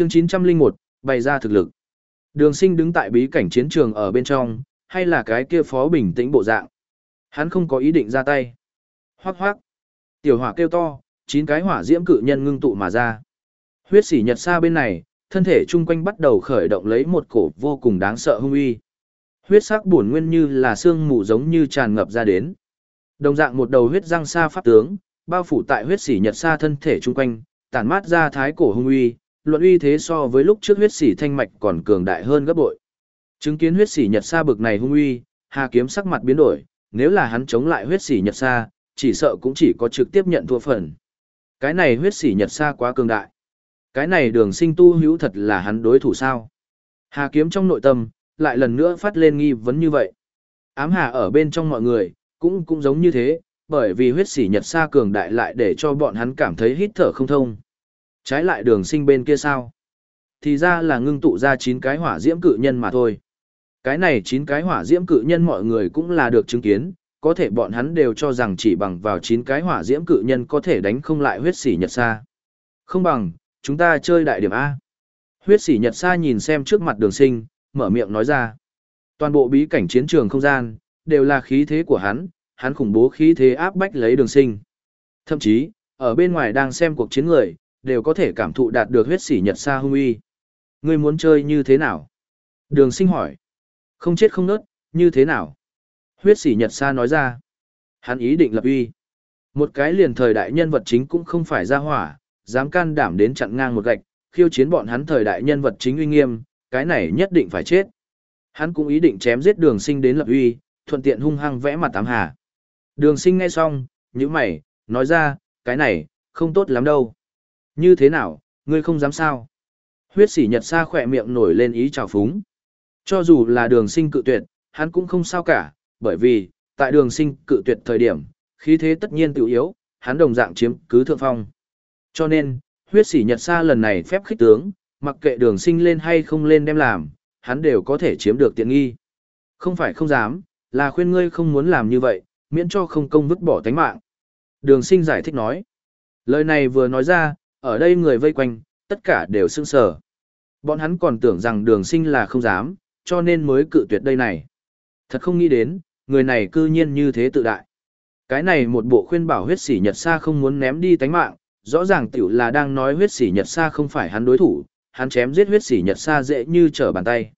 Chương 901, bày ra thực lực. Đường sinh đứng tại bí cảnh chiến trường ở bên trong, hay là cái kia phó bình tĩnh bộ dạng. Hắn không có ý định ra tay. Hoác hoác. Tiểu hỏa kêu to, chín cái hỏa diễm cự nhân ngưng tụ mà ra. Huyết sỉ nhật xa bên này, thân thể chung quanh bắt đầu khởi động lấy một cổ vô cùng đáng sợ hung uy. Huyết sắc buồn nguyên như là xương mù giống như tràn ngập ra đến. Đồng dạng một đầu huyết răng xa pháp tướng, bao phủ tại huyết sỉ nhật xa thân thể chung quanh, tản mát ra thái cổ hung uy, luận uy thế so với lúc trước huyết sỉ thanh mạch còn cường đại hơn gấp bội. Chứng kiến huyết sỉ nhật xa bực này hung uy, Hà Kiếm sắc mặt biến đổi, nếu là hắn chống lại huyết sỉ nhật xa, chỉ sợ cũng chỉ có trực tiếp nhận thua phần. Cái này huyết sỉ nhật xa quá cường đại. Cái này đường sinh tu hữu thật là hắn đối thủ sao. Hà Kiếm trong nội tâm, lại lần nữa phát lên nghi vấn như vậy. Ám hà ở bên trong mọi người, cũng cũng giống như thế, bởi vì huyết sỉ nhật xa cường đại lại để cho bọn hắn cảm thấy hít thở không thông. Trái lại đường sinh bên kia sao? Thì ra là ngưng tụ ra 9 cái hỏa diễm cự nhân mà thôi. Cái này 9 cái hỏa diễm cự nhân mọi người cũng là được chứng kiến, có thể bọn hắn đều cho rằng chỉ bằng vào 9 cái hỏa diễm cự nhân có thể đánh không lại huyết sỉ nhật xa. Không bằng, chúng ta chơi đại điểm A. Huyết sỉ nhật xa nhìn xem trước mặt đường sinh, mở miệng nói ra. Toàn bộ bí cảnh chiến trường không gian, đều là khí thế của hắn, hắn khủng bố khí thế áp bách lấy đường sinh. Thậm chí, ở bên ngoài đang xem cuộc chiến người, đều có thể cảm thụ đạt được huyết sỉ nhật xa hung uy. Ngươi muốn chơi như thế nào? Đường sinh hỏi. Không chết không nớt, như thế nào? Huyết sỉ nhật xa nói ra. Hắn ý định lập uy. Một cái liền thời đại nhân vật chính cũng không phải ra hỏa, dám can đảm đến chặn ngang một gạch, khiêu chiến bọn hắn thời đại nhân vật chính uy nghiêm, cái này nhất định phải chết. Hắn cũng ý định chém giết đường sinh đến lập uy, thuận tiện hung hăng vẽ mặt tám hà. Đường sinh nghe xong, như mày, nói ra, cái này, không tốt lắm đâu. Như thế nào, ngươi không dám sao? Huyết sỉ nhật xa khỏe miệng nổi lên ý trào phúng. Cho dù là đường sinh cự tuyệt, hắn cũng không sao cả, bởi vì, tại đường sinh cự tuyệt thời điểm, khí thế tất nhiên tự yếu, hắn đồng dạng chiếm cứ thượng phong. Cho nên, huyết sỉ nhật xa lần này phép khích tướng, mặc kệ đường sinh lên hay không lên đem làm, hắn đều có thể chiếm được tiện nghi. Không phải không dám, là khuyên ngươi không muốn làm như vậy, miễn cho không công vứt bỏ tánh mạng. Đường sinh giải thích nói. Lời này vừa nói ra, ở đây người vây quanh, tất cả đều sưng sờ Bọn hắn còn tưởng rằng đường sinh là không dám, cho nên mới cự tuyệt đây này. Thật không nghĩ đến, người này cư nhiên như thế tự đại. Cái này một bộ khuyên bảo huyết sỉ nhật xa không muốn ném đi tánh mạng, rõ ràng tiểu là đang nói huyết sỉ nhật xa không phải hắn đối thủ, hắn chém giết huyết sỉ nhật xa dễ như trở bàn tay.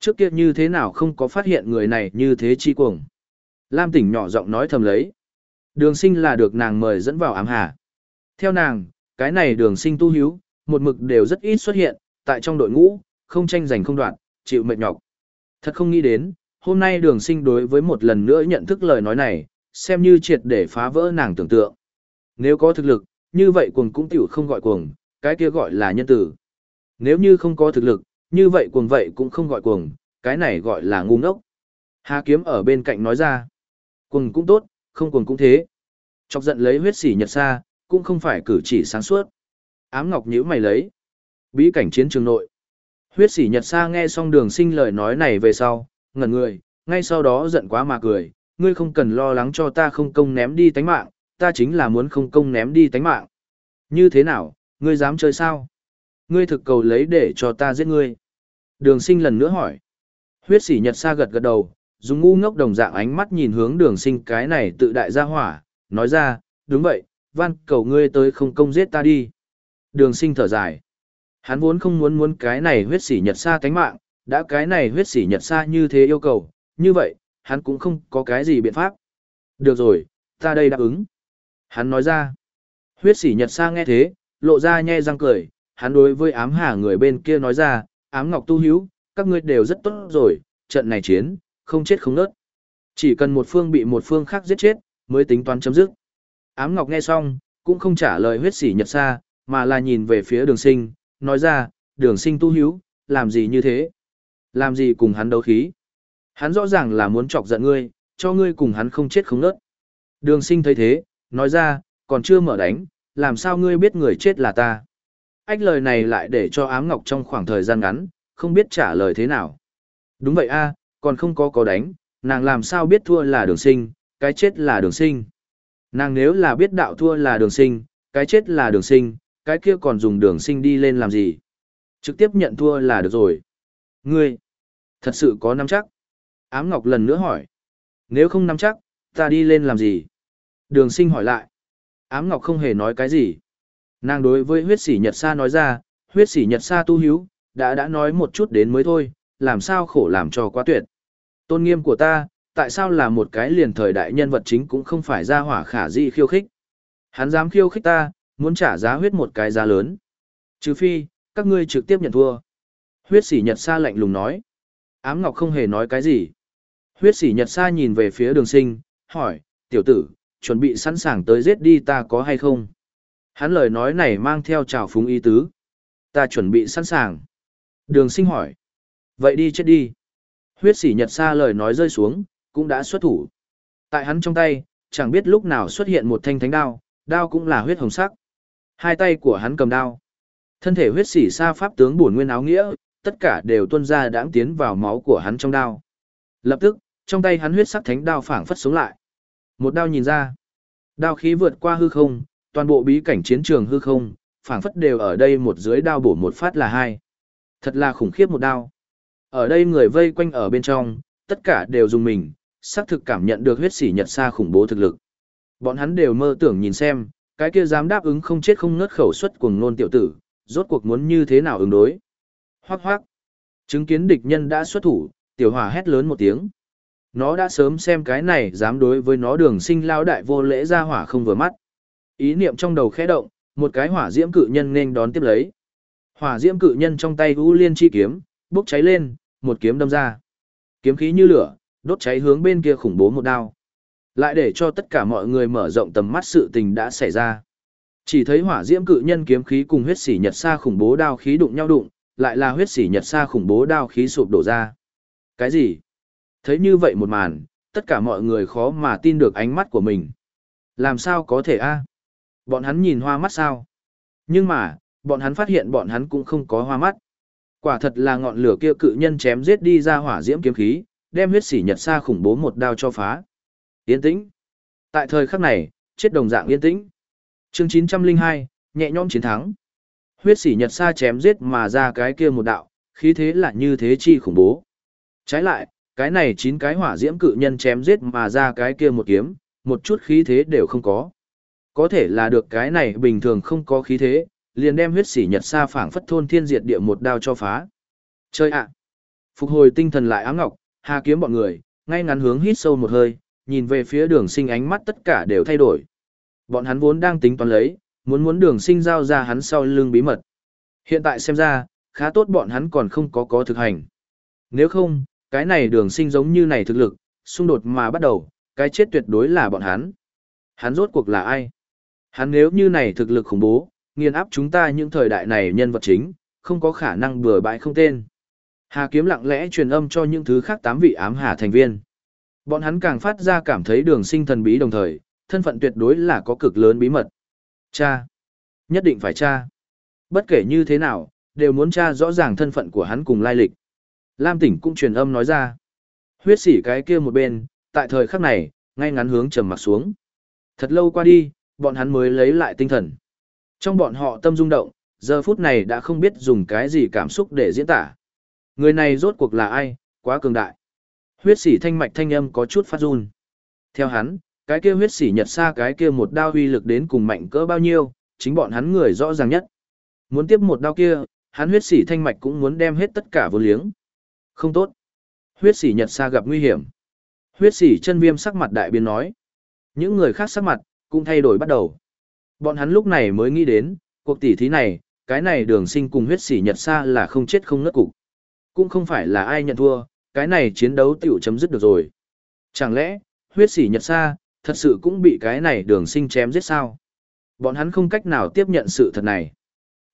Trước kia như thế nào không có phát hiện người này như thế chi cuồng. Lam tỉnh nhỏ giọng nói thầm lấy. Đường sinh là được nàng mời dẫn vào ám hà. Theo nàng, cái này đường sinh tu hiếu, một mực đều rất ít xuất hiện, tại trong đội ngũ, không tranh giành không đoạn, chịu mệt nhọc. Thật không nghĩ đến, hôm nay đường sinh đối với một lần nữa nhận thức lời nói này, xem như triệt để phá vỡ nàng tưởng tượng. Nếu có thực lực, như vậy cuồng cũng tiểu không gọi cuồng, cái kia gọi là nhân tử. Nếu như không có thực lực, như vậy cuồng vậy cũng không gọi cuồng, cái này gọi là ngu ngốc. Hà kiếm ở bên cạnh nói ra, cuồng cũng tốt, không cuồng cũng thế. Chọc giận lấy huyết sỉ nhật xa, cũng không phải cử chỉ sáng suốt. Ám ngọc nhíu mày lấy. Bí cảnh chiến trường nội. Huyết sỉ nhật Sa nghe xong đường sinh lời nói này về sau, ngẩn người, ngay sau đó giận quá mà cười, ngươi không cần lo lắng cho ta không công ném đi tánh mạng, ta chính là muốn không công ném đi tánh mạng. Như thế nào, ngươi dám chơi sao? Ngươi thực cầu lấy để cho ta giết ngươi. Đường sinh lần nữa hỏi. Huyết sỉ nhật Sa gật gật đầu, dùng ngu ngốc đồng dạng ánh mắt nhìn hướng đường sinh cái này tự đại ra hỏa, nói ra, đúng vậy, van cầu ngươi tới không công giết ta đi. Đường sinh thở dài. Hắn vốn không muốn muốn cái này huyết sỉ nhật xa tánh mạng, đã cái này huyết sỉ nhật xa như thế yêu cầu, như vậy, hắn cũng không có cái gì biện pháp. Được rồi, ta đây đáp ứng. Hắn nói ra. Huyết sỉ nhật xa nghe thế, lộ ra nhe răng cười, hắn đối với ám hà người bên kia nói ra, ám ngọc tu hiếu, các ngươi đều rất tốt rồi, trận này chiến, không chết không nớt. Chỉ cần một phương bị một phương khác giết chết, mới tính toán chấm dứt. Ám ngọc nghe xong, cũng không trả lời huyết sỉ nhật xa, mà là nhìn về phía đường sinh, nói ra, đường sinh tu hiếu, làm gì như thế? Làm gì cùng hắn đấu khí? Hắn rõ ràng là muốn chọc giận ngươi, cho ngươi cùng hắn không chết không nớt. Đường sinh thấy thế, nói ra, còn chưa mở đánh, làm sao ngươi biết người chết là ta? Ách lời này lại để cho ám ngọc trong khoảng thời gian ngắn, không biết trả lời thế nào. Đúng vậy a còn không có có đánh, nàng làm sao biết thua là đường sinh, cái chết là đường sinh. Nàng nếu là biết đạo thua là đường sinh, cái chết là đường sinh, cái kia còn dùng đường sinh đi lên làm gì. Trực tiếp nhận thua là được rồi. Ngươi, thật sự có nắm chắc? Ám Ngọc lần nữa hỏi. Nếu không nắm chắc, ta đi lên làm gì? Đường sinh hỏi lại. Ám Ngọc không hề nói cái gì. Nàng đối với huyết sỉ Nhật Sa nói ra, huyết sỉ Nhật Sa tu hiếu, đã đã nói một chút đến mới thôi, làm sao khổ làm cho quá tuyệt. Tôn nghiêm của ta, tại sao là một cái liền thời đại nhân vật chính cũng không phải ra hỏa khả di khiêu khích. Hắn dám khiêu khích ta, muốn trả giá huyết một cái giá lớn. Trừ phi, các ngươi trực tiếp nhận thua. Huyết sỉ Nhật Sa lạnh lùng nói. Ám Ngọc không hề nói cái gì. Huyết sỉ Nhật Sa nhìn về phía đường sinh, hỏi, tiểu tử, chuẩn bị sẵn sàng tới giết đi ta có hay không? Hắn lời nói này mang theo trào phúng ý tứ. Ta chuẩn bị sẵn sàng. Đường sinh hỏi. Vậy đi chết đi. Huyết sỉ Nhật Sa lời nói rơi xuống, cũng đã xuất thủ. Tại hắn trong tay, chẳng biết lúc nào xuất hiện một thanh thánh đao, đao cũng là huyết hồng sắc. Hai tay của hắn cầm đao. Thân thể huyết sỉ sa pháp tướng bổn nguyên áo nghĩa, tất cả đều tuôn ra đãng tiến vào máu của hắn trong đao. Lập tức, trong tay hắn huyết sắc thánh đao phảng phất sống lại. Một đao nhìn ra, đao khí vượt qua hư không, toàn bộ bí cảnh chiến trường hư không, phảng phất đều ở đây một dưới đao bổ một phát là hai. Thật là khủng khiếp một đao. Ở đây người vây quanh ở bên trong, tất cả đều dùng mình, xác thực cảm nhận được huyết sỉ nhật xa khủng bố thực lực. Bọn hắn đều mơ tưởng nhìn xem, cái kia dám đáp ứng không chết không ngớt khẩu suất cuồng nôn tiểu tử, rốt cuộc muốn như thế nào ứng đối. Hoác hoác. Chứng kiến địch nhân đã xuất thủ, tiểu hỏa hét lớn một tiếng. Nó đã sớm xem cái này dám đối với nó đường sinh lao đại vô lễ ra hỏa không vừa mắt. Ý niệm trong đầu khẽ động, một cái hỏa diễm cự nhân nên đón tiếp lấy. Hỏa diễm cự nhân trong tay u liên chi kiếm, bốc cháy lên, một kiếm đâm ra. Kiếm khí như lửa, đốt cháy hướng bên kia khủng bố một đao. Lại để cho tất cả mọi người mở rộng tầm mắt sự tình đã xảy ra. Chỉ thấy hỏa diễm cự nhân kiếm khí cùng huyết sỉ nhật sa khủng bố đao khí đụng nhau đụng, lại là huyết sỉ nhật sa khủng bố đao khí sụp đổ ra. Cái gì? Thấy như vậy một màn, tất cả mọi người khó mà tin được ánh mắt của mình. Làm sao có thể a? Bọn hắn nhìn hoa mắt sao? Nhưng mà, bọn hắn phát hiện bọn hắn cũng không có hoa mắt. Quả thật là ngọn lửa kia cự nhân chém giết đi ra hỏa diễm kiếm khí, đem huyết sỉ nhật sa khủng bố một đao cho phá. Yên tĩnh. Tại thời khắc này, chết đồng dạng yên tĩnh. Chương 902, nhẹ nhõm chiến thắng. Huyết sỉ nhật sa chém giết mà ra cái kia một đạo, khí thế là như thế chi khủng bố. Trái lại, cái này chín cái hỏa diễm cự nhân chém giết mà ra cái kia một kiếm, một chút khí thế đều không có. Có thể là được cái này bình thường không có khí thế, liền đem huyết sỉ nhật sa phảng phất thôn thiên diệt địa một đao cho phá. Chơi ạ! Phục hồi tinh thần lại ám ngọc, hà kiếm bọn người, ngay ngắn hướng hít sâu một hơi, nhìn về phía đường sinh ánh mắt tất cả đều thay đổi. Bọn hắn vốn đang tính toán lấy, muốn muốn đường sinh giao ra hắn sau lưng bí mật. Hiện tại xem ra, khá tốt bọn hắn còn không có có thực hành. Nếu không, cái này đường sinh giống như này thực lực, xung đột mà bắt đầu, cái chết tuyệt đối là bọn hắn. Hắn rốt cuộc là ai? Hắn nếu như này thực lực khủng bố, nghiền áp chúng ta những thời đại này nhân vật chính, không có khả năng bừa bãi không tên. Hà Kiếm lặng lẽ truyền âm cho những thứ khác tám vị ám hà thành viên. Bọn hắn càng phát ra cảm thấy đường sinh thần bí đồng thời, thân phận tuyệt đối là có cực lớn bí mật. Cha. Nhất định phải cha. Bất kể như thế nào, đều muốn cha rõ ràng thân phận của hắn cùng lai lịch. Lam tỉnh cũng truyền âm nói ra. Huyết sỉ cái kia một bên, tại thời khắc này, ngay ngắn hướng trầm mặt xuống. Thật lâu qua đi, bọn hắn mới lấy lại tinh thần. Trong bọn họ tâm rung động, giờ phút này đã không biết dùng cái gì cảm xúc để diễn tả. Người này rốt cuộc là ai, quá cường đại. Huyết sỉ thanh mạch thanh âm có chút phát run. Theo hắn, cái kia huyết sỉ nhật xa cái kia một đao huy lực đến cùng mạnh cỡ bao nhiêu, chính bọn hắn người rõ ràng nhất. Muốn tiếp một đao kia, hắn huyết sỉ thanh mạch cũng muốn đem hết tất cả vô liếng. Không tốt. Huyết sỉ nhật xa gặp nguy hiểm. Huyết sỉ chân viêm sắc mặt đại biến nói. Những người khác sắc mặt, cũng thay đổi bắt đầu. Bọn hắn lúc này mới nghĩ đến, cuộc tỷ thí này, cái này đường sinh cùng huyết sỉ nhật xa là không chết không ngất cục. Cũng không phải là ai nhận thua, cái này chiến đấu tiểu chấm dứt được rồi. Chẳng lẽ, huyết sỉ nhật xa, thật sự cũng bị cái này đường sinh chém giết sao? Bọn hắn không cách nào tiếp nhận sự thật này.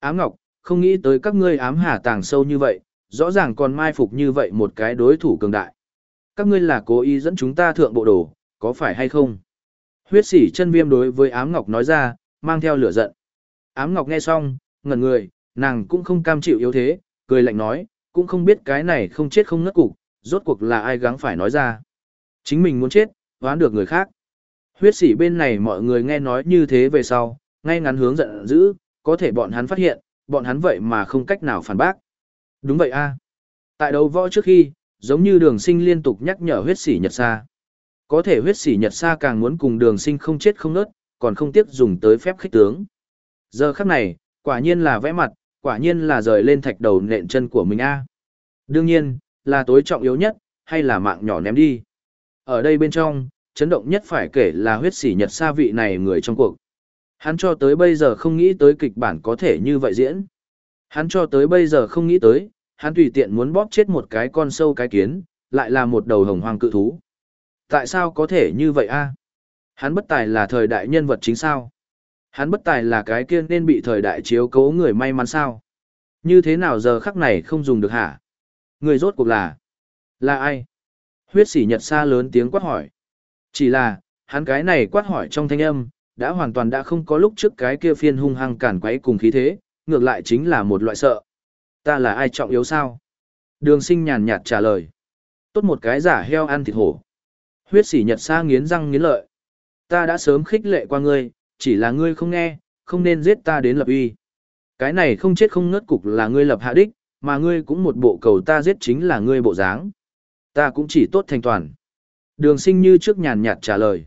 Ám Ngọc, không nghĩ tới các ngươi ám hà tàng sâu như vậy, rõ ràng còn mai phục như vậy một cái đối thủ cường đại. Các ngươi là cố ý dẫn chúng ta thượng bộ đồ, có phải hay không? Huyết sỉ chân viêm đối với ám ngọc nói ra, mang theo lửa giận. Ám ngọc nghe xong, ngẩn người, nàng cũng không cam chịu yếu thế, cười lạnh nói, cũng không biết cái này không chết không ngất cục, rốt cuộc là ai gắng phải nói ra. Chính mình muốn chết, đoán được người khác. Huyết sĩ bên này mọi người nghe nói như thế về sau, ngay ngắn hướng giận dữ, có thể bọn hắn phát hiện, Bọn hắn vậy mà không cách nào phản bác. Đúng vậy a. Tại đầu võ trước khi, giống như đường sinh liên tục nhắc nhở huyết sĩ nhật xa, Có thể huyết sĩ nhật xa càng muốn cùng đường sinh không chết không nớt, còn không tiếc dùng tới phép khích tướng. Giờ khắc này, quả nhiên là vẽ mặt, quả nhiên là rời lên thạch đầu nện chân của mình a. Đương nhiên, là tối trọng yếu nhất, hay là mạng nhỏ ném đi. Ở đây bên trong, chấn động nhất phải kể là huyết sỉ nhật sa vị này người trong cuộc. Hắn cho tới bây giờ không nghĩ tới kịch bản có thể như vậy diễn. Hắn cho tới bây giờ không nghĩ tới, hắn tùy tiện muốn bóp chết một cái con sâu cái kiến, lại là một đầu hồng hoang cự thú. Tại sao có thể như vậy a? Hắn bất tài là thời đại nhân vật chính sao? Hắn bất tài là cái kia nên bị thời đại chiếu cố người may mắn sao? Như thế nào giờ khắc này không dùng được hả? Người rốt cuộc là? Là ai? Huyết sỉ nhật xa lớn tiếng quát hỏi. Chỉ là, hắn cái này quát hỏi trong thanh âm, đã hoàn toàn đã không có lúc trước cái kia phiên hung hăng cản quấy cùng khí thế, ngược lại chính là một loại sợ. Ta là ai trọng yếu sao? Đường sinh nhàn nhạt trả lời. Tốt một cái giả heo ăn thịt hổ. Huyết sỉ nhật xa nghiến răng nghiến lợi. Ta đã sớm khích lệ qua ngươi, chỉ là ngươi không nghe, không nên giết ta đến lập uy. Cái này không chết không ngất cục là ngươi lập hạ đích, mà ngươi cũng một bộ cầu ta giết chính là ngươi bộ dáng. Ta cũng chỉ tốt thành toàn. Đường sinh như trước nhàn nhạt trả lời.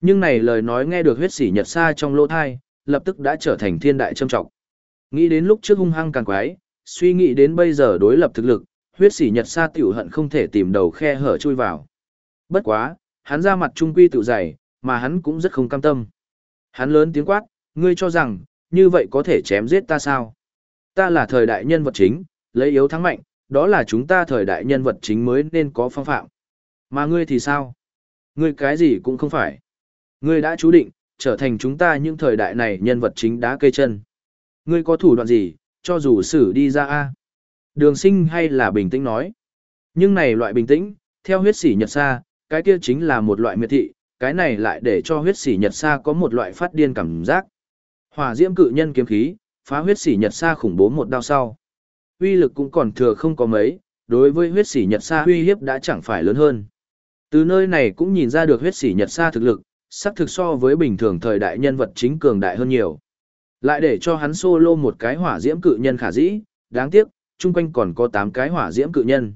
Nhưng này lời nói nghe được huyết sỉ nhật xa trong lỗ thai, lập tức đã trở thành thiên đại trâm trọng. Nghĩ đến lúc trước hung hăng càng quái, suy nghĩ đến bây giờ đối lập thực lực, huyết sỉ nhật xa tiểu hận không thể tìm đầu khe hở chui vào. Bất quá, hắn ra mặt trung quy tự dày, mà hắn cũng rất không cam tâm. Hắn lớn tiếng quát, ngươi cho rằng, như vậy có thể chém giết ta sao? Ta là thời đại nhân vật chính, lấy yếu thắng mạnh, đó là chúng ta thời đại nhân vật chính mới nên có phong phạm. Mà ngươi thì sao? Ngươi cái gì cũng không phải. Ngươi đã chú định, trở thành chúng ta những thời đại này nhân vật chính đá cây chân. Ngươi có thủ đoạn gì, cho dù xử đi ra a Đường sinh hay là bình tĩnh nói. Nhưng này loại bình tĩnh, theo huyết sỉ nhật xa, cái kia chính là một loại miệt thị, cái này lại để cho huyết sỉ nhật xa có một loại phát điên cảm giác. Hỏa diễm cự nhân kiếm khí, phá huyết sỉ nhật xa khủng bố một đao sau. Uy lực cũng còn thừa không có mấy, đối với huyết sỉ nhật xa uy hiếp đã chẳng phải lớn hơn. Từ nơi này cũng nhìn ra được huyết sỉ nhật xa thực lực, sắc thực so với bình thường thời đại nhân vật chính cường đại hơn nhiều. Lại để cho hắn solo một cái hỏa diễm cự nhân khả dĩ, đáng tiếc, chung quanh còn có 8 cái hỏa diễm cự nhân.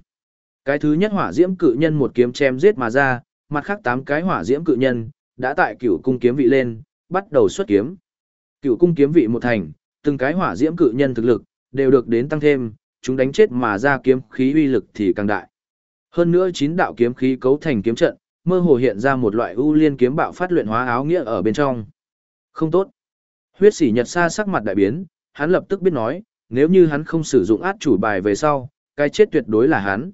Cái thứ nhất hỏa diễm cự nhân một kiếm chém giết mà ra, mặt khác tám cái hỏa diễm cự nhân, đã tại cựu cung kiếm vị lên, bắt đầu xuất kiếm. cựu cung kiếm vị một thành, từng cái hỏa diễm cự nhân thực lực, đều được đến tăng thêm, chúng đánh chết mà ra kiếm khí uy lực thì càng đại. Hơn nữa chín đạo kiếm khí cấu thành kiếm trận, mơ hồ hiện ra một loại ưu liên kiếm bạo phát luyện hóa áo nghĩa ở bên trong. Không tốt. Huyết sỉ nhật xa sắc mặt đại biến, hắn lập tức biết nói, nếu như hắn không sử dụng át chủ bài về sau, cái chết tuyệt đối là hắn.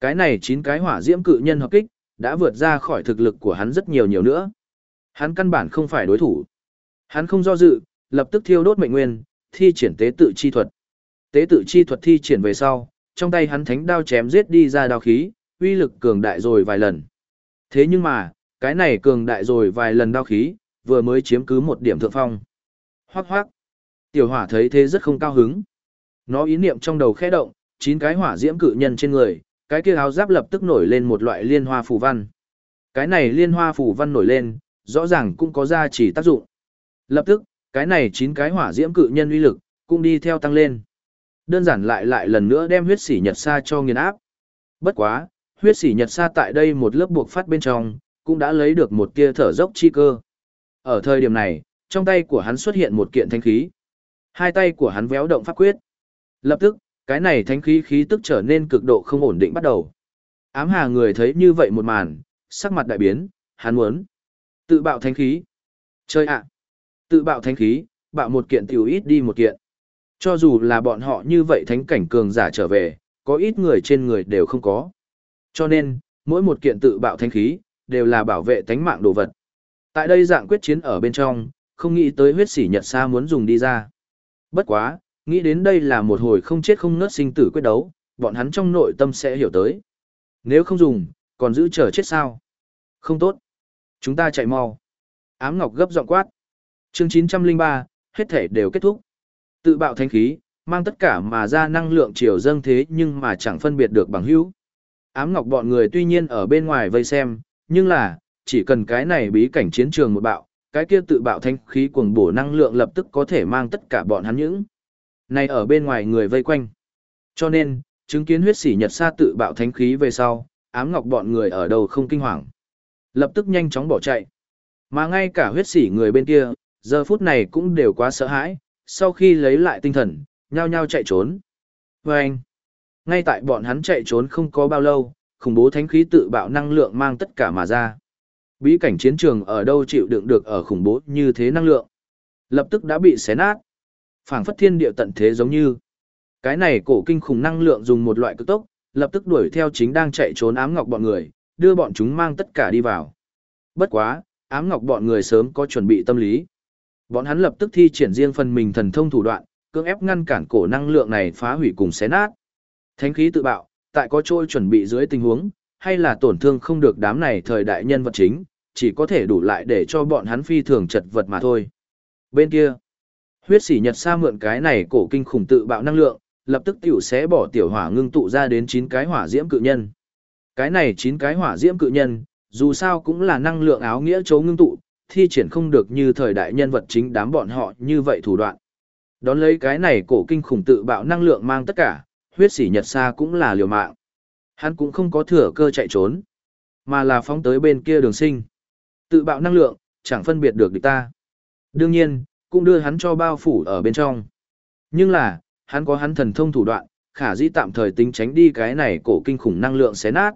Cái này chín cái hỏa diễm cự nhân hợp kích, đã vượt ra khỏi thực lực của hắn rất nhiều nhiều nữa. Hắn căn bản không phải đối thủ. Hắn không do dự, lập tức thiêu đốt mệnh nguyên, thi triển tế tự chi thuật. Tế tự chi thuật thi triển về sau, trong tay hắn thánh đao chém giết đi ra đao khí, uy lực cường đại rồi vài lần. Thế nhưng mà, cái này cường đại rồi vài lần đao khí, vừa mới chiếm cứ một điểm thượng phong. Hoác hoác. Tiểu hỏa thấy thế rất không cao hứng. Nó ý niệm trong đầu khẽ động, chín cái hỏa diễm cự nhân trên người, cái kia áo giáp lập tức nổi lên một loại liên hoa phù văn. Cái này liên hoa phù văn nổi lên, rõ ràng cũng có gia chỉ tác dụng. Lập tức, cái này chín cái hỏa diễm cự nhân uy lực, cũng đi theo tăng lên. Đơn giản lại lại lần nữa đem huyết sỉ nhật sa cho nghiền áp. Bất quá, huyết sỉ nhật sa tại đây một lớp buộc phát bên trong, cũng đã lấy được một tia thở dốc chi cơ. Ở thời điểm này, trong tay của hắn xuất hiện một kiện thanh khí. Hai tay của hắn véo động pháp quyết. Lập tức, cái này thánh khí khí tức trở nên cực độ không ổn định bắt đầu. Ám hà người thấy như vậy một màn, sắc mặt đại biến, hắn muốn tự bạo thánh khí. Chơi ạ! Tự bạo thánh khí, bạo một kiện tiểu ít đi một kiện. Cho dù là bọn họ như vậy thánh cảnh cường giả trở về, có ít người trên người đều không có. Cho nên, mỗi một kiện tự bạo thánh khí, đều là bảo vệ tánh mạng đồ vật. Tại đây dạng quyết chiến ở bên trong, không nghĩ tới huyết sỉ nhật sa muốn dùng đi ra. Bất quá, nghĩ đến đây là một hồi không chết không ngớt sinh tử quyết đấu, bọn hắn trong nội tâm sẽ hiểu tới. Nếu không dùng, còn giữ chờ chết sao? Không tốt. Chúng ta chạy mau. Ám Ngọc gấp giọng quát. Chương 903, hết thể đều kết thúc. Tự bạo thanh khí, mang tất cả mà ra năng lượng chiều dâng thế nhưng mà chẳng phân biệt được bằng hữu. Ám Ngọc bọn người tuy nhiên ở bên ngoài vây xem, nhưng là, chỉ cần cái này bí cảnh chiến trường một bạo, cái kia tự bạo thanh khí cuồng bổ năng lượng lập tức có thể mang tất cả bọn hắn những. Này ở bên ngoài người vây quanh. Cho nên, chứng kiến huyết sỉ nhật sa tự bạo thánh khí về sau, ám ngọc bọn người ở đầu không kinh hoàng. Lập tức nhanh chóng bỏ chạy. Mà ngay cả huyết sỉ người bên kia, giờ phút này cũng đều quá sợ hãi, sau khi lấy lại tinh thần, nhao nhao chạy trốn. Và anh, ngay tại bọn hắn chạy trốn không có bao lâu, khủng bố thánh khí tự bạo năng lượng mang tất cả mà ra. Bí cảnh chiến trường ở đâu chịu đựng được ở khủng bố như thế năng lượng. Lập tức đã bị xé nát phảng phất thiên địa tận thế giống như. Cái này cổ kinh khủng năng lượng dùng một loại cực tốc, lập tức đuổi theo chính đang chạy trốn ám ngọc bọn người, đưa bọn chúng mang tất cả đi vào. Bất quá, ám ngọc bọn người sớm có chuẩn bị tâm lý. Bọn hắn lập tức thi triển riêng phần mình thần thông thủ đoạn, cưỡng ép ngăn cản cổ năng lượng này phá hủy cùng xé nát. Thánh khí tự bạo, tại có trôi chuẩn bị dưới tình huống, hay là tổn thương không được đám này thời đại nhân vật chính, chỉ có thể đủ lại để cho bọn hắn phi thường chật vật mà thôi. Bên kia, huyết sỉ nhật sa mượn cái này cổ kinh khủng tự bạo năng lượng, lập tức tiểu sẽ bỏ tiểu hỏa ngưng tụ ra đến 9 cái hỏa diễm cự nhân. Cái này 9 cái hỏa diễm cự nhân, dù sao cũng là năng lượng áo nghĩa chấu ngưng tụ, thi triển không được như thời đại nhân vật chính đám bọn họ như vậy thủ đoạn. Đón lấy cái này cổ kinh khủng tự bạo năng lượng mang tất cả, huyết sỉ nhật Sa cũng là liều mạng. Hắn cũng không có thừa cơ chạy trốn, mà là phóng tới bên kia đường sinh. Tự bạo năng lượng, chẳng phân biệt được địch ta. Đương nhiên, cũng đưa hắn cho bao phủ ở bên trong. Nhưng là, hắn có hắn thần thông thủ đoạn, khả dĩ tạm thời tính tránh đi cái này cổ kinh khủng năng lượng xé nát.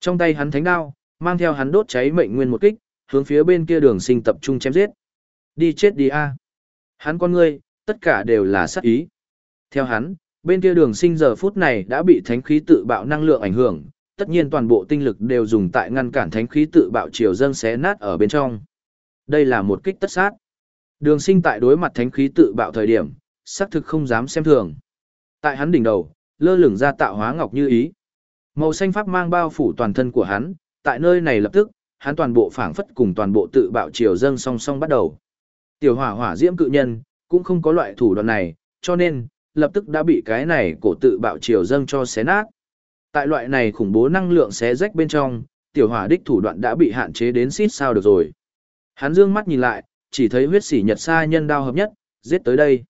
Trong tay hắn thánh đao, mang theo hắn đốt cháy mệnh nguyên một kích, hướng phía bên kia đường sinh tập trung chém giết. Đi chết đi a. Hắn con ngươi, tất cả đều là sát ý. Theo hắn, bên kia đường sinh giờ phút này đã bị thánh khí tự bạo năng lượng ảnh hưởng, tất nhiên toàn bộ tinh lực đều dùng tại ngăn cản thánh khí tự bạo chiều dâng xé nát ở bên trong. Đây là một kích tất sát. Đường sinh tại đối mặt thánh khí tự bạo thời điểm, xác thực không dám xem thường. Tại hắn đỉnh đầu, lơ lửng ra tạo hóa ngọc như ý. Màu xanh pháp mang bao phủ toàn thân của hắn, tại nơi này lập tức, hắn toàn bộ phảng phất cùng toàn bộ tự bạo chiều dâng song song bắt đầu. Tiểu hỏa hỏa diễm cự nhân, cũng không có loại thủ đoạn này, cho nên, lập tức đã bị cái này cổ tự bạo chiều dâng cho xé nát. Tại loại này khủng bố năng lượng xé rách bên trong, tiểu hỏa đích thủ đoạn đã bị hạn chế đến xít sao được rồi. Hắn dương mắt nhìn lại, chỉ thấy huyết sỉ nhật sa nhân đao hợp nhất, giết tới đây.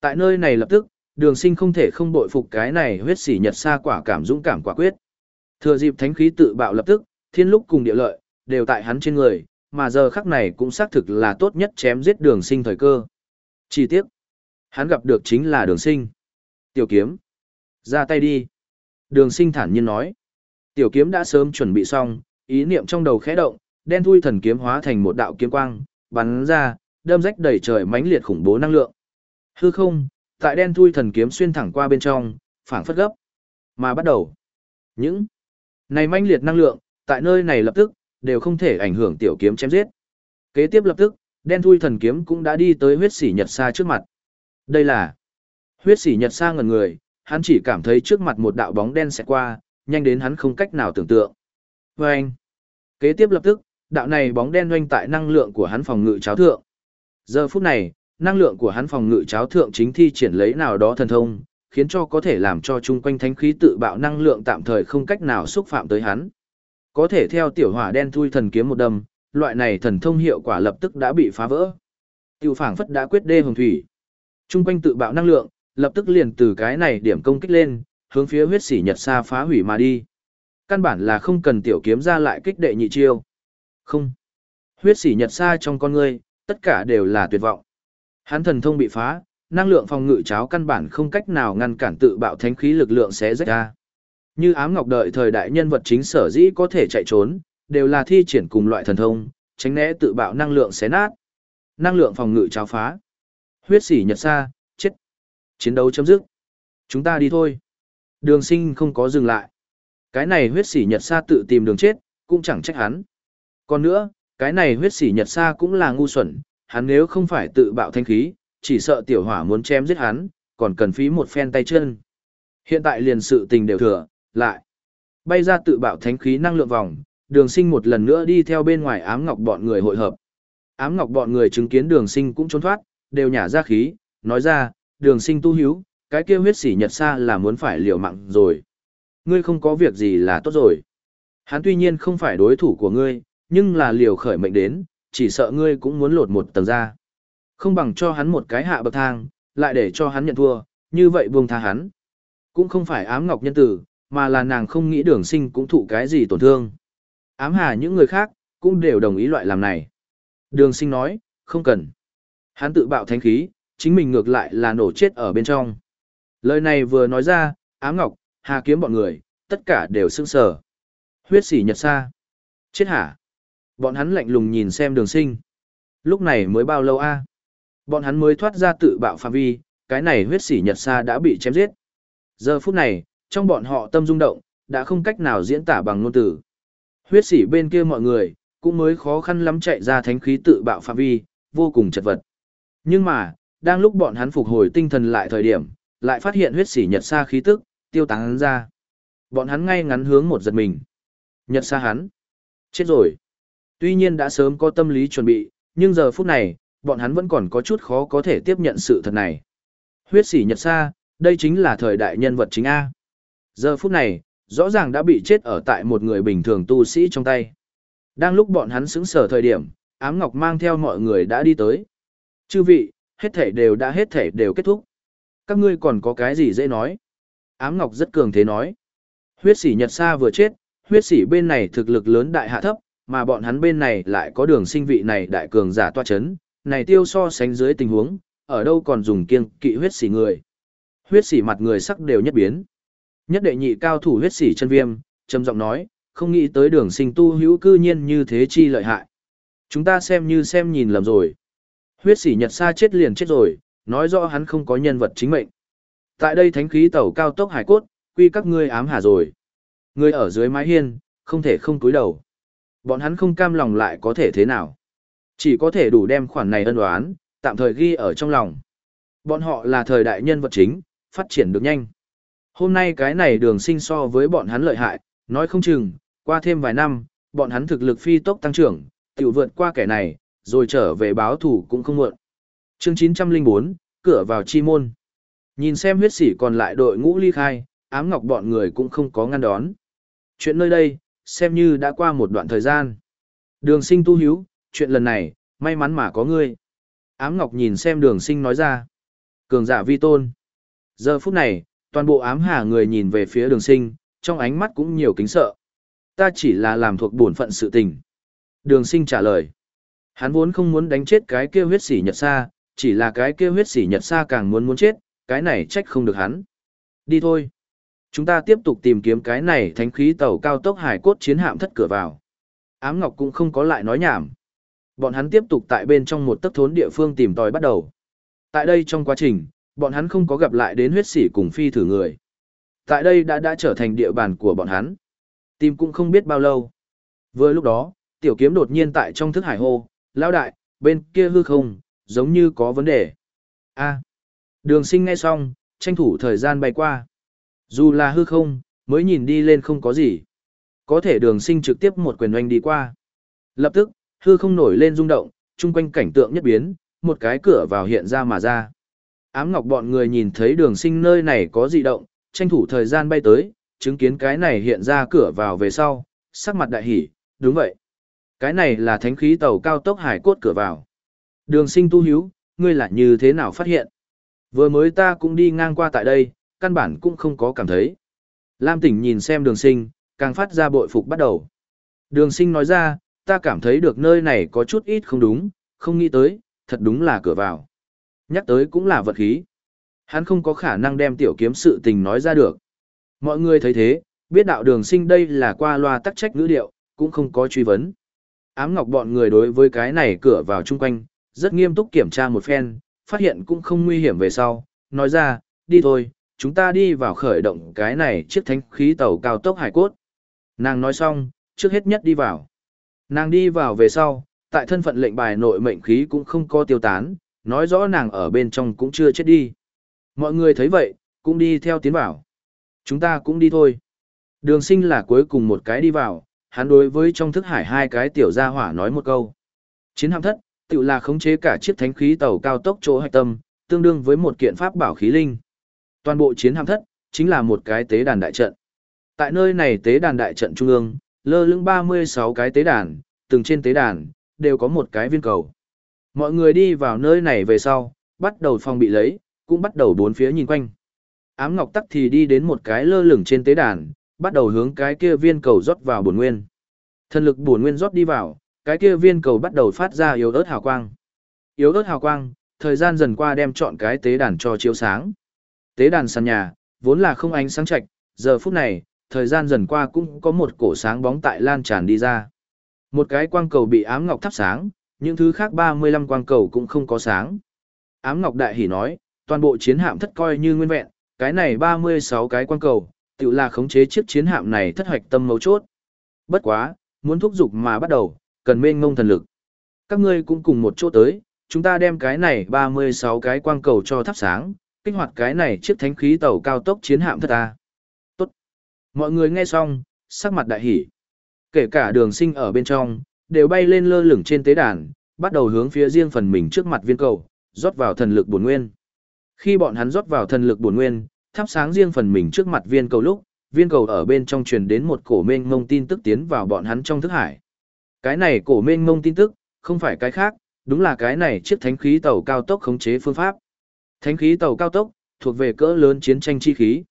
Tại nơi này lập tức, đường sinh không thể không bội phục cái này huyết sỉ nhật sa quả cảm dũng cảm quả quyết. Thừa dịp thánh khí tự bạo lập tức, thiên lúc cùng địa lợi, đều tại hắn trên người, mà giờ khắc này cũng xác thực là tốt nhất chém giết đường sinh thời cơ. Chỉ tiếc, hắn gặp được chính là đường sinh. Tiểu kiếm, ra tay đi. Đường sinh thản nhiên nói. Tiểu kiếm đã sớm chuẩn bị xong, ý niệm trong đầu khẽ động, đen thui thần kiếm hóa thành một đạo kiếm quang, bắn ra, đâm rách đầy trời mãnh liệt khủng bố năng lượng. Hư không, tại đen thui thần kiếm xuyên thẳng qua bên trong, phảng phất gấp. Mà bắt đầu. Những này mãnh liệt năng lượng, tại nơi này lập tức, đều không thể ảnh hưởng tiểu kiếm chém giết. Kế tiếp lập tức, đen thui thần kiếm cũng đã đi tới huyết sỉ nhật sa trước mặt. Đây là huyết sỉ nhật sa ngần người, hắn chỉ cảm thấy trước mặt một đạo bóng đen sẽ qua, nhanh đến hắn không cách nào tưởng tượng. Và anh, kế tiếp lập tức, đạo này bóng đen doanh tại năng lượng của hắn phòng ngự cháo thượng. Giờ phút này, năng lượng của hắn phòng ngự cháo thượng chính thi triển lấy nào đó thần thông, khiến cho có thể làm cho chung quanh thánh khí tự bạo năng lượng tạm thời không cách nào xúc phạm tới hắn. Có thể theo tiểu hỏa đen thui thần kiếm một đâm, loại này thần thông hiệu quả lập tức đã bị phá vỡ. Tiểu phảng phất đã quyết đê hồng thủy. Trung quanh tự bạo năng lượng, lập tức liền từ cái này điểm công kích lên, hướng phía huyết sỉ nhật xa phá hủy mà đi. Căn bản là không cần tiểu kiếm ra lại kích đệ nhị chiêu. Không. Huyết sỉ nhật xa trong con ngươi, tất cả đều là tuyệt vọng. Hắn thần thông bị phá, năng lượng phòng ngự cháo căn bản không cách nào ngăn cản tự bạo thánh khí lực lượng sẽ rách ra. Như ám ngọc đợi thời đại nhân vật chính sở dĩ có thể chạy trốn, đều là thi triển cùng loại thần thông, tránh né tự bạo năng lượng xé nát. Năng lượng phòng ngự cháo phá. Huyết sỉ nhật xa, chết. Chiến đấu chấm dứt. Chúng ta đi thôi. Đường sinh không có dừng lại. Cái này huyết sỉ nhật xa tự tìm đường chết, cũng chẳng trách hắn. Còn nữa, cái này huyết sỉ nhật xa cũng là ngu xuẩn, hắn nếu không phải tự bạo thanh khí, chỉ sợ tiểu hỏa muốn chém giết hắn, còn cần phí một phen tay chân. Hiện tại liền sự tình đều thừa, lại. Bay ra tự bạo thánh khí năng lượng vòng, đường sinh một lần nữa đi theo bên ngoài ám ngọc bọn người hội hợp. Ám ngọc bọn người chứng kiến đường sinh cũng trốn thoát, đều nhả ra khí, nói ra, đường sinh tu hiếu, cái kia huyết sỉ nhật xa là muốn phải liều mạng rồi. Ngươi không có việc gì là tốt rồi. Hắn tuy nhiên không phải đối thủ của ngươi, nhưng là liều khởi mệnh đến, chỉ sợ ngươi cũng muốn lột một tầng ra. Không bằng cho hắn một cái hạ bậc thang, lại để cho hắn nhận thua, như vậy buông tha hắn. Cũng không phải ám ngọc nhân tử, mà là nàng không nghĩ đường sinh cũng thụ cái gì tổn thương. Ám hà những người khác, cũng đều đồng ý loại làm này. Đường sinh nói, không cần. Hắn tự bạo thánh khí, chính mình ngược lại là nổ chết ở bên trong. Lời này vừa nói ra, ám ngọc, hà kiếm bọn người, tất cả đều sưng sờ. Huyết sỉ nhật xa. Chết hả? Bọn hắn lạnh lùng nhìn xem đường sinh. Lúc này mới bao lâu a Bọn hắn mới thoát ra tự bạo phạm vi, cái này huyết sỉ nhật xa đã bị chém giết. Giờ phút này, trong bọn họ tâm rung động, đã không cách nào diễn tả bằng ngôn từ. Huyết sỉ bên kia mọi người, cũng mới khó khăn lắm chạy ra thánh khí tự bạo phạm vi, vô cùng chật vật. Nhưng mà, đang lúc bọn hắn phục hồi tinh thần lại thời điểm, lại phát hiện huyết sỉ nhật xa khí tức, tiêu tán ra. Bọn hắn ngay ngắn hướng một giật mình. Nhật xa hắn. Chết rồi. Tuy nhiên đã sớm có tâm lý chuẩn bị, nhưng giờ phút này, bọn hắn vẫn còn có chút khó có thể tiếp nhận sự thật này. Huyết sỉ nhật xa, đây chính là thời đại nhân vật chính A. Giờ phút này, rõ ràng đã bị chết ở tại một người bình thường tu sĩ trong tay. Đang lúc bọn hắn xứng sở thời điểm, ám ngọc mang theo mọi người đã đi tới. Chư vị, hết thể đều đã hết thể đều kết thúc. Các ngươi còn có cái gì dễ nói? Ám ngọc rất cường thế nói. Huyết sỉ nhật xa vừa chết, huyết sỉ bên này thực lực lớn đại hạ thấp, mà bọn hắn bên này lại có đường sinh vị này đại cường giả toa chấn, này tiêu so sánh dưới tình huống, ở đâu còn dùng kiêng kỵ huyết sỉ người. Huyết sỉ mặt người sắc đều nhất biến. Nhất đệ nhị cao thủ huyết sỉ chân viêm, trầm giọng nói, không nghĩ tới đường sinh tu hữu cư nhiên như thế chi lợi hại. Chúng ta xem như xem nhìn lầm rồi. Huyết sỉ nhật xa chết liền chết rồi, nói rõ hắn không có nhân vật chính mệnh. Tại đây thánh khí tàu cao tốc hải cốt, quy các ngươi ám hà rồi. Người ở dưới mái hiên, không thể không cúi đầu. Bọn hắn không cam lòng lại có thể thế nào. Chỉ có thể đủ đem khoản này ân đoán, tạm thời ghi ở trong lòng. Bọn họ là thời đại nhân vật chính, phát triển được nhanh. Hôm nay cái này đường sinh so với bọn hắn lợi hại, nói không chừng, qua thêm vài năm, bọn hắn thực lực phi tốc tăng trưởng, tiểu vượt qua kẻ này, rồi trở về báo thủ cũng không muộn. chương 904, cửa vào chi môn. Nhìn xem huyết sỉ còn lại đội ngũ ly khai, ám ngọc bọn người cũng không có ngăn đón. Chuyện nơi đây, xem như đã qua một đoạn thời gian. Đường sinh tu hiếu, chuyện lần này, may mắn mà có ngươi. Ám ngọc nhìn xem đường sinh nói ra. Cường giả vi tôn. Giờ phút này, toàn bộ ám hà người nhìn về phía đường sinh, trong ánh mắt cũng nhiều kính sợ. Ta chỉ là làm thuộc bổn phận sự tình. Đường sinh trả lời. Hắn vốn không muốn đánh chết cái kia huyết sỉ nhật xa, chỉ là cái kia huyết sỉ nhật xa càng muốn muốn chết, cái này trách không được hắn. Đi thôi. Chúng ta tiếp tục tìm kiếm cái này thánh khí tàu cao tốc hải cốt chiến hạm thất cửa vào. Ám Ngọc cũng không có lại nói nhảm. Bọn hắn tiếp tục tại bên trong một tấc thốn địa phương tìm tòi bắt đầu. Tại đây trong quá trình, bọn hắn không có gặp lại đến huyết sỉ cùng phi thử người. Tại đây đã đã trở thành địa bàn của bọn hắn. Tìm cũng không biết bao lâu. Vừa lúc đó, tiểu kiếm đột nhiên tại trong thức hải hô, lao đại, bên kia hư không, giống như có vấn đề. a đường sinh ngay xong, tranh thủ thời gian bay qua. Dù là hư không, mới nhìn đi lên không có gì. Có thể đường sinh trực tiếp một quyền oanh đi qua. Lập tức, hư không nổi lên rung động, chung quanh cảnh tượng nhất biến, một cái cửa vào hiện ra mà ra. Ám ngọc bọn người nhìn thấy đường sinh nơi này có dị động, tranh thủ thời gian bay tới, chứng kiến cái này hiện ra cửa vào về sau, sắc mặt đại hỉ, đúng vậy. Cái này là thánh khí tàu cao tốc hải cốt cửa vào. Đường sinh tu hiếu, ngươi là như thế nào phát hiện? Vừa mới ta cũng đi ngang qua tại đây, căn bản cũng không có cảm thấy. Lam tỉnh nhìn xem đường sinh, càng phát ra bội phục bắt đầu. Đường sinh nói ra, ta cảm thấy được nơi này có chút ít không đúng, không nghĩ tới, thật đúng là cửa vào. Nhắc tới cũng là vật khí. Hắn không có khả năng đem tiểu kiếm sự tình nói ra được. Mọi người thấy thế, biết đạo đường sinh đây là qua loa tắc trách ngữ điệu, cũng không có truy vấn. Ám ngọc bọn người đối với cái này cửa vào chung quanh, rất nghiêm túc kiểm tra một phen, phát hiện cũng không nguy hiểm về sau, nói ra, đi thôi, chúng ta đi vào khởi động cái này chiếc thánh khí tàu cao tốc hải cốt. Nàng nói xong, trước hết nhất đi vào. Nàng đi vào về sau, tại thân phận lệnh bài nội mệnh khí cũng không có tiêu tán, nói rõ nàng ở bên trong cũng chưa chết đi. Mọi người thấy vậy, cũng đi theo tiến vào. Chúng ta cũng đi thôi. Đường sinh là cuối cùng một cái đi vào, hắn đối với trong thức hải hai cái tiểu gia hỏa nói một câu. Chiến hạm thất, tự là khống chế cả chiếc thánh khí tàu cao tốc chỗ hạch tâm, tương đương với một kiện pháp bảo khí linh. Toàn bộ chiến hạm thất, chính là một cái tế đàn đại trận. Tại nơi này tế đàn đại trận trung ương, lơ lưng 36 cái tế đàn, từng trên tế đàn, đều có một cái viên cầu. Mọi người đi vào nơi này về sau, bắt đầu phòng bị lấy, cũng bắt đầu bốn phía nhìn quanh. Ám Ngọc Tắc thì đi đến một cái lơ lửng trên tế đàn, bắt đầu hướng cái kia viên cầu rót vào bổn nguyên. Thần lực bổn nguyên rót đi vào, cái kia viên cầu bắt đầu phát ra yếu ớt hào quang. Yếu ớt hào quang, thời gian dần qua đem chọn cái tế đàn cho chiếu sáng. Tế đàn sàn nhà, vốn là không ánh sáng chạch, giờ phút này, thời gian dần qua cũng có một cổ sáng bóng tại lan tràn đi ra. Một cái quang cầu bị ám ngọc thắp sáng, những thứ khác 35 quang cầu cũng không có sáng. Ám ngọc đại hỉ nói, toàn bộ chiến hạm thất coi như nguyên vẹn, cái này 36 cái quang cầu, tự là khống chế chiếc chiến hạm này thất hoạch tâm mấu chốt. Bất quá, muốn thúc giục mà bắt đầu, cần mênh ngông thần lực. Các ngươi cũng cùng một chỗ tới, chúng ta đem cái này 36 cái quang cầu cho thắp sáng, kích hoạt cái này chiếc thánh khí tàu cao tốc chiến hạm thật ta. Tốt. Mọi người nghe xong, sắc mặt đại hỉ. Kể cả đường sinh ở bên trong, đều bay lên lơ lửng trên tế đàn, bắt đầu hướng phía riêng phần mình trước mặt viên cầu, rót vào thần lực bổn nguyên. Khi bọn hắn rót vào thần lực bổn nguyên, thắp sáng riêng phần mình trước mặt viên cầu lúc, viên cầu ở bên trong truyền đến một cổ mênh mông tin tức tiến vào bọn hắn trong thức hải. Cái này cổ mênh mông tin tức, không phải cái khác, đúng là cái này chiếc thánh khí tàu cao tốc khống chế phương pháp. Thánh khí tàu cao tốc, thuộc về cỡ lớn chiến tranh chi khí.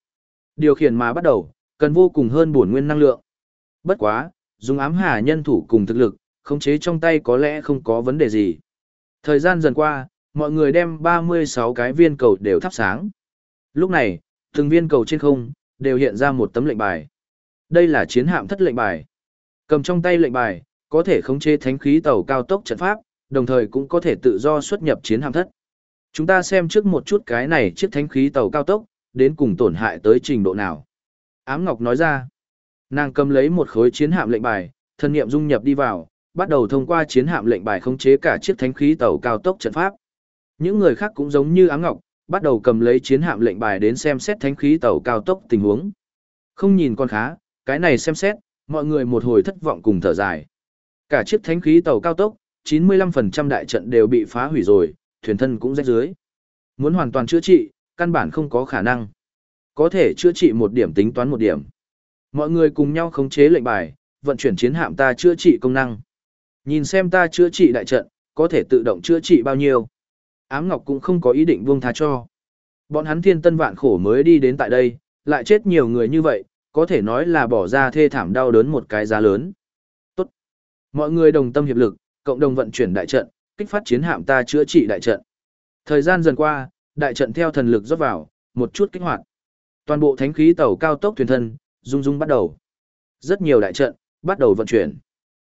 Điều khiển mà bắt đầu, cần vô cùng hơn bổn nguyên năng lượng. Bất quá, dùng ám hà nhân thủ cùng thực lực, khống chế trong tay có lẽ không có vấn đề gì. Thời gian dần qua, mọi người đem 36 cái viên cầu đều thắp sáng. Lúc này, từng viên cầu trên không, đều hiện ra một tấm lệnh bài. Đây là chiến hạm thất lệnh bài. Cầm trong tay lệnh bài, có thể khống chế thánh khí tàu cao tốc trận pháp, đồng thời cũng có thể tự do xuất nhập chiến hạm thất. Chúng ta xem trước một chút cái này chiếc thánh khí tàu cao tốc, đến cùng tổn hại tới trình độ nào. Ám Ngọc nói ra, nàng cầm lấy một khối chiến hạm lệnh bài, thân niệm dung nhập đi vào, bắt đầu thông qua chiến hạm lệnh bài khống chế cả chiếc thánh khí tàu cao tốc trận pháp. Những người khác cũng giống như Ám Ngọc, bắt đầu cầm lấy chiến hạm lệnh bài đến xem xét thánh khí tàu cao tốc tình huống. Không nhìn con khá, cái này xem xét, mọi người một hồi thất vọng cùng thở dài. Cả chiếc thánh khí tàu cao tốc, 95% đại trận đều bị phá hủy rồi, thuyền thân cũng rách dưới. Muốn hoàn toàn chữa trị, căn bản không có khả năng. Có thể chữa trị một điểm tính toán một điểm. Mọi người cùng nhau khống chế lệnh bài, vận chuyển chiến hạm ta chữa trị công năng. Nhìn xem ta chữa trị đại trận, có thể tự động chữa trị bao nhiêu. Ám Ngọc cũng không có ý định buông tha cho. Bọn hắn thiên tân vạn khổ mới đi đến tại đây, lại chết nhiều người như vậy, có thể nói là bỏ ra thê thảm đau đớn một cái giá lớn. Tốt. Mọi người đồng tâm hiệp lực, cộng đồng vận chuyển đại trận, kích phát chiến hạm ta chữa trị đại trận. Thời gian dần qua, đại trận theo thần lực rót vào, một chút kích hoạt. Toàn bộ thánh khí tàu cao tốc thuyền thân, rung rung bắt đầu. Rất nhiều đại trận, bắt đầu vận chuyển.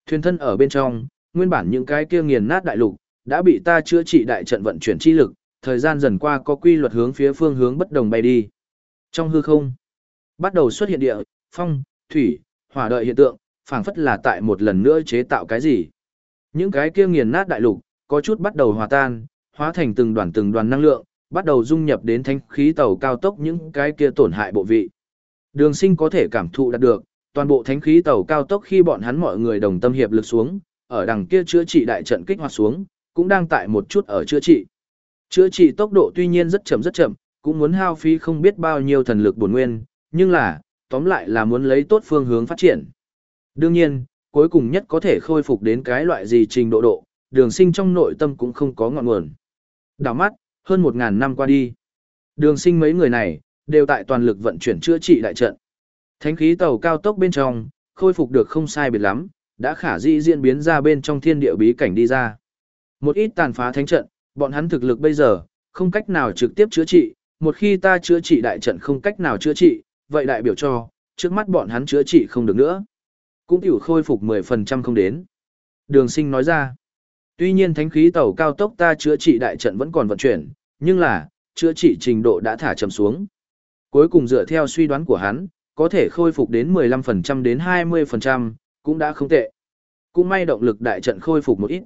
Thuyền thân ở bên trong, nguyên bản những cái kia nghiền nát đại lục, đã bị ta chữa trị đại trận vận chuyển chi lực, thời gian dần qua có quy luật hướng phía phương hướng bất đồng bay đi. Trong hư không, bắt đầu xuất hiện địa, phong, thủy, hỏa đợi hiện tượng, phảng phất là tại một lần nữa chế tạo cái gì. Những cái kia nghiền nát đại lục, có chút bắt đầu hòa tan, hóa thành từng đoàn từng đoàn năng lượng, bắt đầu dung nhập đến thanh khí tàu cao tốc những cái kia tổn hại bộ vị. Đường sinh có thể cảm thụ đạt được, toàn bộ thánh khí tàu cao tốc khi bọn hắn mọi người đồng tâm hiệp lực xuống, ở đằng kia chữa trị đại trận kích hoạt xuống, cũng đang tại một chút ở chữa trị. Chữa trị tốc độ tuy nhiên rất chậm rất chậm, cũng muốn hao phí không biết bao nhiêu thần lực bổn nguyên, nhưng là, tóm lại là muốn lấy tốt phương hướng phát triển. Đương nhiên, cuối cùng nhất có thể khôi phục đến cái loại gì trình độ độ, đường sinh trong nội tâm cũng không có ngọn nguồn. Đảo mắt, hơn 1.000 năm qua đi. Đường sinh mấy người này, đều tại toàn lực vận chuyển chữa trị đại trận. Thánh khí tàu cao tốc bên trong, khôi phục được không sai biệt lắm, đã khả dĩ diễn biến ra bên trong thiên địa bí cảnh đi ra. Một ít tàn phá thánh trận, bọn hắn thực lực bây giờ, không cách nào trực tiếp chữa trị, một khi ta chữa trị đại trận không cách nào chữa trị, vậy đại biểu cho, trước mắt bọn hắn chữa trị không được nữa. Cũng tiểu khôi phục 10% không đến. Đường sinh nói ra, tuy nhiên thánh khí tàu cao tốc ta chữa trị đại trận vẫn còn vận chuyển, nhưng là, chữa trị trình độ đã thả chậm xuống. Cuối cùng dựa theo suy đoán của hắn, có thể khôi phục đến 15% đến 20%, cũng đã không tệ. Cũng may động lực đại trận khôi phục một ít.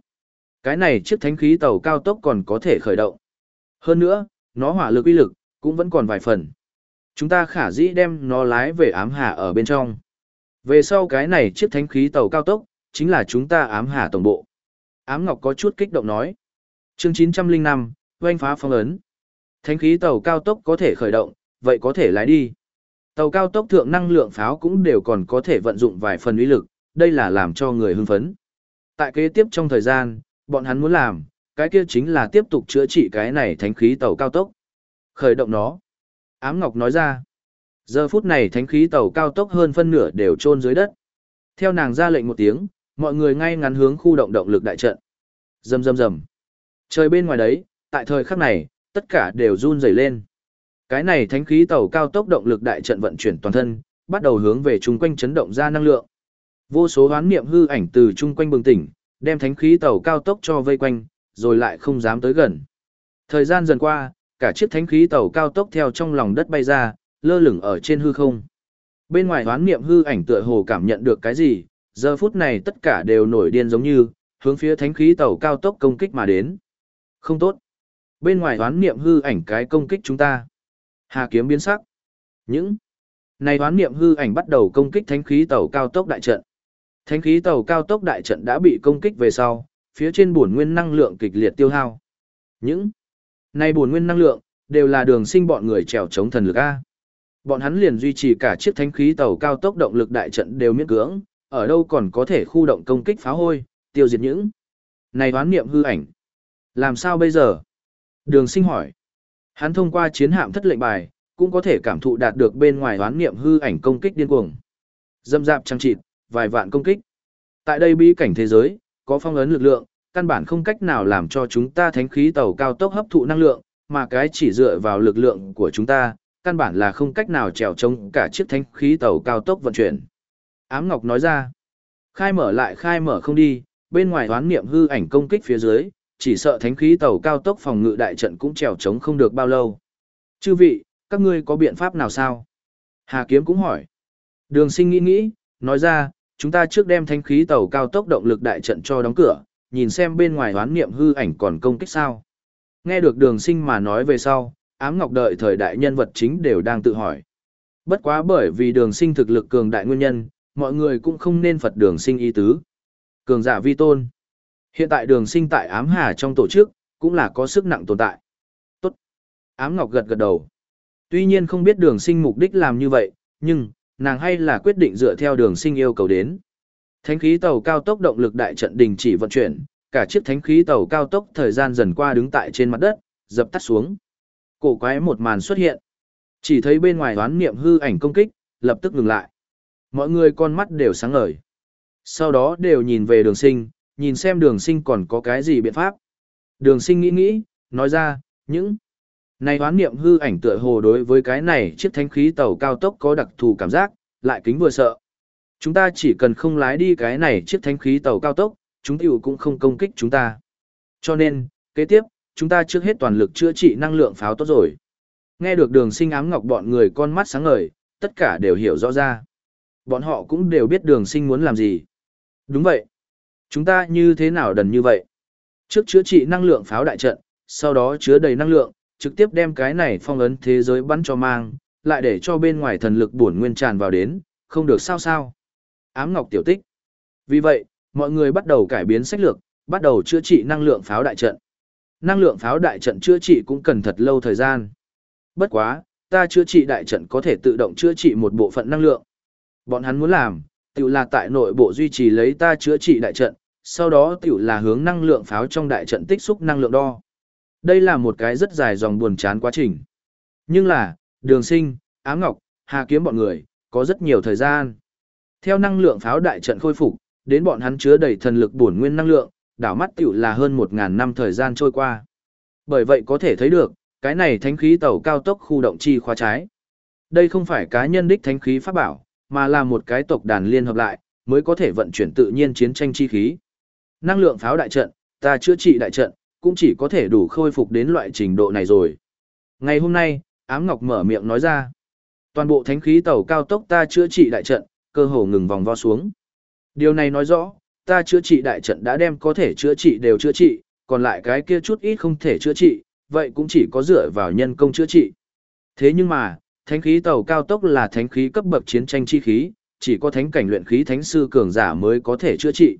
Cái này chiếc thánh khí tàu cao tốc còn có thể khởi động. Hơn nữa, nó hỏa lực uy lực, cũng vẫn còn vài phần. Chúng ta khả dĩ đem nó lái về ám hà ở bên trong. Về sau cái này chiếc thánh khí tàu cao tốc, chính là chúng ta ám hà tổng bộ. Ám Ngọc có chút kích động nói. chương 905, oanh phá phong ấn. Thánh khí tàu cao tốc có thể khởi động, vậy có thể lái đi. Tàu cao tốc thượng năng lượng pháo cũng đều còn có thể vận dụng vài phần uy lực, đây là làm cho người hưng phấn. Tại kế tiếp trong thời gian, bọn hắn muốn làm, cái kia chính là tiếp tục chữa trị cái này thánh khí tàu cao tốc. Khởi động nó. Ám Ngọc nói ra. Giờ phút này thánh khí tàu cao tốc hơn phân nửa đều chôn dưới đất. Theo nàng ra lệnh một tiếng, mọi người ngay ngắn hướng khu động động lực đại trận. Rầm rầm rầm. Trời bên ngoài đấy, tại thời khắc này, tất cả đều run rẩy lên. Cái này thánh khí tàu cao tốc động lực đại trận vận chuyển toàn thân, bắt đầu hướng về chung quanh chấn động ra năng lượng. Vô số hoán niệm hư ảnh từ chung quanh bừng tỉnh, đem thánh khí tàu cao tốc cho vây quanh, rồi lại không dám tới gần. Thời gian dần qua, cả chiếc thánh khí tàu cao tốc theo trong lòng đất bay ra, lơ lửng ở trên hư không. Bên ngoài hoán niệm hư ảnh tựa hồ cảm nhận được cái gì, giờ phút này tất cả đều nổi điên giống như, hướng phía thánh khí tàu cao tốc công kích mà đến. Không tốt. Bên ngoài đoán niệm hư ảnh cái công kích chúng ta. Hà kiếm biến sắc. Những này đoán niệm hư ảnh bắt đầu công kích thánh khí tàu cao tốc đại trận. Thánh khí tàu cao tốc đại trận đã bị công kích về sau, phía trên bổn nguyên năng lượng kịch liệt tiêu hao. Những này bổn nguyên năng lượng đều là đường sinh bọn người trèo chống thần lực a. Bọn hắn liền duy trì cả chiếc thánh khí tàu cao tốc động lực đại trận đều miễn cưỡng, ở đâu còn có thể khu động công kích phá hôi, tiêu diệt những này đoán niệm hư ảnh. Làm sao bây giờ? Đường sinh hỏi. Hắn thông qua chiến hạm thất lệnh bài, cũng có thể cảm thụ đạt được bên ngoài đoán niệm hư ảnh công kích điên cuồng. Dâm dạp trăng trịt, vài vạn công kích. Tại đây bí cảnh thế giới, có phong ấn lực lượng, căn bản không cách nào làm cho chúng ta thánh khí tàu cao tốc hấp thụ năng lượng, mà cái chỉ dựa vào lực lượng của chúng ta, căn bản là không cách nào trèo chống cả chiếc thánh khí tàu cao tốc vận chuyển. Ám Ngọc nói ra, khai mở lại khai mở không đi, bên ngoài hoán niệm hư ảnh công kích phía dưới, chỉ sợ thánh khí tàu cao tốc phòng ngự đại trận cũng trèo chống không được bao lâu. Chư vị, các ngươi có biện pháp nào sao? Hà Kiếm cũng hỏi. Đường sinh nghĩ nghĩ, nói ra, chúng ta trước đem thánh khí tàu cao tốc động lực đại trận cho đóng cửa, nhìn xem bên ngoài hoán niệm hư ảnh còn công kích sao. Nghe được đường sinh mà nói về sau, ám ngọc đợi thời đại nhân vật chính đều đang tự hỏi. Bất quá bởi vì đường sinh thực lực cường đại nguyên nhân, mọi người cũng không nên phật đường sinh ý tứ. Cường giả vi tôn. Hiện tại đường sinh tại ám hà trong tổ chức, cũng là có sức nặng tồn tại. Tốt. Ám ngọc gật gật đầu. Tuy nhiên không biết đường sinh mục đích làm như vậy, nhưng, nàng hay là quyết định dựa theo đường sinh yêu cầu đến. Thánh khí tàu cao tốc động lực đại trận đình chỉ vận chuyển, cả chiếc thánh khí tàu cao tốc thời gian dần qua đứng tại trên mặt đất, dập tắt xuống. Cổ quái một màn xuất hiện. Chỉ thấy bên ngoài đoán niệm hư ảnh công kích, lập tức ngừng lại. Mọi người con mắt đều sáng ngời. Sau đó đều nhìn về đường sinh, nhìn xem đường sinh còn có cái gì biện pháp. Đường sinh nghĩ nghĩ, nói ra, những này đoán niệm hư ảnh tựa hồ đối với cái này chiếc thánh khí tàu cao tốc có đặc thù cảm giác, lại kính vừa sợ. Chúng ta chỉ cần không lái đi cái này chiếc thánh khí tàu cao tốc, chúng tiểu cũng không công kích chúng ta. Cho nên, kế tiếp, chúng ta trước hết toàn lực chữa trị năng lượng pháo tốt rồi. Nghe được đường sinh ám ngọc bọn người con mắt sáng ngời, tất cả đều hiểu rõ ra. Bọn họ cũng đều biết đường sinh muốn làm gì. Đúng vậy. Chúng ta như thế nào đần như vậy? Trước chữa trị năng lượng pháo đại trận, sau đó chứa đầy năng lượng, trực tiếp đem cái này phong ấn thế giới bắn cho mang, lại để cho bên ngoài thần lực bổn nguyên tràn vào đến, không được sao sao. Ám ngọc tiểu tích. Vì vậy, mọi người bắt đầu cải biến sách lược, bắt đầu chữa trị năng lượng pháo đại trận. Năng lượng pháo đại trận chữa trị cũng cần thật lâu thời gian. Bất quá, ta chữa trị đại trận có thể tự động chữa trị một bộ phận năng lượng. Bọn hắn muốn làm, tiểu là tại nội bộ duy trì lấy ta chữa trị đại trận, sau đó tiểu là hướng năng lượng pháo trong đại trận tích xúc năng lượng đo. Đây là một cái rất dài dòng buồn chán quá trình. Nhưng là, đường sinh, Á ngọc, hà kiếm bọn người, có rất nhiều thời gian. Theo năng lượng pháo đại trận khôi phục, đến bọn hắn chứa đầy thần lực bổn nguyên năng lượng, đảo mắt tiểu là hơn 1.000 năm thời gian trôi qua. Bởi vậy có thể thấy được, cái này thánh khí tàu cao tốc khu động chi khóa trái. Đây không phải cá nhân đích thánh khí pháp bảo, mà là một cái tộc đàn liên hợp lại, mới có thể vận chuyển tự nhiên chiến tranh chi khí. Năng lượng pháo đại trận, ta chữa trị đại trận, cũng chỉ có thể đủ khôi phục đến loại trình độ này rồi. Ngày hôm nay, Ám Ngọc mở miệng nói ra. Toàn bộ thánh khí tàu cao tốc ta chữa trị đại trận, cơ hồ ngừng vòng vo xuống. Điều này nói rõ, ta chữa trị đại trận đã đem có thể chữa trị đều chữa trị, còn lại cái kia chút ít không thể chữa trị, vậy cũng chỉ có dựa vào nhân công chữa trị. Thế nhưng mà, thánh khí tàu cao tốc là thánh khí cấp bậc chiến tranh chi khí, chỉ có thánh cảnh luyện khí thánh sư cường giả mới có thể chữa trị.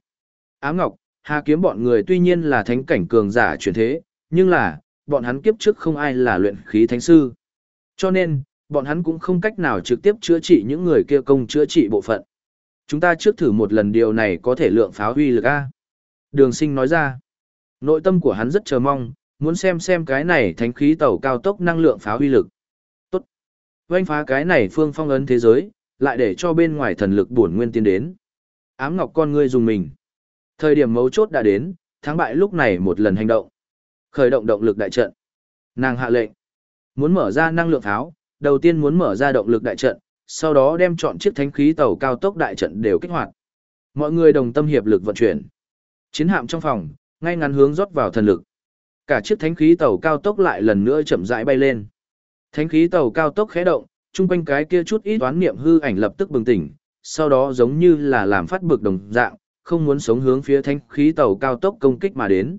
Ám Ngọc, Hà Kiếm bọn người tuy nhiên là thánh cảnh cường giả chuyển thế, nhưng là, bọn hắn kiếp trước không ai là luyện khí thánh sư. Cho nên, bọn hắn cũng không cách nào trực tiếp chữa trị những người kia công chữa trị bộ phận. Chúng ta trước thử một lần điều này có thể lượng pháo huy lực A. Đường sinh nói ra, nội tâm của hắn rất chờ mong, muốn xem xem cái này thánh khí tàu cao tốc năng lượng pháo huy lực. Oanh phá cái này phương phong ấn thế giới, lại để cho bên ngoài thần lực bổn nguyên tiến đến. Ám ngọc con ngươi dùng mình. Thời điểm mấu chốt đã đến, thắng bại lúc này một lần hành động. Khởi động động lực đại trận. Nàng hạ lệnh. Muốn mở ra năng lượng tháo, đầu tiên muốn mở ra động lực đại trận, sau đó đem chọn chiếc thánh khí tàu cao tốc đại trận đều kích hoạt. Mọi người đồng tâm hiệp lực vận chuyển. Chiến hạm trong phòng, ngay ngắn hướng rót vào thần lực. Cả chiếc thánh khí tàu cao tốc lại lần nữa chậm rãi bay lên. Thánh khí tàu cao tốc khẽ động, chung quanh cái kia chút ít toán niệm hư ảnh lập tức bừng tỉnh, sau đó giống như là làm phát bực đồng dạng, không muốn sống hướng phía thánh khí tàu cao tốc công kích mà đến.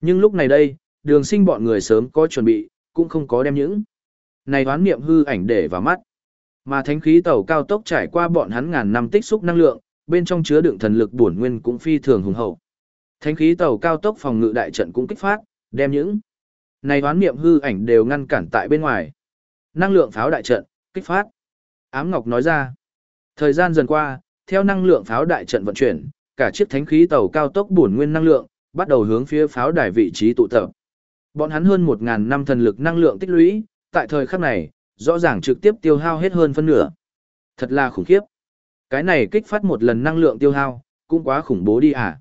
Nhưng lúc này đây, đường sinh bọn người sớm có chuẩn bị, cũng không có đem những này toán niệm hư ảnh để vào mắt. Mà thánh khí tàu cao tốc trải qua bọn hắn ngàn năm tích xúc năng lượng, bên trong chứa đựng thần lực bổn nguyên cũng phi thường hùng hậu. Thánh khí tàu cao tốc phòng ngự đại trận cũng kích phát, đem những này toán niệm hư ảnh đều ngăn cản tại bên ngoài. Năng lượng pháo đại trận, kích phát. Ám Ngọc nói ra. Thời gian dần qua, theo năng lượng pháo đại trận vận chuyển, cả chiếc thánh khí tàu cao tốc bổn nguyên năng lượng, bắt đầu hướng phía pháo đài vị trí tụ tập. Bọn hắn hơn 1000 năm thần lực năng lượng tích lũy, tại thời khắc này, rõ ràng trực tiếp tiêu hao hết hơn phân nửa. Thật là khủng khiếp. Cái này kích phát một lần năng lượng tiêu hao, cũng quá khủng bố đi à.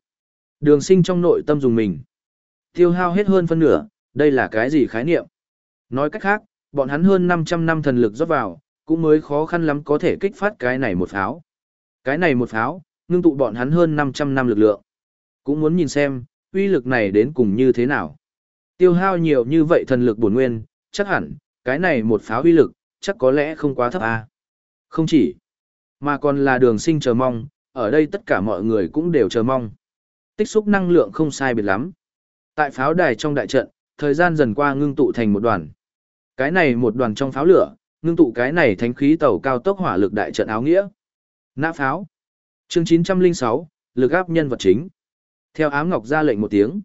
Đường sinh trong nội tâm dùng mình. Tiêu hao hết hơn phân nửa, đây là cái gì khái niệm? Nói cách khác, bọn hắn hơn 500 năm thần lực rót vào, cũng mới khó khăn lắm có thể kích phát cái này một pháo. Cái này một pháo, ngưng tụ bọn hắn hơn 500 năm lực lượng. Cũng muốn nhìn xem, uy lực này đến cùng như thế nào. Tiêu hao nhiều như vậy thần lực bổn nguyên, chắc hẳn, cái này một pháo uy lực, chắc có lẽ không quá thấp à. Không chỉ, mà còn là đường sinh chờ mong, ở đây tất cả mọi người cũng đều chờ mong. Tích xúc năng lượng không sai biệt lắm. Tại pháo đài trong đại trận, thời gian dần qua ngưng tụ thành một đoàn. Cái này một đoàn trong pháo lửa, ngưng tụ cái này thánh khí tàu cao tốc hỏa lực đại trận áo nghĩa. Nã pháo. Chương 906, lực áp nhân vật chính. Theo ám ngọc ra lệnh một tiếng,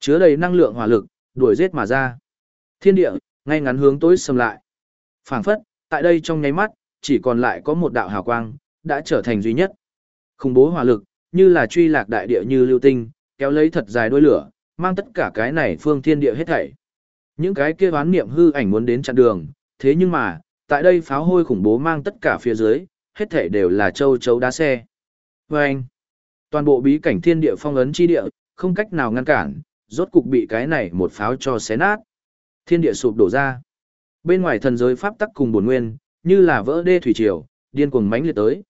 chứa đầy năng lượng hỏa lực, đuổi giết mà ra. Thiên địa, ngay ngắn hướng tối xâm lại. Phảng phất, tại đây trong nháy mắt, chỉ còn lại có một đạo hào quang, đã trở thành duy nhất. Khủng bố hỏa lực, như là truy lạc đại địa như lưu tinh, kéo lấy thật dài đuôi lửa, mang tất cả cái này phương thiên địa hết thảy. Những cái kia oán niệm hư ảnh muốn đến chặn đường, thế nhưng mà, tại đây pháo hôi khủng bố mang tất cả phía dưới, hết thảy đều là châu chấu đá xe. Vâng! anh, toàn bộ bí cảnh thiên địa phong ấn chi địa, không cách nào ngăn cản, rốt cục bị cái này một pháo cho xé nát. Thiên địa sụp đổ ra. Bên ngoài thần giới pháp tắc cùng bổn nguyên, như là vỡ đê thủy triều, điên cuồng mãnh liệt tới.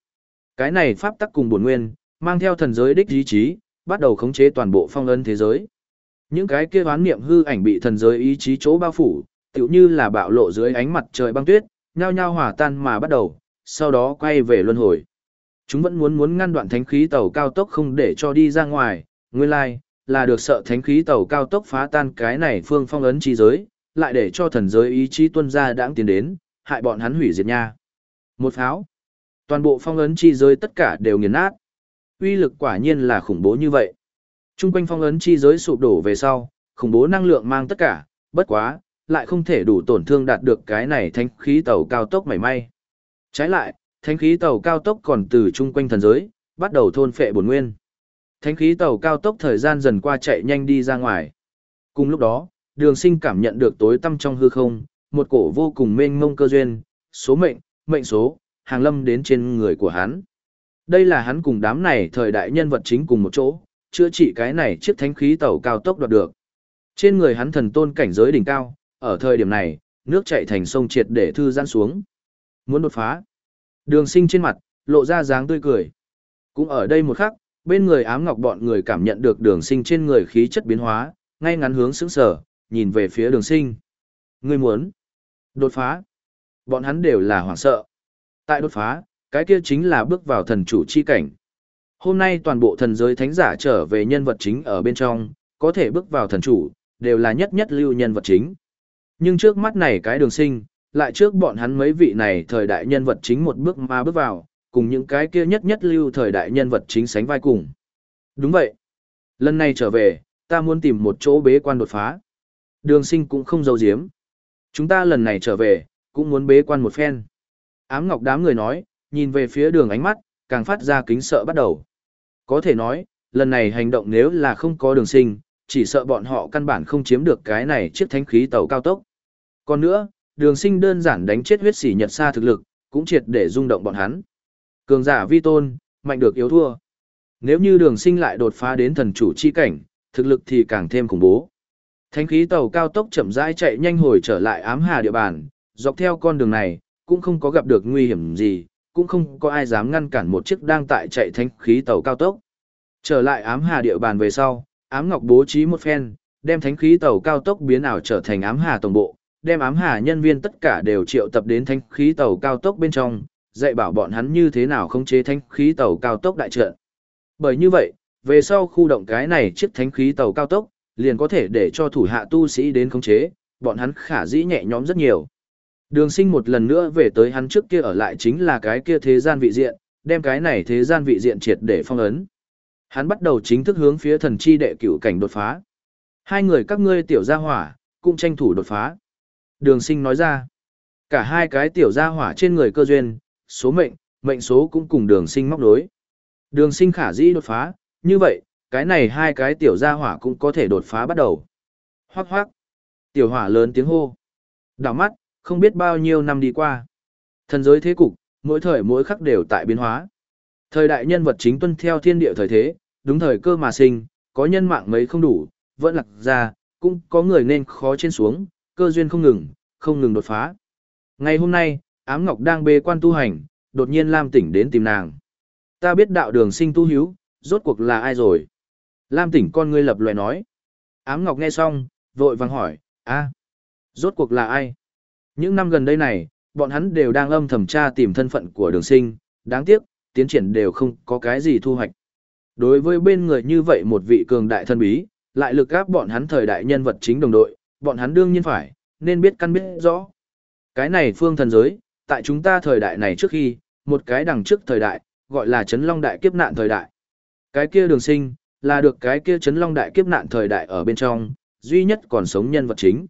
Cái này pháp tắc cùng bổn nguyên, mang theo thần giới đích ý chí, bắt đầu khống chế toàn bộ phong ấn thế giới. Những cái kia đoán niệm hư ảnh bị thần giới ý chí chỗ bao phủ, tựu như là bạo lộ dưới ánh mặt trời băng tuyết, nhao nhao hòa tan mà bắt đầu, sau đó quay về luân hồi. Chúng vẫn muốn muốn ngăn đoạn thánh khí tàu cao tốc không để cho đi ra ngoài, nguyên lai, like, là được sợ thánh khí tàu cao tốc phá tan cái này phương phong ấn chi giới, lại để cho thần giới ý chí tuân ra đãng tiến đến, hại bọn hắn hủy diệt nha. Một pháo, toàn bộ phong ấn chi giới tất cả đều nghiền nát. Uy lực quả nhiên là khủng bố như vậy. Trung quanh phong ấn chi giới sụp đổ về sau, khủng bố năng lượng mang tất cả, bất quá, lại không thể đủ tổn thương đạt được cái này thánh khí tàu cao tốc mảy may. Trái lại, thánh khí tàu cao tốc còn từ chung quanh thần giới, bắt đầu thôn phệ bổn nguyên. Thánh khí tàu cao tốc thời gian dần qua chạy nhanh đi ra ngoài. Cùng lúc đó, đường sinh cảm nhận được tối tâm trong hư không, một cổ vô cùng mênh mông cơ duyên, số mệnh, mệnh số, hàng lâm đến trên người của hắn. Đây là hắn cùng đám này thời đại nhân vật chính cùng một chỗ, chữa trị cái này chiếc thánh khí tàu cao tốc đoạt được. Trên người hắn thần tôn cảnh giới đỉnh cao, ở thời điểm này, nước chảy thành sông triệt để thư giãn xuống. Muốn đột phá. Đường sinh trên mặt, lộ ra dáng tươi cười. Cũng ở đây một khắc, bên người ám ngọc bọn người cảm nhận được đường sinh trên người khí chất biến hóa, ngay ngắn hướng sững sở, nhìn về phía đường sinh. Người muốn đột phá. Bọn hắn đều là hoảng sợ. Tại đột phá, cái kia chính là bước vào thần chủ chi cảnh. Hôm nay toàn bộ thần giới thánh giả trở về nhân vật chính ở bên trong, có thể bước vào thần chủ, đều là nhất nhất lưu nhân vật chính. Nhưng trước mắt này cái đường sinh, lại trước bọn hắn mấy vị này thời đại nhân vật chính một bước mà bước vào, cùng những cái kia nhất nhất lưu thời đại nhân vật chính sánh vai cùng. Đúng vậy. Lần này trở về, ta muốn tìm một chỗ bế quan đột phá. Đường sinh cũng không giấu giếm. Chúng ta lần này trở về, cũng muốn bế quan một phen. Ám ngọc đám người nói, nhìn về phía đường ánh mắt, càng phát ra kính sợ bắt đầu. Có thể nói, lần này hành động nếu là không có đường sinh, chỉ sợ bọn họ căn bản không chiếm được cái này chiếc thánh khí tàu cao tốc. Còn nữa, đường sinh đơn giản đánh chết huyết sỉ nhật xa thực lực, cũng triệt để rung động bọn hắn. Cường giả vi tôn, mạnh được yếu thua. Nếu như đường sinh lại đột phá đến thần chủ chi cảnh, thực lực thì càng thêm khủng bố. Thánh khí tàu cao tốc chậm rãi chạy nhanh hồi trở lại ám hà địa bàn, dọc theo con đường này, cũng không có gặp được nguy hiểm gì, cũng không có ai dám ngăn cản một chiếc đang tại chạy thánh khí tàu cao tốc. Trở lại ám hà địa bàn về sau, ám ngọc bố trí một phen, đem thánh khí tàu cao tốc biến ảo trở thành ám hà tổng bộ, đem ám hà nhân viên tất cả đều triệu tập đến thánh khí tàu cao tốc bên trong, dạy bảo bọn hắn như thế nào khống chế thánh khí tàu cao tốc đại trận. Bởi như vậy, về sau khu động cái này chiếc thánh khí tàu cao tốc, liền có thể để cho thủ hạ tu sĩ đến khống chế, bọn hắn khả dĩ nhẹ nhõm rất nhiều. Đường sinh một lần nữa về tới hắn trước kia ở lại chính là cái kia thế gian vị diện, đem cái này thế gian vị diện triệt để phong ấn. Hắn bắt đầu chính thức hướng phía thần chi đệ cửu cảnh đột phá. Hai người các ngươi tiểu gia hỏa, cũng tranh thủ đột phá. Đường sinh nói ra, cả hai cái tiểu gia hỏa trên người cơ duyên, số mệnh, mệnh số cũng cùng đường sinh móc đối. Đường sinh khả dĩ đột phá, như vậy, cái này hai cái tiểu gia hỏa cũng có thể đột phá bắt đầu. Hoác hoác. Tiểu hỏa lớn tiếng hô. Đảo mắt, không biết bao nhiêu năm đi qua. Thần giới thế cục, mỗi thời mỗi khắc đều tại biến hóa. Thời đại nhân vật chính tuân theo thiên địa thời thế, đúng thời cơ mà sinh, có nhân mạng mấy không đủ, vẫn lạc ra, cũng có người nên khó trên xuống, cơ duyên không ngừng, không ngừng đột phá. Ngày hôm nay, Ám Ngọc đang bê quan tu hành, đột nhiên Lam Tỉnh đến tìm nàng. Ta biết đạo đường sinh tu hiếu, rốt cuộc là ai rồi? Lam Tỉnh con ngươi lập loè nói. Ám Ngọc nghe xong, vội vàng hỏi, a, rốt cuộc là ai? Những năm gần đây này, bọn hắn đều đang âm thầm tra tìm thân phận của đường sinh, đáng tiếc, tiến triển đều không có cái gì thu hoạch. Đối với bên người như vậy một vị cường đại thân bí, lại lực gáp bọn hắn thời đại nhân vật chính đồng đội, bọn hắn đương nhiên phải, nên biết căn biết rõ. Cái này phương thần giới, tại chúng ta thời đại này trước khi, một cái đằng trước thời đại, gọi là chấn long đại kiếp nạn thời đại. Cái kia đường sinh, là được cái kia chấn long đại kiếp nạn thời đại ở bên trong, duy nhất còn sống nhân vật chính.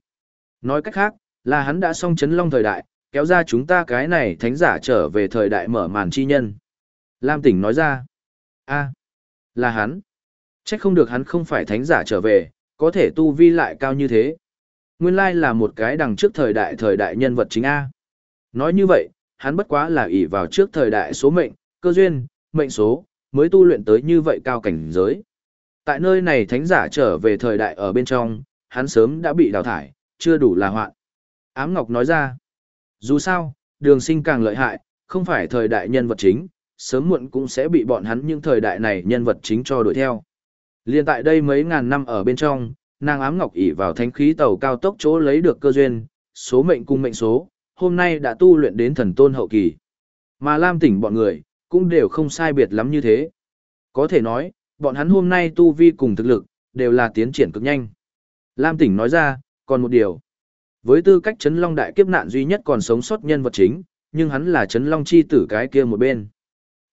Nói cách khác, là hắn đã xong chấn long thời đại, kéo ra chúng ta cái này thánh giả trở về thời đại mở màn chi nhân. Lam tỉnh nói ra, a là hắn. Chắc không được hắn không phải thánh giả trở về, có thể tu vi lại cao như thế. Nguyên lai là một cái đằng trước thời đại thời đại nhân vật chính A. Nói như vậy, hắn bất quá là ỷ vào trước thời đại số mệnh, cơ duyên, mệnh số, mới tu luyện tới như vậy cao cảnh giới. Tại nơi này thánh giả trở về thời đại ở bên trong, hắn sớm đã bị đào thải, chưa đủ là hoạn. Ám Ngọc nói ra, dù sao, đường sinh càng lợi hại, không phải thời đại nhân vật chính, sớm muộn cũng sẽ bị bọn hắn những thời đại này nhân vật chính cho đuổi theo. Liên tại đây mấy ngàn năm ở bên trong, nàng ám ngọc ỷ vào thánh khí tàu cao tốc chỗ lấy được cơ duyên, số mệnh cung mệnh số, hôm nay đã tu luyện đến thần tôn hậu kỳ. Mà Lam tỉnh bọn người, cũng đều không sai biệt lắm như thế. Có thể nói, bọn hắn hôm nay tu vi cùng thực lực, đều là tiến triển cực nhanh. Lam tỉnh nói ra, còn một điều. Với tư cách chấn long đại kiếp nạn duy nhất còn sống sót nhân vật chính, nhưng hắn là chấn long chi tử cái kia một bên.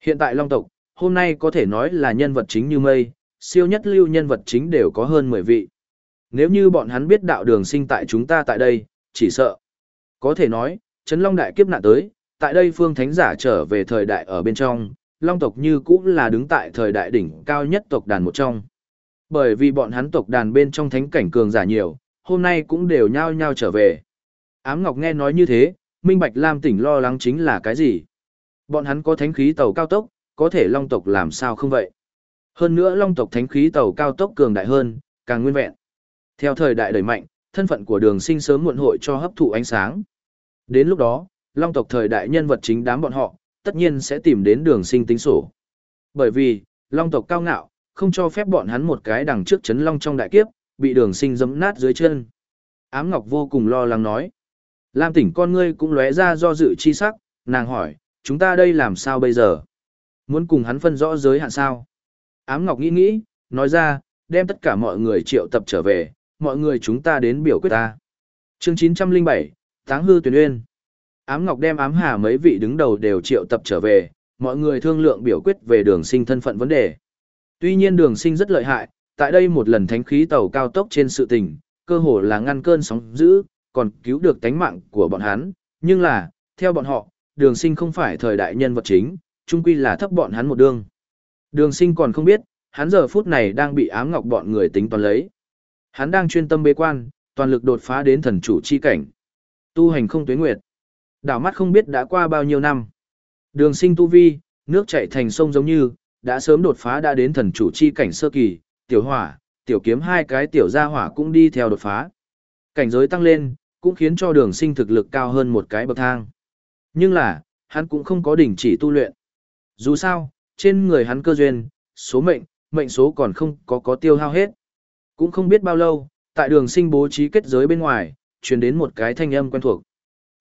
Hiện tại long tộc, hôm nay có thể nói là nhân vật chính như mây, siêu nhất lưu nhân vật chính đều có hơn 10 vị. Nếu như bọn hắn biết đạo đường sinh tại chúng ta tại đây, chỉ sợ. Có thể nói, chấn long đại kiếp nạn tới, tại đây phương thánh giả trở về thời đại ở bên trong, long tộc như cũng là đứng tại thời đại đỉnh cao nhất tộc đàn một trong. Bởi vì bọn hắn tộc đàn bên trong thánh cảnh cường giả nhiều, hôm nay cũng đều nhao nhao trở về. Ám Ngọc nghe nói như thế, Minh Bạch Lam tỉnh lo lắng chính là cái gì? Bọn hắn có thánh khí tàu cao tốc, có thể long tộc làm sao không vậy? Hơn nữa long tộc thánh khí tàu cao tốc cường đại hơn, càng nguyên vẹn. Theo thời đại đẩy mạnh, thân phận của đường sinh sớm muộn hội cho hấp thụ ánh sáng. Đến lúc đó, long tộc thời đại nhân vật chính đám bọn họ, tất nhiên sẽ tìm đến đường sinh tính sổ. Bởi vì, long tộc cao ngạo, không cho phép bọn hắn một cái đằng trước chấn long trong đại kiếp, bị đường sinh giấm nát dưới chân. Ám Ngọc vô cùng lo lắng nói. Lam tỉnh con ngươi cũng lóe ra do dự chi sắc, nàng hỏi, chúng ta đây làm sao bây giờ? Muốn cùng hắn phân rõ giới hạn sao? Ám Ngọc nghĩ nghĩ, nói ra, đem tất cả mọi người triệu tập trở về, mọi người chúng ta đến biểu quyết ta. Chương 907, tháng hư Tuyền uyên. Ám Ngọc đem ám hà mấy vị đứng đầu đều triệu tập trở về, mọi người thương lượng biểu quyết về đường sinh thân phận vấn đề. Tuy nhiên đường sinh rất lợi hại, tại đây một lần thánh khí tàu cao tốc trên sự tình, cơ hồ là ngăn cơn sóng dữ, còn cứu được tánh mạng của bọn hắn, nhưng là, theo bọn họ, đường sinh không phải thời đại nhân vật chính, chung quy là thấp bọn hắn một đương. Đường sinh còn không biết, hắn giờ phút này đang bị ám ngọc bọn người tính toàn lấy. Hắn đang chuyên tâm bế quan, toàn lực đột phá đến thần chủ chi cảnh. Tu hành không tuyến nguyệt. Đảo mắt không biết đã qua bao nhiêu năm. Đường sinh tu vi, nước chảy thành sông giống như, đã sớm đột phá đã đến thần chủ chi cảnh sơ kỳ, tiểu hỏa, tiểu kiếm hai cái tiểu gia hỏa cũng đi theo đột phá. Cảnh giới tăng lên, cũng khiến cho đường sinh thực lực cao hơn một cái bậc thang. Nhưng là, hắn cũng không có đỉnh chỉ tu luyện. Dù sao, trên người hắn cơ duyên, số mệnh, mệnh số còn không có có tiêu hao hết. Cũng không biết bao lâu, tại đường sinh bố trí kết giới bên ngoài, truyền đến một cái thanh âm quen thuộc.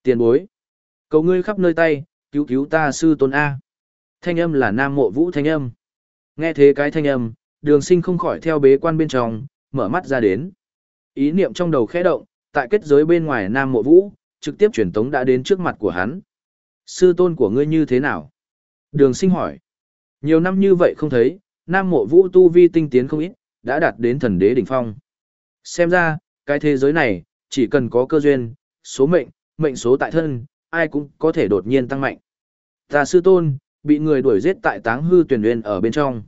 Tiền bối. Cầu ngươi khắp nơi tay, cứu cứu ta sư tôn A. Thanh âm là nam mộ vũ thanh âm. Nghe thế cái thanh âm, đường sinh không khỏi theo bế quan bên trong, mở mắt ra đến. Ý niệm trong đầu khẽ động, tại kết giới bên ngoài nam mộ vũ, trực tiếp truyền tống đã đến trước mặt của hắn. Sư tôn của ngươi như thế nào? Đường sinh hỏi. Nhiều năm như vậy không thấy, nam mộ vũ tu vi tinh tiến không ít, đã đạt đến thần đế đỉnh phong. Xem ra, cái thế giới này, chỉ cần có cơ duyên, số mệnh, mệnh số tại thân, ai cũng có thể đột nhiên tăng mạnh. Ta sư tôn, bị người đuổi giết tại táng hư tuyển nguyên ở bên trong.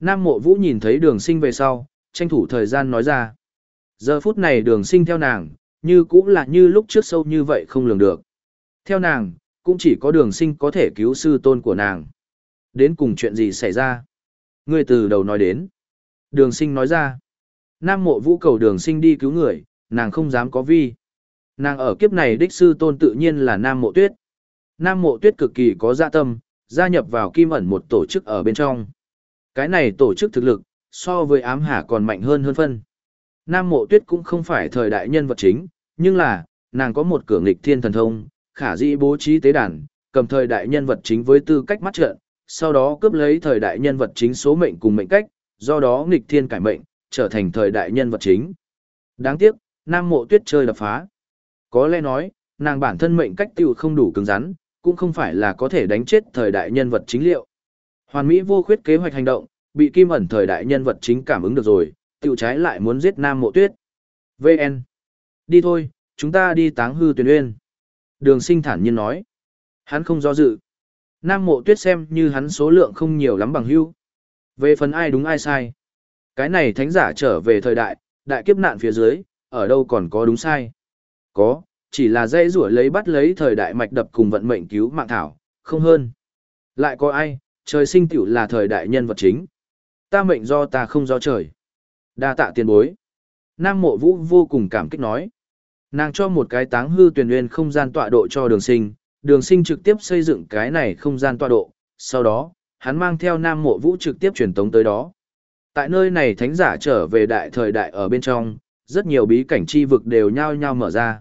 Nam mộ vũ nhìn thấy đường sinh về sau, tranh thủ thời gian nói ra. Giờ phút này đường sinh theo nàng, như cũng là như lúc trước sâu như vậy không lường được. Theo nàng, cũng chỉ có đường sinh có thể cứu sư tôn của nàng. Đến cùng chuyện gì xảy ra? Người từ đầu nói đến. Đường sinh nói ra. Nam mộ vũ cầu đường sinh đi cứu người, nàng không dám có vi. Nàng ở kiếp này đích sư tôn tự nhiên là Nam mộ tuyết. Nam mộ tuyết cực kỳ có dạ tâm, gia nhập vào kim ẩn một tổ chức ở bên trong. Cái này tổ chức thực lực, so với ám hà còn mạnh hơn hơn phân. Nam mộ tuyết cũng không phải thời đại nhân vật chính, nhưng là, nàng có một cửa nghịch thiên thần thông, khả dĩ bố trí tế đàn, cầm thời đại nhân vật chính với tư cách mắt trận, sau đó cướp lấy thời đại nhân vật chính số mệnh cùng mệnh cách, do đó nghịch thiên cải mệnh, trở thành thời đại nhân vật chính. Đáng tiếc, Nam Mộ Tuyết chơi đập phá. Có lẽ nói, nàng bản thân mệnh cách tiêu không đủ cứng rắn, cũng không phải là có thể đánh chết thời đại nhân vật chính liệu. Hoàn Mỹ vô khuyết kế hoạch hành động, bị kim ẩn thời đại nhân vật chính cảm ứng được rồi, tiểu trái lại muốn giết Nam Mộ Tuyết. VN. Đi thôi, chúng ta đi táng hư tuyển uyên. Đường sinh thản nhiên nói. Hắn không do dự. Nam Mộ Tuyết xem như hắn số lượng không nhiều lắm bằng hưu. Về phần ai đúng ai sai. Cái này thánh giả trở về thời đại, đại kiếp nạn phía dưới, ở đâu còn có đúng sai. Có, chỉ là dây rủa lấy bắt lấy thời đại mạch đập cùng vận mệnh cứu mạng thảo, không hơn. Lại có ai, trời sinh tiểu là thời đại nhân vật chính. Ta mệnh do ta không do trời. đa tạ tiền bối. Nam mộ vũ vô cùng cảm kích nói. Nàng cho một cái táng hư tuyển nguyên không gian tọa độ cho đường sinh, đường sinh trực tiếp xây dựng cái này không gian tọa độ, sau đó, hắn mang theo nam mộ vũ trực tiếp truyền tống tới đó. Tại nơi này thánh giả trở về đại thời đại ở bên trong, rất nhiều bí cảnh chi vực đều nhao nhao mở ra.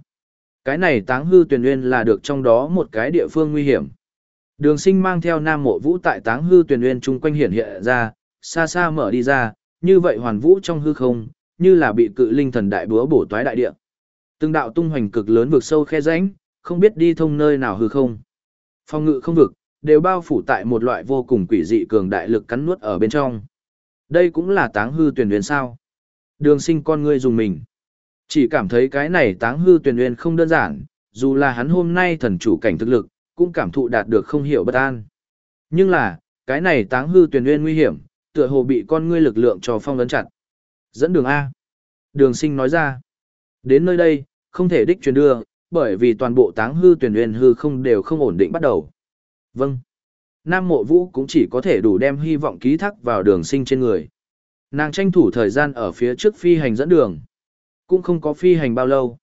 Cái này táng hư tuyển nguyên là được trong đó một cái địa phương nguy hiểm. Đường sinh mang theo nam mộ vũ tại táng hư tuyển nguyên chung quanh hiện hiện ra, xa xa mở đi ra, như vậy hoàn vũ trong hư không, như là bị cự linh thần đại búa bổ toái đại địa. Từng đạo tung hoành cực lớn vực sâu khe rãnh, không biết đi thông nơi nào hư không. Phong ngự không vực, đều bao phủ tại một loại vô cùng quỷ dị cường đại lực cắn nuốt ở bên trong. Đây cũng là táng hư tuyển Nguyên sao. Đường sinh con ngươi dùng mình. Chỉ cảm thấy cái này táng hư tuyển Nguyên không đơn giản, dù là hắn hôm nay thần chủ cảnh thực lực, cũng cảm thụ đạt được không hiểu bất an. Nhưng là, cái này táng hư tuyển nguyên nguy hiểm, tựa hồ bị con ngươi lực lượng cho phong vấn chặt. Dẫn đường A. Đường sinh nói ra. Đến nơi đây, không thể đích truyền đưa, bởi vì toàn bộ táng hư tuyển nguyên hư không đều không ổn định bắt đầu. Vâng. Nam mộ vũ cũng chỉ có thể đủ đem hy vọng ký thác vào đường sinh trên người. Nàng tranh thủ thời gian ở phía trước phi hành dẫn đường. Cũng không có phi hành bao lâu.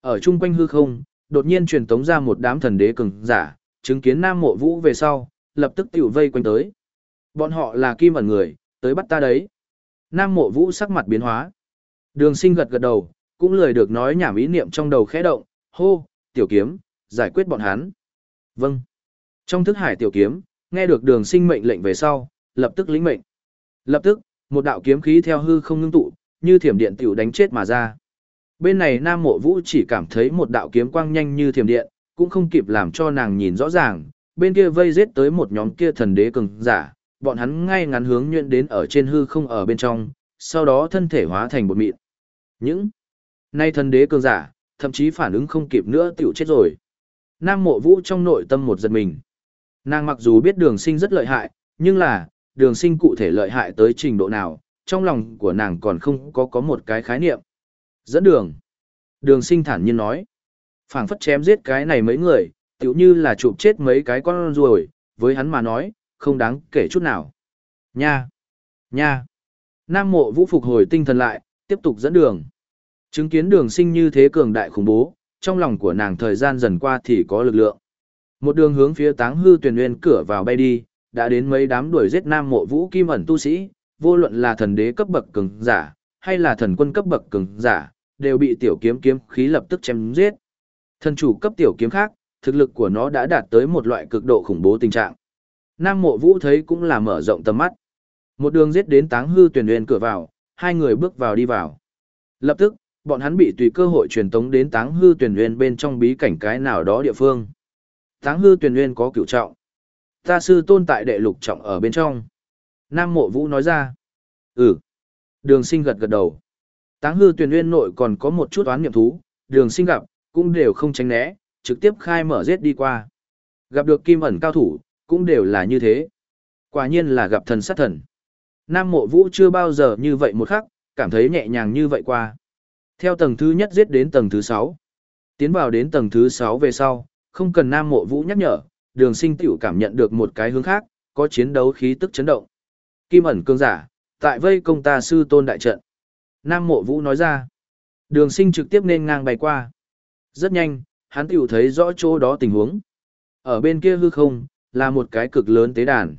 Ở chung quanh hư không, đột nhiên truyền tống ra một đám thần đế cường giả, chứng kiến Nam mộ vũ về sau, lập tức tiểu vây quanh tới. Bọn họ là kim ẩn người, tới bắt ta đấy. Nam mộ vũ sắc mặt biến hóa. Đường sinh gật gật đầu, cũng lười được nói nhảm ý niệm trong đầu khẽ động, hô, tiểu kiếm, giải quyết bọn hắn. Vâng. Trong thức hải tiểu kiếm, nghe được đường sinh mệnh lệnh về sau, lập tức lĩnh mệnh. Lập tức, một đạo kiếm khí theo hư không ngưng tụ, như thiểm điện tiểu đánh chết mà ra. Bên này Nam Mộ Vũ chỉ cảm thấy một đạo kiếm quang nhanh như thiểm điện, cũng không kịp làm cho nàng nhìn rõ ràng, bên kia vây giết tới một nhóm kia thần đế cường giả, bọn hắn ngay ngắn hướng nhuyễn đến ở trên hư không ở bên trong, sau đó thân thể hóa thành bột mịn. Những nay thần đế cường giả, thậm chí phản ứng không kịp nữa tiểu chết rồi. Nam Mộ Vũ trong nội tâm một giật mình. Nàng mặc dù biết đường sinh rất lợi hại, nhưng là, đường sinh cụ thể lợi hại tới trình độ nào, trong lòng của nàng còn không có có một cái khái niệm. Dẫn đường. Đường sinh thản nhiên nói. phảng phất chém giết cái này mấy người, tiểu như là chụp chết mấy cái con ruồi, với hắn mà nói, không đáng kể chút nào. Nha! Nha! Nam mộ vũ phục hồi tinh thần lại, tiếp tục dẫn đường. Chứng kiến đường sinh như thế cường đại khủng bố, trong lòng của nàng thời gian dần qua thì có lực lượng. Một đường hướng phía táng hư tuyển nguyên cửa vào bay đi, đã đến mấy đám đuổi giết nam mộ vũ kim ẩn tu sĩ, vô luận là thần đế cấp bậc cường giả, hay là thần quân cấp bậc cường giả, đều bị tiểu kiếm kiếm khí lập tức chém giết. Thần chủ cấp tiểu kiếm khác, thực lực của nó đã đạt tới một loại cực độ khủng bố tình trạng. Nam mộ vũ thấy cũng là mở rộng tầm mắt. Một đường giết đến táng hư tuyển Uyên cửa vào, hai người bước vào đi vào. Lập tức, bọn hắn bị tùy cơ hội truyền tống đến táng hư tuyển Uyên bên trong bí cảnh cái nào đó địa phương. Táng hư tuyển Uyên có cửu trọng. Ta sư tôn tại đệ lục trọng ở bên trong. Nam mộ vũ nói ra. Ừ. Đường sinh gật gật đầu. Táng hư tuyển nguyên nội còn có một chút oán niệm thú, đường sinh gặp, cũng đều không tránh né, trực tiếp khai mở giết đi qua. Gặp được kim ẩn cao thủ, cũng đều là như thế. Quả nhiên là gặp thần sát thần. Nam mộ vũ chưa bao giờ như vậy một khắc, cảm thấy nhẹ nhàng như vậy qua. Theo tầng thứ nhất giết đến tầng thứ sáu, Tiến vào đến tầng thứ sáu về sau, không cần Nam Mộ Vũ nhắc nhở, đường sinh tiểu cảm nhận được một cái hướng khác, có chiến đấu khí tức chấn động. Kim ẩn cương giả, tại vây công ta sư tôn đại trận. Nam Mộ Vũ nói ra. Đường sinh trực tiếp nên ngang bay qua. Rất nhanh, hắn tiểu thấy rõ chỗ đó tình huống. Ở bên kia hư không, là một cái cực lớn tế đàn.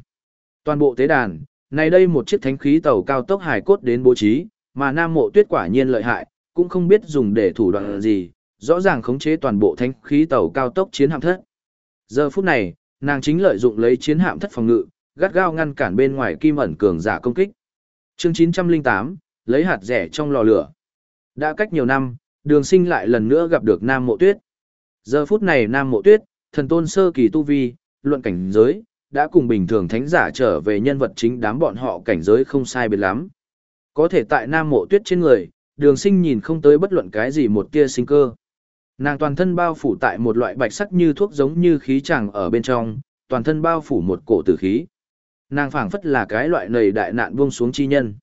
Toàn bộ tế đàn, này đây một chiếc thánh khí tàu cao tốc hải cốt đến bố trí, mà Nam Mộ Tuyết quả nhiên lợi hại, cũng không biết dùng để thủ đoạn gì, rõ ràng khống chế toàn bộ thánh khí tàu cao tốc chiến hạm thất. Giờ phút này, nàng chính lợi dụng lấy chiến hạm thất phòng ngự, gắt gao ngăn cản bên ngoài kim ẩn cường giả công kích. Chương 908, lấy hạt rẻ trong lò lửa. Đã cách nhiều năm, đường sinh lại lần nữa gặp được Nam Mộ Tuyết. Giờ phút này Nam Mộ Tuyết, thần tôn sơ kỳ tu vi, luận cảnh giới, đã cùng bình thường thánh giả trở về nhân vật chính đám bọn họ cảnh giới không sai biệt lắm. Có thể tại Nam Mộ Tuyết trên người, đường sinh nhìn không tới bất luận cái gì một tia sinh cơ. Nàng toàn thân bao phủ tại một loại bạch sắc như thuốc giống như khí chàng ở bên trong, toàn thân bao phủ một cổ tử khí. Nàng phảng phất là cái loại nầy đại nạn buông xuống chi nhân.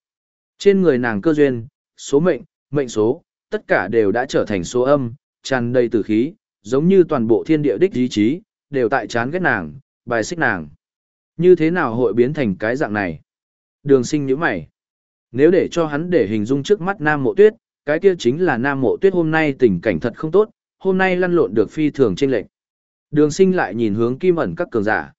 Trên người nàng cơ duyên, số mệnh, mệnh số, tất cả đều đã trở thành số âm, tràn đầy tử khí, giống như toàn bộ thiên địa đích ý chí, đều tại chán ghét nàng, bài xích nàng. Như thế nào hội biến thành cái dạng này? Đường sinh như mày. Nếu để cho hắn để hình dung trước mắt Nam Mộ Tuyết, cái kia chính là Nam Mộ Tuyết hôm nay tình cảnh thật không tốt, hôm nay lăn lộn được phi thường trên lệnh. Đường sinh lại nhìn hướng kim ẩn các cường giả.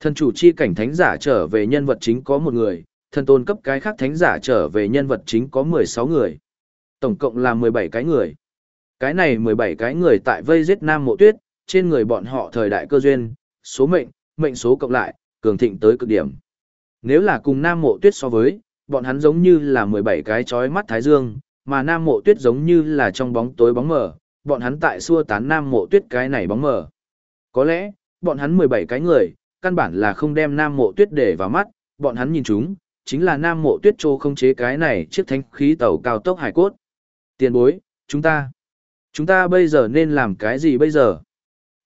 Thần chủ chi cảnh thánh giả trở về nhân vật chính có một người, thần tôn cấp cái khác thánh giả trở về nhân vật chính có 16 người. Tổng cộng là 17 cái người. Cái này 17 cái người tại vây giết Nam Mộ Tuyết, trên người bọn họ thời đại cơ duyên, số mệnh, mệnh số cộng lại, cường thịnh tới cực điểm. Nếu là cùng Nam Mộ Tuyết so với, bọn hắn giống như là 17 cái chói mắt thái dương, mà Nam Mộ Tuyết giống như là trong bóng tối bóng mờ, bọn hắn tại xua tán Nam Mộ Tuyết cái này bóng mờ. Có lẽ, bọn hắn 17 cái người, căn bản là không đem Nam Mộ Tuyết để vào mắt, bọn hắn nhìn chúng, chính là Nam Mộ Tuyết trô không chế cái này chiếc thánh khí tàu cao tốc hải cốt. Tiền bối, chúng ta, chúng ta bây giờ nên làm cái gì bây giờ?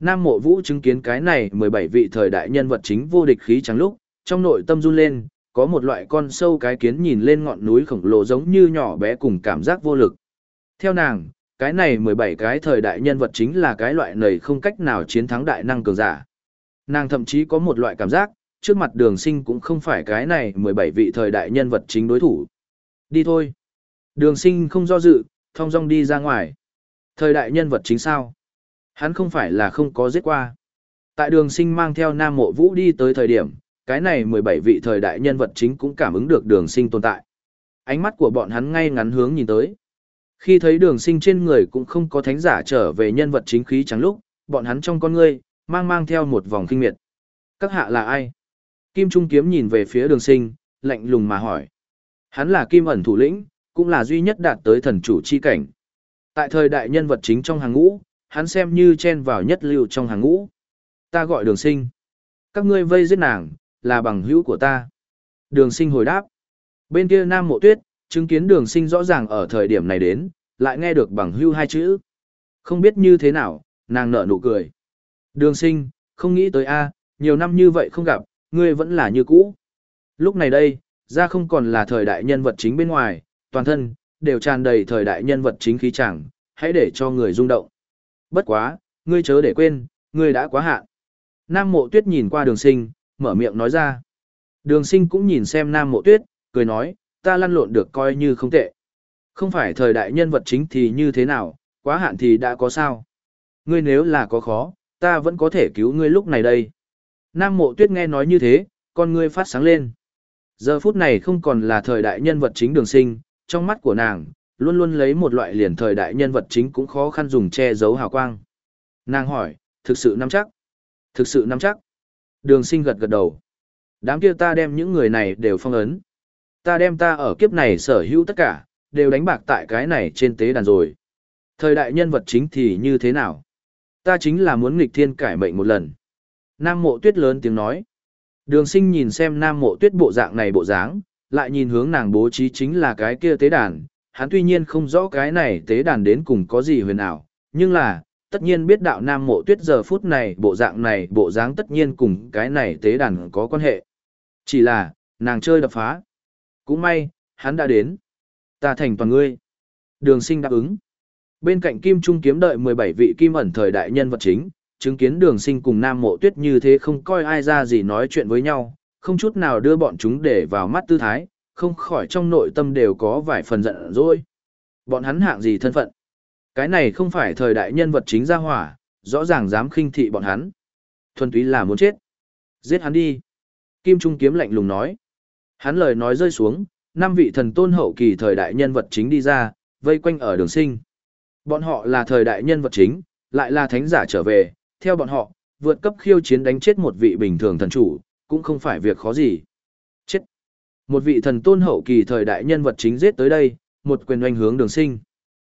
Nam Mộ Vũ chứng kiến cái này 17 vị thời đại nhân vật chính vô địch khí trắng lúc, trong nội tâm run lên, có một loại con sâu cái kiến nhìn lên ngọn núi khổng lồ giống như nhỏ bé cùng cảm giác vô lực. Theo nàng, cái này 17 cái thời đại nhân vật chính là cái loại này không cách nào chiến thắng đại năng cường giả. Nàng thậm chí có một loại cảm giác, trước mặt đường sinh cũng không phải cái này 17 vị thời đại nhân vật chính đối thủ. Đi thôi. Đường sinh không do dự, thong dong đi ra ngoài. Thời đại nhân vật chính sao? Hắn không phải là không có giết qua. Tại đường sinh mang theo Nam Mộ Vũ đi tới thời điểm, cái này 17 vị thời đại nhân vật chính cũng cảm ứng được đường sinh tồn tại. Ánh mắt của bọn hắn ngay ngắn hướng nhìn tới. Khi thấy đường sinh trên người cũng không có thánh giả trở về nhân vật chính khí trắng lúc, bọn hắn trong con ngươi, mang mang theo một vòng kinh miệt. Các hạ là ai? Kim Trung Kiếm nhìn về phía đường sinh, lạnh lùng mà hỏi. Hắn là Kim ẩn thủ lĩnh, cũng là duy nhất đạt tới thần chủ chi cảnh. Tại thời đại nhân vật chính trong hàng ngũ, hắn xem như chen vào nhất lưu trong hàng ngũ. Ta gọi đường sinh. Các ngươi vây giết nàng, là bằng hữu của ta. Đường sinh hồi đáp. Bên kia Nam Mộ Tuyết, chứng kiến đường sinh rõ ràng ở thời điểm này đến, lại nghe được bằng hữu hai chữ. Không biết như thế nào, nàng nở nụ cười. Đường sinh, không nghĩ tới a nhiều năm như vậy không gặp, ngươi vẫn là như cũ. Lúc này đây, ra không còn là thời đại nhân vật chính bên ngoài, toàn thân, đều tràn đầy thời đại nhân vật chính khí chẳng, hãy để cho người rung động. Bất quá, ngươi chớ để quên, ngươi đã quá hạn. Nam mộ tuyết nhìn qua đường sinh, mở miệng nói ra. Đường sinh cũng nhìn xem nam mộ tuyết, cười nói, ta lăn lộn được coi như không tệ. Không phải thời đại nhân vật chính thì như thế nào, quá hạn thì đã có sao. Ngươi nếu là có khó, ta vẫn có thể cứu ngươi lúc này đây. Nam mộ tuyết nghe nói như thế, con ngươi phát sáng lên. Giờ phút này không còn là thời đại nhân vật chính đường sinh, trong mắt của nàng, luôn luôn lấy một loại liền thời đại nhân vật chính cũng khó khăn dùng che giấu hào quang. Nàng hỏi, thực sự nắm chắc? Thực sự nắm chắc. Đường sinh gật gật đầu. Đám kia ta đem những người này đều phong ấn. Ta đem ta ở kiếp này sở hữu tất cả, đều đánh bạc tại cái này trên tế đàn rồi. Thời đại nhân vật chính thì như thế nào? Ta chính là muốn nghịch thiên cải mệnh một lần. Nam mộ tuyết lớn tiếng nói. Đường sinh nhìn xem nam mộ tuyết bộ dạng này bộ dáng, lại nhìn hướng nàng bố trí chính là cái kia tế đàn. Hắn tuy nhiên không rõ cái này tế đàn đến cùng có gì huyền ảo, nhưng là, tất nhiên biết đạo nam mộ tuyết giờ phút này bộ dạng này bộ dáng tất nhiên cùng cái này tế đàn có quan hệ. Chỉ là, nàng chơi đập phá. Cũng may, hắn đã đến. Ta thành toàn ngươi. Đường sinh đáp ứng. Bên cạnh Kim Trung kiếm đợi 17 vị kim ẩn thời đại nhân vật chính, chứng kiến đường sinh cùng nam mộ tuyết như thế không coi ai ra gì nói chuyện với nhau, không chút nào đưa bọn chúng để vào mắt tư thái, không khỏi trong nội tâm đều có vài phần giận dỗi. Bọn hắn hạng gì thân phận? Cái này không phải thời đại nhân vật chính ra hỏa, rõ ràng dám khinh thị bọn hắn. Thuần túy là muốn chết. Giết hắn đi. Kim Trung kiếm lạnh lùng nói. Hắn lời nói rơi xuống, năm vị thần tôn hậu kỳ thời đại nhân vật chính đi ra, vây quanh ở đường sinh. Bọn họ là thời đại nhân vật chính, lại là thánh giả trở về, theo bọn họ, vượt cấp khiêu chiến đánh chết một vị bình thường thần chủ, cũng không phải việc khó gì. Chết! Một vị thần tôn hậu kỳ thời đại nhân vật chính giết tới đây, một quyền oanh hướng đường sinh.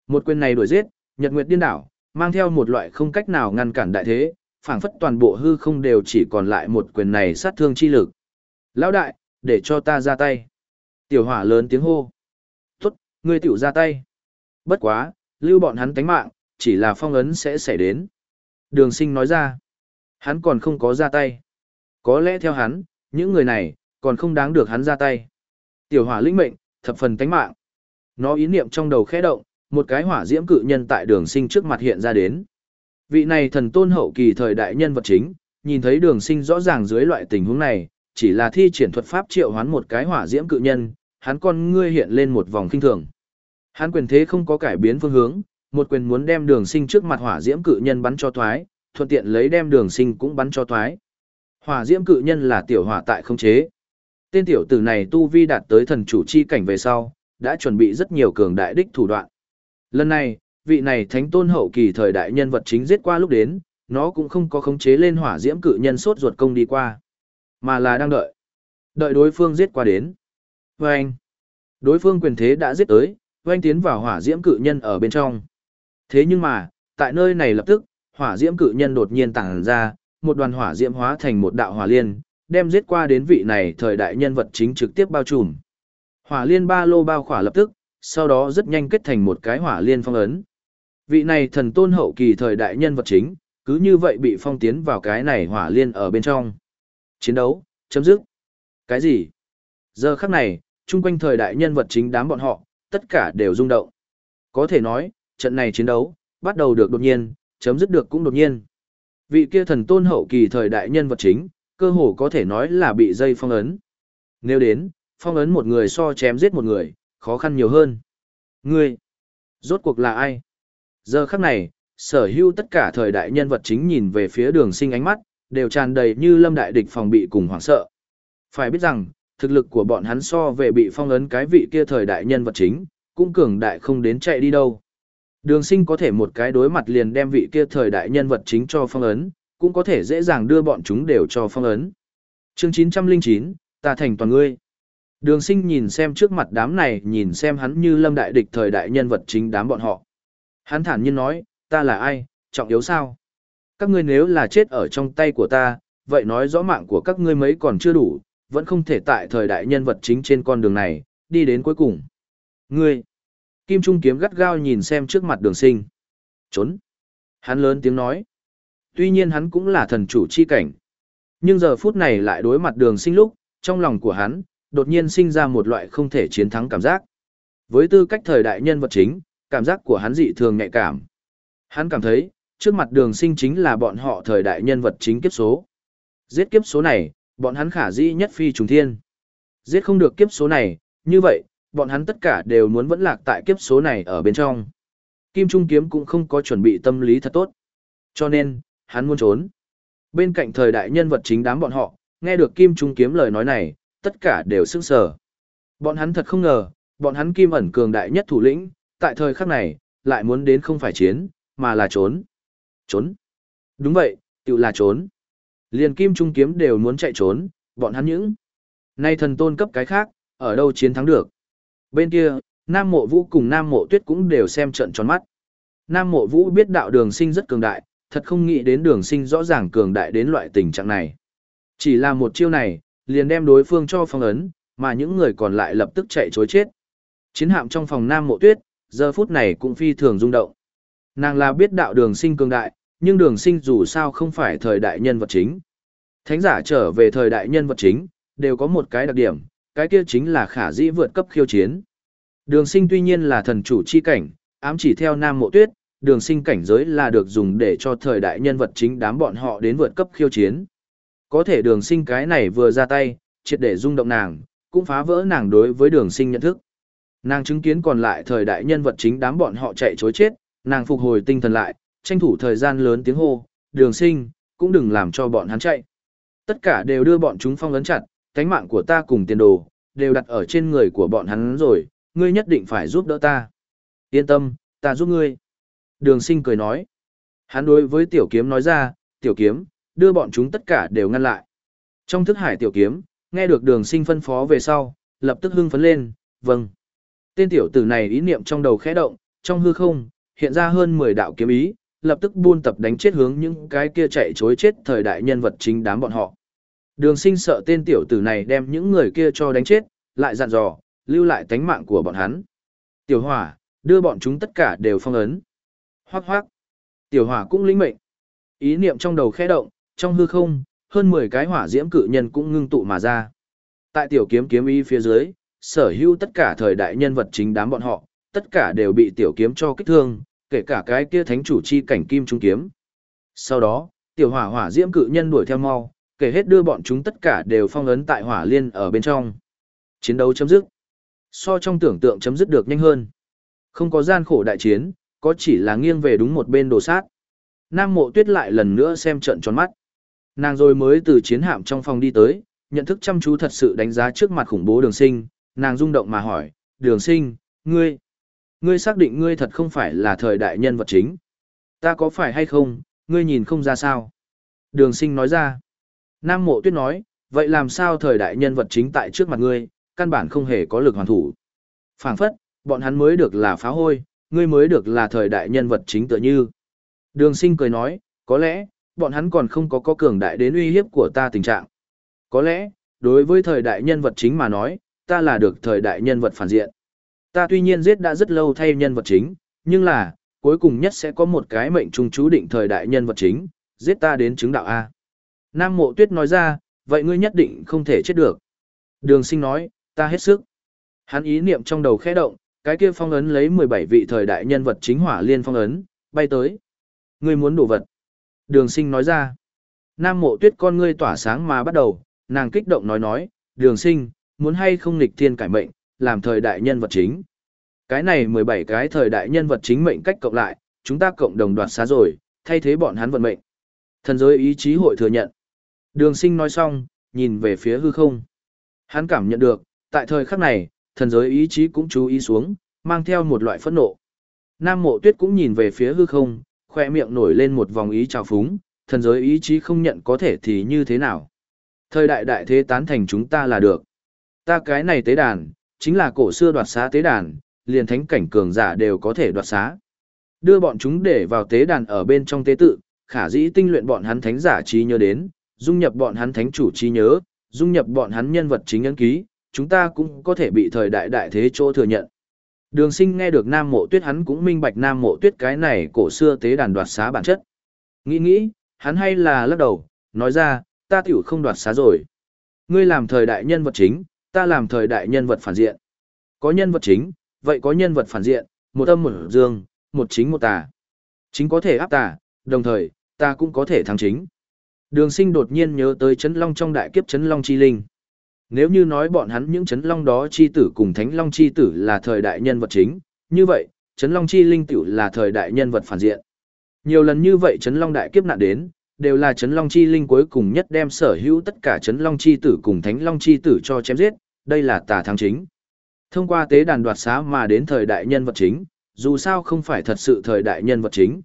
Một quyền này đuổi giết, nhật nguyệt điên đảo, mang theo một loại không cách nào ngăn cản đại thế, phảng phất toàn bộ hư không đều chỉ còn lại một quyền này sát thương chi lực. Lão đại, để cho ta ra tay. Tiểu hỏa lớn tiếng hô. Tốt, ngươi tiểu ra tay. Bất quá, lưu bọn hắn tánh mạng, chỉ là phong ấn sẽ xảy đến. Đường sinh nói ra. Hắn còn không có ra tay. Có lẽ theo hắn, những người này, còn không đáng được hắn ra tay. Tiểu hỏa lĩnh mệnh, thập phần tánh mạng. Nó ý niệm trong đầu khẽ động, một cái hỏa diễm cự nhân tại đường sinh trước mặt hiện ra đến. Vị này thần tôn hậu kỳ thời đại nhân vật chính, nhìn thấy đường sinh rõ ràng dưới loại tình huống này, chỉ là thi triển thuật pháp triệu hoán một cái hỏa diễm cự nhân, hắn con ngươi hiện lên một vòng kinh thường. Hắn quyền thế không có cải biến phương hướng, một quyền muốn đem đường sinh trước mặt hỏa diễm cự nhân bắn cho thoái, thuận tiện lấy đem đường sinh cũng bắn cho thoái. Hỏa diễm cự nhân là tiểu hỏa tại không chế. Tên tiểu tử này tu vi đạt tới thần chủ chi cảnh về sau, đã chuẩn bị rất nhiều cường đại đích thủ đoạn. Lần này, vị này thánh tôn hậu kỳ thời đại nhân vật chính giết qua lúc đến, nó cũng không có khống chế lên hỏa diễm cự nhân sốt ruột công đi qua, mà là đang đợi. Đợi đối phương giết qua đến. Vâng! anh, đối phương quyền thế đã giết tới, oanh tiến vào hỏa diễm cự nhân ở bên trong. Thế nhưng mà, tại nơi này lập tức, hỏa diễm cự nhân đột nhiên tàng ra, một đoàn hỏa diễm hóa thành một đạo hỏa liên, đem giết qua đến vị này thời đại nhân vật chính trực tiếp bao trùm. Hỏa liên ba lô bao khỏa lập tức, sau đó rất nhanh kết thành một cái hỏa liên phong ấn. Vị này thần tôn hậu kỳ thời đại nhân vật chính, cứ như vậy bị phong tiến vào cái này hỏa liên ở bên trong. Chiến đấu, chấm dứt. Cái gì? Giờ khắc này, chung quanh thời đại nhân vật chính đám bọn họ, tất cả đều rung động. Có thể nói, trận này chiến đấu, bắt đầu được đột nhiên, chấm dứt được cũng đột nhiên. Vị kia thần tôn hậu kỳ thời đại nhân vật chính, cơ hồ có thể nói là bị dây phong ấn. Nếu đến, phong ấn một người so chém giết một người, khó khăn nhiều hơn. Ngươi, rốt cuộc là ai? Giờ khắc này, sở hữu tất cả thời đại nhân vật chính nhìn về phía đường sinh ánh mắt, đều tràn đầy như lâm đại địch phòng bị cùng hoảng sợ. Phải biết rằng, thực lực của bọn hắn so về bị phong ấn cái vị kia thời đại nhân vật chính, cũng cường đại không đến chạy đi đâu. Đường sinh có thể một cái đối mặt liền đem vị kia thời đại nhân vật chính cho phong ấn, cũng có thể dễ dàng đưa bọn chúng đều cho phong ấn. chương 909, ta thành toàn ngươi. Đường sinh nhìn xem trước mặt đám này nhìn xem hắn như lâm đại địch thời đại nhân vật chính đám bọn họ. Hắn thản nhiên nói, ta là ai, trọng yếu sao? Các ngươi nếu là chết ở trong tay của ta, vậy nói rõ mạng của các ngươi mấy còn chưa đủ, vẫn không thể tại thời đại nhân vật chính trên con đường này, đi đến cuối cùng. Ngươi! Kim Trung kiếm gắt gao nhìn xem trước mặt đường sinh. Trốn! Hắn lớn tiếng nói. Tuy nhiên hắn cũng là thần chủ chi cảnh. Nhưng giờ phút này lại đối mặt đường sinh lúc, trong lòng của hắn, đột nhiên sinh ra một loại không thể chiến thắng cảm giác. Với tư cách thời đại nhân vật chính, cảm giác của hắn dị thường nhạy cảm. Hắn cảm thấy, trước mặt đường sinh chính là bọn họ thời đại nhân vật chính kiếp số. Giết kiếp số này, bọn hắn khả dĩ nhất phi trùng thiên. Giết không được kiếp số này, như vậy, bọn hắn tất cả đều muốn vẫn lạc tại kiếp số này ở bên trong. Kim Trung Kiếm cũng không có chuẩn bị tâm lý thật tốt. Cho nên, hắn muốn trốn. Bên cạnh thời đại nhân vật chính đám bọn họ, nghe được Kim Trung Kiếm lời nói này, tất cả đều sững sờ. Bọn hắn thật không ngờ, bọn hắn Kim ẩn cường đại nhất thủ lĩnh, tại thời khắc này, lại muốn đến không phải chiến, mà là trốn. Trốn. Đúng vậy, tự là trốn. Liền Kim Trung Kiếm đều muốn chạy trốn, bọn hắn những. Nay thần tôn cấp cái khác, ở đâu chiến thắng được. Bên kia, Nam Mộ Vũ cùng Nam Mộ Tuyết cũng đều xem trận tròn mắt. Nam Mộ Vũ biết đạo đường sinh rất cường đại, thật không nghĩ đến đường sinh rõ ràng cường đại đến loại tình trạng này. Chỉ là một chiêu này, liền đem đối phương cho phong ấn, mà những người còn lại lập tức chạy chối chết. Chiến hạm trong phòng Nam Mộ Tuyết, giờ phút này cũng phi thường rung động. Nàng là biết đạo đường sinh cường đại, nhưng đường sinh dù sao không phải thời đại nhân vật chính. Thánh giả trở về thời đại nhân vật chính, đều có một cái đặc điểm, cái kia chính là khả dĩ vượt cấp khiêu chiến. Đường sinh tuy nhiên là thần chủ chi cảnh, ám chỉ theo Nam Mộ Tuyết, đường sinh cảnh giới là được dùng để cho thời đại nhân vật chính đám bọn họ đến vượt cấp khiêu chiến. Có thể đường sinh cái này vừa ra tay, triệt để rung động nàng, cũng phá vỡ nàng đối với đường sinh nhận thức. Nàng chứng kiến còn lại thời đại nhân vật chính đám bọn họ chạy chối chết, nàng phục hồi tinh thần lại, tranh thủ thời gian lớn tiếng hô, đường sinh, cũng đừng làm cho bọn hắn chạy. Tất cả đều đưa bọn chúng phong ấn chặt, tánh mạng của ta cùng tiền đồ, đều đặt ở trên người của bọn hắn rồi, ngươi nhất định phải giúp đỡ ta. Yên tâm, ta giúp ngươi. Đường sinh cười nói. Hắn đối với tiểu kiếm nói ra, tiểu kiếm, đưa bọn chúng tất cả đều ngăn lại. Trong thức hải tiểu kiếm, nghe được đường sinh phân phó về sau, lập tức hưng phấn lên, vâng. Tên tiểu tử này ý niệm trong đầu khẽ động, trong hư không, hiện ra hơn 10 đạo kiếm ý, lập tức buôn tập đánh chết hướng những cái kia chạy chối chết thời đại nhân vật chính đám bọn họ. Đường sinh sợ tên tiểu tử này đem những người kia cho đánh chết, lại dặn dò, lưu lại tánh mạng của bọn hắn. Tiểu hỏa, đưa bọn chúng tất cả đều phong ấn. Hoác hoác. Tiểu hỏa cũng lĩnh mệnh. Ý niệm trong đầu khẽ động, trong hư không, hơn 10 cái hỏa diễm cự nhân cũng ngưng tụ mà ra. Tại tiểu kiếm kiếm Y phía dưới, sở hữu tất cả thời đại nhân vật chính đám bọn họ, tất cả đều bị tiểu kiếm cho kích thương, kể cả cái kia thánh chủ chi cảnh kim trung kiếm. Sau đó, tiểu hỏa hỏa diễm cự nhân đuổi theo mau, kể hết đưa bọn chúng tất cả đều phong ấn tại hỏa liên ở bên trong. Chiến đấu chấm dứt. So trong tưởng tượng chấm dứt được nhanh hơn. Không có gian khổ đại chiến, có chỉ là nghiêng về đúng một bên đồ sát. Nam mộ tuyết lại lần nữa xem trận tròn mắt. Nàng rồi mới từ chiến hạm trong phòng đi tới, nhận thức chăm chú thật sự đánh giá trước mặt khủng bố đường sinh, nàng rung động mà hỏi, đường sinh, ngươi, ngươi xác định ngươi thật không phải là thời đại nhân vật chính. Ta có phải hay không, ngươi nhìn không ra sao. Đường sinh nói ra. Nam mộ tuyết nói, vậy làm sao thời đại nhân vật chính tại trước mặt ngươi, căn bản không hề có lực hoàn thủ. phảng phất, bọn hắn mới được là phá hôi, ngươi mới được là thời đại nhân vật chính tựa như. Đường sinh cười nói, có lẽ, bọn hắn còn không có có cường đại đến uy hiếp của ta tình trạng. Có lẽ, đối với thời đại nhân vật chính mà nói, ta là được thời đại nhân vật phản diện. Ta tuy nhiên giết đã rất lâu thay nhân vật chính, nhưng là, cuối cùng nhất sẽ có một cái mệnh trung chú định thời đại nhân vật chính, giết ta đến chứng đạo A. Nam mộ tuyết nói ra, vậy ngươi nhất định không thể chết được. Đường sinh nói, ta hết sức. Hắn ý niệm trong đầu khẽ động, cái kia phong ấn lấy 17 vị thời đại nhân vật chính hỏa liên phong ấn, bay tới. Ngươi muốn đổ vật. Đường sinh nói ra. Nam mộ tuyết con ngươi tỏa sáng mà bắt đầu, nàng kích động nói nói, đường sinh, muốn hay không nghịch thiên cải mệnh, làm thời đại nhân vật chính. Cái này 17 cái thời đại nhân vật chính mệnh cách cộng lại, chúng ta cộng đồng đoạt xá rồi, thay thế bọn hắn vận mệnh. Thần giới ý chí hội thừa nhận. Đường sinh nói xong, nhìn về phía hư không. Hắn cảm nhận được, tại thời khắc này, thần giới ý chí cũng chú ý xuống, mang theo một loại phẫn nộ. Nam mộ tuyết cũng nhìn về phía hư không, khoe miệng nổi lên một vòng ý trào phúng, thần giới ý chí không nhận có thể thì như thế nào. Thời đại đại thế tán thành chúng ta là được. Ta cái này tế đàn, chính là cổ xưa đoạt xá tế đàn, liền thánh cảnh cường giả đều có thể đoạt xá. Đưa bọn chúng để vào tế đàn ở bên trong tế tự, khả dĩ tinh luyện bọn hắn thánh giả trí nhớ đến, dung nhập bọn hắn thánh chủ trí nhớ, dung nhập bọn hắn nhân vật chính ấn ký, chúng ta cũng có thể bị thời đại đại thế chỗ thừa nhận. Đường sinh nghe được Nam Mộ Tuyết hắn cũng minh bạch Nam Mộ Tuyết cái này cổ xưa tế đàn đoạt xá bản chất. Nghĩ nghĩ, hắn hay là lắc đầu, nói ra, ta tiểu không đoạt xá rồi. Ngươi làm thời đại nhân vật chính, ta làm thời đại nhân vật phản diện. Có nhân vật chính, vậy có nhân vật phản diện, một âm một dương, một chính một tà. Chính có thể áp tà, đồng thời, ta cũng có thể thắng chính. Đường sinh đột nhiên nhớ tới chấn long trong đại kiếp chấn long chi linh. Nếu như nói bọn hắn những chấn long đó chi tử cùng thánh long chi tử là thời đại nhân vật chính, như vậy, chấn long chi linh tiểu là thời đại nhân vật phản diện. Nhiều lần như vậy chấn long đại kiếp nạn đến, đều là chấn long chi linh cuối cùng nhất đem sở hữu tất cả chấn long chi tử cùng thánh long chi tử cho chém giết, đây là tà thắng chính. Thông qua tế đàn đoạt xá mà đến thời đại nhân vật chính, dù sao không phải thật sự thời đại nhân vật chính.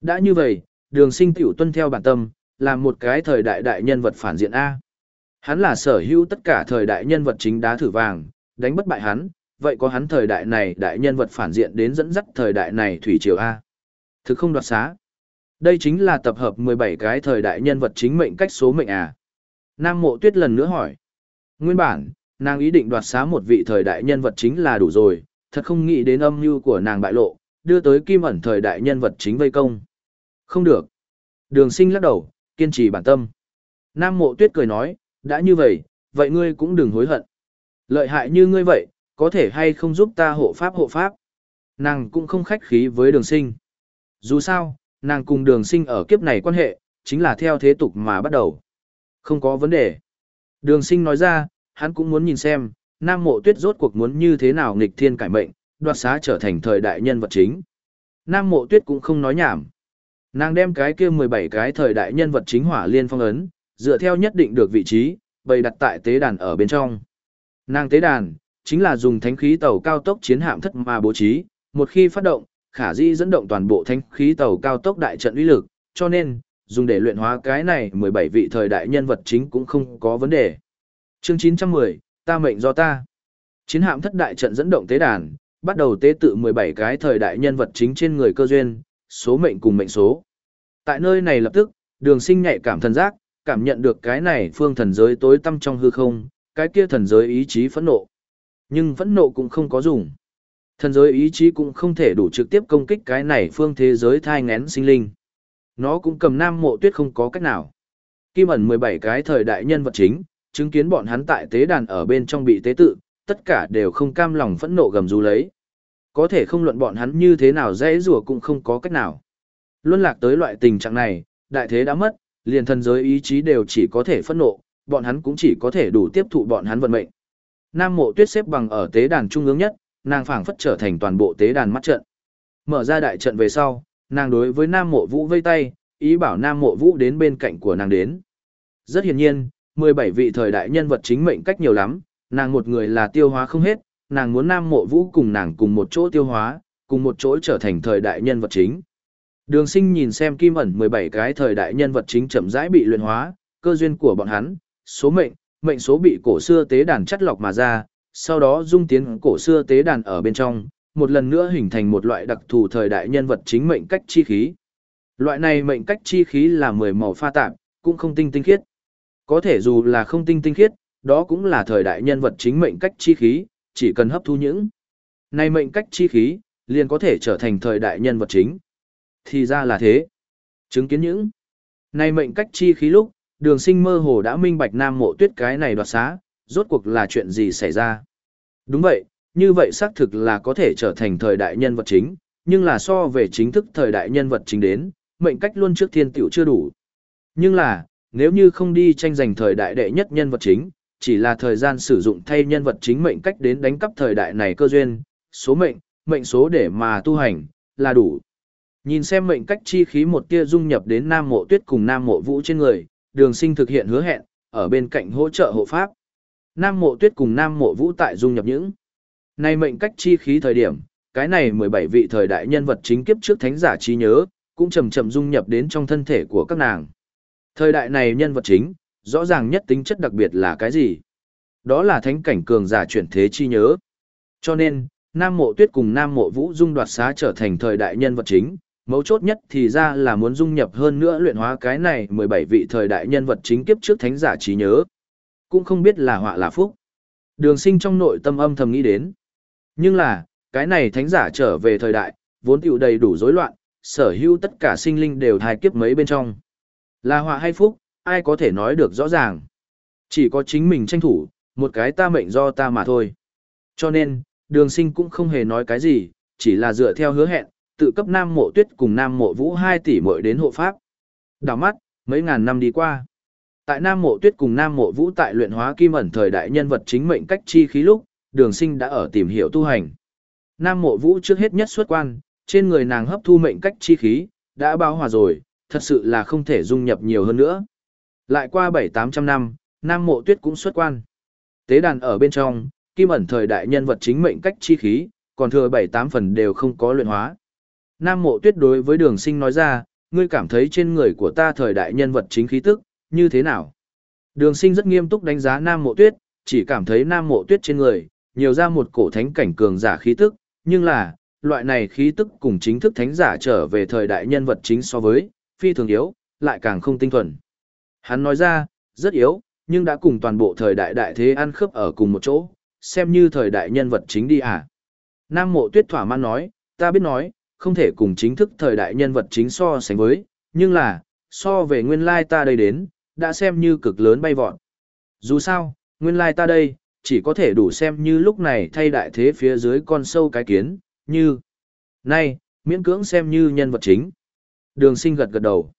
Đã như vậy, đường sinh tiểu tuân theo bản tâm, là một cái thời đại đại nhân vật phản diện A. Hắn là sở hữu tất cả thời đại nhân vật chính đá thử vàng, đánh bất bại hắn, vậy có hắn thời đại này đại nhân vật phản diện đến dẫn dắt thời đại này thủy triều A. Thực không đoạt xá. Đây chính là tập hợp 17 cái thời đại nhân vật chính mệnh cách số mệnh à. Nam mộ tuyết lần nữa hỏi. Nguyên bản, nàng ý định đoạt xá một vị thời đại nhân vật chính là đủ rồi, thật không nghĩ đến âm mưu của nàng bại lộ, đưa tới kim ẩn thời đại nhân vật chính vây công. Không được. Đường sinh lắc đầu, kiên trì bản tâm. Nam mộ tuyết cười nói, đã như vậy, vậy ngươi cũng đừng hối hận. Lợi hại như ngươi vậy, có thể hay không giúp ta hộ pháp hộ pháp. Nàng cũng không khách khí với đường sinh. Dù sao, nàng cùng đường sinh ở kiếp này quan hệ, chính là theo thế tục mà bắt đầu. Không có vấn đề. Đường sinh nói ra, hắn cũng muốn nhìn xem, Nam Mộ Tuyết rốt cuộc muốn như thế nào nghịch thiên cải mệnh, đoạt xá trở thành thời đại nhân vật chính. Nam Mộ Tuyết cũng không nói nhảm. Nàng đem cái kia 17 cái thời đại nhân vật chính hỏa liên phong ấn, dựa theo nhất định được vị trí, bày đặt tại tế đàn ở bên trong. Nàng tế đàn, chính là dùng thánh khí tàu cao tốc chiến hạm thất mà bố trí, một khi phát động, khả di dẫn động toàn bộ thánh khí tàu cao tốc đại trận uy lực, cho nên, dùng để luyện hóa cái này 17 vị thời đại nhân vật chính cũng không có vấn đề. Chương 910, ta mệnh do ta. Chiến hạm thất đại trận dẫn động tế đàn, bắt đầu tế tự 17 cái thời đại nhân vật chính trên người cơ duyên, số mệnh cùng mệnh số. Tại nơi này lập tức, đường sinh nhạy cảm thần giác, cảm nhận được cái này phương thần giới tối tâm trong hư không, cái kia thần giới ý chí phẫn nộ. Nhưng phẫn nộ cũng không có dùng. Thần giới ý chí cũng không thể đủ trực tiếp công kích cái này phương thế giới thai ngén sinh linh. Nó cũng cầm nam mộ tuyết không có cách nào. Kim ẩn 17 cái thời đại nhân vật chính, chứng kiến bọn hắn tại tế đàn ở bên trong bị tế tự, tất cả đều không cam lòng phẫn nộ gầm rú lấy. Có thể không luận bọn hắn như thế nào dễ rùa cũng không có cách nào. Luân lạc tới loại tình trạng này, đại thế đã mất, liền thần giới ý chí đều chỉ có thể phẫn nộ, bọn hắn cũng chỉ có thể đủ tiếp thụ bọn hắn vận mệnh. Nam mộ tuyết xếp bằng ở tế đàn trung ương nhất, nàng phảng phất trở thành toàn bộ tế đàn mắt trận. Mở ra đại trận về sau, nàng đối với Nam Mộ Vũ vây tay, ý bảo Nam Mộ Vũ đến bên cạnh của nàng đến. Rất hiển nhiên, 17 vị thời đại nhân vật chính mệnh cách nhiều lắm, nàng một người là tiêu hóa không hết, nàng muốn Nam Mộ Vũ cùng nàng cùng một chỗ tiêu hóa, cùng một chỗ trở thành thời đại nhân vật chính. Đường sinh nhìn xem kim ẩn 17 cái thời đại nhân vật chính chậm rãi bị luyện hóa, cơ duyên của bọn hắn, số mệnh, mệnh số bị cổ xưa tế đàn chắt lọc mà ra, sau đó dung tiến cổ xưa tế đàn ở bên trong, một lần nữa hình thành một loại đặc thù thời đại nhân vật chính mệnh cách chi khí. Loại này mệnh cách chi khí là mười màu pha tạp, cũng không tinh tinh khiết. Có thể dù là không tinh tinh khiết, đó cũng là thời đại nhân vật chính mệnh cách chi khí, chỉ cần hấp thu những này mệnh cách chi khí, liền có thể trở thành thời đại nhân vật chính. Thì ra là thế. Chứng kiến những này mệnh cách chi khí lúc, đường sinh mơ hồ đã minh bạch nam mộ tuyết cái này đoạt xá, rốt cuộc là chuyện gì xảy ra. Đúng vậy, như vậy xác thực là có thể trở thành thời đại nhân vật chính, nhưng là so về chính thức thời đại nhân vật chính đến, mệnh cách luôn trước thiên tiểu chưa đủ. Nhưng là, nếu như không đi tranh giành thời đại đệ nhất nhân vật chính, chỉ là thời gian sử dụng thay nhân vật chính mệnh cách đến đánh cắp thời đại này cơ duyên, số mệnh, mệnh số để mà tu hành, là đủ. Nhìn xem mệnh cách chi khí một tia dung nhập đến Nam Mộ Tuyết cùng Nam Mộ Vũ trên người, Đường Sinh thực hiện hứa hẹn, ở bên cạnh hỗ trợ hộ pháp. Nam mộ tuyết cùng Nam mộ vũ tại dung nhập những. Này mệnh cách chi khí thời điểm, cái này 17 vị thời đại nhân vật chính kiếp trước thánh giả trí nhớ, cũng chậm chậm dung nhập đến trong thân thể của các nàng. Thời đại này nhân vật chính, rõ ràng nhất tính chất đặc biệt là cái gì? Đó là thánh cảnh cường giả chuyển thế chi nhớ. Cho nên, Nam Mộ Tuyết cùng Nam Mộ Vũ dung đoạt xá trở thành thời đại nhân vật chính, mấu chốt nhất thì ra là muốn dung nhập hơn nữa luyện hóa cái này 17 vị thời đại nhân vật chính kiếp trước thánh giả trí nhớ cũng không biết là họa là phúc. Đường sinh trong nội tâm âm thầm nghĩ đến. Nhưng là, cái này thánh giả trở về thời đại, vốn tiểu đầy đủ rối loạn, sở hữu tất cả sinh linh đều thai kiếp mấy bên trong. Là họa hay phúc, ai có thể nói được rõ ràng. Chỉ có chính mình tranh thủ, một cái ta mệnh do ta mà thôi. Cho nên, đường sinh cũng không hề nói cái gì, chỉ là dựa theo hứa hẹn, tự cấp Nam Mộ Tuyết cùng Nam Mộ Vũ hai tỷ muội đến hộ pháp. Đào mắt, mấy ngàn năm đi qua. Tại Nam Mộ Tuyết cùng Nam Mộ Vũ tại luyện hóa kim ẩn thời đại nhân vật chính mệnh cách chi khí lúc, Đường Sinh đã ở tìm hiểu tu hành. Nam Mộ Vũ trước hết nhất xuất quan, trên người nàng hấp thu mệnh cách chi khí, đã bao hòa rồi, thật sự là không thể dung nhập nhiều hơn nữa. Lại qua 7-800 năm, Nam Mộ Tuyết cũng xuất quan. Tế đàn ở bên trong, kim ẩn thời đại nhân vật chính mệnh cách chi khí, còn thừa 7-8 phần đều không có luyện hóa. Nam Mộ Tuyết đối với Đường Sinh nói ra, ngươi cảm thấy trên người của ta thời đại nhân vật chính khí tức, như thế nào? Đường Sinh rất nghiêm túc đánh giá Nam Mộ Tuyết, chỉ cảm thấy Nam Mộ Tuyết trên người, nhiều ra một cổ thánh cảnh cường giả khí tức, nhưng là, loại này khí tức cùng chính thức thánh giả trở về thời đại nhân vật chính so với, phi thường yếu, lại càng không tinh thuần. Hắn nói ra, rất yếu, nhưng đã cùng toàn bộ thời đại đại thế ăn khớp ở cùng một chỗ, xem như thời đại nhân vật chính đi à. Nam mộ tuyết thỏa mãn nói, ta biết nói, không thể cùng chính thức thời đại nhân vật chính so sánh với, nhưng là, so về nguyên lai ta đây đến, đã xem như cực lớn bay vọt. Dù sao, nguyên lai ta đây, chỉ có thể đủ xem như lúc này thay đại thế phía dưới con sâu cái kiến, như nay, miễn cưỡng xem như nhân vật chính. Đường sinh gật gật đầu.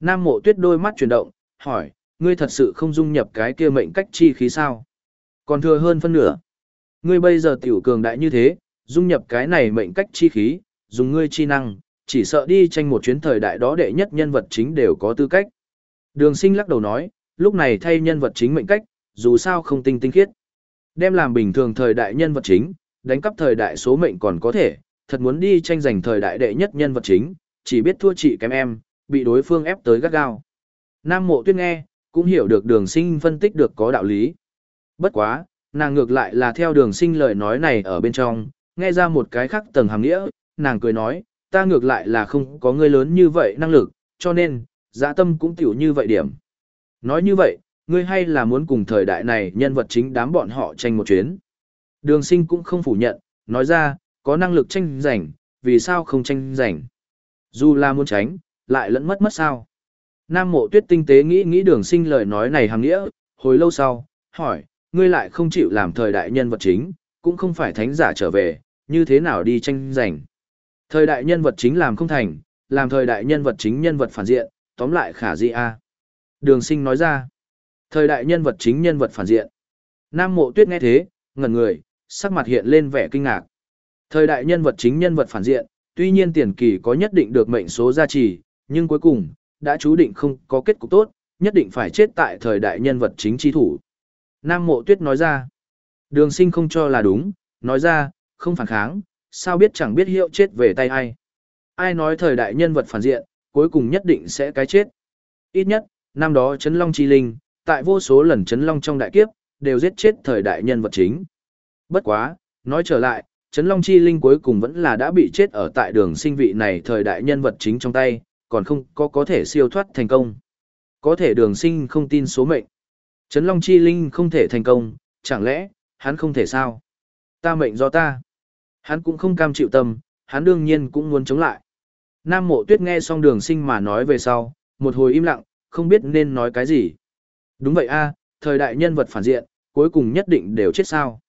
Nam mộ tuyết đôi mắt chuyển động, hỏi, ngươi thật sự không dung nhập cái kia mệnh cách chi khí sao? Còn thừa hơn phân nửa. Ngươi bây giờ tiểu cường đại như thế, dung nhập cái này mệnh cách chi khí, dùng ngươi chi năng, chỉ sợ đi tranh một chuyến thời đại đó đệ nhất nhân vật chính đều có tư cách. Đường sinh lắc đầu nói, lúc này thay nhân vật chính mệnh cách, dù sao không tinh tinh khiết. Đem làm bình thường thời đại nhân vật chính, đánh cắp thời đại số mệnh còn có thể, thật muốn đi tranh giành thời đại đệ nhất nhân vật chính, chỉ biết thua chị kém em, bị đối phương ép tới gắt gao. Nam mộ tuyết nghe, cũng hiểu được đường sinh phân tích được có đạo lý. Bất quá, nàng ngược lại là theo đường sinh lời nói này ở bên trong, nghe ra một cái khác tầng hàm nghĩa, nàng cười nói, ta ngược lại là không có người lớn như vậy năng lực, cho nên, dạ tâm cũng tiểu như vậy điểm. Nói như vậy, ngươi hay là muốn cùng thời đại này nhân vật chính đám bọn họ tranh một chuyến. Đường sinh cũng không phủ nhận, nói ra, có năng lực tranh giành, vì sao không tranh giành. Dù là muốn tránh, lại lẫn mất mất sao. Nam mộ tuyết tinh tế nghĩ nghĩ đường sinh lời nói này hàng nghĩa, hồi lâu sau, hỏi, ngươi lại không chịu làm thời đại nhân vật chính, cũng không phải thánh giả trở về, như thế nào đi tranh giành. Thời đại nhân vật chính làm không thành, làm thời đại nhân vật chính nhân vật phản diện, tóm lại khả di a Đường sinh nói ra, thời đại nhân vật chính nhân vật phản diện. Nam mộ tuyết nghe thế, ngẩn người, sắc mặt hiện lên vẻ kinh ngạc. Thời đại nhân vật chính nhân vật phản diện, tuy nhiên tiền kỳ có nhất định được mệnh số gia trì, nhưng cuối cùng, đã chú định không có kết cục tốt, nhất định phải chết tại thời đại nhân vật chính chi thủ. Nam Mộ Tuyết nói ra, đường sinh không cho là đúng, nói ra, không phản kháng, sao biết chẳng biết hiệu chết về tay ai. Ai nói thời đại nhân vật phản diện, cuối cùng nhất định sẽ cái chết. Ít nhất, năm đó Trấn Long Chi Linh, tại vô số lần Trấn Long trong đại kiếp, đều giết chết thời đại nhân vật chính. Bất quá, nói trở lại, Trấn Long Chi Linh cuối cùng vẫn là đã bị chết ở tại đường sinh vị này thời đại nhân vật chính trong tay, còn không có có thể siêu thoát thành công. Có thể đường sinh không tin số mệnh. Trấn Long Chi Linh không thể thành công, chẳng lẽ, hắn không thể sao? Ta mệnh do ta. Hắn cũng không cam chịu tâm, hắn đương nhiên cũng muốn chống lại. Nam mộ tuyết nghe xong đường sinh mà nói về sau, một hồi im lặng, không biết nên nói cái gì. Đúng vậy a thời đại nhân vật phản diện, cuối cùng nhất định đều chết sao.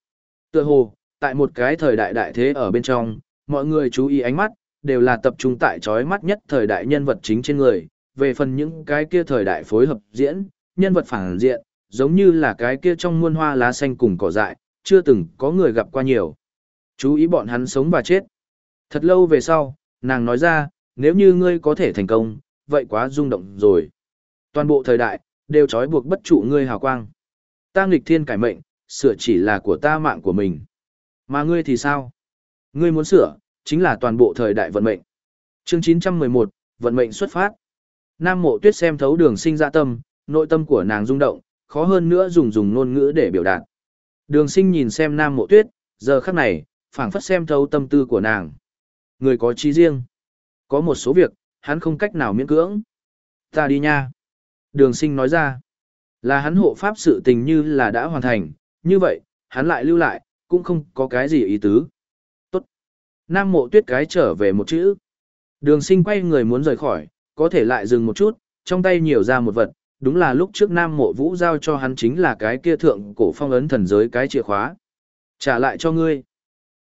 Tựa hồ, tại một cái thời đại đại thế ở bên trong, mọi người chú ý ánh mắt, đều là tập trung tại trói mắt nhất thời đại nhân vật chính trên người, về phần những cái kia thời đại phối hợp diễn, nhân vật phản diện, giống như là cái kia trong muôn hoa lá xanh cùng cỏ dại, chưa từng có người gặp qua nhiều. Chú ý bọn hắn sống và chết. Thật lâu về sau, nàng nói ra, nếu như ngươi có thể thành công, vậy quá rung động rồi. Toàn bộ thời đại, đều trói buộc bất trụ ngươi hào quang. Ta nghịch thiên cải mệnh, sửa chỉ là của ta mạng của mình. Mà ngươi thì sao? Ngươi muốn sửa, chính là toàn bộ thời đại vận mệnh. Chương 911, vận mệnh xuất phát. Nam Mộ Tuyết xem thấu đường sinh dạ tâm, nội tâm của nàng rung động, khó hơn nữa dùng dùng ngôn ngữ để biểu đạt. Đường sinh nhìn xem Nam Mộ Tuyết, giờ khắc này, phảng phất xem thấu tâm tư của nàng. Người có chí riêng. Có một số việc, hắn không cách nào miễn cưỡng. Ta đi nha. Đường sinh nói ra. Là hắn hộ pháp sự tình như là đã hoàn thành, như vậy, hắn lại lưu lại, cũng không có cái gì ý tứ. Nam mộ tuyết cái trở về một chữ. Đường sinh quay người muốn rời khỏi, có thể lại dừng một chút, trong tay nhiều ra một vật, đúng là lúc trước Nam mộ vũ giao cho hắn chính là cái kia thượng cổ phong ấn thần giới cái chìa khóa. Trả lại cho ngươi.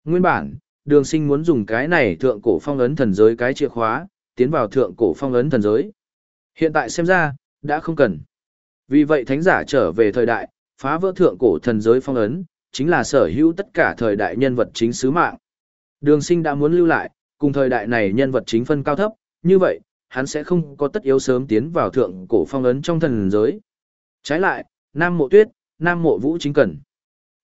Nguyên bản, đường sinh muốn dùng cái này thượng cổ phong ấn thần giới cái chìa khóa, tiến vào thượng cổ phong ấn thần giới. Hiện tại xem ra, đã không cần. Vì vậy thánh giả trở về thời đại, phá vỡ thượng cổ thần giới phong ấn, chính là sở hữu tất cả thời đại nhân vật chính sứ mạng. Đường sinh đã muốn lưu lại, cùng thời đại này nhân vật chính phân cao thấp, như vậy, hắn sẽ không có tất yếu sớm tiến vào thượng cổ phong ấn trong thần giới. Trái lại, Nam Mộ Tuyết, Nam Mộ Vũ chính cần.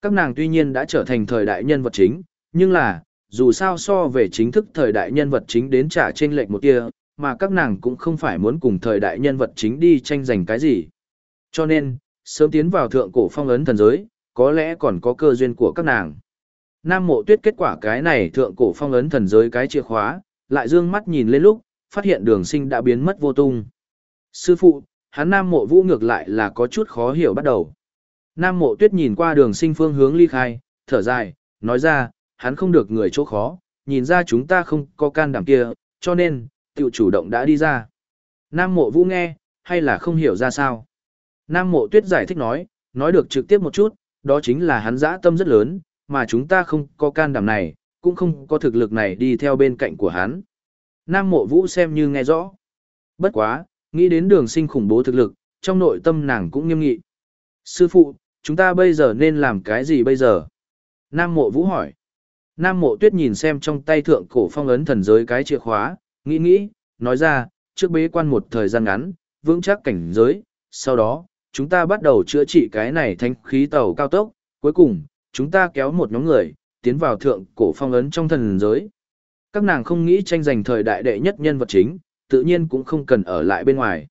Các nàng tuy nhiên đã trở thành thời đại nhân vật chính, nhưng là, dù sao so về chính thức thời đại nhân vật chính đến trả trên lệnh một kia, mà các nàng cũng không phải muốn cùng thời đại nhân vật chính đi tranh giành cái gì. Cho nên, sớm tiến vào thượng cổ phong ấn thần giới, có lẽ còn có cơ duyên của các nàng. Nam mộ tuyết kết quả cái này thượng cổ phong ấn thần giới cái chìa khóa, lại dương mắt nhìn lên lúc, phát hiện đường sinh đã biến mất vô tung. Sư phụ, hắn nam mộ vũ ngược lại là có chút khó hiểu bắt đầu. Nam mộ tuyết nhìn qua đường sinh phương hướng ly khai, thở dài, nói ra, hắn không được người chỗ khó, nhìn ra chúng ta không có can đảm kia, cho nên, tiểu chủ động đã đi ra. Nam mộ vũ nghe, hay là không hiểu ra sao? Nam mộ tuyết giải thích nói, nói được trực tiếp một chút, đó chính là hắn dã tâm rất lớn, mà chúng ta không có can đảm này, cũng không có thực lực này đi theo bên cạnh của hắn. Nam mộ vũ xem như nghe rõ. Bất quá, nghĩ đến đường sinh khủng bố thực lực, trong nội tâm nàng cũng nghiêm nghị. Sư phụ, chúng ta bây giờ nên làm cái gì bây giờ? Nam mộ vũ hỏi. Nam mộ tuyết nhìn xem trong tay thượng cổ phong ấn thần giới cái chìa khóa, nghĩ nghĩ, nói ra, trước bế quan một thời gian ngắn, vững chắc cảnh giới, sau đó, chúng ta bắt đầu chữa trị cái này thanh khí tàu cao tốc, cuối cùng, chúng ta kéo một nhóm người, tiến vào thượng cổ phong ấn trong thần giới. Các nàng không nghĩ tranh giành thời đại đệ nhất nhân vật chính, tự nhiên cũng không cần ở lại bên ngoài.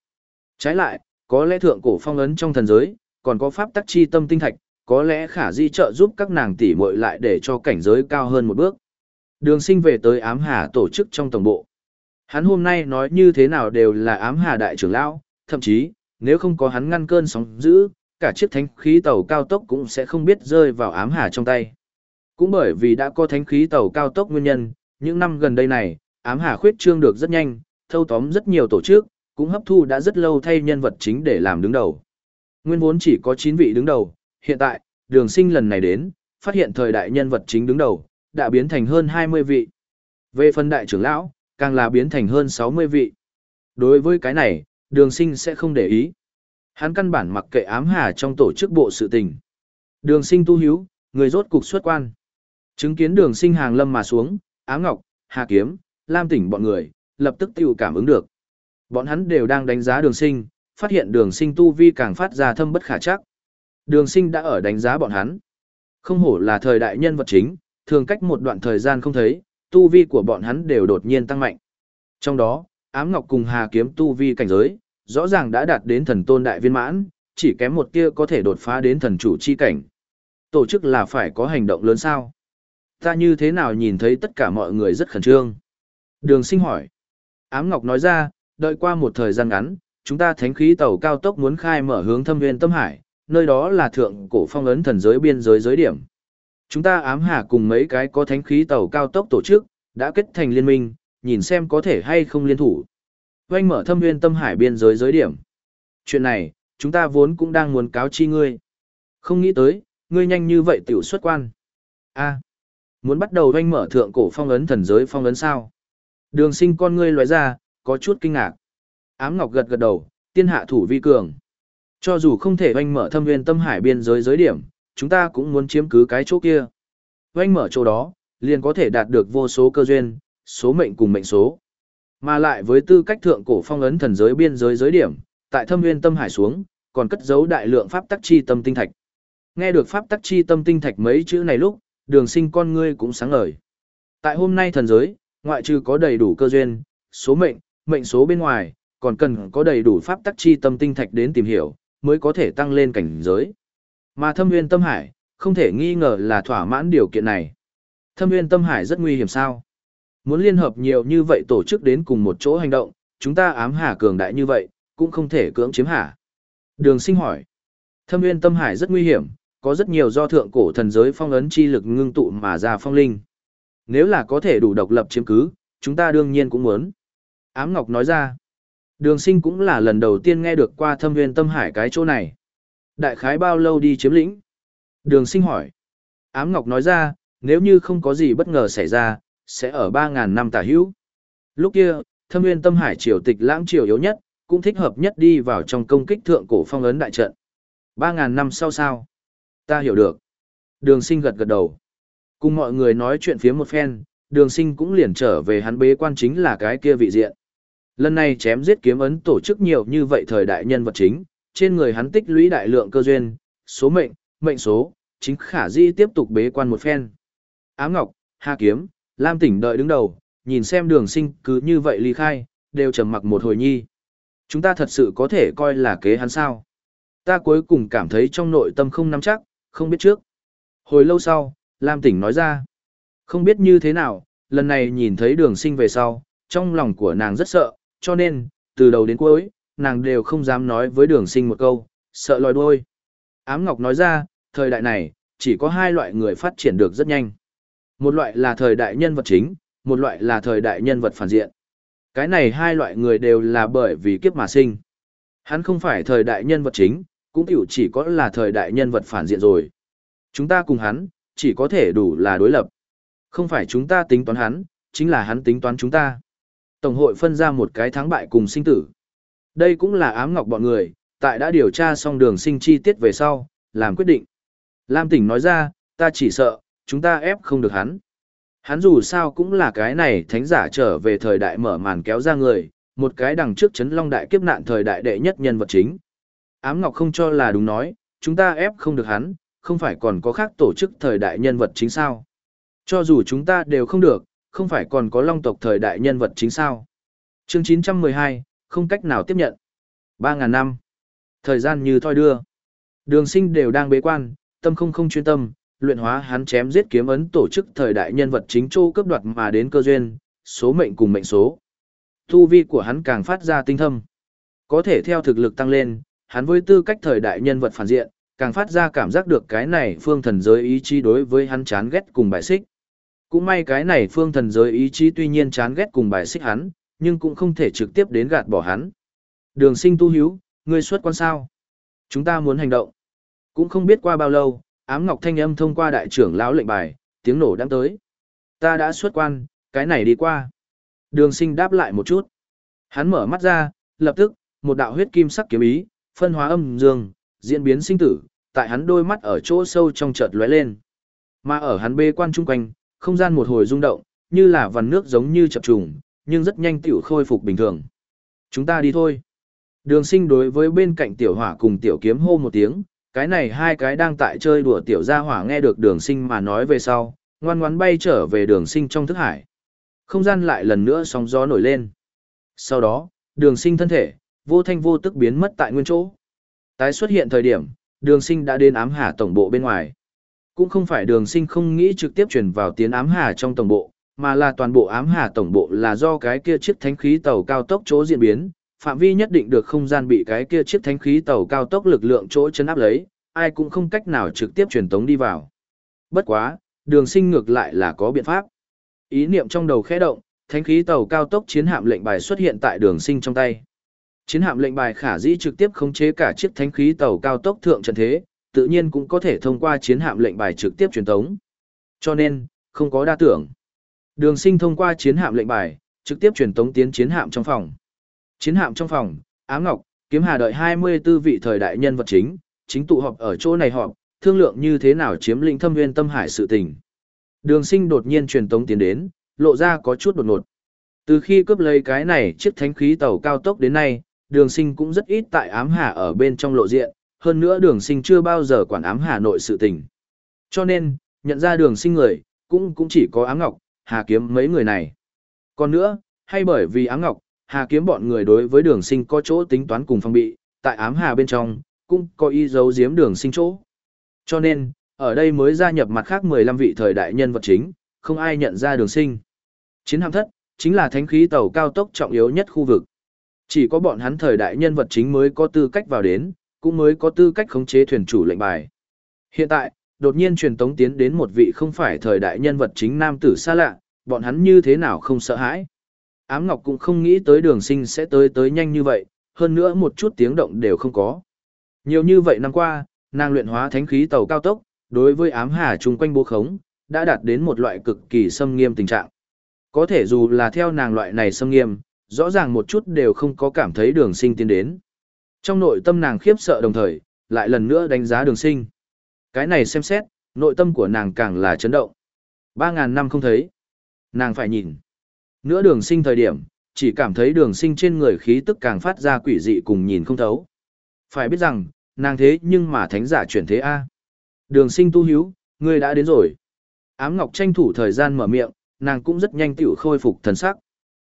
Trái lại, có lẽ thượng cổ phong ấn trong thần giới, còn có pháp tắc chi tâm tinh thạch, có lẽ khả di trợ giúp các nàng tỉ muội lại để cho cảnh giới cao hơn một bước. Đường sinh về tới ám hà tổ chức trong tổng bộ. Hắn hôm nay nói như thế nào đều là ám hà đại trưởng lão, thậm chí, nếu không có hắn ngăn cơn sóng dữ, cả chiếc thánh khí tàu cao tốc cũng sẽ không biết rơi vào ám hà trong tay. Cũng bởi vì đã có thánh khí tàu cao tốc nguyên nhân, những năm gần đây này, ám hà khuyết trương được rất nhanh, thâu tóm rất nhiều tổ chức, cũng hấp thu đã rất lâu thay nhân vật chính để làm đứng đầu. Nguyên vốn chỉ có 9 vị đứng đầu, hiện tại, đường sinh lần này đến, phát hiện thời đại nhân vật chính đứng đầu, đã biến thành hơn 20 vị. Về phần đại trưởng lão, càng là biến thành hơn 60 vị. Đối với cái này, đường sinh sẽ không để ý. Hắn căn bản mặc kệ ám hà trong tổ chức bộ sự tình. Đường sinh tu hiếu, người rốt cục xuất quan. Chứng kiến đường sinh hàng lâm mà xuống, ám ngọc, hà kiếm, lam tỉnh bọn người, lập tức tiêu cảm ứng được. Bọn hắn đều đang đánh giá đường sinh, phát hiện đường sinh tu vi càng phát ra thâm bất khả chắc. Đường sinh đã ở đánh giá bọn hắn. Không hổ là thời đại nhân vật chính, thường cách một đoạn thời gian không thấy, tu vi của bọn hắn đều đột nhiên tăng mạnh. Trong đó, ám ngọc cùng hà kiếm tu vi cảnh giới, rõ ràng đã đạt đến thần tôn đại viên mãn, chỉ kém một tia có thể đột phá đến thần chủ chi cảnh. Tổ chức là phải có hành động lớn sao? Ta như thế nào nhìn thấy tất cả mọi người rất khẩn trương? Đường sinh hỏi. Ám Ngọc nói ra, đợi qua một thời gian ngắn, chúng ta thánh khí tàu cao tốc muốn khai mở hướng thâm nguyên tâm hải, nơi đó là thượng cổ phong ấn thần giới biên giới giới điểm. Chúng ta ám hà cùng mấy cái có thánh khí tàu cao tốc tổ chức, đã kết thành liên minh, nhìn xem có thể hay không liên thủ. Oanh mở thâm nguyên tâm hải biên giới giới điểm. Chuyện này, chúng ta vốn cũng đang muốn cáo chi ngươi. Không nghĩ tới, ngươi nhanh như vậy tiểu xuất quan. a muốn bắt đầu oanh mở thượng cổ phong ấn thần giới phong ấn sao? Đường sinh con ngươi loại ra, có chút kinh ngạc. Ám Ngọc gật gật đầu, tiên hạ thủ vi cường. Cho dù không thể oanh mở thâm nguyên tâm hải biên giới giới điểm, chúng ta cũng muốn chiếm cứ cái chỗ kia. Oanh mở chỗ đó, liền có thể đạt được vô số cơ duyên, số mệnh cùng mệnh số. Mà lại với tư cách thượng cổ phong ấn thần giới biên giới giới điểm, tại thâm nguyên tâm hải xuống, còn cất giấu đại lượng pháp tắc chi tâm tinh thạch. Nghe được pháp tắc chi tâm tinh thạch mấy chữ này lúc, đường sinh con ngươi cũng sáng ngời. Tại hôm nay thần giới, ngoại trừ có đầy đủ cơ duyên, số mệnh, mệnh số bên ngoài, còn cần có đầy đủ pháp tắc chi tâm tinh thạch đến tìm hiểu, mới có thể tăng lên cảnh giới. Mà thâm nguyên tâm hải, không thể nghi ngờ là thỏa mãn điều kiện này. Thâm nguyên tâm hải rất nguy hiểm sao? Muốn liên hợp nhiều như vậy tổ chức đến cùng một chỗ hành động, chúng ta ám hà cường đại như vậy, cũng không thể cưỡng chiếm hà. Đường sinh hỏi. Thâm nguyên tâm hải rất nguy hiểm, có rất nhiều do thượng cổ thần giới phong ấn chi lực ngưng tụ mà ra phong linh. Nếu là có thể đủ độc lập chiếm cứ, chúng ta đương nhiên cũng muốn. Ám Ngọc nói ra. Đường sinh cũng là lần đầu tiên nghe được qua thâm nguyên tâm hải cái chỗ này. Đại khái bao lâu đi chiếm lĩnh? Đường sinh hỏi. Ám Ngọc nói ra, nếu như không có gì bất ngờ xảy ra, sẽ ở 3.000 năm tả hữu. Lúc kia, thâm nguyên tâm hải triều tịch lãng triều yếu nhất, cũng thích hợp nhất đi vào trong công kích thượng cổ phong ấn đại trận. 3.000 năm sau sao? Ta hiểu được. Đường sinh gật gật đầu. Cùng mọi người nói chuyện phía một phen, đường sinh cũng liền trở về hắn bế quan chính là cái kia vị diện. Lần này chém giết kiếm ấn tổ chức nhiều như vậy thời đại nhân vật chính, trên người hắn tích lũy đại lượng cơ duyên, số mệnh, mệnh số, chính khả di tiếp tục bế quan một phen. Ám Ngọc, Hà Kiếm, Lam Tỉnh đợi đứng đầu, nhìn xem đường sinh cứ như vậy ly khai, đều trầm mặc một hồi nhi. Chúng ta thật sự có thể coi là kế hắn sao. Ta cuối cùng cảm thấy trong nội tâm không nắm chắc, không biết trước. Hồi lâu sau, Lam Tỉnh nói ra. Không biết như thế nào, lần này nhìn thấy đường sinh về sau, trong lòng của nàng rất sợ, cho nên, từ đầu đến cuối, nàng đều không dám nói với đường sinh một câu, sợ lòi đuôi. Ám Ngọc nói ra, thời đại này, chỉ có hai loại người phát triển được rất nhanh. Một loại là thời đại nhân vật chính, một loại là thời đại nhân vật phản diện. Cái này hai loại người đều là bởi vì kiếp mà sinh. Hắn không phải thời đại nhân vật chính, cũng tiểu chỉ có là thời đại nhân vật phản diện rồi. Chúng ta cùng hắn, chỉ có thể đủ là đối lập. Không phải chúng ta tính toán hắn, chính là hắn tính toán chúng ta. Tổng hội phân ra một cái thắng bại cùng sinh tử. Đây cũng là ám ngọc bọn người, tại đã điều tra xong đường sinh chi tiết về sau, làm quyết định. Lam tỉnh nói ra, ta chỉ sợ, chúng ta ép không được hắn. Hắn dù sao cũng là cái này thánh giả trở về thời đại mở màn kéo ra người, một cái đằng trước chấn long đại kiếp nạn thời đại đệ nhất nhân vật chính. Ám Ngọc không cho là đúng nói, chúng ta ép không được hắn, không phải còn có khác tổ chức thời đại nhân vật chính sao. Cho dù chúng ta đều không được, không phải còn có long tộc thời đại nhân vật chính sao. Chương 912, không cách nào tiếp nhận. 3.000 năm. Thời gian như thoi đưa. Đường sinh đều đang bế quan, tâm không không chuyên tâm, luyện hóa hắn chém giết kiếm ấn tổ chức thời đại nhân vật chính châu cấp đoạt mà đến cơ duyên, số mệnh cùng mệnh số. thu vi của hắn càng phát ra tinh thâm. Có thể theo thực lực tăng lên, hắn với tư cách thời đại nhân vật phản diện, càng phát ra cảm giác được cái này phương thần giới ý chí đối với hắn chán ghét cùng bài xích. Cũng may cái này phương thần giới ý chí tuy nhiên chán ghét cùng bài xích hắn, nhưng cũng không thể trực tiếp đến gạt bỏ hắn. Đường sinh tu hiếu, ngươi xuất quan sao? Chúng ta muốn hành động. Cũng không biết qua bao lâu, ám ngọc thanh âm thông qua đại trưởng lão lệnh bài, tiếng nổ đang tới. Ta đã xuất quan, cái này đi qua. Đường sinh đáp lại một chút. Hắn mở mắt ra, lập tức, một đạo huyết kim sắc kiếm ý, phân hóa âm dương, diễn biến sinh tử, tại hắn đôi mắt ở chỗ sâu trong chợt lóe lên. Mà ở hắn bê quan trung quanh, không gian một hồi rung động, như là vằn nước giống như chập trùng, nhưng rất nhanh tiểu khôi phục bình thường. Chúng ta đi thôi. Đường sinh đối với bên cạnh tiểu hỏa cùng tiểu kiếm hô một tiếng, cái này hai cái đang tại chơi đùa tiểu gia hỏa nghe được đường sinh mà nói về sau, ngoan ngoan bay trở về đường sinh trong thức hải. Không gian lại lần nữa sóng gió nổi lên. Sau đó, đường sinh thân thể, vô thanh vô tức biến mất tại nguyên chỗ. Tái xuất hiện thời điểm, đường sinh đã đến ám hà tổng bộ bên ngoài. Cũng không phải đường sinh không nghĩ trực tiếp chuyển vào tiến ám hà trong tổng bộ, mà là toàn bộ ám hà tổng bộ là do cái kia chiếc thánh khí tàu cao tốc chỗ diễn biến, phạm vi nhất định được không gian bị cái kia chiếc thánh khí tàu cao tốc lực lượng chỗ chấn áp lấy, ai cũng không cách nào trực tiếp truyền tống đi vào. Bất quá, đường sinh ngược lại là có biện pháp. Ý niệm trong đầu khẽ động, thánh khí tàu cao tốc chiến hạm lệnh bài xuất hiện tại đường sinh trong tay. Chiến hạm lệnh bài khả dĩ trực tiếp khống chế cả chiếc thánh khí tàu cao tốc thượng trận thế, tự nhiên cũng có thể thông qua chiến hạm lệnh bài trực tiếp truyền tống. Cho nên, không có đa tưởng. Đường sinh thông qua chiến hạm lệnh bài, trực tiếp truyền tống tiến chiến hạm trong phòng. Chiến hạm trong phòng, Ám Ngọc, Kiếm Hà đợi 24 vị thời đại nhân vật chính, chính tụ họp ở chỗ này họp, thương lượng như thế nào chiếm lĩnh thâm nguyên tâm hải sự tình. Đường sinh đột nhiên truyền tống tiến đến, lộ ra có chút đột ngột. Từ khi cướp lấy cái này chiếc thánh khí tàu cao tốc đến nay, đường sinh cũng rất ít tại ám hà ở bên trong lộ diện, hơn nữa đường sinh chưa bao giờ quản ám hà nội sự tình. Cho nên, nhận ra đường sinh người, cũng cũng chỉ có ám ngọc, hà kiếm mấy người này. Còn nữa, hay bởi vì ám ngọc, hà kiếm bọn người đối với đường sinh có chỗ tính toán cùng phong bị, tại ám hà bên trong, cũng có ý dấu giếm đường sinh chỗ. Cho nên, ở đây mới gia nhập mặt khác 15 vị thời đại nhân vật chính, không ai nhận ra đường sinh. Chiến hạm thất, chính là thánh khí tàu cao tốc trọng yếu nhất khu vực. Chỉ có bọn hắn thời đại nhân vật chính mới có tư cách vào đến, cũng mới có tư cách khống chế thuyền chủ lệnh bài. Hiện tại, đột nhiên truyền tống tiến đến một vị không phải thời đại nhân vật chính nam tử xa lạ, bọn hắn như thế nào không sợ hãi. Ám Ngọc cũng không nghĩ tới đường sinh sẽ tới tới nhanh như vậy, hơn nữa một chút tiếng động đều không có. Nhiều như vậy năm qua, nàng luyện hóa thánh khí tàu cao tốc, đối với ám hà chung quanh bố khống, đã đạt đến một loại cực kỳ xâm nghiêm tình trạng. Có thể dù là theo nàng loại này xâm nghiêm, rõ ràng một chút đều không có cảm thấy đường sinh tiến đến. Trong nội tâm nàng khiếp sợ đồng thời, lại lần nữa đánh giá đường sinh. Cái này xem xét, nội tâm của nàng càng là chấn động. 3.000 năm không thấy. Nàng phải nhìn. Nữa đường sinh thời điểm, chỉ cảm thấy đường sinh trên người khí tức càng phát ra quỷ dị cùng nhìn không thấu. Phải biết rằng, nàng thế nhưng mà thánh giả chuyển thế A. Đường sinh tu hiếu, ngươi đã đến rồi. Ám Ngọc tranh thủ thời gian mở miệng, nàng cũng rất nhanh tiểu khôi phục thần sắc.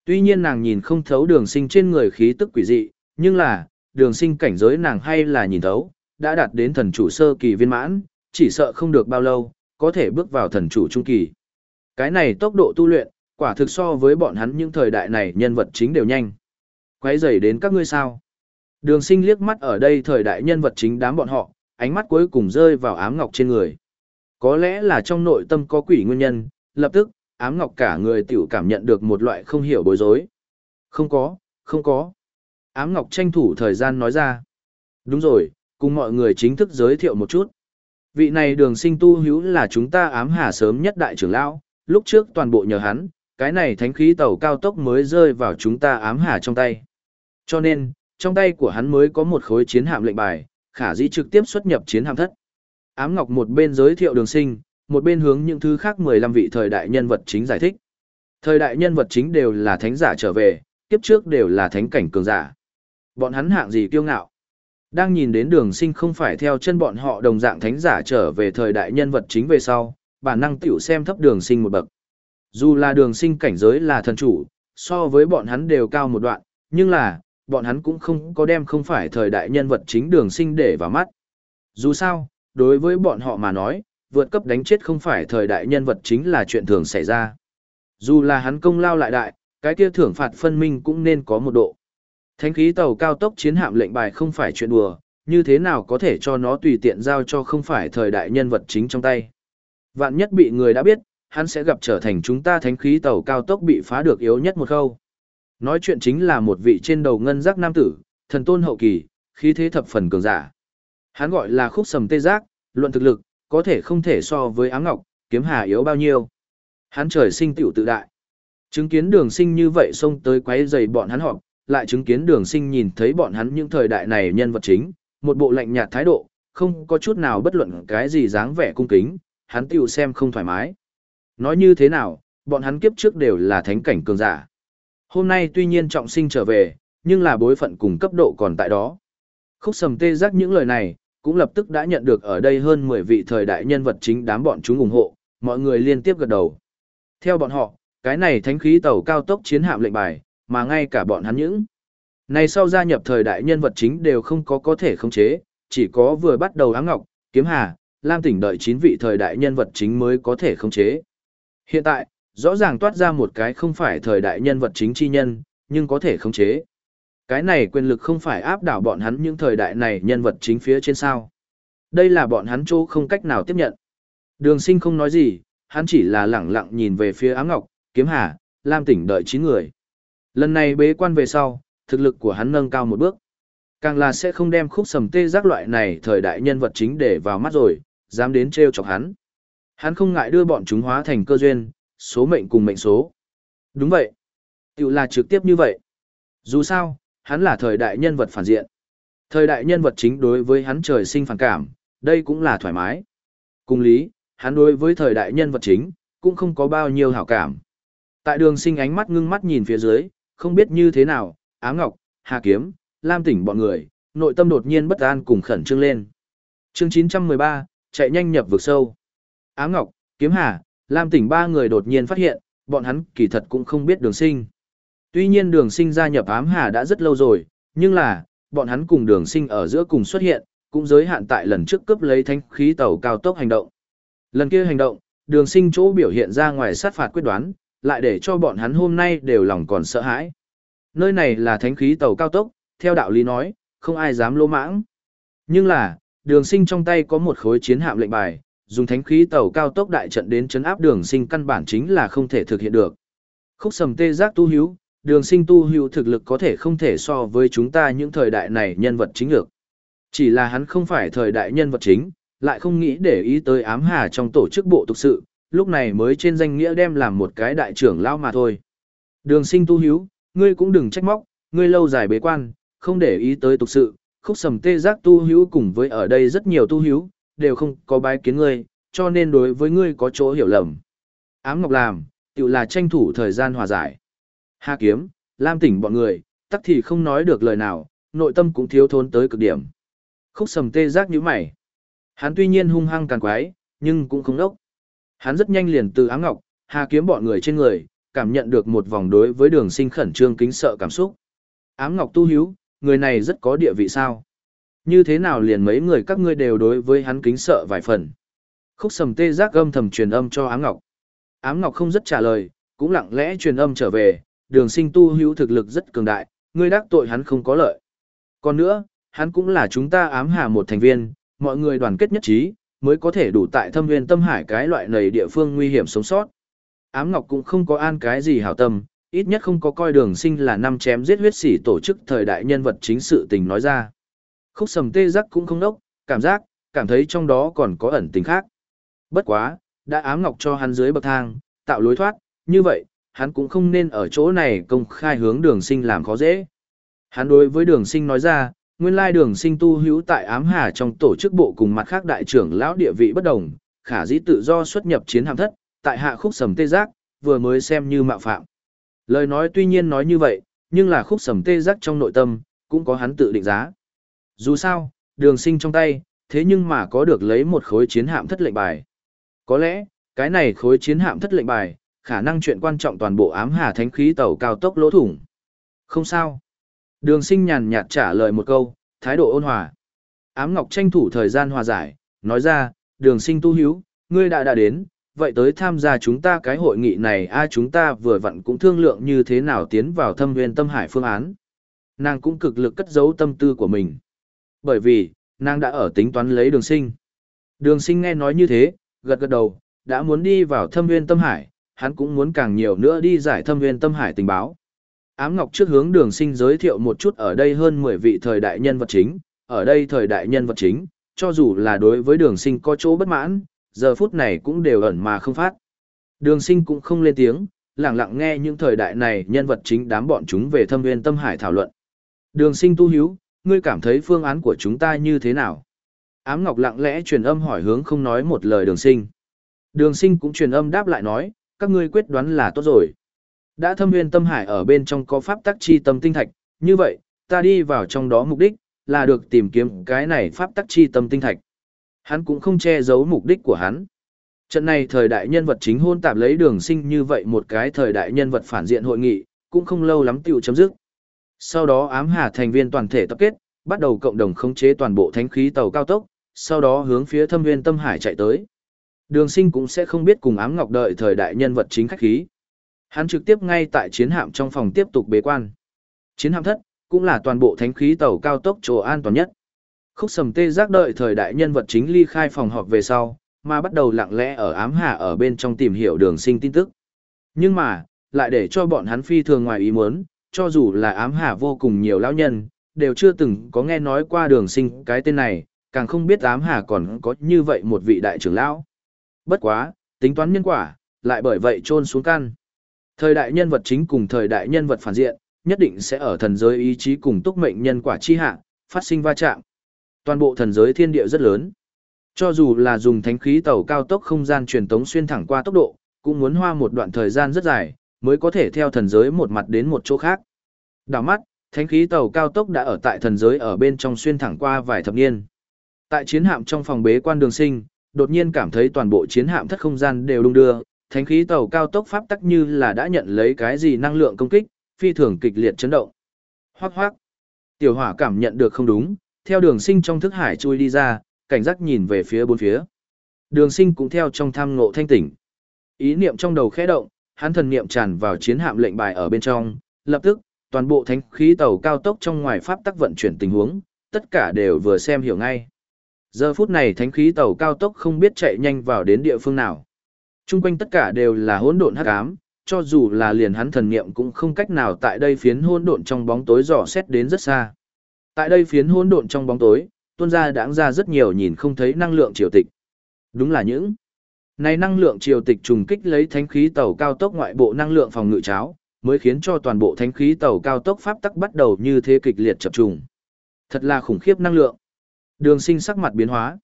Tuy nhiên nàng nhìn không thấu đường sinh trên người khí tức quỷ dị, nhưng là, đường sinh cảnh giới nàng hay là nhìn thấu, đã đạt đến thần chủ sơ kỳ viên mãn, chỉ sợ không được bao lâu, có thể bước vào thần chủ trung kỳ. Cái này tốc độ tu luyện, quả thực so với bọn hắn những thời đại này nhân vật chính đều nhanh. Quay dày đến các ngươi sao? Đường sinh liếc mắt ở đây thời đại nhân vật chính đám bọn họ, ánh mắt cuối cùng rơi vào ám ngọc trên người. Có lẽ là trong nội tâm có quỷ nguyên nhân, lập tức, ám ngọc cả người tiểu cảm nhận được một loại không hiểu bối rối. Không có, không có. Ám ngọc tranh thủ thời gian nói ra. Đúng rồi, cùng mọi người chính thức giới thiệu một chút. Vị này đường sinh tu hữu là chúng ta ám hà sớm nhất đại trưởng lão, lúc trước toàn bộ nhờ hắn, cái này thánh khí tàu cao tốc mới rơi vào chúng ta ám hà trong tay. Cho nên, trong tay của hắn mới có một khối chiến hạm lệnh bài, khả dĩ trực tiếp xuất nhập chiến hạm thất. Ám Ngọc một bên giới thiệu đường sinh, một bên hướng những thứ khác 15 vị thời đại nhân vật chính giải thích. Thời đại nhân vật chính đều là thánh giả trở về, kiếp trước đều là thánh cảnh cường giả. Bọn hắn hạng gì kiêu ngạo. Đang nhìn đến đường sinh không phải theo chân bọn họ đồng dạng thánh giả trở về thời đại nhân vật chính về sau, bản năng tiểu xem thấp đường sinh một bậc. Dù là đường sinh cảnh giới là thần chủ, so với bọn hắn đều cao một đoạn, nhưng là, bọn hắn cũng không có đem không phải thời đại nhân vật chính đường sinh để vào mắt. Dù sao, đối với bọn họ mà nói, vượt cấp đánh chết không phải thời đại nhân vật chính là chuyện thường xảy ra. Dù là hắn công lao lại đại, cái kia thưởng phạt phân minh cũng nên có một độ. Thánh khí tàu cao tốc chiến hạm lệnh bài không phải chuyện đùa, như thế nào có thể cho nó tùy tiện giao cho không phải thời đại nhân vật chính trong tay. Vạn nhất bị người đã biết, hắn sẽ gặp trở thành chúng ta thánh khí tàu cao tốc bị phá được yếu nhất một khâu. Nói chuyện chính là một vị trên đầu ngân giác nam tử, thần tôn hậu kỳ, khí thế thập phần cường giả. Hắn gọi là khúc sầm tê giác, luận thực lực, có thể không thể so với áng ngọc, kiếm hà yếu bao nhiêu. Hắn trời sinh tiểu tự đại. Chứng kiến đường sinh như vậy xông tới quấy giày bọn hắn họp, lại chứng kiến đường sinh nhìn thấy bọn hắn những thời đại này nhân vật chính, một bộ lạnh nhạt thái độ, không có chút nào bất luận cái gì dáng vẻ cung kính, hắn tiểu xem không thoải mái. Nói như thế nào, bọn hắn kiếp trước đều là thánh cảnh cường giả. Hôm nay tuy nhiên trọng sinh trở về, nhưng là bối phận cùng cấp độ còn tại đó. Khúc sầm tê giác những lời này, cũng lập tức đã nhận được ở đây hơn 10 vị thời đại nhân vật chính đám bọn chúng ủng hộ, mọi người liên tiếp gật đầu. Theo bọn họ, cái này thánh khí tàu cao tốc chiến hạm lệnh bài, mà ngay cả bọn hắn những. Này sau gia nhập thời đại nhân vật chính đều không có có thể khống chế, chỉ có vừa bắt đầu áng ngọc, kiếm hà, lam tỉnh đợi 9 vị thời đại nhân vật chính mới có thể khống chế. Hiện tại, rõ ràng toát ra một cái không phải thời đại nhân vật chính chi nhân, nhưng có thể khống chế. Cái này quyền lực không phải áp đảo bọn hắn những thời đại này nhân vật chính phía trên sao. Đây là bọn hắn chỗ không cách nào tiếp nhận. Đường sinh không nói gì, hắn chỉ là lẳng lặng nhìn về phía ám ngọc, kiếm hà, lam tỉnh đợi 9 người. Lần này bế quan về sau, thực lực của hắn nâng cao một bước. Càng là sẽ không đem khúc sầm tê giác loại này thời đại nhân vật chính để vào mắt rồi, dám đến trêu chọc hắn. Hắn không ngại đưa bọn chúng hóa thành cơ duyên, số mệnh cùng mệnh số. Đúng vậy. Tiểu là trực tiếp như vậy. Dù sao, hắn là thời đại nhân vật phản diện. Thời đại nhân vật chính đối với hắn trời sinh phản cảm, đây cũng là thoải mái. Cùng lý, hắn đối với thời đại nhân vật chính, cũng không có bao nhiêu hảo cảm. Tại đường sinh ánh mắt ngưng mắt nhìn phía dưới, không biết như thế nào, Á Ngọc, Hà Kiếm, Lam Tỉnh bọn người, nội tâm đột nhiên bất an cùng khẩn trương lên. chương 913, chạy nhanh nhập vực sâu. Á Ngọc, Kiếm Hà, Lam Tỉnh ba người đột nhiên phát hiện, bọn hắn kỳ thật cũng không biết đường sinh. Tuy nhiên đường sinh gia nhập ám hà đã rất lâu rồi, nhưng là, bọn hắn cùng đường sinh ở giữa cùng xuất hiện, cũng giới hạn tại lần trước cướp lấy thanh khí tàu cao tốc hành động. Lần kia hành động, đường sinh chỗ biểu hiện ra ngoài sát phạt quyết đoán, lại để cho bọn hắn hôm nay đều lòng còn sợ hãi. Nơi này là thánh khí tàu cao tốc, theo đạo lý nói, không ai dám lô mãng. Nhưng là, đường sinh trong tay có một khối chiến hạm lệnh bài, dùng thánh khí tàu cao tốc đại trận đến chấn áp đường sinh căn bản chính là không thể thực hiện được. Khúc sầm tê giác tu hiếu, đường sinh tu hữu thực lực có thể không thể so với chúng ta những thời đại này nhân vật chính lược. Chỉ là hắn không phải thời đại nhân vật chính, lại không nghĩ để ý tới ám hà trong tổ chức bộ tục sự, lúc này mới trên danh nghĩa đem làm một cái đại trưởng lao mà thôi. Đường sinh tu hiếu, ngươi cũng đừng trách móc, ngươi lâu dài bế quan, không để ý tới tục sự, khúc sầm tê giác tu hiếu cùng với ở đây rất nhiều tu hiếu, đều không có bái kiến ngươi, cho nên đối với ngươi có chỗ hiểu lầm. Ám Ngọc làm, tự là tranh thủ thời gian hòa giải. Hà kiếm, Lam tỉnh bọn người, tắc thì không nói được lời nào, nội tâm cũng thiếu thốn tới cực điểm. Khúc sầm tê giác như mày. Hắn tuy nhiên hung hăng càng quái, nhưng cũng không đốc. Hắn rất nhanh liền từ ám ngọc, hà kiếm bọn người trên người, cảm nhận được một vòng đối với đường sinh khẩn trương kính sợ cảm xúc. Ám ngọc tu hiếu, người này rất có địa vị sao. Như thế nào liền mấy người các ngươi đều đối với hắn kính sợ vài phần. Khúc sầm tê giác âm thầm truyền âm cho ám ngọc. Ám ngọc không rất trả lời, cũng lặng lẽ truyền âm trở về, đường sinh tu hữu thực lực rất cường đại, ngươi đắc tội hắn không có lợi. Còn nữa, hắn cũng là chúng ta ám hà một thành viên, mọi người đoàn kết nhất trí, mới có thể đủ tại thâm viên tâm hải cái loại này địa phương nguy hiểm sống sót. Ám Ngọc cũng không có an cái gì hảo tâm, ít nhất không có coi đường sinh là năm chém giết huyết sỉ tổ chức thời đại nhân vật chính sự tình nói ra. Khúc sầm tê giác cũng không đốc, cảm giác, cảm thấy trong đó còn có ẩn tình khác. Bất quá, đã ám ngọc cho hắn dưới bậc thang, tạo lối thoát, như vậy, hắn cũng không nên ở chỗ này công khai hướng đường sinh làm khó dễ. Hắn đối với đường sinh nói ra, nguyên lai đường sinh tu hữu tại ám hà trong tổ chức bộ cùng mặt khác đại trưởng lão địa vị bất đồng, khả dĩ tự do xuất nhập chiến hạm thất, tại hạ khúc sầm tê giác, vừa mới xem như mạo phạm. Lời nói tuy nhiên nói như vậy, nhưng là khúc sầm tê giác trong nội tâm, cũng có hắn tự định giá. Dù sao, đường sinh trong tay, thế nhưng mà có được lấy một khối chiến hạm thất lệnh bài. Có lẽ, cái này khối chiến hạm thất lệnh bài, khả năng chuyện quan trọng toàn bộ ám hà thánh khí tàu cao tốc lỗ thủng. Không sao. Đường sinh nhàn nhạt trả lời một câu, thái độ ôn hòa. Ám Ngọc tranh thủ thời gian hòa giải, nói ra, đường sinh tu hiếu, ngươi đã đã đến, vậy tới tham gia chúng ta cái hội nghị này a chúng ta vừa vặn cũng thương lượng như thế nào tiến vào thâm huyền tâm hải phương án. Nàng cũng cực lực cất giấu tâm tư của mình. Bởi vì, nàng đã ở tính toán lấy đường sinh. Đường sinh nghe nói như thế, gật gật đầu, đã muốn đi vào thâm viên tâm hải, hắn cũng muốn càng nhiều nữa đi giải thâm viên tâm hải tình báo. Ám Ngọc trước hướng đường sinh giới thiệu một chút ở đây hơn 10 vị thời đại nhân vật chính, ở đây thời đại nhân vật chính, cho dù là đối với đường sinh có chỗ bất mãn, giờ phút này cũng đều ẩn mà không phát. Đường sinh cũng không lên tiếng, lặng lặng nghe những thời đại này nhân vật chính đám bọn chúng về thâm viên tâm hải thảo luận. Đường sinh tu hiếu, ngươi cảm thấy phương án của chúng ta như thế nào? Ám Ngọc lặng lẽ truyền âm hỏi hướng không nói một lời đường sinh. Đường sinh cũng truyền âm đáp lại nói, các ngươi quyết đoán là tốt rồi. Đã thâm nguyên tâm hải ở bên trong có pháp tắc chi tâm tinh thạch, như vậy, ta đi vào trong đó mục đích, là được tìm kiếm cái này pháp tắc chi tâm tinh thạch. Hắn cũng không che giấu mục đích của hắn. Trận này thời đại nhân vật chính hôn tạp lấy đường sinh như vậy một cái thời đại nhân vật phản diện hội nghị, cũng không lâu lắm tiểu chấm dứt. Sau đó ám hà thành viên toàn thể tập kết, bắt đầu cộng đồng khống chế toàn bộ thánh khí tàu cao tốc, sau đó hướng phía thâm Viên tâm hải chạy tới. Đường sinh cũng sẽ không biết cùng ám ngọc đợi thời đại nhân vật chính khách khí. Hắn trực tiếp ngay tại chiến hạm trong phòng tiếp tục bế quan. Chiến hạm thất, cũng là toàn bộ thánh khí tàu cao tốc chỗ an toàn nhất. Khúc sầm tê giác đợi thời đại nhân vật chính ly khai phòng họp về sau, mà bắt đầu lặng lẽ ở ám hạ ở bên trong tìm hiểu đường sinh tin tức. Nhưng mà, lại để cho bọn hắn phi thường ngoài ý muốn, cho dù là ám hạ vô cùng nhiều lão nhân, đều chưa từng có nghe nói qua đường sinh cái tên này, càng không biết ám hà còn có như vậy một vị đại trưởng lão. Bất quá, tính toán nhân quả, lại bởi vậy trôn xuống căn. Thời đại nhân vật chính cùng thời đại nhân vật phản diện, nhất định sẽ ở thần giới ý chí cùng túc mệnh nhân quả chi hạ, phát sinh va chạm. Toàn bộ thần giới thiên địa rất lớn. Cho dù là dùng thánh khí tàu cao tốc không gian truyền tống xuyên thẳng qua tốc độ, cũng muốn hoa một đoạn thời gian rất dài, mới có thể theo thần giới một mặt đến một chỗ khác. Đảo mắt, thánh khí tàu cao tốc đã ở tại thần giới ở bên trong xuyên thẳng qua vài thập niên. Tại chiến hạm trong phòng bế quan đường sinh, đột nhiên cảm thấy toàn bộ chiến hạm thất không gian đều đung đưa, thánh khí tàu cao tốc pháp tắc như là đã nhận lấy cái gì năng lượng công kích, phi thường kịch liệt chấn động. Hoắc hoắc. Tiểu hỏa cảm nhận được không đúng, theo đường sinh trong thức hải chui đi ra, cảnh giác nhìn về phía bốn phía. Đường sinh cũng theo trong tham ngộ thanh tỉnh. Ý niệm trong đầu khẽ động, hắn thần niệm tràn vào chiến hạm lệnh bài ở bên trong, lập tức, toàn bộ thánh khí tàu cao tốc trong ngoài pháp tắc vận chuyển tình huống, tất cả đều vừa xem hiểu ngay. Giờ phút này thánh khí tàu cao tốc không biết chạy nhanh vào đến địa phương nào. Trung quanh tất cả đều là hỗn độn hắc ám, cho dù là liền hắn thần niệm cũng không cách nào tại đây phiến hỗn độn trong bóng tối dò xét đến rất xa. Tại đây phiến hỗn độn trong bóng tối, tuôn ra đãng ra rất nhiều nhìn không thấy năng lượng triều tịch. Đúng là những này năng lượng triều tịch trùng kích lấy thánh khí tàu cao tốc ngoại bộ năng lượng phòng ngự cháo, mới khiến cho toàn bộ thánh khí tàu cao tốc pháp tắc bắt đầu như thế kịch liệt chập trùng. Thật là khủng khiếp năng lượng. Đường sinh sắc mặt biến hóa.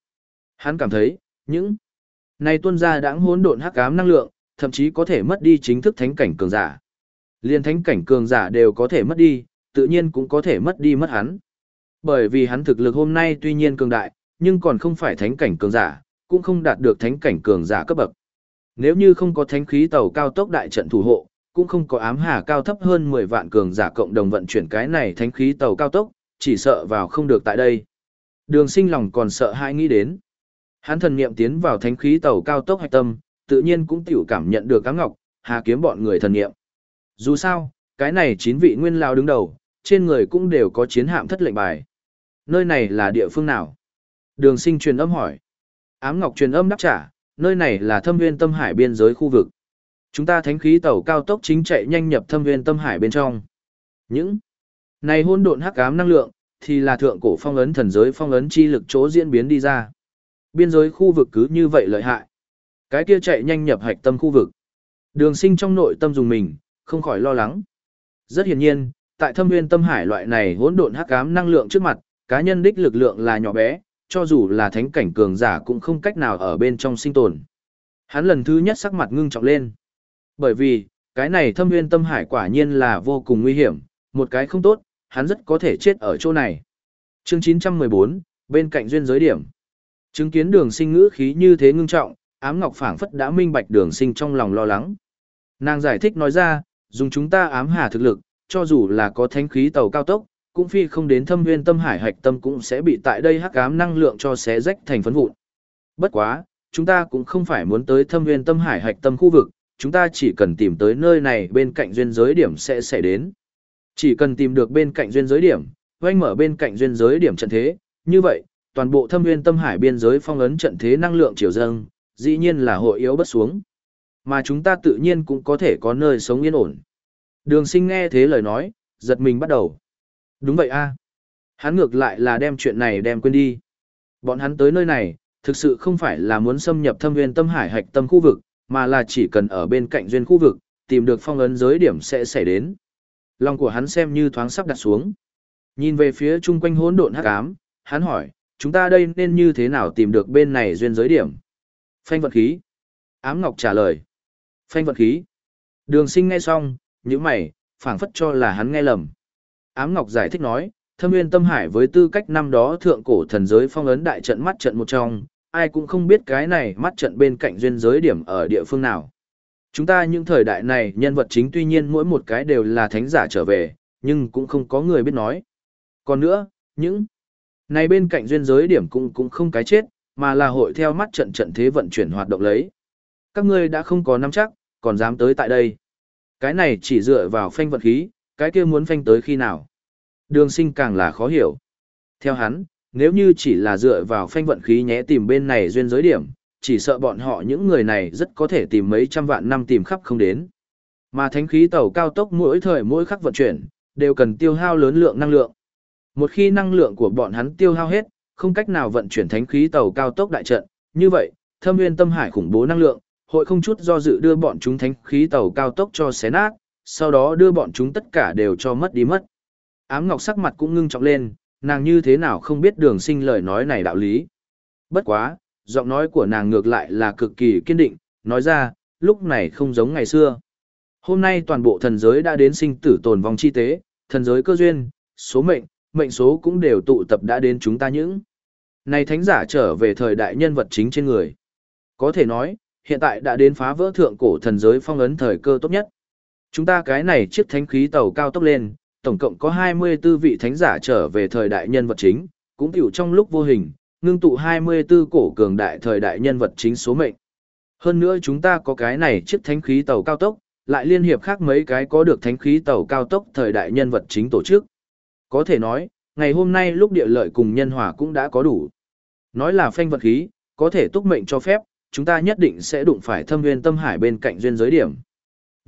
Hắn cảm thấy, những này tuân ra đãng hỗn độn hắc ám năng lượng, thậm chí có thể mất đi chính thức thánh cảnh cường giả. Liên thánh cảnh cường giả đều có thể mất đi, tự nhiên cũng có thể mất đi mất hắn. Bởi vì hắn thực lực hôm nay tuy nhiên cường đại, nhưng còn không phải thánh cảnh cường giả, cũng không đạt được thánh cảnh cường giả cấp bậc. Nếu như không có thánh khí tàu cao tốc đại trận thủ hộ, cũng không có ám hà cao thấp hơn 10 vạn cường giả cộng đồng vận chuyển cái này thánh khí tàu cao tốc, chỉ sợ vào không được tại đây. Đường sinh lòng còn sợ hãi nghĩ đến. Hắn thần niệm tiến vào thánh khí tàu cao tốc hạch tâm, tự nhiên cũng tiểu cảm nhận được cá ngọc, hà kiếm bọn người thần niệm. Dù sao, cái này chín vị nguyên lao đứng đầu, trên người cũng đều có chiến hạm thất lệnh bài. Nơi này là địa phương nào? Đường sinh truyền âm hỏi. Ám Ngọc truyền âm đáp trả, nơi này là thâm nguyên tâm hải biên giới khu vực. Chúng ta thánh khí tàu cao tốc chính chạy nhanh nhập thâm nguyên tâm hải bên trong. Những này hôn độn hắc ám năng lượng, thì là thượng cổ phong ấn thần giới phong ấn chi lực chỗ diễn biến đi ra. Biên giới khu vực cứ như vậy lợi hại. Cái kia chạy nhanh nhập hạch tâm khu vực. Đường sinh trong nội tâm dùng mình, không khỏi lo lắng. Rất hiển nhiên, tại thâm nguyên tâm hải loại này hỗn độn hắc ám năng lượng trước mặt, cá nhân đích lực lượng là nhỏ bé, cho dù là thánh cảnh cường giả cũng không cách nào ở bên trong sinh tồn. Hắn lần thứ nhất sắc mặt ngưng trọng lên. Bởi vì, cái này thâm nguyên tâm hải quả nhiên là vô cùng nguy hiểm, một cái không tốt, hắn rất có thể chết ở chỗ này. Chương 914, bên cạnh duyên giới điểm. Chứng kiến đường sinh ngữ khí như thế ngưng trọng, ám ngọc phảng phất đã minh bạch đường sinh trong lòng lo lắng. Nàng giải thích nói ra, dùng chúng ta ám hà thực lực, cho dù là có thánh khí tàu cao tốc, cũng phi không đến thâm nguyên tâm hải hạch tâm cũng sẽ bị tại đây hắc ám năng lượng cho xé rách thành phấn vụn. Bất quá, chúng ta cũng không phải muốn tới thâm nguyên tâm hải hạch tâm khu vực, chúng ta chỉ cần tìm tới nơi này bên cạnh duyên giới điểm sẽ xảy đến. Chỉ cần tìm được bên cạnh duyên giới điểm, oanh mở bên cạnh duyên giới điểm trận thế, như vậy, toàn bộ thâm nguyên tâm hải biên giới phong ấn trận thế năng lượng chiều dâng, dĩ nhiên là hội yếu bất xuống. Mà chúng ta tự nhiên cũng có thể có nơi sống yên ổn. Đường sinh nghe thế lời nói, giật mình bắt đầu. Đúng vậy a Hắn ngược lại là đem chuyện này đem quên đi. Bọn hắn tới nơi này, thực sự không phải là muốn xâm nhập thâm nguyên tâm hải hạch tâm khu vực, mà là chỉ cần ở bên cạnh duyên khu vực, tìm được phong ấn giới điểm sẽ xảy đến. Lòng của hắn xem như thoáng sắp đặt xuống. Nhìn về phía chung quanh hỗn độn hắc ám, hắn hỏi, chúng ta đây nên như thế nào tìm được bên này duyên giới điểm? Phanh vận khí. Ám Ngọc trả lời. Phanh vận khí. Đường sinh nghe xong, những mày, phản phất cho là hắn nghe lầm. Ám Ngọc giải thích nói, thâm nguyên tâm hải với tư cách năm đó thượng cổ thần giới phong ấn đại trận mắt trận một trong, ai cũng không biết cái này mắt trận bên cạnh duyên giới điểm ở địa phương nào. Chúng ta những thời đại này nhân vật chính tuy nhiên mỗi một cái đều là thánh giả trở về, nhưng cũng không có người biết nói. Còn nữa, những này bên cạnh duyên giới điểm cũng cũng không cái chết, mà là hội theo mắt trận trận thế vận chuyển hoạt động lấy. Các ngươi đã không có nắm chắc, còn dám tới tại đây. Cái này chỉ dựa vào phanh vận khí, cái kia muốn phanh tới khi nào. Đường sinh càng là khó hiểu. Theo hắn, nếu như chỉ là dựa vào phanh vận khí nhé tìm bên này duyên giới điểm, chỉ sợ bọn họ những người này rất có thể tìm mấy trăm vạn năm tìm khắp không đến. Mà thánh khí tàu cao tốc mỗi thời mỗi khắc vận chuyển, đều cần tiêu hao lớn lượng năng lượng. Một khi năng lượng của bọn hắn tiêu hao hết, không cách nào vận chuyển thánh khí tàu cao tốc đại trận, như vậy, thâm nguyên tâm hải khủng bố năng lượng, hội không chút do dự đưa bọn chúng thánh khí tàu cao tốc cho xé nát, sau đó đưa bọn chúng tất cả đều cho mất đi mất. Ám Ngọc sắc mặt cũng ngưng trọng lên, nàng như thế nào không biết đường sinh lời nói này đạo lý. Bất quá, giọng nói của nàng ngược lại là cực kỳ kiên định, nói ra, lúc này không giống ngày xưa. Hôm nay toàn bộ thần giới đã đến sinh tử tồn vong chi tế, thần giới cơ duyên, số mệnh, mệnh số cũng đều tụ tập đã đến chúng ta những. Này thánh giả trở về thời đại nhân vật chính trên người. Có thể nói, hiện tại đã đến phá vỡ thượng cổ thần giới phong ấn thời cơ tốt nhất. Chúng ta cái này chiếc thánh khí tàu cao tốc lên, tổng cộng có 24 vị thánh giả trở về thời đại nhân vật chính, cũng tiểu trong lúc vô hình, ngưng tụ 24 cổ cường đại thời đại nhân vật chính số mệnh. Hơn nữa chúng ta có cái này chiếc thánh khí tàu cao tốc, lại liên hiệp khác mấy cái có được thánh khí tàu cao tốc thời đại nhân vật chính tổ chức. Có thể nói, ngày hôm nay lúc địa lợi cùng nhân hòa cũng đã có đủ. Nói là phanh vật khí, có thể túc mệnh cho phép, chúng ta nhất định sẽ đụng phải thâm nguyên tâm hải bên cạnh duyên giới điểm.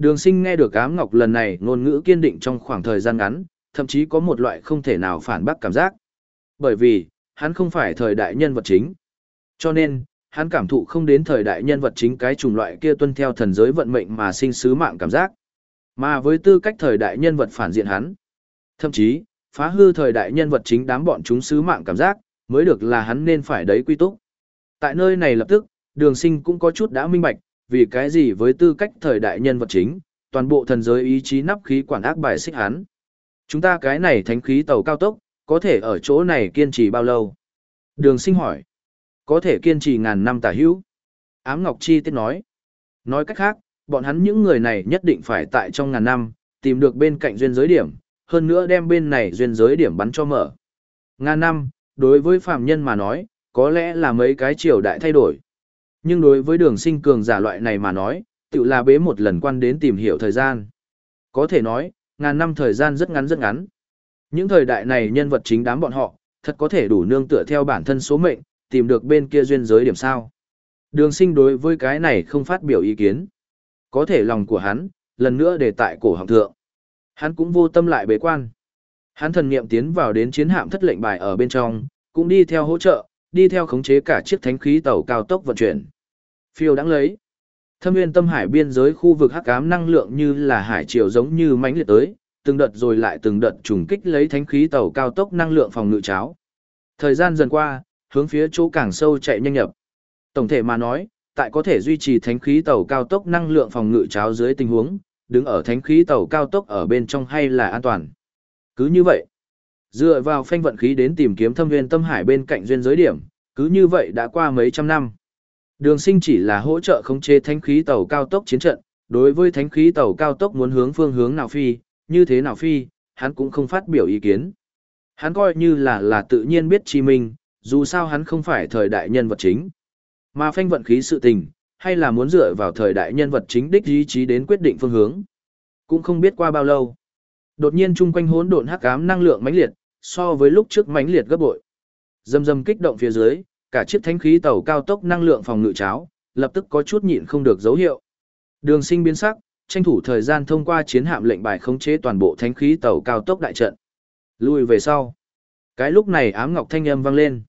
Đường sinh nghe được ám ngọc lần này ngôn ngữ kiên định trong khoảng thời gian ngắn, thậm chí có một loại không thể nào phản bác cảm giác. Bởi vì, hắn không phải thời đại nhân vật chính. Cho nên, hắn cảm thụ không đến thời đại nhân vật chính cái chủng loại kia tuân theo thần giới vận mệnh mà sinh sứ mạng cảm giác. Mà với tư cách thời đại nhân vật phản diện hắn, thậm chí, phá hư thời đại nhân vật chính đám bọn chúng sứ mạng cảm giác, mới được là hắn nên phải đấy quy túc. Tại nơi này lập tức, đường sinh cũng có chút đã minh bạch, vì cái gì với tư cách thời đại nhân vật chính, toàn bộ thần giới ý chí nắp khí quản ác bài xích hắn. Chúng ta cái này thánh khí tàu cao tốc, có thể ở chỗ này kiên trì bao lâu? Đường sinh hỏi. Có thể kiên trì ngàn năm tả hữu. Ám Ngọc Chi tiết nói. Nói cách khác, bọn hắn những người này nhất định phải tại trong ngàn năm, tìm được bên cạnh duyên giới điểm, hơn nữa đem bên này duyên giới điểm bắn cho mở. Ngàn năm, đối với phàm nhân mà nói, có lẽ là mấy cái triều đại thay đổi. Nhưng đối với đường sinh cường giả loại này mà nói, tự là bế một lần quan đến tìm hiểu thời gian. Có thể nói, ngàn năm thời gian rất ngắn rất ngắn. Những thời đại này nhân vật chính đám bọn họ, thật có thể đủ nương tựa theo bản thân số mệnh, tìm được bên kia duyên giới điểm sao. Đường sinh đối với cái này không phát biểu ý kiến. Có thể lòng của hắn, lần nữa để tại cổ họng thượng. Hắn cũng vô tâm lại bế quan. Hắn thần niệm tiến vào đến chiến hạm thất lệnh bài ở bên trong, cũng đi theo hỗ trợ, đi theo khống chế cả chiếc thánh khí tàu cao tốc vận chuyển. Phiêu đáng lấy. Thâm nguyên tâm hải biên giới khu vực hắc ám năng lượng như là hải triều giống như mãnh liệt tới, từng đợt rồi lại từng đợt trùng kích lấy thánh khí tàu cao tốc năng lượng phòng ngự cháo. Thời gian dần qua, hướng phía chỗ càng sâu chạy nhanh nhập. Tổng thể mà nói, tại có thể duy trì thánh khí tàu cao tốc năng lượng phòng ngự cháo dưới tình huống, đứng ở thánh khí tàu cao tốc ở bên trong hay là an toàn. Cứ như vậy, dựa vào phanh vận khí đến tìm kiếm thâm viên tâm hải bên cạnh duyên giới điểm, cứ như vậy đã qua mấy trăm năm. Đường sinh chỉ là hỗ trợ khống chế thánh khí tàu cao tốc chiến trận, đối với thánh khí tàu cao tốc muốn hướng phương hướng nào phi, như thế nào phi, hắn cũng không phát biểu ý kiến. Hắn coi như là là tự nhiên biết chi minh, dù sao hắn không phải thời đại nhân vật chính. Mà phanh vận khí sự tình, hay là muốn dựa vào thời đại nhân vật chính đích ý chí đến quyết định phương hướng. Cũng không biết qua bao lâu. Đột nhiên chung quanh hỗn độn hắc ám năng lượng mãnh liệt, so với lúc trước mãnh liệt gấp bội. Dầm dầm kích động phía dưới, cả chiếc thánh khí tàu cao tốc năng lượng phòng ngự cháo, lập tức có chút nhịn không được dấu hiệu. Đường sinh biến sắc, tranh thủ thời gian thông qua chiến hạm lệnh bài khống chế toàn bộ thánh khí tàu cao tốc đại trận. Lui về sau. Cái lúc này ám ngọc thanh âm vang lên.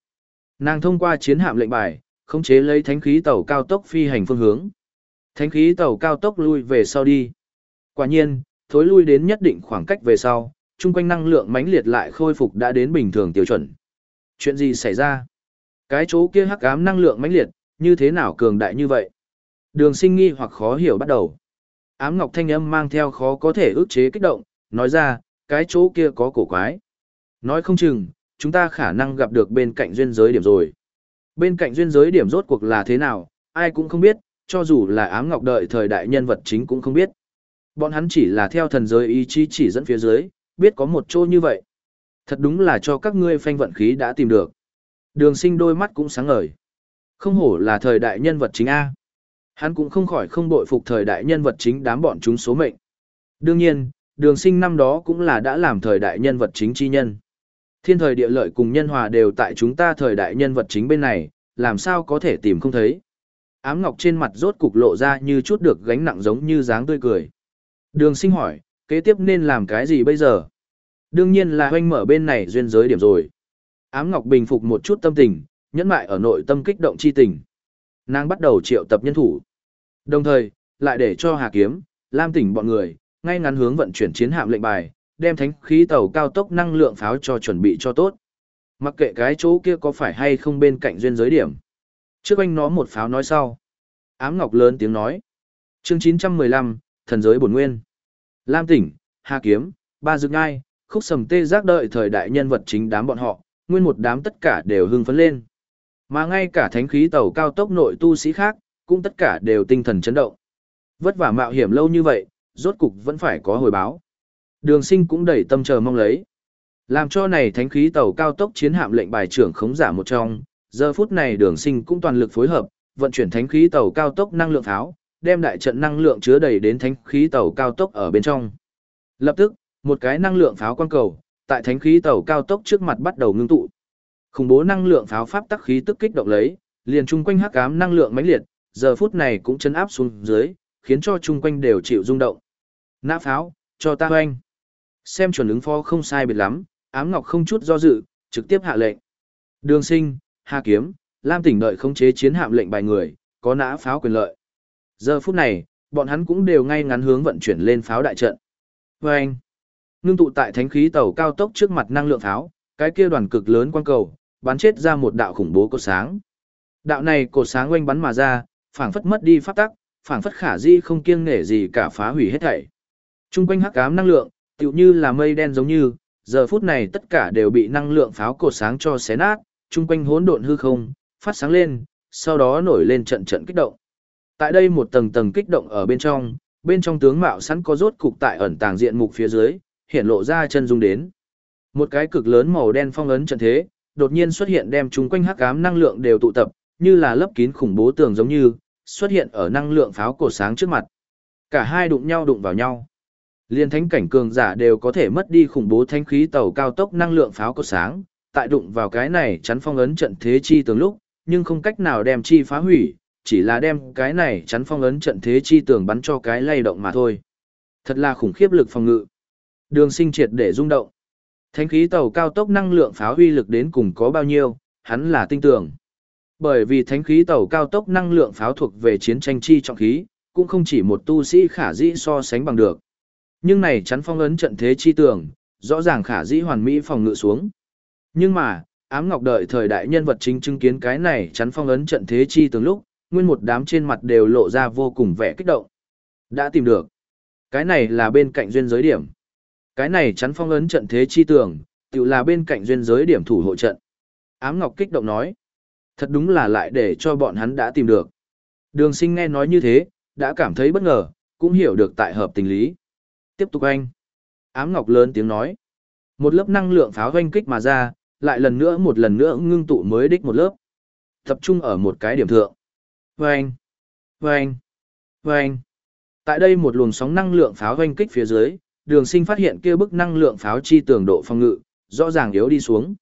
Nàng thông qua chiến hạm lệnh bài, khống chế lấy thánh khí tàu cao tốc phi hành phương hướng. Thánh khí tàu cao tốc lui về sau đi. Quả nhiên, thối lui đến nhất định khoảng cách về sau, chung quanh năng lượng mãnh liệt lại khôi phục đã đến bình thường tiêu chuẩn. Chuyện gì xảy ra? Cái chỗ kia hắc ám năng lượng mãnh liệt, như thế nào cường đại như vậy? Đường sinh nghi hoặc khó hiểu bắt đầu. Ám ngọc thanh âm mang theo khó có thể ức chế kích động, nói ra, cái chỗ kia có cổ quái. Nói không chừng, chúng ta khả năng gặp được bên cạnh duyên giới điểm rồi. Bên cạnh duyên giới điểm rốt cuộc là thế nào, ai cũng không biết, cho dù là ám ngọc đợi thời đại nhân vật chính cũng không biết. Bọn hắn chỉ là theo thần giới ý chí chỉ dẫn phía dưới, biết có một chỗ như vậy. Thật đúng là cho các ngươi phanh vận khí đã tìm được. Đường sinh đôi mắt cũng sáng ngời. Không hổ là thời đại nhân vật chính A. Hắn cũng không khỏi không bội phục thời đại nhân vật chính đám bọn chúng số mệnh. Đương nhiên, đường sinh năm đó cũng là đã làm thời đại nhân vật chính chi nhân. Thiên thời địa lợi cùng nhân hòa đều tại chúng ta thời đại nhân vật chính bên này, làm sao có thể tìm không thấy. Ám ngọc trên mặt rốt cục lộ ra như chút được gánh nặng giống như dáng tươi cười. Đường sinh hỏi, kế tiếp nên làm cái gì bây giờ? Đương nhiên là hoanh mở bên này duyên giới điểm rồi. Ám ngọc bình phục một chút tâm tình, nhẫn mại ở nội tâm kích động chi tình. Nàng bắt đầu triệu tập nhân thủ. Đồng thời, lại để cho Hà Kiếm, Lam tỉnh bọn người, ngay ngắn hướng vận chuyển chiến hạm lệnh bài, đem thánh khí tàu cao tốc năng lượng pháo cho chuẩn bị cho tốt. Mặc kệ cái chỗ kia có phải hay không bên cạnh duyên giới điểm. Trước anh nó một pháo nói sau. Ám Ngọc lớn tiếng nói. chương 915, Thần giới bổn nguyên. Lam tỉnh, Hà Kiếm, Ba Dược Ngai, khúc sầm tê giác đợi thời đại nhân vật chính đám bọn họ, nguyên một đám tất cả đều hưng phấn lên. Mà ngay cả thánh khí tàu cao tốc nội tu sĩ khác, cũng tất cả đều tinh thần chấn động. Vất vả mạo hiểm lâu như vậy, rốt cục vẫn phải có hồi báo. Đường sinh cũng đầy tâm chờ mong lấy. Làm cho này thánh khí tàu cao tốc chiến hạm lệnh bài trưởng khống giả một trong, giờ phút này đường sinh cũng toàn lực phối hợp, vận chuyển thánh khí tàu cao tốc năng lượng pháo, đem đại trận năng lượng chứa đầy đến thánh khí tàu cao tốc ở bên trong. Lập tức, một cái năng lượng pháo quang cầu, tại thánh khí tàu cao tốc trước mặt bắt đầu ngưng tụ. Khủng bố năng lượng pháo pháp tắc khí tức kích động lấy, liền chung quanh hắc ám năng lượng mãnh liệt, giờ phút này cũng chấn áp xuống dưới, khiến cho chung quanh đều chịu rung động. Nã pháo, cho ta hoanh. Xem chuẩn ứng phó không sai biệt lắm, ám ngọc không chút do dự, trực tiếp hạ lệnh. Đường sinh, Hà Kiếm, Lam tỉnh đợi khống chế chiến hạm lệnh bài người, có nã pháo quyền lợi. Giờ phút này, bọn hắn cũng đều ngay ngắn hướng vận chuyển lên pháo đại trận. Và anh, ngưng tụ tại thánh khí tàu cao tốc trước mặt năng lượng pháo, cái kia đoàn cực lớn quang cầu, bắn chết ra một đạo khủng bố cột sáng. Đạo này cột sáng oanh bắn mà ra, phảng phất mất đi pháp tắc, phảng phất khả di không kiêng nể gì cả phá hủy hết thảy. Trung quanh hắc ám năng lượng, tựu như là mây đen giống như, giờ phút này tất cả đều bị năng lượng pháo cột sáng cho xé nát, trung quanh hỗn độn hư không, phát sáng lên, sau đó nổi lên trận trận kích động. Tại đây một tầng tầng kích động ở bên trong, bên trong tướng mạo sẵn có rốt cục tại ẩn tàng diện mục phía dưới, hiện lộ ra chân dung đến. Một cái cực lớn màu đen phong ấn trận thế, đột nhiên xuất hiện đem chúng quanh hắc ám năng lượng đều tụ tập, như là lấp kín khủng bố tường giống như, xuất hiện ở năng lượng pháo cổ sáng trước mặt. Cả hai đụng nhau đụng vào nhau. Liên thánh cảnh cường giả đều có thể mất đi khủng bố thanh khí tàu cao tốc năng lượng pháo cổ sáng, tại đụng vào cái này chắn phong ấn trận thế chi tường lúc, nhưng không cách nào đem chi phá hủy, chỉ là đem cái này chắn phong ấn trận thế chi tường bắn cho cái lay động mà thôi. Thật là khủng khiếp lực phòng ngự. Đường sinh triệt để rung động. Thánh khí tàu cao tốc năng lượng pháo huy lực đến cùng có bao nhiêu, hắn là tinh tưởng. Bởi vì thánh khí tàu cao tốc năng lượng pháo thuộc về chiến tranh chi trọng khí, cũng không chỉ một tu sĩ khả dĩ so sánh bằng được. Nhưng này chắn phong ấn trận thế chi tường, rõ ràng khả dĩ hoàn mỹ phòng ngự xuống. Nhưng mà, ám ngọc đợi thời đại nhân vật chính chứng kiến cái này chắn phong ấn trận thế chi tường lúc, nguyên một đám trên mặt đều lộ ra vô cùng vẻ kích động. Đã tìm được. Cái này là bên cạnh duyên giới điểm. Cái này chắn phong ấn trận thế chi tường, tự là bên cạnh duyên giới điểm thủ hộ trận. Ám Ngọc kích động nói. Thật đúng là lại để cho bọn hắn đã tìm được. Đường sinh nghe nói như thế, đã cảm thấy bất ngờ, cũng hiểu được tại hợp tình lý. Tiếp tục anh. Ám Ngọc lớn tiếng nói. Một lớp năng lượng pháo hoanh kích mà ra, lại lần nữa một lần nữa ngưng tụ mới đích một lớp. Tập trung ở một cái điểm thượng. Vâng! Vâng! Vâng! Tại đây một luồng sóng năng lượng pháo vanh kích phía dưới, đường sinh phát hiện kia bức năng lượng pháo chi tường độ phòng ngự, rõ ràng yếu đi xuống.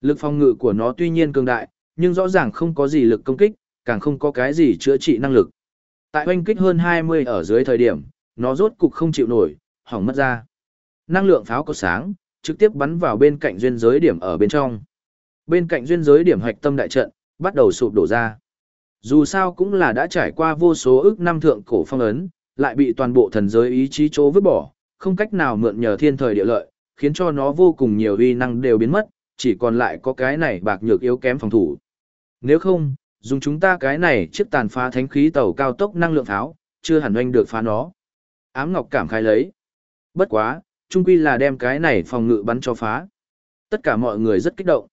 Lực phòng ngự của nó tuy nhiên cường đại, nhưng rõ ràng không có gì lực công kích, càng không có cái gì chữa trị năng lực. Tại oanh kích hơn 20 ở dưới thời điểm, nó rốt cục không chịu nổi, hỏng mất ra. Năng lượng pháo có sáng, trực tiếp bắn vào bên cạnh duyên giới điểm ở bên trong. Bên cạnh duyên giới điểm hoạch tâm đại trận, bắt đầu sụp đổ ra. Dù sao cũng là đã trải qua vô số ước năm thượng cổ phong ấn, lại bị toàn bộ thần giới ý chí chỗ vứt bỏ, không cách nào mượn nhờ thiên thời địa lợi, khiến cho nó vô cùng nhiều uy năng đều biến mất, chỉ còn lại có cái này bạc nhược yếu kém phòng thủ. Nếu không, dùng chúng ta cái này chiếc tàn phá thánh khí tàu cao tốc năng lượng tháo, chưa hẳn oanh được phá nó. Ám Ngọc cảm khai lấy. Bất quá, chung quy là đem cái này phòng ngự bắn cho phá. Tất cả mọi người rất kích động.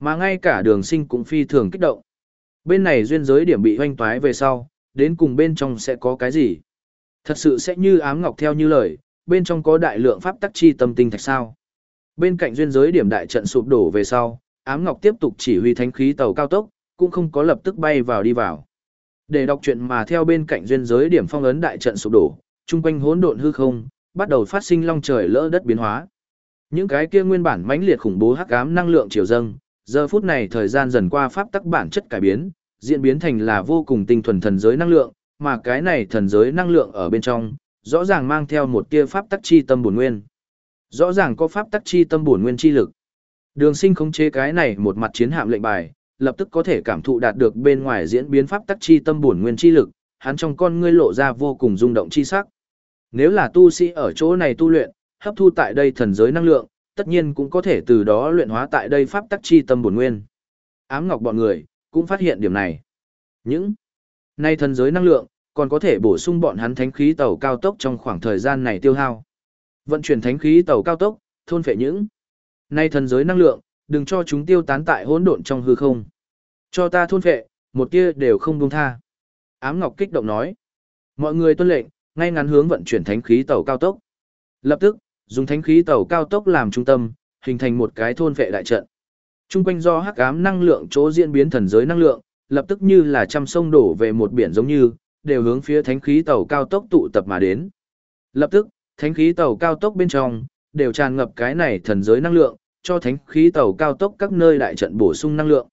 Mà ngay cả đường sinh cũng phi thường kích động. Bên này duyên giới điểm bị hoanh toái về sau, đến cùng bên trong sẽ có cái gì? Thật sự sẽ như ám ngọc theo như lời, bên trong có đại lượng pháp tắc chi tâm tinh thạch sao? Bên cạnh duyên giới điểm đại trận sụp đổ về sau, ám ngọc tiếp tục chỉ huy thánh khí tàu cao tốc, cũng không có lập tức bay vào đi vào. Để đọc chuyện mà theo bên cạnh duyên giới điểm phong ấn đại trận sụp đổ, trung quanh hỗn độn hư không, bắt đầu phát sinh long trời lỡ đất biến hóa. Những cái kia nguyên bản mãnh liệt khủng bố hắc ám năng lượng chiều dâng, giờ phút này thời gian dần qua pháp tắc bản chất cải biến, diễn biến thành là vô cùng tinh thuần thần giới năng lượng, mà cái này thần giới năng lượng ở bên trong, rõ ràng mang theo một tia pháp tắc chi tâm bổn nguyên. Rõ ràng có pháp tắc chi tâm bổn nguyên chi lực. Đường Sinh khống chế cái này một mặt chiến hạm lệnh bài, lập tức có thể cảm thụ đạt được bên ngoài diễn biến pháp tắc chi tâm bổn nguyên chi lực, hắn trong con ngươi lộ ra vô cùng rung động chi sắc. Nếu là tu sĩ ở chỗ này tu luyện, hấp thu tại đây thần giới năng lượng, tất nhiên cũng có thể từ đó luyện hóa tại đây pháp tắc chi tâm bổn nguyên. Ám Ngọc bọn người cũng phát hiện điểm này. Những nay thần giới năng lượng còn có thể bổ sung bọn hắn thánh khí tàu cao tốc trong khoảng thời gian này tiêu hao. Vận chuyển thánh khí tàu cao tốc, thôn phệ những nay thần giới năng lượng, đừng cho chúng tiêu tán tại hỗn độn trong hư không. Cho ta thôn phệ, một tia đều không buông tha. Ám Ngọc kích động nói. Mọi người tuân lệnh, ngay ngắn hướng vận chuyển thánh khí tàu cao tốc. Lập tức, dùng thánh khí tàu cao tốc làm trung tâm, hình thành một cái thôn vệ đại trận. Trung quanh do hắc ám năng lượng chỗ diễn biến thần giới năng lượng, lập tức như là trăm sông đổ về một biển giống như, đều hướng phía thánh khí tàu cao tốc tụ tập mà đến. Lập tức, thánh khí tàu cao tốc bên trong, đều tràn ngập cái này thần giới năng lượng, cho thánh khí tàu cao tốc các nơi đại trận bổ sung năng lượng.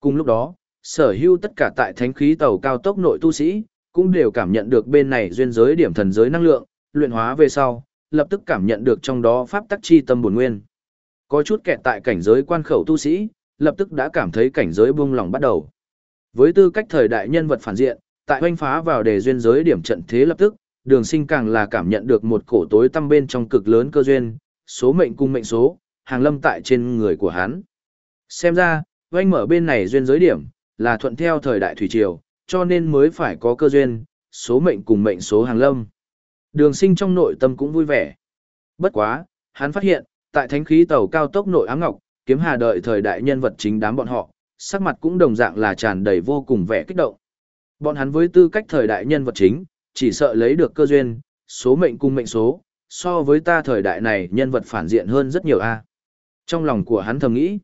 Cùng lúc đó, sở hữu tất cả tại thánh khí tàu cao tốc nội tu sĩ, cũng đều cảm nhận được bên này duyên giới điểm thần giới năng lượng, luyện hóa về sau, lập tức cảm nhận được trong đó pháp tắc chi tâm bổn nguyên. Có chút kẹt tại cảnh giới quan khẩu tu sĩ, lập tức đã cảm thấy cảnh giới buông lỏng bắt đầu. Với tư cách thời đại nhân vật phản diện, tại hoanh phá vào đề duyên giới điểm trận thế lập tức, đường sinh càng là cảm nhận được một cổ tối tâm bên trong cực lớn cơ duyên, số mệnh cung mệnh số, hàng lâm tại trên người của hắn. Xem ra, hoanh mở bên này duyên giới điểm, là thuận theo thời đại thủy triều, cho nên mới phải có cơ duyên, số mệnh cùng mệnh số hàng lâm. Đường sinh trong nội tâm cũng vui vẻ. Bất quá, hắn phát hiện, tại thánh khí tàu cao tốc nội ám ngọc, kiếm hà đợi thời đại nhân vật chính đám bọn họ, sắc mặt cũng đồng dạng là tràn đầy vô cùng vẻ kích động. Bọn hắn với tư cách thời đại nhân vật chính, chỉ sợ lấy được cơ duyên, số mệnh cùng mệnh số, so với ta thời đại này nhân vật phản diện hơn rất nhiều a. Trong lòng của hắn thầm nghĩ,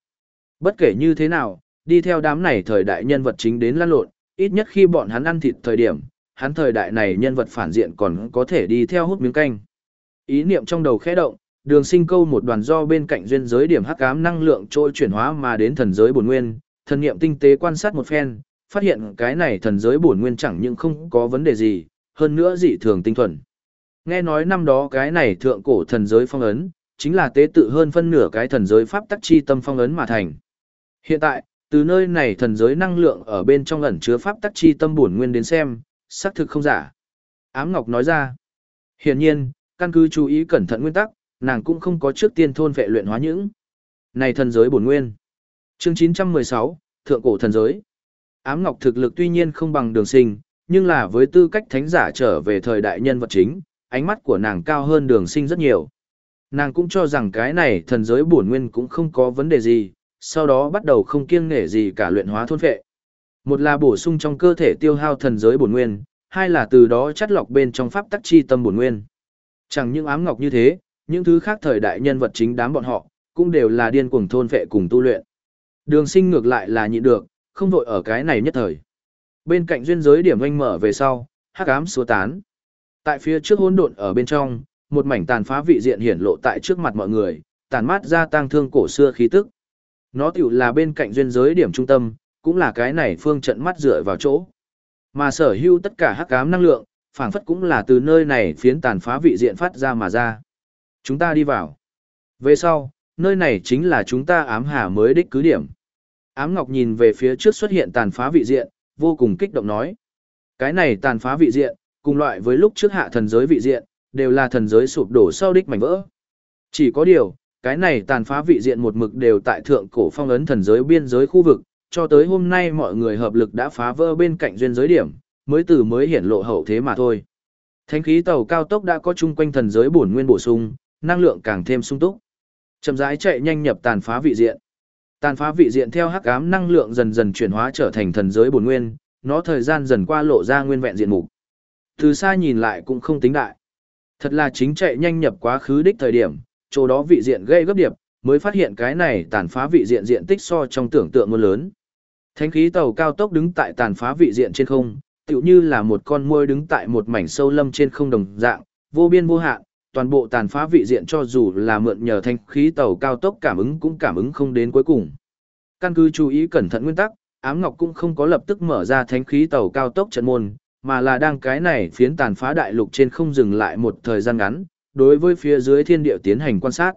bất kể như thế nào, đi theo đám này thời đại nhân vật chính đến lan lộn, ít nhất khi bọn hắn ăn thịt thời điểm, hắn thời đại này nhân vật phản diện còn có thể đi theo hút miếng canh. Ý niệm trong đầu khẽ động, đường sinh câu một đoàn do bên cạnh duyên giới điểm hắc ám năng lượng trôi chuyển hóa mà đến thần giới bổn nguyên, thần niệm tinh tế quan sát một phen, phát hiện cái này thần giới bổn nguyên chẳng những không có vấn đề gì, hơn nữa dị thường tinh thuần. Nghe nói năm đó cái này thượng cổ thần giới phong ấn, chính là tế tự hơn phân nửa cái thần giới pháp tắc chi tâm phong ấn mà thành. Hiện tại, từ nơi này thần giới năng lượng ở bên trong ẩn chứa pháp tắc chi tâm bổn nguyên đến xem, xác thực không giả. Ám Ngọc nói ra. Hiển nhiên, căn cứ chú ý cẩn thận nguyên tắc, nàng cũng không có trước tiên thôn vệ luyện hóa những. Này thần giới bổn nguyên. Chương 916, Thượng cổ thần giới. Ám Ngọc thực lực tuy nhiên không bằng đường sinh, nhưng là với tư cách thánh giả trở về thời đại nhân vật chính, ánh mắt của nàng cao hơn đường sinh rất nhiều. Nàng cũng cho rằng cái này thần giới bổn nguyên cũng không có vấn đề gì, sau đó bắt đầu không kiêng nể gì cả luyện hóa thôn phệ. Một là bổ sung trong cơ thể tiêu hao thần giới bổn nguyên, hai là từ đó chắt lọc bên trong pháp tắc chi tâm bổn nguyên. Chẳng những ám ngọc như thế, những thứ khác thời đại nhân vật chính đám bọn họ, cũng đều là điên cuồng thôn phệ cùng tu luyện. Đường sinh ngược lại là nhịn được, không vội ở cái này nhất thời. Bên cạnh duyên giới điểm oanh mở về sau, hắc ám xua tán. Tại phía trước hỗn độn ở bên trong, một mảnh tàn phá vị diện hiển lộ tại trước mặt mọi người, tàn mát ra tăng thương cổ xưa khí tức. Nó tiểu là bên cạnh duyên giới điểm trung tâm, cũng là cái này phương trận mắt dựa vào chỗ. Mà sở hữu tất cả hắc ám năng lượng, phảng phất cũng là từ nơi này phiến tàn phá vị diện phát ra mà ra. Chúng ta đi vào. Về sau, nơi này chính là chúng ta ám hà mới đích cứ điểm. Ám Ngọc nhìn về phía trước xuất hiện tàn phá vị diện, vô cùng kích động nói. Cái này tàn phá vị diện, cùng loại với lúc trước hạ thần giới vị diện, đều là thần giới sụp đổ sau đích mảnh vỡ. Chỉ có điều, cái này tàn phá vị diện một mực đều tại thượng cổ phong ấn thần giới biên giới khu vực, cho tới hôm nay mọi người hợp lực đã phá vỡ bên cạnh duyên giới điểm, mới từ mới hiển lộ hậu thế mà thôi. Thánh khí tàu cao tốc đã có chung quanh thần giới bổn nguyên bổ sung, năng lượng càng thêm sung túc. Chậm rãi chạy nhanh nhập tàn phá vị diện. Tàn phá vị diện theo hắc ám năng lượng dần dần chuyển hóa trở thành thần giới bổn nguyên, nó thời gian dần qua lộ ra nguyên vẹn diện mục. Từ xa nhìn lại cũng không tính đại. Thật là chính chạy nhanh nhập quá khứ đích thời điểm, chỗ đó vị diện gây gấp điệp, mới phát hiện cái này tàn phá vị diện diện tích so trong tưởng tượng muôn lớn. Thánh khí tàu cao tốc đứng tại tàn phá vị diện trên không, tựu như là một con muôi đứng tại một mảnh sâu lâm trên không đồng dạng, vô biên vô hạn, toàn bộ tàn phá vị diện cho dù là mượn nhờ thanh khí tàu cao tốc cảm ứng cũng cảm ứng không đến cuối cùng. Căn cứ chú ý cẩn thận nguyên tắc, Ám Ngọc cũng không có lập tức mở ra thánh khí tàu cao tốc trận môn, mà là đang cái này phiến tàn phá đại lục trên không dừng lại một thời gian ngắn, đối với phía dưới thiên địa tiến hành quan sát.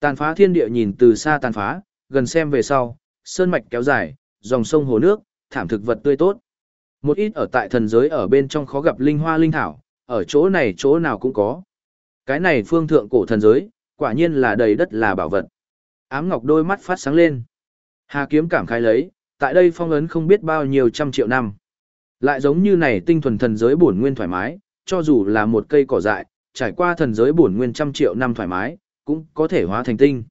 Tàn phá thiên địa nhìn từ xa tàn phá, gần xem về sau, sơn mạch kéo dài, dòng sông hồ nước, thảm thực vật tươi tốt. Một ít ở tại thần giới ở bên trong khó gặp linh hoa linh thảo, ở chỗ này chỗ nào cũng có. Cái này phương thượng cổ thần giới, quả nhiên là đầy đất là bảo vật. Ám Ngọc đôi mắt phát sáng lên. Hà kiếm cảm khai lấy, tại đây phong ấn không biết bao nhiêu trăm triệu năm. Lại giống như này tinh thuần thần giới bổn nguyên thoải mái, cho dù là một cây cỏ dại, trải qua thần giới bổn nguyên trăm triệu năm thoải mái, cũng có thể hóa thành tinh.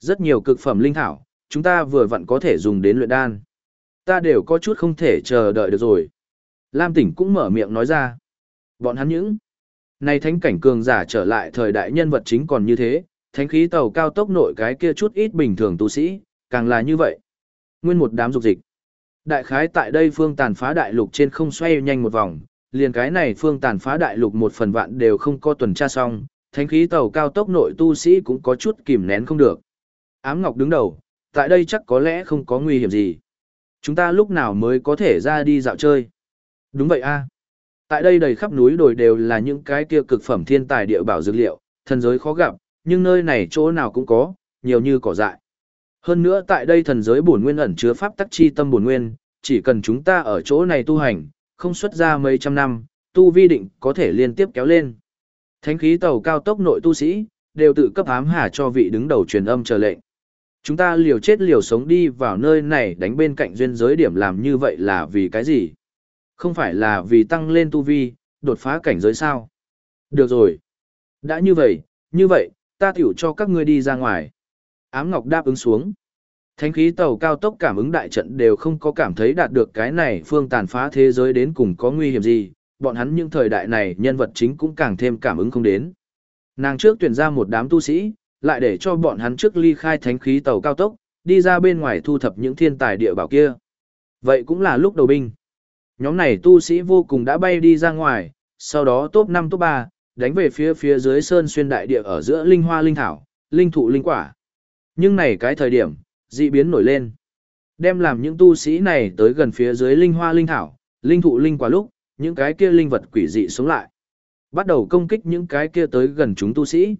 Rất nhiều cực phẩm linh thảo, chúng ta vừa vặn có thể dùng đến luyện đan. Ta đều có chút không thể chờ đợi được rồi. Lam tỉnh cũng mở miệng nói ra. Bọn hắn những này thánh cảnh cường giả trở lại thời đại nhân vật chính còn như thế, thánh khí tàu cao tốc nội cái kia chút ít bình thường tu sĩ, càng là như vậy. Nguyên một đám dục dịch. Đại khái tại đây phương tàn phá đại lục trên không xoay nhanh một vòng, liền cái này phương tàn phá đại lục một phần vạn đều không có tuần tra xong, thánh khí tàu cao tốc nội tu sĩ cũng có chút kìm nén không được. Ám Ngọc đứng đầu, tại đây chắc có lẽ không có nguy hiểm gì. Chúng ta lúc nào mới có thể ra đi dạo chơi? Đúng vậy a. Tại đây đầy khắp núi đồi đều là những cái kia cực phẩm thiên tài địa bảo dược liệu, thần giới khó gặp, nhưng nơi này chỗ nào cũng có, nhiều như cỏ dại. Hơn nữa tại đây thần giới bổn nguyên ẩn chứa pháp tắc chi tâm bổn nguyên, chỉ cần chúng ta ở chỗ này tu hành, không xuất ra mấy trăm năm, tu vi định có thể liên tiếp kéo lên. Thánh khí tàu cao tốc nội tu sĩ, đều tự cấp ám hà cho vị đứng đầu truyền âm chờ lệnh. Chúng ta liều chết liều sống đi vào nơi này đánh bên cạnh duyên giới điểm làm như vậy là vì cái gì? Không phải là vì tăng lên tu vi, đột phá cảnh giới sao? Được rồi. Đã như vậy, như vậy, ta tiểu cho các ngươi đi ra ngoài. Ám Ngọc đáp ứng xuống. Thánh khí tàu cao tốc cảm ứng đại trận đều không có cảm thấy đạt được cái này phương tàn phá thế giới đến cùng có nguy hiểm gì, bọn hắn những thời đại này nhân vật chính cũng càng thêm cảm ứng không đến. Nàng trước tuyển ra một đám tu sĩ, lại để cho bọn hắn trước ly khai thánh khí tàu cao tốc, đi ra bên ngoài thu thập những thiên tài địa bảo kia. Vậy cũng là lúc đầu binh. Nhóm này tu sĩ vô cùng đã bay đi ra ngoài, sau đó top 5 top 3, đánh về phía phía dưới sơn xuyên đại địa ở giữa linh hoa linh thảo, linh thụ linh quả. Nhưng này cái thời điểm, dị biến nổi lên. Đem làm những tu sĩ này tới gần phía dưới linh hoa linh thảo, linh thụ linh quả lúc, những cái kia linh vật quỷ dị sống lại. Bắt đầu công kích những cái kia tới gần chúng tu sĩ.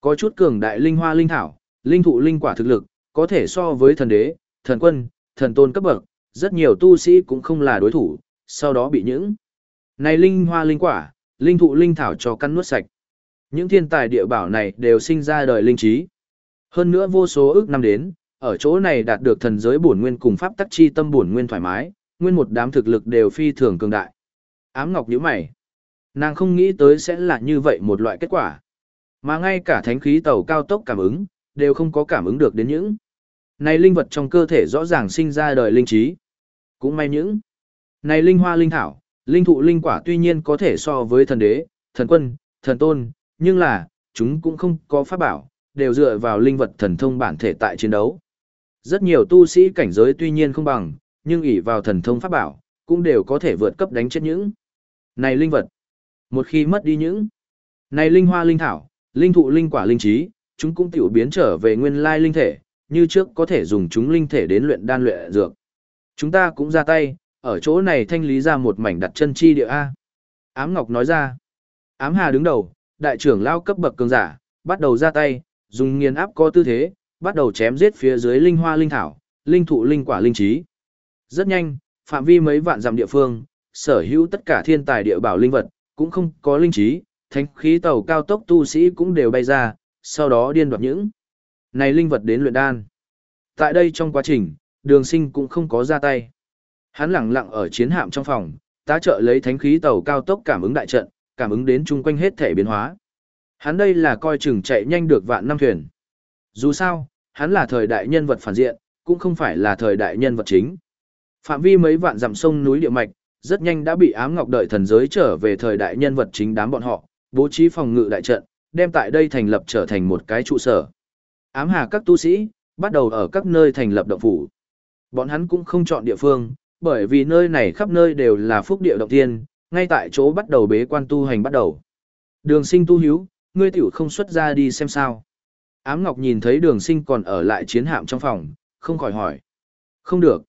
Có chút cường đại linh hoa linh thảo, linh thụ linh quả thực lực, có thể so với thần đế, thần quân, thần tôn cấp bậc, rất nhiều tu sĩ cũng không là đối thủ, sau đó bị những này linh hoa linh quả, linh thụ linh thảo cho căn nuốt sạch. Những thiên tài địa bảo này đều sinh ra đời linh trí. Hơn nữa vô số ước năm đến, ở chỗ này đạt được thần giới bổn nguyên cùng pháp tắc chi tâm bổn nguyên thoải mái, nguyên một đám thực lực đều phi thường cường đại. Ám Ngọc nhíu mày. Nàng không nghĩ tới sẽ là như vậy một loại kết quả. Mà ngay cả thánh khí tàu cao tốc cảm ứng, đều không có cảm ứng được đến những. Này linh vật trong cơ thể rõ ràng sinh ra đời linh trí. Cũng may những. Này linh hoa linh thảo, linh thụ linh quả tuy nhiên có thể so với thần đế, thần quân, thần tôn, nhưng là, chúng cũng không có pháp bảo, đều dựa vào linh vật thần thông bản thể tại chiến đấu. Rất nhiều tu sĩ cảnh giới tuy nhiên không bằng, nhưng ỷ vào thần thông pháp bảo, cũng đều có thể vượt cấp đánh chết những. Này linh vật, một khi mất đi những. Này linh hoa linh thảo, linh thụ linh quả linh trí, chúng cũng tiểu biến trở về nguyên lai linh thể, như trước có thể dùng chúng linh thể đến luyện đan luyện dược. Chúng ta cũng ra tay, ở chỗ này thanh lý ra một mảnh đặt chân chi địa A. Ám Ngọc nói ra. Ám Hà đứng đầu, đại trưởng lao cấp bậc cường giả, bắt đầu ra tay, dùng nghiền áp có tư thế, bắt đầu chém giết phía dưới linh hoa linh thảo, linh thụ linh quả linh trí. Rất nhanh, phạm vi mấy vạn dặm địa phương, sở hữu tất cả thiên tài địa bảo linh vật, cũng không có linh trí, thánh khí tàu cao tốc tu sĩ cũng đều bay ra, sau đó điên đoạt những này linh vật đến luyện đan. Tại đây trong quá trình, đường sinh cũng không có ra tay. Hắn lặng lặng ở chiến hạm trong phòng, tá trợ lấy thánh khí tàu cao tốc cảm ứng đại trận, cảm ứng đến chung quanh hết thể biến hóa. Hắn đây là coi chừng chạy nhanh được vạn năm thuyền. Dù sao, hắn là thời đại nhân vật phản diện, cũng không phải là thời đại nhân vật chính. Phạm vi mấy vạn dặm sông núi địa mạch, rất nhanh đã bị ám ngọc đợi thần giới trở về thời đại nhân vật chính đám bọn họ, bố trí phòng ngự đại trận, đem tại đây thành lập trở thành một cái trụ sở. Ám hà các tu sĩ, bắt đầu ở các nơi thành lập động phủ. Bọn hắn cũng không chọn địa phương, bởi vì nơi này khắp nơi đều là phúc địa động tiên, ngay tại chỗ bắt đầu bế quan tu hành bắt đầu. Đường sinh tu hiếu, ngươi tiểu không xuất ra đi xem sao. Ám Ngọc nhìn thấy đường sinh còn ở lại chiến hạm trong phòng, không khỏi hỏi. Không được.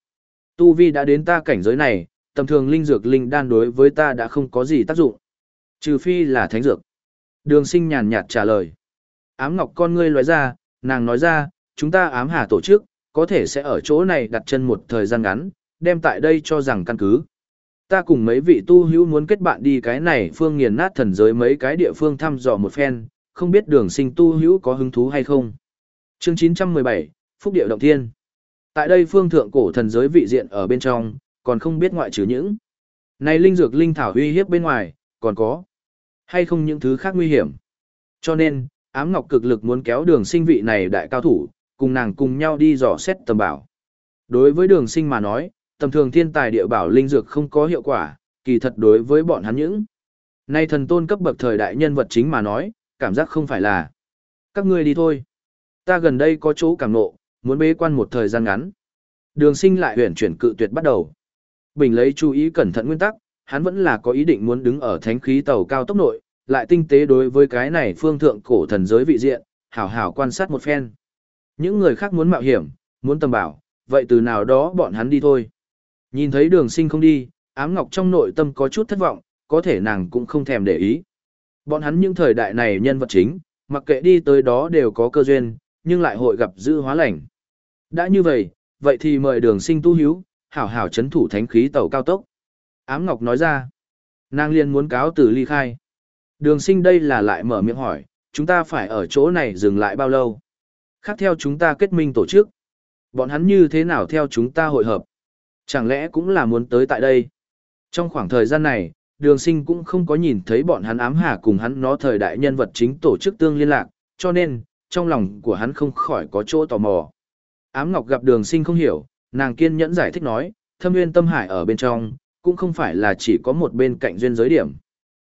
Tu Vi đã đến ta cảnh giới này, tầm thường linh dược linh đan đối với ta đã không có gì tác dụng. Trừ phi là thánh dược. Đường sinh nhàn nhạt trả lời. Ám Ngọc con ngươi loại ra, nàng nói ra, chúng ta ám hà tổ chức, có thể sẽ ở chỗ này đặt chân một thời gian ngắn, đem tại đây cho rằng căn cứ. Ta cùng mấy vị tu hữu muốn kết bạn đi cái này phương nghiền nát thần giới mấy cái địa phương thăm dò một phen, không biết đường sinh tu hữu có hứng thú hay không. chương 917, Phúc Điệu Động Thiên. Tại đây phương thượng cổ thần giới vị diện ở bên trong, còn không biết ngoại trừ những. Này linh dược linh thảo uy hiếp bên ngoài, còn có. Hay không những thứ khác nguy hiểm. Cho nên, ám ngọc cực lực muốn kéo đường sinh vị này đại cao thủ, cùng nàng cùng nhau đi dò xét tầm bảo. Đối với đường sinh mà nói, tầm thường thiên tài địa bảo linh dược không có hiệu quả, kỳ thật đối với bọn hắn những. Nay thần tôn cấp bậc thời đại nhân vật chính mà nói, cảm giác không phải là. Các ngươi đi thôi. Ta gần đây có chỗ cảm nộ, muốn bế quan một thời gian ngắn. Đường sinh lại huyển chuyển cự tuyệt bắt đầu. Bình lấy chú ý cẩn thận nguyên tắc, hắn vẫn là có ý định muốn đứng ở thánh khí tàu cao tốc nội, lại tinh tế đối với cái này phương thượng cổ thần giới vị diện, hảo hảo quan sát một phen. Những người khác muốn mạo hiểm, muốn tầm bảo, vậy từ nào đó bọn hắn đi thôi. Nhìn thấy đường sinh không đi, ám ngọc trong nội tâm có chút thất vọng, có thể nàng cũng không thèm để ý. Bọn hắn những thời đại này nhân vật chính, mặc kệ đi tới đó đều có cơ duyên, nhưng lại hội gặp dư hóa lành. Đã như vậy, vậy thì mời đường sinh tu hiếu, hảo hảo chấn thủ thánh khí tàu cao tốc. Ám Ngọc nói ra, nàng liền muốn cáo từ ly khai. Đường sinh đây là lại mở miệng hỏi, chúng ta phải ở chỗ này dừng lại bao lâu? Khác theo chúng ta kết minh tổ chức. Bọn hắn như thế nào theo chúng ta hội hợp? Chẳng lẽ cũng là muốn tới tại đây? Trong khoảng thời gian này, đường sinh cũng không có nhìn thấy bọn hắn ám hà cùng hắn nó thời đại nhân vật chính tổ chức tương liên lạc, cho nên, trong lòng của hắn không khỏi có chỗ tò mò. Ám Ngọc gặp đường sinh không hiểu, nàng kiên nhẫn giải thích nói, thâm nguyên tâm hải ở bên trong, cũng không phải là chỉ có một bên cạnh duyên giới điểm.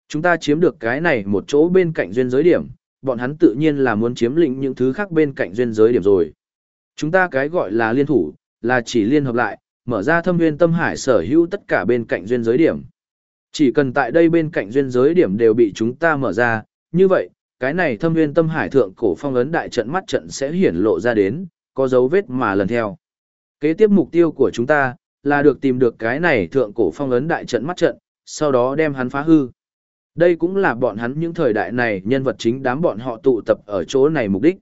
Chúng ta chiếm được cái này một chỗ bên cạnh duyên giới điểm, bọn hắn tự nhiên là muốn chiếm lĩnh những thứ khác bên cạnh duyên giới điểm rồi. Chúng ta cái gọi là liên thủ, là chỉ liên hợp lại, mở ra thâm nguyên tâm hải sở hữu tất cả bên cạnh duyên giới điểm. Chỉ cần tại đây bên cạnh duyên giới điểm đều bị chúng ta mở ra, như vậy, cái này thâm nguyên tâm hải thượng cổ phong ấn đại trận mắt trận sẽ hiển lộ ra đến, có dấu vết mà lần theo. Kế tiếp mục tiêu của chúng ta, là được tìm được cái này thượng cổ phong ấn đại trận mắt trận, sau đó đem hắn phá hư. Đây cũng là bọn hắn những thời đại này nhân vật chính đám bọn họ tụ tập ở chỗ này mục đích.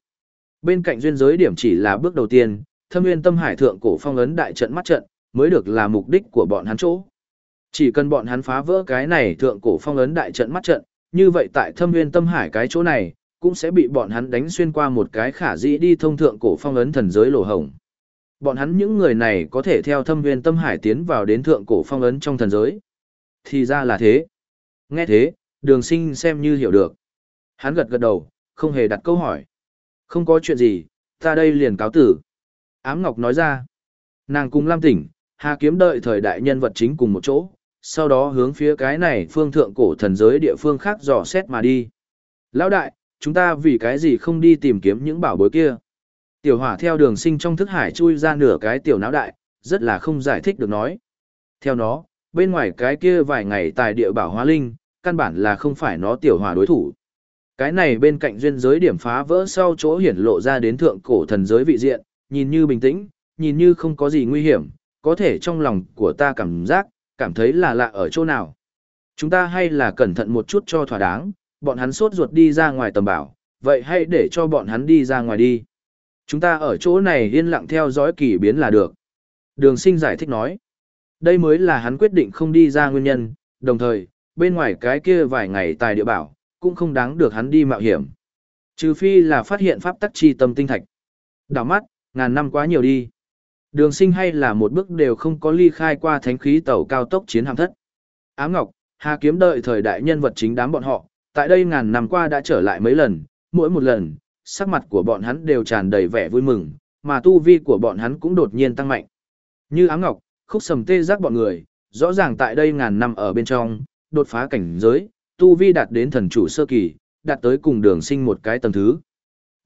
Bên cạnh duyên giới điểm chỉ là bước đầu tiên, thâm nguyên tâm hải thượng cổ phong ấn đại trận mắt trận, mới được là mục đích của bọn hắn chỗ. Chỉ cần bọn hắn phá vỡ cái này thượng cổ phong ấn đại trận mắt trận, như vậy tại thâm nguyên tâm hải cái chỗ này, cũng sẽ bị bọn hắn đánh xuyên qua một cái khả dĩ đi thông thượng cổ phong ấn thần giới lỗ hồng. Bọn hắn những người này có thể theo thâm viên tâm hải tiến vào đến thượng cổ phong ấn trong thần giới. Thì ra là thế. Nghe thế, đường sinh xem như hiểu được. Hắn gật gật đầu, không hề đặt câu hỏi. Không có chuyện gì, ta đây liền cáo tử. Ám Ngọc nói ra. Nàng cùng Lam Tỉnh, Hà Kiếm đợi thời đại nhân vật chính cùng một chỗ, sau đó hướng phía cái này phương thượng cổ thần giới địa phương khác dò xét mà đi. Lão đại, chúng ta vì cái gì không đi tìm kiếm những bảo bối kia? Tiểu hỏa theo đường sinh trong thức hải chui ra nửa cái tiểu não đại, rất là không giải thích được nói. Theo nó, bên ngoài cái kia vài ngày tài địa bảo hóa linh, căn bản là không phải nó tiểu hỏa đối thủ. Cái này bên cạnh duyên giới điểm phá vỡ sau chỗ hiển lộ ra đến thượng cổ thần giới vị diện, nhìn như bình tĩnh, nhìn như không có gì nguy hiểm, có thể trong lòng của ta cảm giác, cảm thấy là lạ ở chỗ nào. Chúng ta hay là cẩn thận một chút cho thỏa đáng, bọn hắn sốt ruột đi ra ngoài tầm bảo, vậy hay để cho bọn hắn đi ra ngoài đi. Chúng ta ở chỗ này yên lặng theo dõi kỳ biến là được. Đường sinh giải thích nói. Đây mới là hắn quyết định không đi ra nguyên nhân, đồng thời, bên ngoài cái kia vài ngày tài địa bảo, cũng không đáng được hắn đi mạo hiểm. Trừ phi là phát hiện pháp tắc chi tâm tinh thạch. Đảo mắt, ngàn năm quá nhiều đi. Đường sinh hay là một bước đều không có ly khai qua thánh khí tàu cao tốc chiến hạm thất. Ám Ngọc, Hà Kiếm đợi thời đại nhân vật chính đám bọn họ, tại đây ngàn năm qua đã trở lại mấy lần, mỗi một lần, sắc mặt của bọn hắn đều tràn đầy vẻ vui mừng, mà tu vi của bọn hắn cũng đột nhiên tăng mạnh. Như Ám Ngọc, khúc sầm tê giác bọn người, rõ ràng tại đây ngàn năm ở bên trong, đột phá cảnh giới, tu vi đạt đến thần chủ sơ kỳ, đạt tới cùng đường sinh một cái tầng thứ.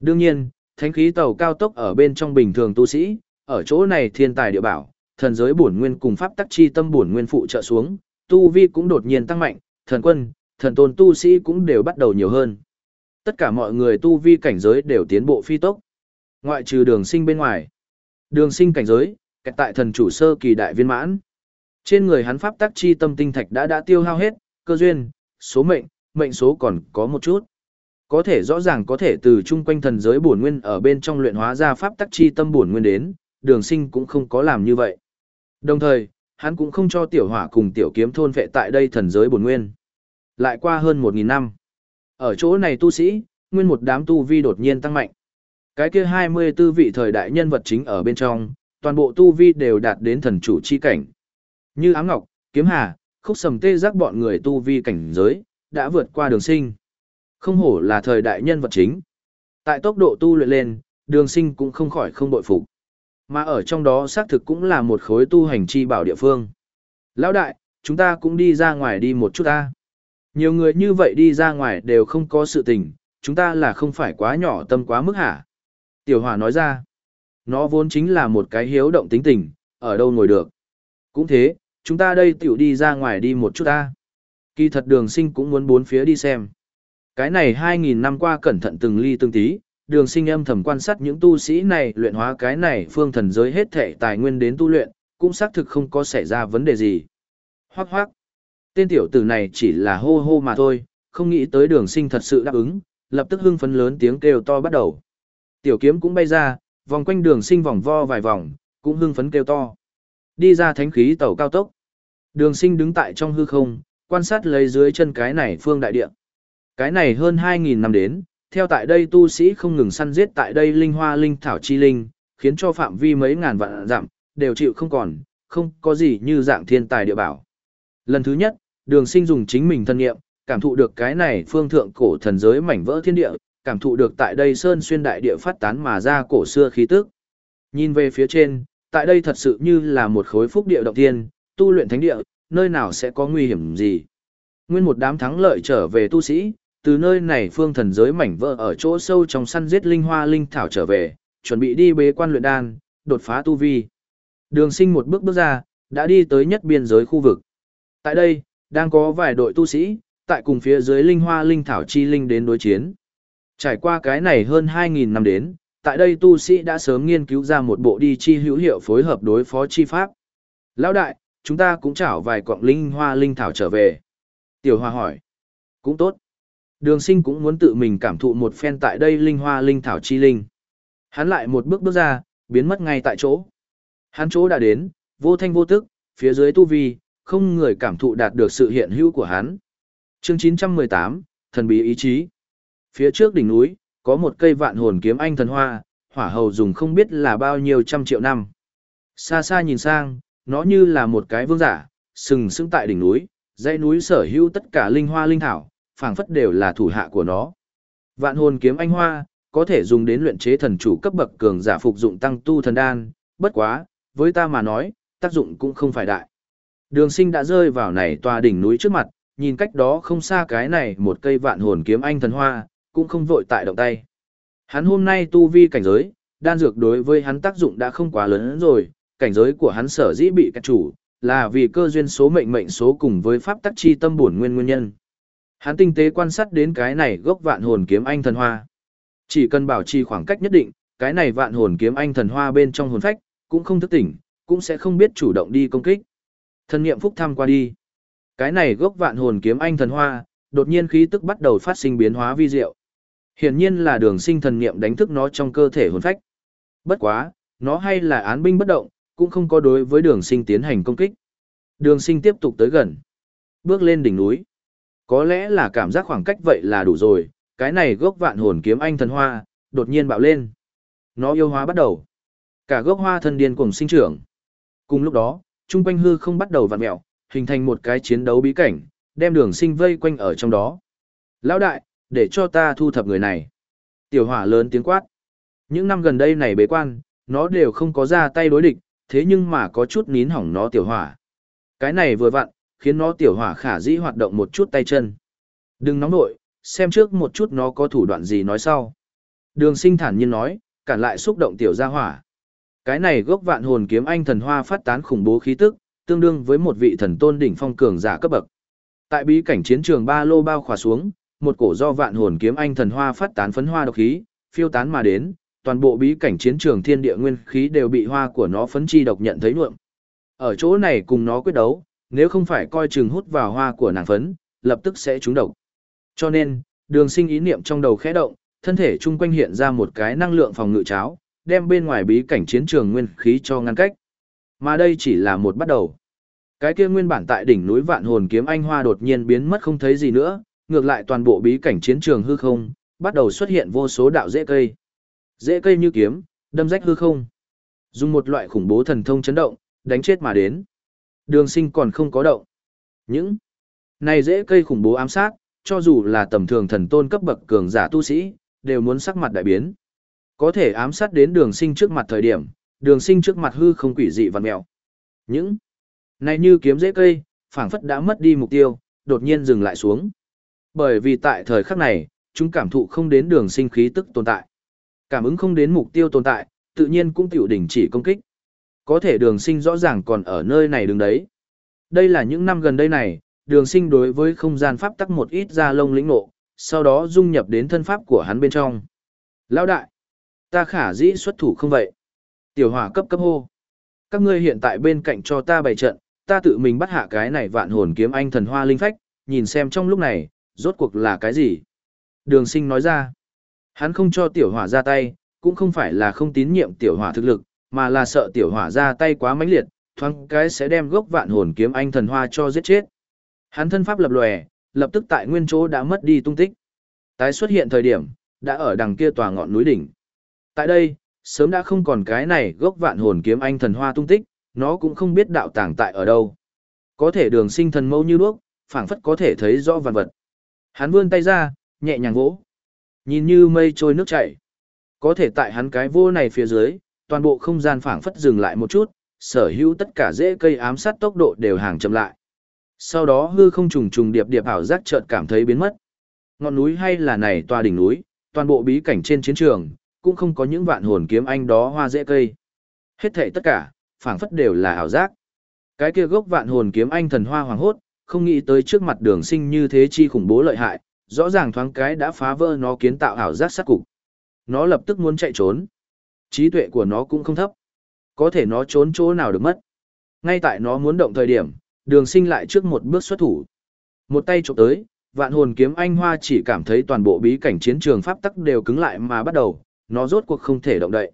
Đương nhiên, thánh khí tàu cao tốc ở bên trong bình thường tu sĩ, ở chỗ này thiên tài địa bảo, thần giới bổn nguyên cùng pháp tắc chi tâm bổn nguyên phụ trợ xuống, tu vi cũng đột nhiên tăng mạnh, thần quân, thần tôn tu sĩ cũng đều bắt đầu nhiều hơn. Tất cả mọi người tu vi cảnh giới đều tiến bộ phi tốc. Ngoại trừ đường sinh bên ngoài. Đường sinh cảnh giới, kẹt tại thần chủ sơ kỳ đại viên mãn. Trên người hắn pháp tắc chi tâm tinh thạch đã đã tiêu hao hết, cơ duyên, số mệnh, mệnh số còn có một chút. Có thể rõ ràng có thể từ chung quanh thần giới bổn nguyên ở bên trong luyện hóa ra pháp tắc chi tâm bổn nguyên đến, đường sinh cũng không có làm như vậy. Đồng thời, hắn cũng không cho tiểu hỏa cùng tiểu kiếm thôn vệ tại đây thần giới bổn nguyên. Lại qua hơn 1.000 năm. Ở chỗ này tu sĩ, nguyên một đám tu vi đột nhiên tăng mạnh. Cái kia 24 vị thời đại nhân vật chính ở bên trong, toàn bộ tu vi đều đạt đến thần chủ chi cảnh. Như ám ngọc, kiếm hà, khúc sầm tê giác bọn người tu vi cảnh giới, đã vượt qua đường sinh. Không hổ là thời đại nhân vật chính. Tại tốc độ tu luyện lên, đường sinh cũng không khỏi không bội phục. Mà ở trong đó xác thực cũng là một khối tu hành chi bảo địa phương. Lão đại, chúng ta cũng đi ra ngoài đi một chút ta. Nhiều người như vậy đi ra ngoài đều không có sự tình, chúng ta là không phải quá nhỏ tâm quá mức hả? Tiểu Hòa nói ra, nó vốn chính là một cái hiếu động tính tình, ở đâu ngồi được. Cũng thế, chúng ta đây tiểu đi ra ngoài đi một chút ta. Kỳ thật đường sinh cũng muốn bốn phía đi xem. Cái này 2.000 năm qua cẩn thận từng ly từng tí, đường sinh âm thầm quan sát những tu sĩ này luyện hóa cái này phương thần giới hết thể tài nguyên đến tu luyện, cũng xác thực không có xảy ra vấn đề gì. Hoác hoác. Tên tiểu tử này chỉ là hô hô mà thôi, không nghĩ tới đường sinh thật sự đáp ứng, lập tức hưng phấn lớn tiếng kêu to bắt đầu. Tiểu kiếm cũng bay ra, Vòng quanh đường sinh vòng vo vài vòng, cũng hưng phấn kêu to. Đi ra thánh khí tàu cao tốc. Đường sinh đứng tại trong hư không, quan sát lấy dưới chân cái này phương đại địa. Cái này hơn 2.000 năm đến, theo tại đây tu sĩ không ngừng săn giết tại đây linh hoa linh thảo chi linh, khiến cho phạm vi mấy ngàn vạn giảm, đều chịu không còn, không có gì như dạng thiên tài địa bảo. Lần thứ nhất, đường sinh dùng chính mình thân nghiệm, cảm thụ được cái này phương thượng cổ thần giới mảnh vỡ thiên địa, cảm thụ được tại đây sơn xuyên đại địa phát tán mà ra cổ xưa khí tức. Nhìn về phía trên, tại đây thật sự như là một khối phúc địa động thiên, tu luyện thánh địa, nơi nào sẽ có nguy hiểm gì. Nguyên một đám thắng lợi trở về tu sĩ, từ nơi này phương thần giới mảnh vỡ ở chỗ sâu trong săn giết linh hoa linh thảo trở về, chuẩn bị đi bế quan luyện đan, đột phá tu vi. Đường sinh một bước bước ra, đã đi tới nhất biên giới khu vực. Tại đây, đang có vài đội tu sĩ, tại cùng phía dưới linh hoa linh thảo chi linh đến đối chiến. Trải qua cái này hơn 2.000 năm đến, tại đây tu sĩ đã sớm nghiên cứu ra một bộ đi chi hữu hiệu phối hợp đối phó chi pháp. Lão đại, chúng ta cũng chảo vài cọng linh hoa linh thảo trở về. Tiểu Hoa hỏi. Cũng tốt. Đường sinh cũng muốn tự mình cảm thụ một phen tại đây linh hoa linh thảo chi linh. Hắn lại một bước bước ra, biến mất ngay tại chỗ. Hắn chỗ đã đến, vô thanh vô tức, phía dưới tu vi, không người cảm thụ đạt được sự hiện hữu của hắn. Chương 918, thần bí ý chí. Phía trước đỉnh núi, có một cây vạn hồn kiếm anh thần hoa, hỏa hầu dùng không biết là bao nhiêu trăm triệu năm. Xa xa nhìn sang, nó như là một cái vương giả, sừng sững tại đỉnh núi, dãy núi sở hữu tất cả linh hoa linh thảo, phảng phất đều là thủ hạ của nó. Vạn hồn kiếm anh hoa, có thể dùng đến luyện chế thần chủ cấp bậc cường giả phục dụng tăng tu thần đan, bất quá, với ta mà nói, tác dụng cũng không phải đại. Đường sinh đã rơi vào này tòa đỉnh núi trước mặt, nhìn cách đó không xa cái này một cây vạn hồn kiếm anh thần hoa, cũng không vội tại động tay. Hắn hôm nay tu vi cảnh giới, đan dược đối với hắn tác dụng đã không quá lớn rồi, cảnh giới của hắn sở dĩ bị cách chủ, là vì cơ duyên số mệnh mệnh số cùng với pháp tắc chi tâm bổn nguyên nguyên nhân. Hắn tinh tế quan sát đến cái này gốc vạn hồn kiếm anh thần hoa. Chỉ cần bảo trì khoảng cách nhất định, cái này vạn hồn kiếm anh thần hoa bên trong hồn phách, cũng không thức tỉnh, cũng sẽ không biết chủ động đi công kích. Thần niệm phúc thăm qua đi. Cái này gốc vạn hồn kiếm anh thần hoa, đột nhiên khí tức bắt đầu phát sinh biến hóa vi diệu. Hiển nhiên là đường sinh thần niệm đánh thức nó trong cơ thể hồn phách. Bất quá, nó hay là án binh bất động, cũng không có đối với đường sinh tiến hành công kích. Đường sinh tiếp tục tới gần. Bước lên đỉnh núi. Có lẽ là cảm giác khoảng cách vậy là đủ rồi, cái này gốc vạn hồn kiếm anh thần hoa, đột nhiên bạo lên. Nó yêu hóa bắt đầu. Cả gốc hoa thần điên cùng sinh trưởng. Cùng lúc đó, trung quanh hư không bắt đầu vặn mẹo, hình thành một cái chiến đấu bí cảnh, đem đường sinh vây quanh ở trong đó. Lão đại, để cho ta thu thập người này. Tiểu hỏa lớn tiếng quát. Những năm gần đây này bế quan, nó đều không có ra tay đối địch, thế nhưng mà có chút nín hỏng nó tiểu hỏa. Cái này vừa vặn, khiến nó tiểu hỏa khả dĩ hoạt động một chút tay chân. Đừng nóng nội, xem trước một chút nó có thủ đoạn gì nói sau. Đường sinh thản nhiên nói, cản lại xúc động tiểu gia hỏa. Cái này gốc vạn hồn kiếm anh thần hoa phát tán khủng bố khí tức, tương đương với một vị thần tôn đỉnh phong cường giả cấp bậc. Tại bí cảnh chiến trường ba lô bao khỏa xuống, một cổ do vạn hồn kiếm anh thần hoa phát tán phấn hoa độc khí, phiêu tán mà đến, toàn bộ bí cảnh chiến trường thiên địa nguyên khí đều bị hoa của nó phấn chi độc nhận thấy nhuộm. Ở chỗ này cùng nó quyết đấu, nếu không phải coi chừng hút vào hoa của nàng phấn, lập tức sẽ trúng độc. Cho nên, đường sinh ý niệm trong đầu khẽ động, thân thể chung quanh hiện ra một cái năng lượng phòng ngự cháo, đem bên ngoài bí cảnh chiến trường nguyên khí cho ngăn cách. Mà đây chỉ là một bắt đầu. Cái kia nguyên bản tại đỉnh núi vạn hồn kiếm anh hoa đột nhiên biến mất không thấy gì nữa, ngược lại toàn bộ bí cảnh chiến trường hư không, bắt đầu xuất hiện vô số đạo rễ cây. Rễ cây như kiếm, đâm rách hư không. Dùng một loại khủng bố thần thông chấn động, đánh chết mà đến. Đường sinh còn không có động. Những này rễ cây khủng bố ám sát, cho dù là tầm thường thần tôn cấp bậc cường giả tu sĩ, đều muốn sắc mặt đại biến. Có thể ám sát đến đường sinh trước mặt thời điểm, đường sinh trước mặt hư không quỷ dị vằn mẹo. Những này như kiếm dễ cây, phảng phất đã mất đi mục tiêu, đột nhiên dừng lại xuống. Bởi vì tại thời khắc này, chúng cảm thụ không đến đường sinh khí tức tồn tại. Cảm ứng không đến mục tiêu tồn tại, tự nhiên cũng tiểu đỉnh chỉ công kích. Có thể đường sinh rõ ràng còn ở nơi này đứng đấy. Đây là những năm gần đây này, đường sinh đối với không gian pháp tắc một ít ra lông lĩnh nộ, sau đó dung nhập đến thân pháp của hắn bên trong. Lão đại, ta khả dĩ xuất thủ không vậy? Tiểu hỏa cấp cấp hô. Các ngươi hiện tại bên cạnh cho ta bày trận, ta tự mình bắt hạ cái này vạn hồn kiếm anh thần hoa linh phách, nhìn xem trong lúc này, rốt cuộc là cái gì? Đường sinh nói ra. Hắn không cho tiểu hỏa ra tay, cũng không phải là không tín nhiệm tiểu hỏa thực lực, mà là sợ tiểu hỏa ra tay quá mãnh liệt, thoáng cái sẽ đem gốc vạn hồn kiếm anh thần hoa cho giết chết. Hắn thân pháp lập lòe, lập tức tại nguyên chỗ đã mất đi tung tích. Tái xuất hiện thời điểm, đã ở đằng kia tòa ngọn núi đỉnh. Tại đây, sớm đã không còn cái này gốc vạn hồn kiếm anh thần hoa tung tích, nó cũng không biết đạo tàng tại ở đâu. Có thể đường sinh thần mâu như đuốc, phảng phất có thể thấy rõ vạn vật. Hắn vươn tay ra, nhẹ nhàng vỗ. Nhìn như mây trôi nước chảy. Có thể tại hắn cái vô này phía dưới, toàn bộ không gian phảng phất dừng lại một chút, sở hữu tất cả rễ cây ám sát tốc độ đều hàng chậm lại. Sau đó hư không trùng trùng điệp điệp ảo giác chợt cảm thấy biến mất. Ngọn núi hay là này tòa đỉnh núi, toàn bộ bí cảnh trên chiến trường, cũng không có những vạn hồn kiếm anh đó hoa dễ cây. Hết thảy tất cả, phảng phất đều là ảo giác. Cái kia gốc vạn hồn kiếm anh thần hoa hoàng hốt, không nghĩ tới trước mặt đường sinh như thế chi khủng bố lợi hại, rõ ràng thoáng cái đã phá vỡ nó kiến tạo ảo giác sát cục. Nó lập tức muốn chạy trốn. Trí tuệ của nó cũng không thấp. Có thể nó trốn chỗ nào được mất. Ngay tại nó muốn động thời điểm, đường sinh lại trước một bước xuất thủ. Một tay chụp tới, vạn hồn kiếm anh hoa chỉ cảm thấy toàn bộ bí cảnh chiến trường pháp tắc đều cứng lại mà bắt đầu, nó rốt cuộc không thể động đậy.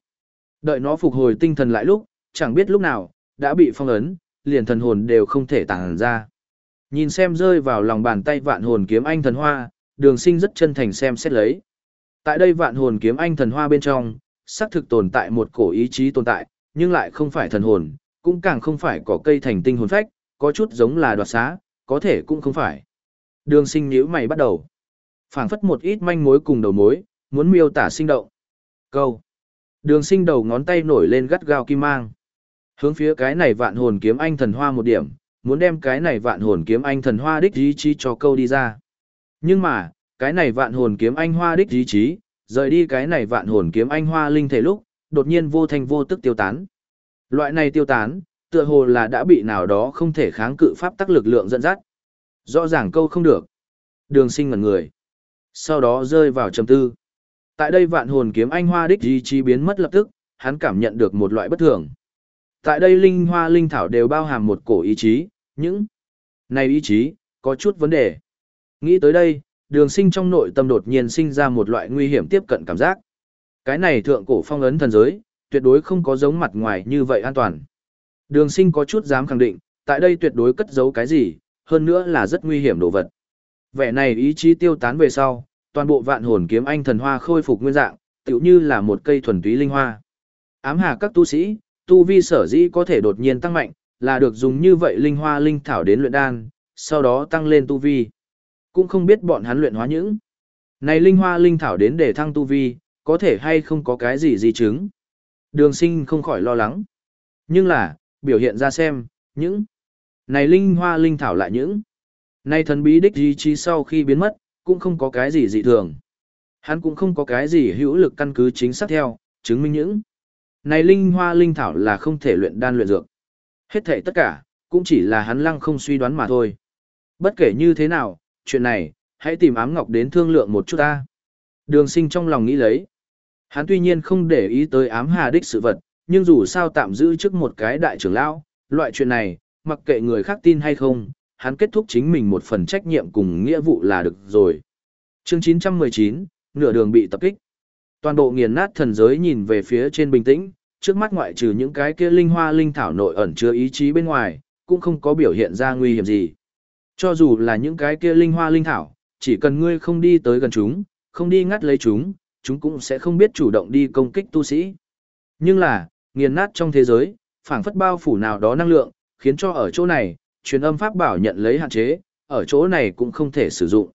Đợi nó phục hồi tinh thần lại lúc, chẳng biết lúc nào, đã bị phong ấn, liền thần hồn đều không thể tàng ra. Nhìn xem rơi vào lòng bàn tay vạn hồn kiếm anh thần hoa, đường sinh rất chân thành xem xét lấy. Tại đây vạn hồn kiếm anh thần hoa bên trong, xác thực tồn tại một cổ ý chí tồn tại, nhưng lại không phải thần hồn, cũng càng không phải có cây thành tinh hồn phách, có chút giống là đoạt xá, có thể cũng không phải. Đường sinh nhíu mày bắt đầu. phảng phất một ít manh mối cùng đầu mối, muốn miêu tả sinh động. Câu. Đường sinh đầu ngón tay nổi lên gắt gao kim mang. Hướng phía cái này vạn hồn kiếm anh thần hoa một điểm, muốn đem cái này vạn hồn kiếm anh thần hoa đích ý chí cho câu đi ra. Nhưng mà, cái này vạn hồn kiếm anh hoa đích ý chí, rời đi cái này vạn hồn kiếm anh hoa linh thể lúc, đột nhiên vô thành vô tức tiêu tán. Loại này tiêu tán, tựa hồ là đã bị nào đó không thể kháng cự pháp tắc lực lượng dẫn dắt. Rõ ràng câu không được. Đường sinh ngẩn người. Sau đó rơi vào trầm tư. Tại đây vạn hồn kiếm anh hoa đích ý chí biến mất lập tức, hắn cảm nhận được một loại bất thường. Tại đây linh hoa linh thảo đều bao hàm một cổ ý chí, những này ý chí, có chút vấn đề. Nghĩ tới đây, đường sinh trong nội tâm đột nhiên sinh ra một loại nguy hiểm tiếp cận cảm giác. Cái này thượng cổ phong ấn thần giới, tuyệt đối không có giống mặt ngoài như vậy an toàn. Đường sinh có chút dám khẳng định, tại đây tuyệt đối cất giấu cái gì, hơn nữa là rất nguy hiểm đồ vật. Vẻ này ý chí tiêu tán về sau, toàn bộ vạn hồn kiếm anh thần hoa khôi phục nguyên dạng, tựu như là một cây thuần túy linh hoa. Ám hà các tu sĩ, tu vi sở dĩ có thể đột nhiên tăng mạnh, là được dùng như vậy linh hoa linh thảo đến luyện đan, sau đó tăng lên tu vi. Cũng không biết bọn hắn luyện hóa những. Này linh hoa linh thảo đến để thăng tu vi, có thể hay không có cái gì gì chứng. Đường sinh không khỏi lo lắng. Nhưng là, biểu hiện ra xem, những này linh hoa linh thảo lại những này thần bí đích di chí sau khi biến mất, cũng không có cái gì dị thường. Hắn cũng không có cái gì hữu lực căn cứ chính xác theo, chứng minh những này linh hoa linh thảo là không thể luyện đan luyện dược. Hết thể tất cả, cũng chỉ là hắn lăng không suy đoán mà thôi. Bất kể như thế nào, chuyện này, hãy tìm ám ngọc đến thương lượng một chút ta. Đường sinh trong lòng nghĩ lấy. Hắn tuy nhiên không để ý tới ám hà đích sự vật, nhưng dù sao tạm giữ trước một cái đại trưởng lão, loại chuyện này, mặc kệ người khác tin hay không, hắn kết thúc chính mình một phần trách nhiệm cùng nghĩa vụ là được rồi. Chương 919, nửa đường bị tập kích. Toàn bộ nghiền nát thần giới nhìn về phía trên bình tĩnh, trước mắt ngoại trừ những cái kia linh hoa linh thảo nội ẩn chứa ý chí bên ngoài, cũng không có biểu hiện ra nguy hiểm gì. Cho dù là những cái kia linh hoa linh thảo, chỉ cần ngươi không đi tới gần chúng, không đi ngắt lấy chúng, chúng cũng sẽ không biết chủ động đi công kích tu sĩ. Nhưng là, nghiền nát trong thế giới, phảng phất bao phủ nào đó năng lượng, khiến cho ở chỗ này, truyền âm pháp bảo nhận lấy hạn chế, ở chỗ này cũng không thể sử dụng.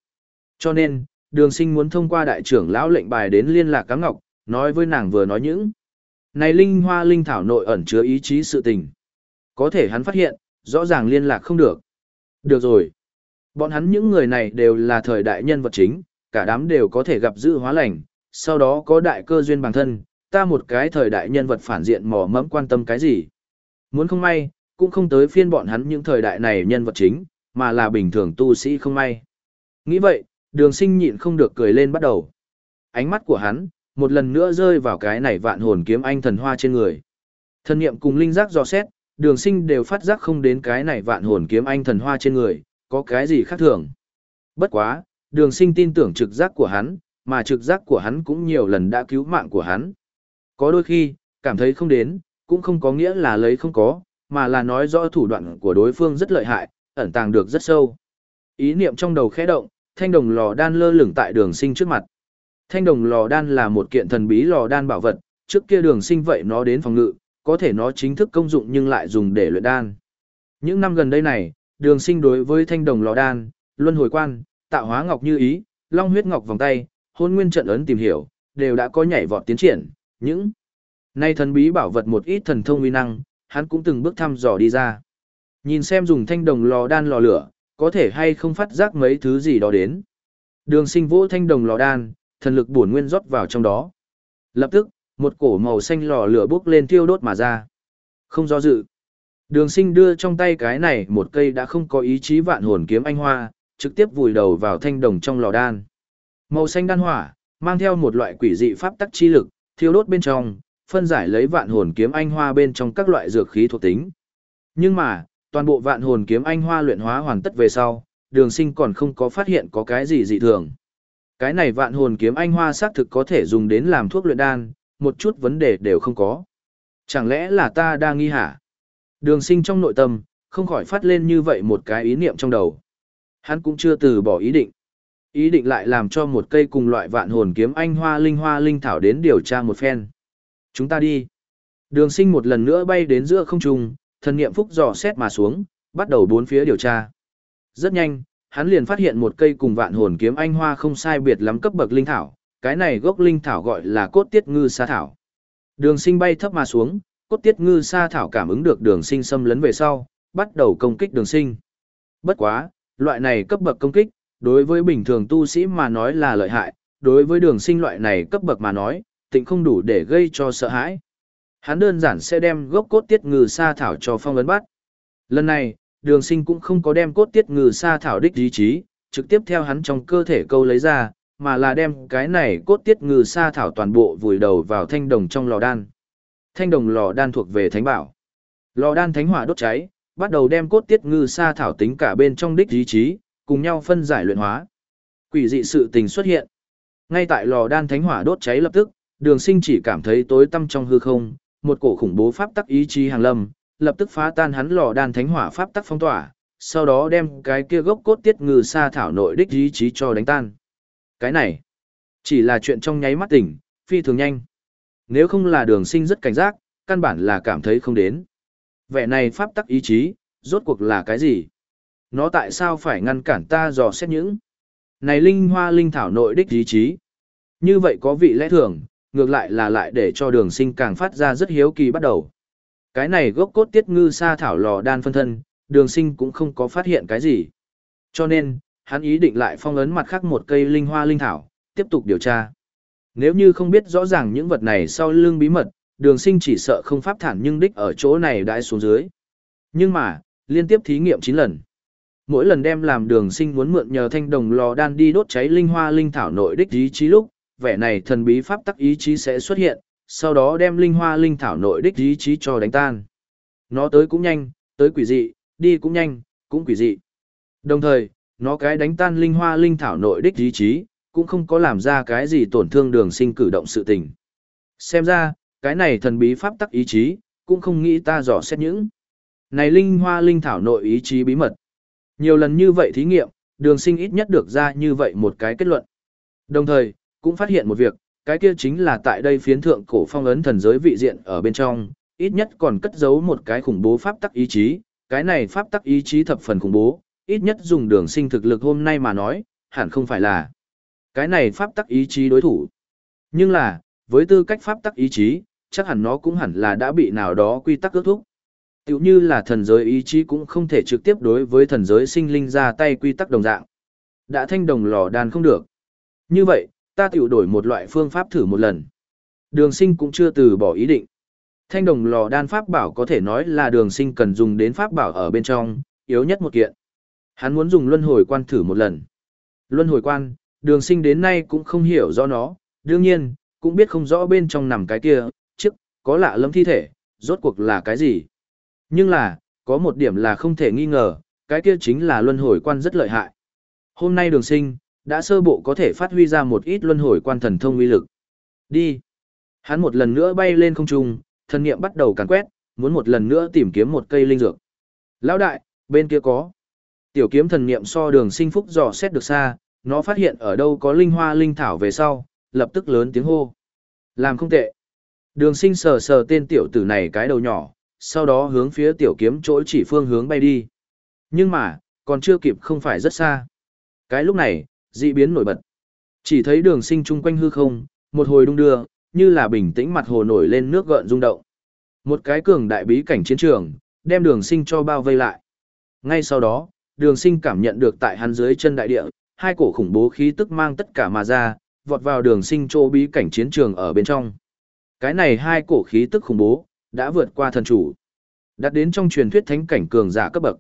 Cho nên, đường sinh muốn thông qua đại trưởng lão lệnh bài đến liên lạc cá ngọc, nói với nàng vừa nói những. Này linh hoa linh thảo nội ẩn chứa ý chí sự tình. Có thể hắn phát hiện, rõ ràng liên lạc không được. Được rồi. Bọn hắn những người này đều là thời đại nhân vật chính, cả đám đều có thể gặp dự hóa lành, sau đó có đại cơ duyên bản thân, ta một cái thời đại nhân vật phản diện mò mẫm quan tâm cái gì. Muốn không may, cũng không tới phiên bọn hắn những thời đại này nhân vật chính, mà là bình thường tu sĩ không may. Nghĩ vậy, đường sinh nhịn không được cười lên bắt đầu. Ánh mắt của hắn, một lần nữa rơi vào cái này vạn hồn kiếm anh thần hoa trên người. thân niệm cùng linh giác dò xét, đường sinh đều phát giác không đến cái này vạn hồn kiếm anh thần hoa trên người, có cái gì khác thường. Bất quá, đường sinh tin tưởng trực giác của hắn, mà trực giác của hắn cũng nhiều lần đã cứu mạng của hắn. Có đôi khi, cảm thấy không đến, cũng không có nghĩa là lấy không có, mà là nói rõ thủ đoạn của đối phương rất lợi hại, ẩn tàng được rất sâu. Ý niệm trong đầu khẽ động, thanh đồng lò đan lơ lửng tại đường sinh trước mặt. Thanh đồng lò đan là một kiện thần bí lò đan bảo vật, trước kia đường sinh vậy nó đến phòng ngự, có thể nó chính thức công dụng nhưng lại dùng để luyện đan. Những năm gần đây này, đường sinh đối với thanh đồng lò đan, luân hồi quan, tạo hóa ngọc như ý, long huyết ngọc vòng tay, hôn nguyên trận ấn tìm hiểu, đều đã có nhảy vọt tiến triển, những nay thần bí bảo vật một ít thần thông uy năng, hắn cũng từng bước thăm dò đi ra. Nhìn xem dùng thanh đồng lò đan lò lửa, có thể hay không phát giác mấy thứ gì đó đến. Đường sinh vỗ thanh đồng lò đan, thần lực bổn nguyên rót vào trong đó. Lập tức, một cổ màu xanh lò lửa bốc lên thiêu đốt mà ra. Không do dự. Đường sinh đưa trong tay cái này một cây đã không có ý chí vạn hồn kiếm anh hoa, trực tiếp vùi đầu vào thanh đồng trong lò đan. Màu xanh đan hỏa, mang theo một loại quỷ dị pháp tắc chi lực, thiêu đốt bên trong, phân giải lấy vạn hồn kiếm anh hoa bên trong các loại dược khí thuộc tính. Nhưng mà, toàn bộ vạn hồn kiếm anh hoa luyện hóa hoàn tất về sau, đường sinh còn không có phát hiện có cái gì dị thường. Cái này vạn hồn kiếm anh hoa xác thực có thể dùng đến làm thuốc luyện đan, một chút vấn đề đều không có. Chẳng lẽ là ta đang nghi hả? Đường sinh trong nội tâm, không khỏi phát lên như vậy một cái ý niệm trong đầu. Hắn cũng chưa từ bỏ ý định. Ý định lại làm cho một cây cùng loại vạn hồn kiếm anh hoa linh hoa linh thảo đến điều tra một phen. Chúng ta đi. Đường sinh một lần nữa bay đến giữa không trung, thần niệm phúc dò xét mà xuống, bắt đầu bốn phía điều tra. Rất nhanh, hắn liền phát hiện một cây cùng vạn hồn kiếm anh hoa không sai biệt lắm cấp bậc linh thảo, cái này gốc linh thảo gọi là cốt tiết ngư sa thảo. Đường sinh bay thấp mà xuống, cốt tiết ngư sa thảo cảm ứng được đường sinh xâm lấn về sau, bắt đầu công kích đường sinh. Bất quá, loại này cấp bậc công kích, đối với bình thường tu sĩ mà nói là lợi hại, đối với đường sinh loại này cấp bậc mà nói, tịnh không đủ để gây cho sợ hãi. Hắn đơn giản sẽ đem gốc cốt tiết ngư sa thảo cho phong ấn bắt. Lần này, đường sinh cũng không có đem cốt tiết ngư sa thảo đích ý chí, trực tiếp theo hắn trong cơ thể câu lấy ra, mà là đem cái này cốt tiết ngư sa thảo toàn bộ vùi đầu vào thanh đồng trong lò đan. Thanh đồng lò đan thuộc về thánh bảo. Lò đan thánh hỏa đốt cháy, bắt đầu đem cốt tiết ngư sa thảo tính cả bên trong đích ý chí, cùng nhau phân giải luyện hóa. Quỷ dị sự tình xuất hiện. Ngay tại lò đan thánh hỏa đốt cháy lập tức, đường sinh chỉ cảm thấy tối tăm trong hư không, một cổ khủng bố pháp tắc ý chí hàng lâm, lập tức phá tan hắn lò đan thánh hỏa pháp tắc phong tỏa, sau đó đem cái kia gốc cốt tiết ngư sa thảo nội đích ý chí cho đánh tan. Cái này, chỉ là chuyện trong nháy mắt tỉnh, phi thường nhanh. Nếu không là đường sinh rất cảnh giác, căn bản là cảm thấy không đến. Vẻ này pháp tắc ý chí, rốt cuộc là cái gì? Nó tại sao phải ngăn cản ta dò xét những? Này linh hoa linh thảo nội đích ý chí. Như vậy có vị lẽ thường, ngược lại là lại để cho đường sinh càng phát ra rất hiếu kỳ bắt đầu. Cái này gốc cốt tiết ngư sa thảo lò đan phân thân, đường sinh cũng không có phát hiện cái gì. Cho nên, hắn ý định lại phong ấn mặt khác một cây linh hoa linh thảo, tiếp tục điều tra. Nếu như không biết rõ ràng những vật này sau lưng bí mật, đường sinh chỉ sợ không pháp thản nhưng đích ở chỗ này đãi xuống dưới. Nhưng mà, liên tiếp thí nghiệm 9 lần. Mỗi lần đem làm đường sinh muốn mượn nhờ thanh đồng lò đan đi đốt cháy linh hoa linh thảo nội đích ý chí lúc, vẻ này thần bí pháp tắc ý chí sẽ xuất hiện, sau đó đem linh hoa linh thảo nội đích ý chí cho đánh tan. Nó tới cũng nhanh, tới quỷ dị, đi cũng nhanh, cũng quỷ dị. Đồng thời, nó cái đánh tan linh hoa linh thảo nội đích ý chí, cũng không có làm ra cái gì tổn thương đường sinh cử động sự tình. Xem ra, cái này thần bí pháp tắc ý chí, cũng không nghĩ ta dò xét những. Này linh hoa linh thảo nội ý chí bí mật. Nhiều lần như vậy thí nghiệm, đường sinh ít nhất được ra như vậy một cái kết luận. Đồng thời, cũng phát hiện một việc, cái kia chính là tại đây phiến thượng cổ phong ấn thần giới vị diện ở bên trong, ít nhất còn cất giấu một cái khủng bố pháp tắc ý chí, cái này pháp tắc ý chí thập phần khủng bố, ít nhất dùng đường sinh thực lực hôm nay mà nói, hẳn không phải là cái này pháp tắc ý chí đối thủ. Nhưng là, với tư cách pháp tắc ý chí, chắc hẳn nó cũng hẳn là đã bị nào đó quy tắc ước thúc. Tiểu như là thần giới ý chí cũng không thể trực tiếp đối với thần giới sinh linh ra tay quy tắc đồng dạng. Đã thanh đồng lò đàn không được. Như vậy, ta tiểu đổi một loại phương pháp thử một lần. Đường sinh cũng chưa từ bỏ ý định. Thanh đồng lò đan pháp bảo có thể nói là đường sinh cần dùng đến pháp bảo ở bên trong, yếu nhất một kiện. Hắn muốn dùng luân hồi quan thử một lần. Luân hồi quan, đường sinh đến nay cũng không hiểu rõ nó, đương nhiên, cũng biết không rõ bên trong nằm cái kia, chứ, có lạ lẫm thi thể, rốt cuộc là cái gì. Nhưng là, có một điểm là không thể nghi ngờ, cái kia chính là luân hồi quan rất lợi hại. Hôm nay đường sinh, đã sơ bộ có thể phát huy ra một ít luân hồi quan thần thông uy lực. Đi. Hắn một lần nữa bay lên không trung, thần niệm bắt đầu càn quét, muốn một lần nữa tìm kiếm một cây linh dược. Lão đại, bên kia có. Tiểu kiếm thần niệm so đường sinh phúc dò xét được xa, nó phát hiện ở đâu có linh hoa linh thảo về sau, lập tức lớn tiếng hô. Làm không tệ. Đường sinh sờ sờ tên tiểu tử này cái đầu nhỏ, sau đó hướng phía tiểu kiếm chỗ chỉ phương hướng bay đi. Nhưng mà, còn chưa kịp không phải rất xa. Cái lúc này, dị biến nổi bật. Chỉ thấy đường sinh chung quanh hư không, một hồi đung đưa, như là bình tĩnh mặt hồ nổi lên nước gợn rung động. Một cái cường đại bí cảnh chiến trường, đem đường sinh cho bao vây lại. Ngay sau đó, đường sinh cảm nhận được tại hắn dưới chân đại địa, hai cổ khủng bố khí tức mang tất cả mà ra, vọt vào đường sinh chỗ bí cảnh chiến trường ở bên trong. Cái này hai cổ khí tức khủng bố, đã vượt qua thần chủ. Đặt đến trong truyền thuyết thánh cảnh cường giả cấp bậc.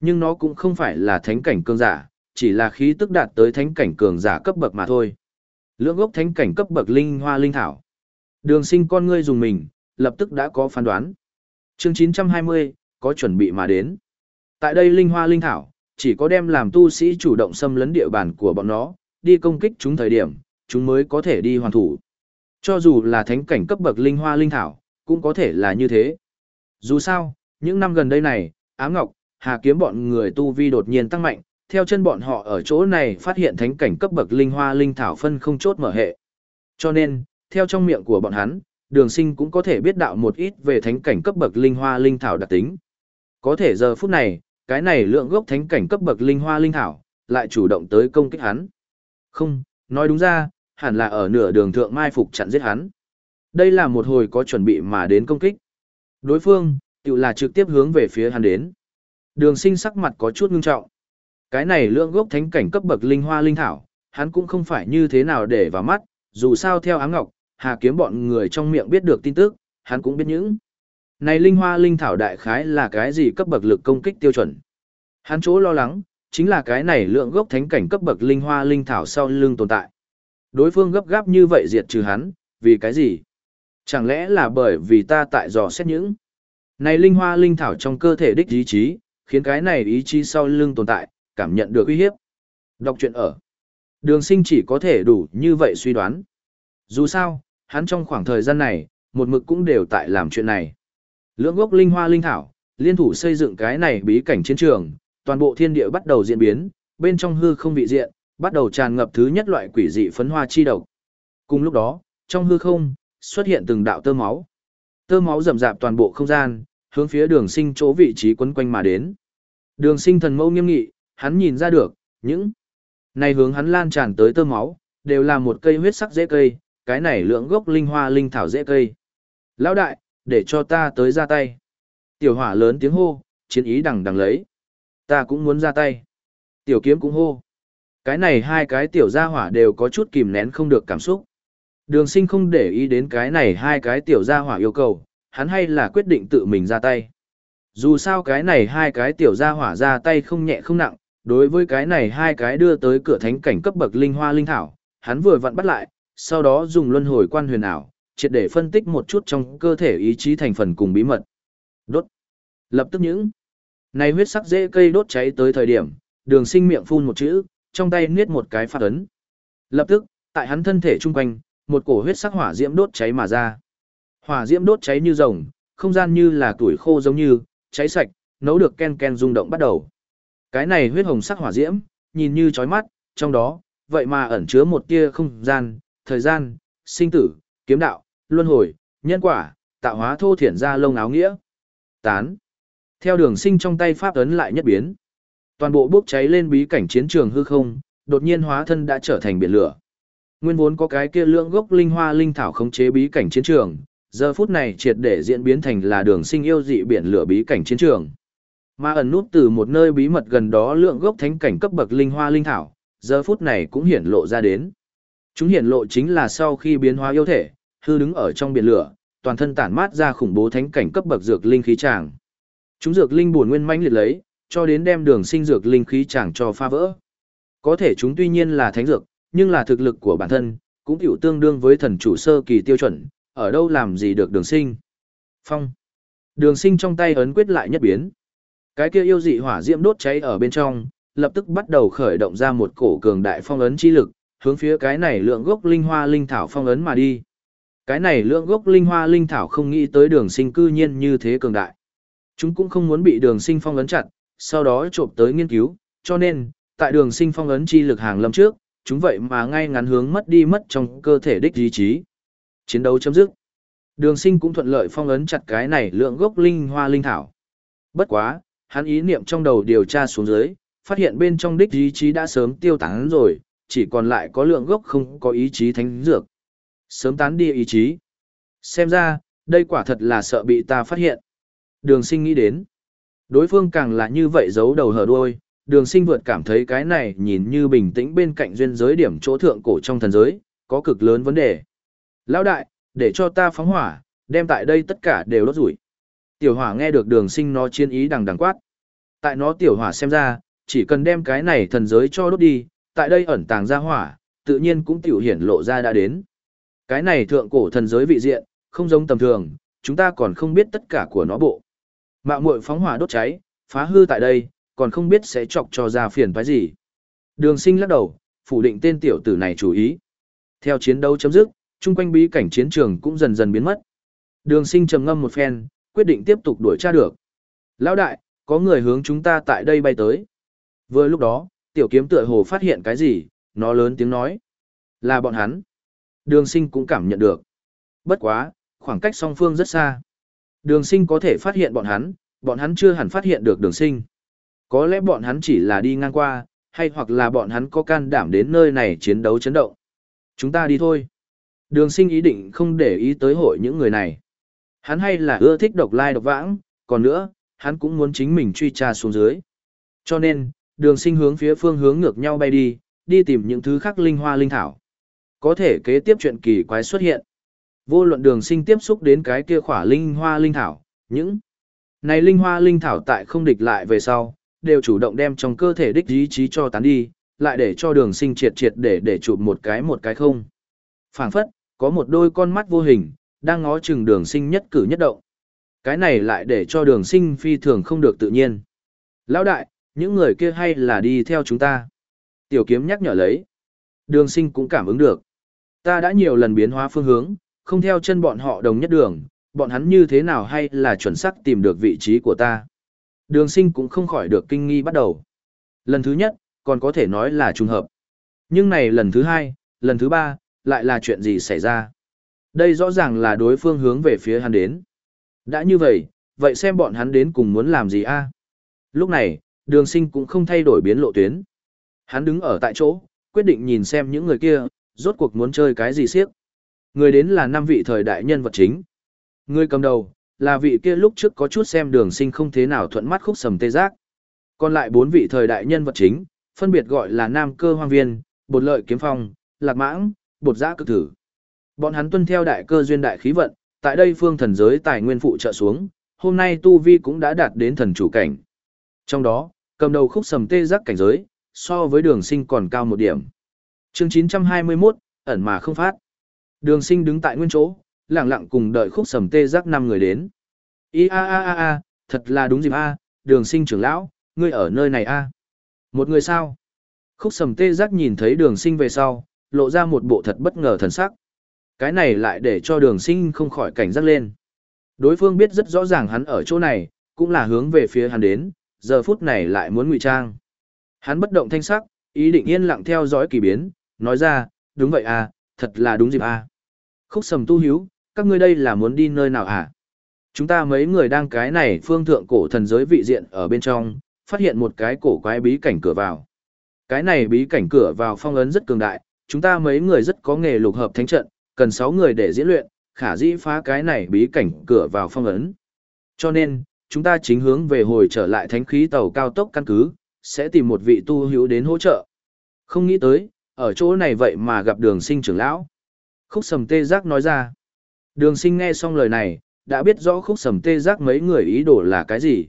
Nhưng nó cũng không phải là thánh cảnh cường giả, chỉ là khí tức đạt tới thánh cảnh cường giả cấp bậc mà thôi. Lưỡng gốc thánh cảnh cấp bậc linh hoa linh thảo. Đường sinh con ngươi dùng mình, lập tức đã có phán đoán. chương 920, có chuẩn bị mà đến. Tại đây linh hoa linh thảo, chỉ có đem làm tu sĩ chủ động xâm lấn địa bàn của bọn nó, đi công kích chúng thời điểm, chúng mới có thể đi hoàn thủ. Cho dù là thánh cảnh cấp bậc linh hoa linh thảo, cũng có thể là như thế. Dù sao, những năm gần đây này, Ám Ngọc, Hà Kiếm bọn người tu vi đột nhiên tăng mạnh, theo chân bọn họ ở chỗ này phát hiện thánh cảnh cấp bậc linh hoa linh thảo phân không chốt mở hệ. Cho nên, theo trong miệng của bọn hắn, đường sinh cũng có thể biết đạo một ít về thánh cảnh cấp bậc linh hoa linh thảo đặc tính. Có thể giờ phút này, cái này lượng gốc thánh cảnh cấp bậc linh hoa linh thảo, lại chủ động tới công kích hắn. Không, nói đúng ra, hẳn là ở nửa đường thượng mai phục chặn giết hắn. Đây là một hồi có chuẩn bị mà đến công kích. Đối phương, tự là trực tiếp hướng về phía hắn đến. Đường sinh sắc mặt có chút ngưng trọng. Cái này lượng gốc thánh cảnh cấp bậc linh hoa linh thảo, hắn cũng không phải như thế nào để vào mắt, dù sao theo ám ngọc, hà kiếm bọn người trong miệng biết được tin tức, hắn cũng biết những. Này linh hoa linh thảo đại khái là cái gì cấp bậc lực công kích tiêu chuẩn. Hắn chỗ lo lắng, chính là cái này lượng gốc thánh cảnh cấp bậc linh hoa linh thảo sau lưng tồn tại. Đối phương gấp gáp như vậy diệt trừ hắn, vì cái gì? Chẳng lẽ là bởi vì ta tại dò xét những. Này linh hoa linh thảo trong cơ thể đích ý chí, khiến cái này ý chí sau lưng tồn tại, cảm nhận được uy hiếp. Đọc truyện ở. Đường sinh chỉ có thể đủ như vậy suy đoán. Dù sao, hắn trong khoảng thời gian này, một mực cũng đều tại làm chuyện này. Lưỡng gốc linh hoa linh thảo, liên thủ xây dựng cái này bí cảnh chiến trường, toàn bộ thiên địa bắt đầu diễn biến, bên trong hư không vị diện, bắt đầu tràn ngập thứ nhất loại quỷ dị phấn hoa chi độc. Cùng lúc đó, trong hư không, xuất hiện từng đạo tơ máu. Tơ máu rầm rạp toàn bộ không gian, hướng phía đường sinh chỗ vị trí quấn quanh mà đến. Đường sinh thần mâu nghiêm nghị, hắn nhìn ra được, những này hướng hắn lan tràn tới tơ máu, đều là một cây huyết sắc dễ cây, cái này lượng gốc linh hoa linh thảo dễ cây. Lão đại, để cho ta tới ra tay. Tiểu hỏa lớn tiếng hô, chiến ý đằng đằng lấy. Ta cũng muốn ra tay. Tiểu kiếm cũng hô. Cái này hai cái tiểu gia hỏa đều có chút kìm nén không được cảm xúc. Đường sinh không để ý đến cái này hai cái tiểu gia hỏa yêu cầu, hắn hay là quyết định tự mình ra tay. Dù sao cái này hai cái tiểu gia hỏa ra tay không nhẹ không nặng, đối với cái này hai cái đưa tới cửa thánh cảnh cấp bậc linh hoa linh thảo, hắn vừa vặn bắt lại, sau đó dùng luân hồi quan huyền ảo, triệt để phân tích một chút trong cơ thể ý chí thành phần cùng bí mật. Đốt. Lập tức những này huyết sắc dễ cây đốt cháy tới thời điểm, đường sinh miệng phun một chữ, trong tay niết một cái phát ấn. Lập tức, tại hắn thân thể trung quanh, một cổ huyết sắc hỏa diễm đốt cháy mà ra. Hỏa diễm đốt cháy như rồng, không gian như là tuổi khô giống như, cháy sạch, nấu được ken ken rung động bắt đầu. Cái này huyết hồng sắc hỏa diễm, nhìn như chói mắt, trong đó, vậy mà ẩn chứa một tia không gian, thời gian, sinh tử, kiếm đạo, luân hồi, nhân quả, tạo hóa thô thiển ra lông áo nghĩa. Tán. Theo đường sinh trong tay pháp ấn lại nhất biến. Toàn bộ bốc cháy lên bí cảnh chiến trường hư không, đột nhiên hóa thân đã trở thành biển lửa. Nguyên vốn có cái kia lượng gốc linh hoa linh thảo khống chế bí cảnh chiến trường, giờ phút này triệt để diễn biến thành là đường sinh yêu dị biển lửa bí cảnh chiến trường. Mà ẩn nút từ một nơi bí mật gần đó lượng gốc thánh cảnh cấp bậc linh hoa linh thảo, giờ phút này cũng hiển lộ ra đến. Chúng hiển lộ chính là sau khi biến hóa yêu thể, hư đứng ở trong biển lửa, toàn thân tản mát ra khủng bố thánh cảnh cấp bậc dược linh khí tràng. Chúng dược linh buồn nguyên manh liệt lấy, cho đến đem đường sinh dược linh khí tràng cho pha vỡ. Có thể chúng tuy nhiên là thánh dược, nhưng là thực lực của bản thân, cũng hiểu tương đương với thần chủ sơ kỳ tiêu chuẩn, ở đâu làm gì được đường sinh. Phong. Đường sinh trong tay ấn quyết lại nhất biến. Cái kia yêu dị hỏa diễm đốt cháy ở bên trong, lập tức bắt đầu khởi động ra một cổ cường đại phong ấn chi lực, hướng phía cái này lượng gốc linh hoa linh thảo phong ấn mà đi. Cái này lượng gốc linh hoa linh thảo không nghĩ tới đường sinh cư nhiên như thế cường đại. Chúng cũng không muốn bị đường sinh phong ấn chặt, sau đó trộm tới nghiên cứu, cho nên, tại đường sinh phong ấn chi lực hàng lâm trước, chúng vậy mà ngay ngắn hướng mất đi mất trong cơ thể đích ý chí. Chiến đấu chấm dứt. Đường sinh cũng thuận lợi phong ấn chặt cái này lượng gốc linh hoa linh thảo. Bất quá, hắn ý niệm trong đầu điều tra xuống dưới, phát hiện bên trong đích ý chí đã sớm tiêu tán rồi, chỉ còn lại có lượng gốc không có ý chí thánh dược. Sớm tán đi ý chí. Xem ra, đây quả thật là sợ bị ta phát hiện. Đường sinh nghĩ đến. Đối phương càng là như vậy giấu đầu hở đuôi, đường sinh vượt cảm thấy cái này nhìn như bình tĩnh bên cạnh duyên giới điểm chỗ thượng cổ trong thần giới, có cực lớn vấn đề. Lão đại, để cho ta phóng hỏa, đem tại đây tất cả đều đốt rủi. Tiểu hỏa nghe được đường sinh nó chiến ý đằng đằng quát. Tại nó tiểu hỏa xem ra, chỉ cần đem cái này thần giới cho đốt đi, tại đây ẩn tàng ra hỏa, tự nhiên cũng tiểu hiển lộ ra đã đến. Cái này thượng cổ thần giới vị diện, không giống tầm thường, chúng ta còn không biết tất cả của nó bộ. Mạo muội phóng hỏa đốt cháy, phá hư tại đây, còn không biết sẽ chọc cho ra phiền phải gì. Đường sinh lắc đầu, phủ định tên tiểu tử này chủ ý. Theo chiến đấu chấm dứt, chung quanh bí cảnh chiến trường cũng dần dần biến mất. Đường sinh trầm ngâm một phen, quyết định tiếp tục đuổi tra được. Lão đại, có người hướng chúng ta tại đây bay tới. Vừa lúc đó, tiểu kiếm tựa hồ phát hiện cái gì, nó lớn tiếng nói. Là bọn hắn. Đường sinh cũng cảm nhận được. Bất quá, khoảng cách song phương rất xa. Đường sinh có thể phát hiện bọn hắn, bọn hắn chưa hẳn phát hiện được đường sinh. Có lẽ bọn hắn chỉ là đi ngang qua, hay hoặc là bọn hắn có can đảm đến nơi này chiến đấu chấn động. Chúng ta đi thôi. Đường sinh ý định không để ý tới hội những người này. Hắn hay là ưa thích độc lai độc vãng, còn nữa, hắn cũng muốn chính mình truy tra xuống dưới. Cho nên, đường sinh hướng phía phương hướng ngược nhau bay đi, đi tìm những thứ khác linh hoa linh thảo. Có thể kế tiếp chuyện kỳ quái xuất hiện. Vô luận đường sinh tiếp xúc đến cái kia khỏa linh hoa linh thảo, những này linh hoa linh thảo tại không địch lại về sau, đều chủ động đem trong cơ thể đích ý chí cho tán đi, lại để cho đường sinh triệt triệt để để chụp một cái một cái không. phảng phất, có một đôi con mắt vô hình, đang ngó chừng đường sinh nhất cử nhất động. Cái này lại để cho đường sinh phi thường không được tự nhiên. Lão đại, những người kia hay là đi theo chúng ta. Tiểu kiếm nhắc nhở lấy. Đường sinh cũng cảm ứng được. Ta đã nhiều lần biến hóa phương hướng, không theo chân bọn họ đồng nhất đường, bọn hắn như thế nào hay là chuẩn xác tìm được vị trí của ta. Đường sinh cũng không khỏi được kinh nghi bắt đầu. Lần thứ nhất, còn có thể nói là trùng hợp. Nhưng này lần thứ hai, lần thứ ba, lại là chuyện gì xảy ra. Đây rõ ràng là đối phương hướng về phía hắn đến. Đã như vậy, vậy xem bọn hắn đến cùng muốn làm gì a Lúc này, đường sinh cũng không thay đổi biến lộ tuyến. Hắn đứng ở tại chỗ, quyết định nhìn xem những người kia, rốt cuộc muốn chơi cái gì siếc. Người đến là năm vị thời đại nhân vật chính. Người cầm đầu, là vị kia lúc trước có chút xem đường sinh không thế nào thuận mắt khúc sầm tê giác. Còn lại bốn vị thời đại nhân vật chính, phân biệt gọi là Nam Cơ Hoang Viên, Bột Lợi Kiếm Phong, Lạc Mãng, Bột Giã Cực Thử. Bọn hắn tuân theo đại cơ duyên đại khí vận, tại đây phương thần giới tài nguyên phụ trợ xuống, hôm nay Tu Vi cũng đã đạt đến thần chủ cảnh. Trong đó, cầm đầu khúc sầm tê giác cảnh giới, so với đường sinh còn cao một điểm. chương 921, ẩn mà không phát. Đường sinh đứng tại nguyên chỗ, lặng lặng cùng đợi khúc sầm tê giác năm người đến. Ý a a a a, thật là đúng dịp a, đường sinh trưởng lão, ngươi ở nơi này a. Một người sao? Khúc sầm tê giác nhìn thấy đường sinh về sau, lộ ra một bộ thật bất ngờ thần sắc. Cái này lại để cho đường sinh không khỏi cảnh giác lên. Đối phương biết rất rõ ràng hắn ở chỗ này, cũng là hướng về phía hắn đến, giờ phút này lại muốn ngụy trang. Hắn bất động thanh sắc, ý định yên lặng theo dõi kỳ biến, nói ra, đúng vậy à, thật là đúng dịp à. Khúc sầm tu hiếu, các ngươi đây là muốn đi nơi nào à? Chúng ta mấy người đang cái này phương thượng cổ thần giới vị diện ở bên trong, phát hiện một cái cổ quái bí cảnh cửa vào. Cái này bí cảnh cửa vào phong ấn rất cường đại, chúng ta mấy người rất có nghề lục hợp thánh trận, cần 6 người để diễn luyện, khả dĩ phá cái này bí cảnh cửa vào phong ấn. Cho nên, chúng ta chính hướng về hồi trở lại thánh khí tàu cao tốc căn cứ, sẽ tìm một vị tu hữu đến hỗ trợ. Không nghĩ tới, ở chỗ này vậy mà gặp đường sinh trưởng lão. Khúc sầm tê giác nói ra. Đường sinh nghe xong lời này, đã biết rõ khúc sầm tê giác mấy người ý đồ là cái gì.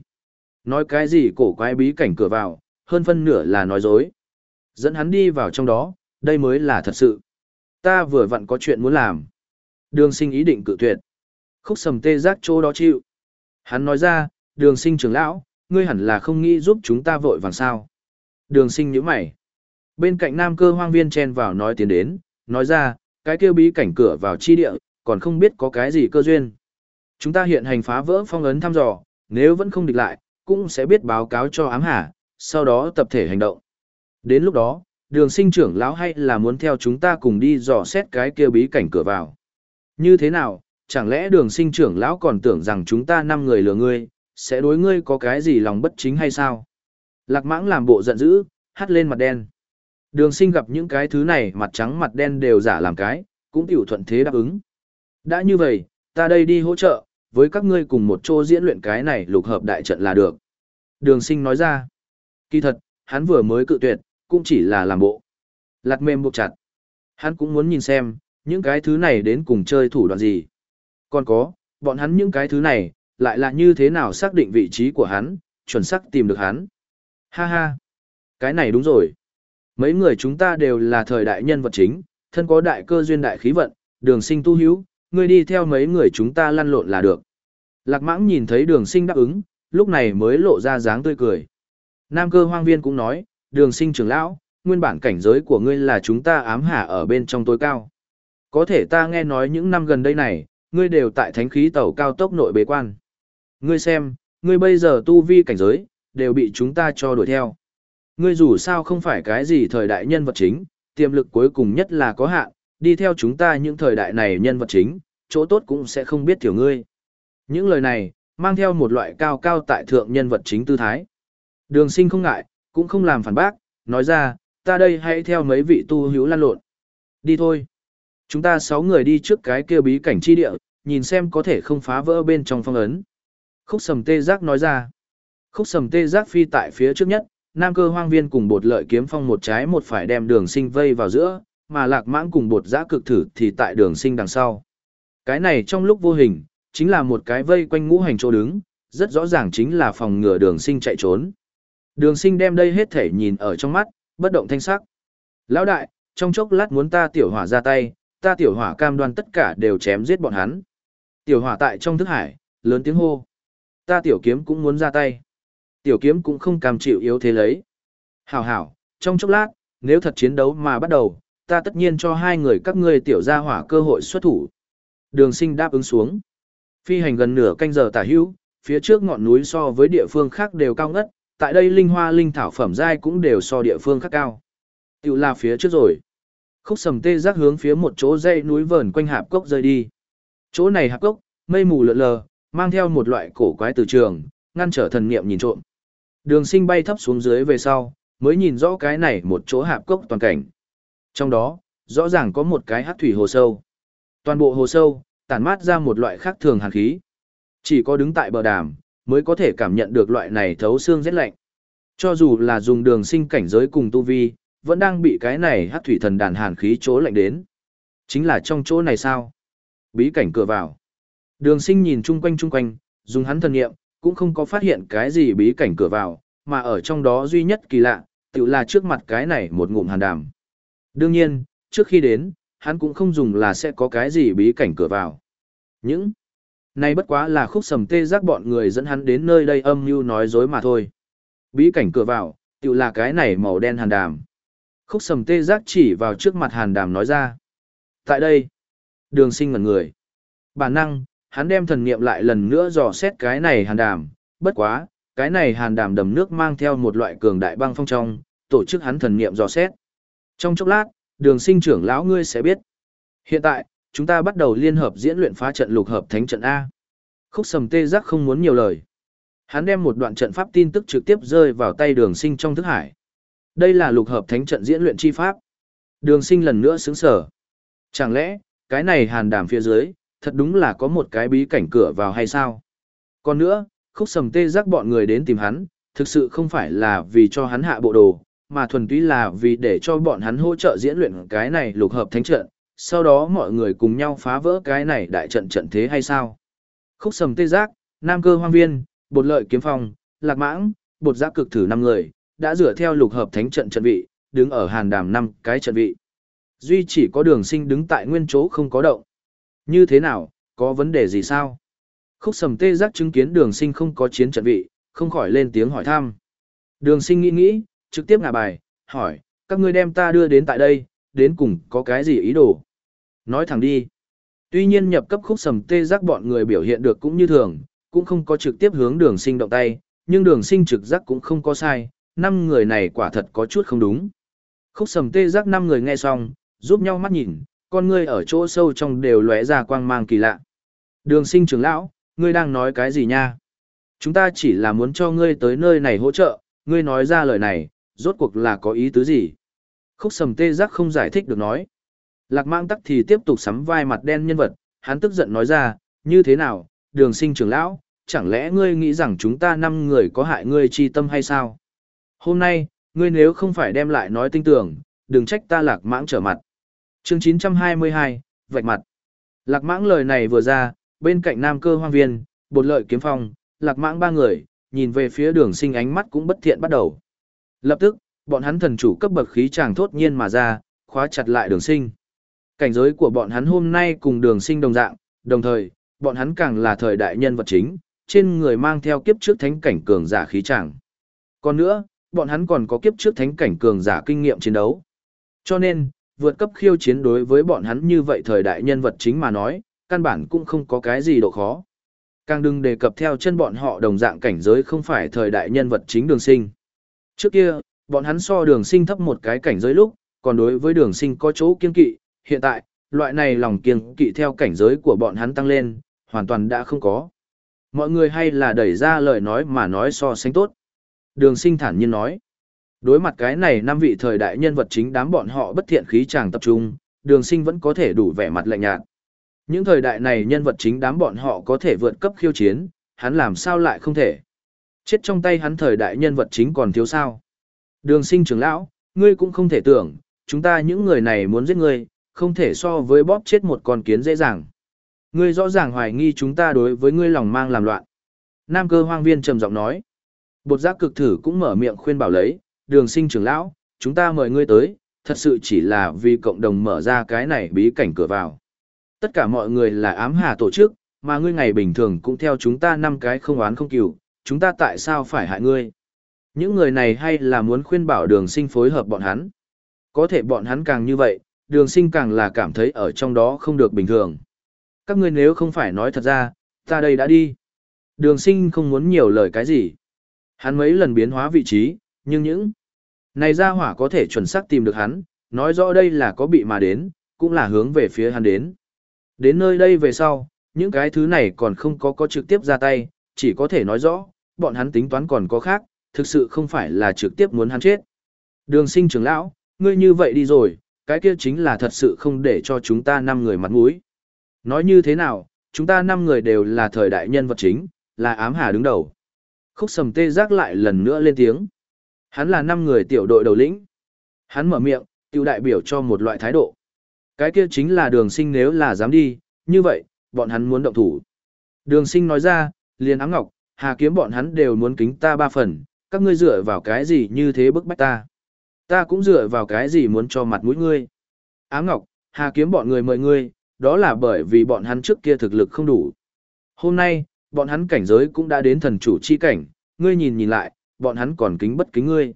Nói cái gì cổ quái bí cảnh cửa vào, hơn phân nửa là nói dối. Dẫn hắn đi vào trong đó, đây mới là thật sự. Ta vừa vặn có chuyện muốn làm. Đường sinh ý định cự tuyệt. Khúc sầm tê giác chỗ đó chịu. Hắn nói ra, đường sinh trưởng lão, ngươi hẳn là không nghĩ giúp chúng ta vội vàng sao. Đường sinh nhíu mày. Bên cạnh nam cơ hoang viên chen vào nói tiến đến, nói ra, cái kêu bí cảnh cửa vào chi địa, còn không biết có cái gì cơ duyên. Chúng ta hiện hành phá vỡ phong ấn thăm dò, nếu vẫn không địch lại, cũng sẽ biết báo cáo cho ám hả, sau đó tập thể hành động. Đến lúc đó, đường sinh trưởng lão hay là muốn theo chúng ta cùng đi dò xét cái kia bí cảnh cửa vào. Như thế nào, chẳng lẽ đường sinh trưởng lão còn tưởng rằng chúng ta năm người lừa ngươi, sẽ đối ngươi có cái gì lòng bất chính hay sao? Lạc mãng làm bộ giận dữ, hắt lên mặt đen. Đường sinh gặp những cái thứ này mặt trắng mặt đen đều giả làm cái, cũng tiểu thuận thế đáp ứng. Đã như vậy, ta đây đi hỗ trợ, với các ngươi cùng một chỗ diễn luyện cái này lục hợp đại trận là được. Đường sinh nói ra. Kỳ thật, hắn vừa mới cự tuyệt, cũng chỉ là làm bộ. Lạt mềm buộc chặt. Hắn cũng muốn nhìn xem, những cái thứ này đến cùng chơi thủ đoạn gì. Còn có, bọn hắn những cái thứ này, lại là như thế nào xác định vị trí của hắn, chuẩn xác tìm được hắn. Ha ha, cái này đúng rồi. Mấy người chúng ta đều là thời đại nhân vật chính, thân có đại cơ duyên đại khí vận, đường sinh tu hữu, ngươi đi theo mấy người chúng ta lăn lộn là được. Lạc mãng nhìn thấy đường sinh đáp ứng, lúc này mới lộ ra dáng tươi cười. Nam cơ hoang viên cũng nói, đường sinh trưởng lão, nguyên bản cảnh giới của ngươi là chúng ta ám hạ ở bên trong tối cao. Có thể ta nghe nói những năm gần đây này, ngươi đều tại thánh khí tàu cao tốc nội bế quan. Ngươi xem, ngươi bây giờ tu vi cảnh giới, đều bị chúng ta cho đuổi theo. Ngươi dù sao không phải cái gì thời đại nhân vật chính, tiềm lực cuối cùng nhất là có hạn, đi theo chúng ta những thời đại này nhân vật chính, chỗ tốt cũng sẽ không biết thiểu ngươi. Những lời này, mang theo một loại cao cao tại thượng nhân vật chính tư thái. Đường sinh không ngại, cũng không làm phản bác, nói ra, ta đây hãy theo mấy vị tu hữu lan lộn. Đi thôi. Chúng ta sáu người đi trước cái kia bí cảnh chi địa, nhìn xem có thể không phá vỡ bên trong phong ấn. Khúc sầm tê giác nói ra. Khúc sầm tê giác phi tại phía trước nhất, nam cơ hoang viên cùng bột lợi kiếm phong một trái một phải đem đường sinh vây vào giữa, mà lạc mãng cùng bột giã cực thử thì tại đường sinh đằng sau. Cái này trong lúc vô hình, chính là một cái vây quanh ngũ hành chỗ đứng, rất rõ ràng chính là phòng ngừa đường sinh chạy trốn. Đường sinh đem đây hết thể nhìn ở trong mắt, bất động thanh sắc. Lão đại, trong chốc lát muốn ta tiểu hỏa ra tay, ta tiểu hỏa cam đoan tất cả đều chém giết bọn hắn. Tiểu hỏa tại trong thức hải, lớn tiếng hô. Ta tiểu kiếm cũng muốn ra tay. Tiểu kiếm cũng không cam chịu yếu thế lấy. Hảo hảo, trong chốc lát, nếu thật chiến đấu mà bắt đầu, ta tất nhiên cho hai người các ngươi tiểu gia hỏa cơ hội xuất thủ. Đường sinh đáp ứng xuống. Phi hành gần nửa canh giờ tả hữu, phía trước ngọn núi so với địa phương khác đều cao ngất, tại đây linh hoa linh thảo phẩm giai cũng đều so địa phương khác cao. Tiểu là phía trước rồi. Khúc sầm tê giác hướng phía một chỗ dãy núi vờn quanh hạp cốc rơi đi. Chỗ này hạp cốc, mây mù lượn lờ, mang theo một loại cổ quái từ trường, ngăn trở thần niệm nhìn trộm. Đường sinh bay thấp xuống dưới về sau, mới nhìn rõ cái này một chỗ hạp cốc toàn cảnh. Trong đó, rõ ràng có một cái hát thủy hồ sâu. Toàn bộ hồ sâu, tản mát ra một loại khác thường hàn khí. Chỉ có đứng tại bờ đàm, mới có thể cảm nhận được loại này thấu xương rét lạnh. Cho dù là dùng đường sinh cảnh giới cùng tu vi, vẫn đang bị cái này hát thủy thần đàn hàn khí chỗ lạnh đến. Chính là trong chỗ này sao? Bí cảnh cửa vào. Đường sinh nhìn chung quanh chung quanh, dùng hắn thần nghiệm, cũng không có phát hiện cái gì bí cảnh cửa vào, mà ở trong đó duy nhất kỳ lạ, tự là trước mặt cái này một ngụm hàn đàm. Đương nhiên, trước khi đến, hắn cũng không dùng là sẽ có cái gì bí cảnh cửa vào. Những này bất quá là khúc sầm tê giác bọn người dẫn hắn đến nơi đây âm mưu nói dối mà thôi. Bí cảnh cửa vào, tự là cái này màu đen hàn đàm. Khúc sầm tê giác chỉ vào trước mặt hàn đàm nói ra. Tại đây, đường sinh ngẩn người. Bản năng, hắn đem thần niệm lại lần nữa dò xét cái này hàn đàm. Bất quá, cái này hàn đàm đầm nước mang theo một loại cường đại băng phong trong, tổ chức hắn thần niệm dò xét. Trong chốc lát, đường sinh trưởng lão ngươi sẽ biết. Hiện tại, chúng ta bắt đầu liên hợp diễn luyện phá trận lục hợp thánh trận A. Khúc sầm tê giác không muốn nhiều lời. Hắn đem một đoạn trận pháp tin tức trực tiếp rơi vào tay đường sinh trong thức hải. Đây là lục hợp thánh trận diễn luyện chi pháp. Đường sinh lần nữa xứng sở. Chẳng lẽ, cái này hàn đàm phía dưới, thật đúng là có một cái bí cảnh cửa vào hay sao? Còn nữa, khúc sầm tê giác bọn người đến tìm hắn, thực sự không phải là vì cho hắn hạ bộ đồ, mà thuần túy là vì để cho bọn hắn hỗ trợ diễn luyện cái này lục hợp thánh trận, sau đó mọi người cùng nhau phá vỡ cái này đại trận trận thế hay sao? Khúc sầm tê giác, nam cơ hoang viên, bột lợi kiếm phong, lạc mãng, bột giác cực thử năm người, đã dựa theo lục hợp thánh trận trận vị, đứng ở hàn đàm năm cái trận vị. Duy chỉ có đường sinh đứng tại nguyên chỗ không có động. Như thế nào, có vấn đề gì sao? Khúc sầm tê giác chứng kiến đường sinh không có chiến trận vị, không khỏi lên tiếng hỏi thăm. Đường sinh nghĩ nghĩ, trực tiếp ngả bài, hỏi, các ngươi đem ta đưa đến tại đây, đến cùng có cái gì ý đồ? Nói thẳng đi. Tuy nhiên nhập cấp khúc sầm tê giác bọn người biểu hiện được cũng như thường, cũng không có trực tiếp hướng đường sinh động tay, nhưng đường sinh trực giác cũng không có sai, năm người này quả thật có chút không đúng. Khúc sầm tê giác năm người nghe xong, giúp nhau mắt nhìn, con ngươi ở chỗ sâu trong đều lóe ra quang mang kỳ lạ. Đường sinh trưởng lão, ngươi đang nói cái gì nha? Chúng ta chỉ là muốn cho ngươi tới nơi này hỗ trợ, ngươi nói ra lời này, rốt cuộc là có ý tứ gì? Khúc sầm tê giác không giải thích được nói. Lạc mang tắc thì tiếp tục sắm vai mặt đen nhân vật, hắn tức giận nói ra, như thế nào, đường sinh trưởng lão, chẳng lẽ ngươi nghĩ rằng chúng ta năm người có hại ngươi chi tâm hay sao? Hôm nay, ngươi nếu không phải đem lại nói tinh tưởng, đừng trách ta lạc mãng trở mặt. chương 922, vạch mặt. Lạc mãng lời này vừa ra, bên cạnh nam cơ hoang viên, bột lợi kiếm phong, lạc mãng ba người, nhìn về phía đường sinh ánh mắt cũng bất thiện bắt đầu. Lập tức, bọn hắn thần chủ cấp bậc khí chàng thốt nhiên mà ra, khóa chặt lại đường sinh. Cảnh giới của bọn hắn hôm nay cùng đường sinh đồng dạng, đồng thời, bọn hắn càng là thời đại nhân vật chính, trên người mang theo kiếp trước thánh cảnh cường giả khí chàng. Còn nữa, bọn hắn còn có kiếp trước thánh cảnh cường giả kinh nghiệm chiến đấu. Cho nên, vượt cấp khiêu chiến đối với bọn hắn như vậy thời đại nhân vật chính mà nói, căn bản cũng không có cái gì độ khó. Càng đừng đề cập theo chân bọn họ đồng dạng cảnh giới không phải thời đại nhân vật chính đường sinh. Trước kia, bọn hắn so đường sinh thấp một cái cảnh giới lúc, còn đối với đường sinh có chỗ kiên kỵ, hiện tại, loại này lòng kiên kỵ theo cảnh giới của bọn hắn tăng lên, hoàn toàn đã không có. Mọi người hay là đẩy ra lời nói mà nói so sánh tốt. Đường sinh thản nhiên nói. Đối mặt cái này năm vị thời đại nhân vật chính đám bọn họ bất thiện khí chàng tập trung, đường sinh vẫn có thể đủ vẻ mặt lạnh nhạt. Những thời đại này nhân vật chính đám bọn họ có thể vượt cấp khiêu chiến, hắn làm sao lại không thể. Chết trong tay hắn thời đại nhân vật chính còn thiếu sao. Đường sinh trưởng lão, ngươi cũng không thể tưởng, chúng ta những người này muốn giết ngươi, không thể so với bóp chết một con kiến dễ dàng. Ngươi rõ ràng hoài nghi chúng ta đối với ngươi lòng mang làm loạn. Nam cơ hoang viên trầm giọng nói. Bột giác cực thử cũng mở miệng khuyên bảo lấy, đường sinh trưởng lão, chúng ta mời ngươi tới, thật sự chỉ là vì cộng đồng mở ra cái này bí cảnh cửa vào. Tất cả mọi người là ám hà tổ chức, mà ngươi ngày bình thường cũng theo chúng ta năm cái không oán không cửu, chúng ta tại sao phải hại ngươi? Những người này hay là muốn khuyên bảo đường sinh phối hợp bọn hắn? Có thể bọn hắn càng như vậy, đường sinh càng là cảm thấy ở trong đó không được bình thường. Các ngươi nếu không phải nói thật ra, ta đây đã đi. Đường sinh không muốn nhiều lời cái gì. Hắn mấy lần biến hóa vị trí, nhưng những này ra hỏa có thể chuẩn xác tìm được hắn, nói rõ đây là có bị mà đến, cũng là hướng về phía hắn đến. Đến nơi đây về sau, những cái thứ này còn không có có trực tiếp ra tay, chỉ có thể nói rõ, bọn hắn tính toán còn có khác, thực sự không phải là trực tiếp muốn hắn chết. Đường sinh trưởng lão, ngươi như vậy đi rồi, cái kia chính là thật sự không để cho chúng ta năm người mặt mũi. Nói như thế nào, chúng ta năm người đều là thời đại nhân vật chính, là ám hà đứng đầu. Khúc sầm tê giác lại lần nữa lên tiếng. Hắn là năm người tiểu đội đầu lĩnh. Hắn mở miệng, tiểu đại biểu cho một loại thái độ. Cái kia chính là đường sinh nếu là dám đi, như vậy, bọn hắn muốn động thủ. Đường sinh nói ra, liền áng ngọc, hà kiếm bọn hắn đều muốn kính ta ba phần, các ngươi dựa vào cái gì như thế bức bách ta. Ta cũng dựa vào cái gì muốn cho mặt mũi ngươi. Áng ngọc, hà kiếm bọn người mời ngươi, đó là bởi vì bọn hắn trước kia thực lực không đủ. Hôm nay, bọn hắn cảnh giới cũng đã đến thần chủ chi cảnh, ngươi nhìn nhìn lại, bọn hắn còn kính bất kính ngươi.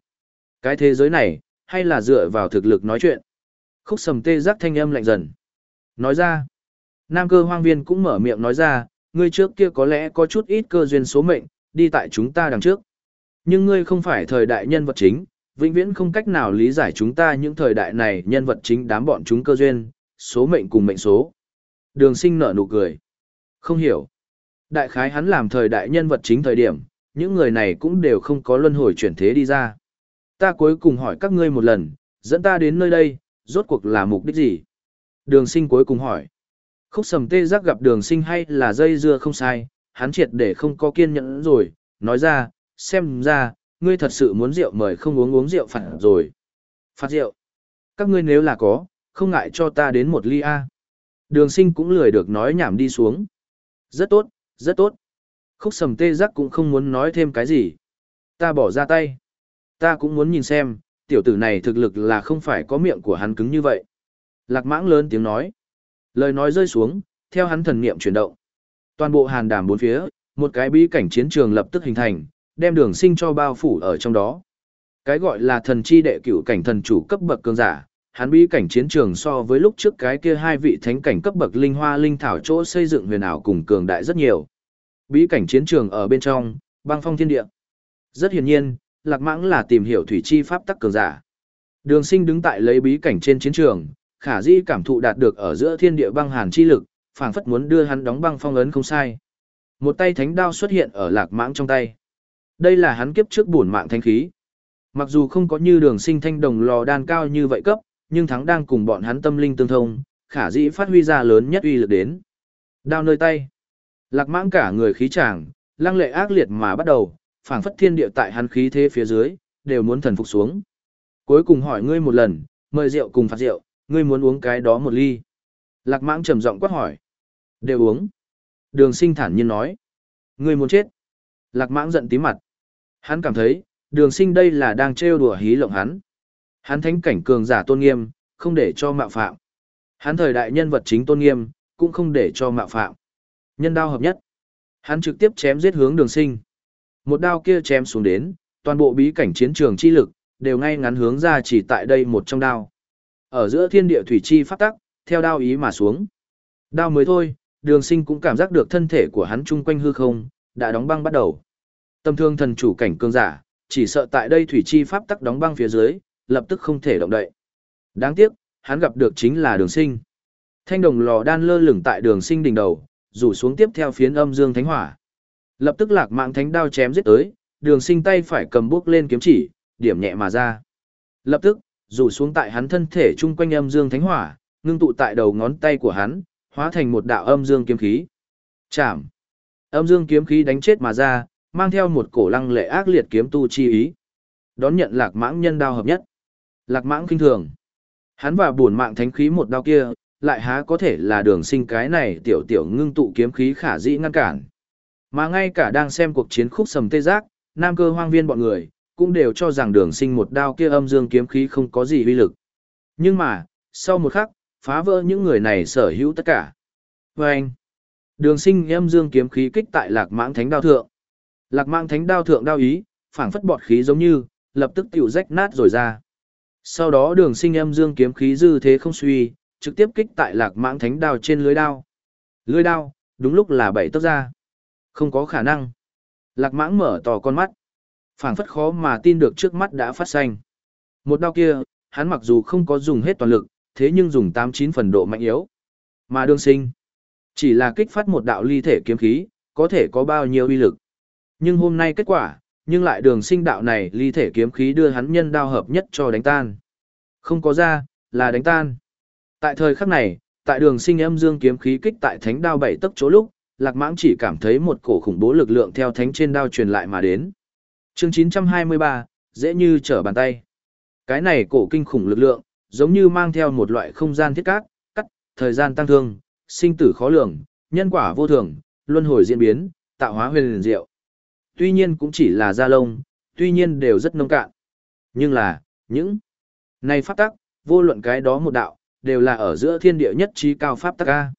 Cái thế giới này, hay là dựa vào thực lực nói chuyện. Khúc sầm tê giác thanh âm lạnh dần. Nói ra, nam cơ hoang viên cũng mở miệng nói ra, ngươi trước kia có lẽ có chút ít cơ duyên số mệnh, đi tại chúng ta đằng trước. Nhưng ngươi không phải thời đại nhân vật chính, vĩnh viễn không cách nào lý giải chúng ta những thời đại này nhân vật chính đám bọn chúng cơ duyên, số mệnh cùng mệnh số. Đường sinh nở nụ cười. Không hiểu. Đại khái hắn làm thời đại nhân vật chính thời điểm, những người này cũng đều không có luân hồi chuyển thế đi ra. Ta cuối cùng hỏi các ngươi một lần, dẫn ta đến nơi đây, rốt cuộc là mục đích gì? Đường sinh cuối cùng hỏi. Khúc sầm tê giác gặp đường sinh hay là dây dưa không sai, hắn triệt để không có kiên nhẫn rồi, nói ra, xem ra, ngươi thật sự muốn rượu mời không uống uống rượu phạt rồi. Phạt rượu. Các ngươi nếu là có, không ngại cho ta đến một ly A. Đường sinh cũng lười được nói nhảm đi xuống. Rất tốt, rất tốt. Khúc sầm tê giác cũng không muốn nói thêm cái gì. Ta bỏ ra tay. Ta cũng muốn nhìn xem, tiểu tử này thực lực là không phải có miệng của hắn cứng như vậy. Lạc mãng lớn tiếng nói. Lời nói rơi xuống, theo hắn thần niệm chuyển động. Toàn bộ hàn đàm bốn phía, một cái bí cảnh chiến trường lập tức hình thành, đem đường sinh cho bao phủ ở trong đó. Cái gọi là thần chi đệ cửu cảnh thần chủ cấp bậc cường giả, hắn bí cảnh chiến trường so với lúc trước cái kia hai vị thánh cảnh cấp bậc linh hoa linh thảo chỗ xây dựng huyền ảo cùng cường đại rất nhiều. Bí cảnh chiến trường ở bên trong, băng phong thiên địa. Rất hiển nhiên, Lạc Mãng là tìm hiểu thủy chi pháp tắc cường giả. Đường Sinh đứng tại lấy bí cảnh trên chiến trường, khả di cảm thụ đạt được ở giữa thiên địa băng hàn chi lực, phảng phất muốn đưa hắn đóng băng phong ấn không sai. Một tay thánh đao xuất hiện ở Lạc Mãng trong tay. Đây là hắn kiếp trước bổn mạng thánh khí. Mặc dù không có như đường sinh thanh đồng lò đan cao như vậy cấp, nhưng thắng đang cùng bọn hắn tâm linh tương thông, khả dĩ phát huy ra lớn nhất uy lực đến. Đao nơi tay. Lạc mãng cả người khí tràng, lăng lệ ác liệt mà bắt đầu, phảng phất thiên địa tại hắn khí thế phía dưới, đều muốn thần phục xuống. Cuối cùng hỏi ngươi một lần, mời rượu cùng phạt rượu, ngươi muốn uống cái đó một ly. Lạc mãng trầm giọng quát hỏi. Đều uống. Đường sinh thản nhiên nói. Ngươi muốn chết. Lạc mãng giận tí mặt. Hắn cảm thấy, đường sinh đây là đang trêu đùa hí lộng hắn. Hắn thánh cảnh cường giả tôn nghiêm, không để cho mạo phạm. Hắn thời đại nhân vật chính tôn nghiêm, cũng không để cho mạo phạm. Nhân đao hợp nhất. Hắn trực tiếp chém giết hướng đường sinh. Một đao kia chém xuống đến, toàn bộ bí cảnh chiến trường chi lực, đều ngay ngắn hướng ra chỉ tại đây một trong đao. Ở giữa thiên địa thủy chi phát tắc, theo đao ý mà xuống. Đao mới thôi, đường sinh cũng cảm giác được thân thể của hắn chung quanh hư không, đã đóng băng bắt đầu. Tâm thương thần chủ cảnh cương giả, chỉ sợ tại đây thủy chi pháp tắc đóng băng phía dưới, lập tức không thể động đậy. Đáng tiếc, hắn gặp được chính là đường sinh. Thanh đồng lò đan lơ lửng tại đường sinh đỉnh đầu, rủ xuống tiếp theo phiến âm dương thánh hỏa. Lập tức lạc mạng thánh đao chém giết tới, đường sinh tay phải cầm bước lên kiếm chỉ, điểm nhẹ mà ra. Lập tức, rủ xuống tại hắn thân thể chung quanh âm dương thánh hỏa, ngưng tụ tại đầu ngón tay của hắn, hóa thành một đạo âm dương kiếm khí. Chảm. Âm dương kiếm khí đánh chết mà ra, mang theo một cổ lăng lệ ác liệt kiếm tu chi ý. Đón nhận lạc mãng nhân đao hợp nhất. Lạc mãng kinh thường. Hắn và buồn mạng thánh khí một đao kia, lại há có thể là đường sinh cái này tiểu tiểu ngưng tụ kiếm khí khả dĩ ngăn cản. Mà ngay cả đang xem cuộc chiến khúc sầm tê giác, nam cơ hoang viên bọn người, cũng đều cho rằng đường sinh một đao kia âm dương kiếm khí không có gì uy lực. Nhưng mà, sau một khắc, phá vỡ những người này sở hữu tất cả. Và anh, đường sinh em dương kiếm khí kích tại lạc mãng thánh đao thượng. Lạc mãng thánh đao thượng đao ý, phản phất bọt khí giống như, lập tức tiểu rách nát rồi ra. Sau đó đường sinh em dương kiếm khí dư thế không suy, trực tiếp kích tại lạc mãng thánh đao trên lưới đao. Lưới đao, đúng lúc là bảy tấc ra. Không có khả năng. Lạc mãng mở tỏ con mắt. phảng phất khó mà tin được trước mắt đã phát xanh. Một đao kia, hắn mặc dù không có dùng hết toàn lực, thế nhưng dùng 89 phần độ mạnh yếu. Mà đường sinh, chỉ là kích phát một đạo ly thể kiếm khí, có thể có bao nhiêu uy lực. Nhưng hôm nay kết quả, nhưng lại đường sinh đạo này ly thể kiếm khí đưa hắn nhân đao hợp nhất cho đánh tan. Không có ra, là đánh tan. Tại thời khắc này, tại đường sinh âm dương kiếm khí kích tại thánh đao bảy tấc chỗ lúc, Lạc Mãng chỉ cảm thấy một cổ khủng bố lực lượng theo thánh trên đao truyền lại mà đến. Chương 923, dễ như trở bàn tay. Cái này cổ kinh khủng lực lượng, giống như mang theo một loại không gian thiết cát, cắt, thời gian tăng thương, sinh tử khó lường, nhân quả vô thường, luân hồi diễn biến, tạo hóa huyền liền diệu. Tuy nhiên cũng chỉ là da lông, tuy nhiên đều rất nông cạn. Nhưng là, những này pháp tắc, vô luận cái đó một đạo, đều là ở giữa thiên địa nhất trí cao pháp tắc A.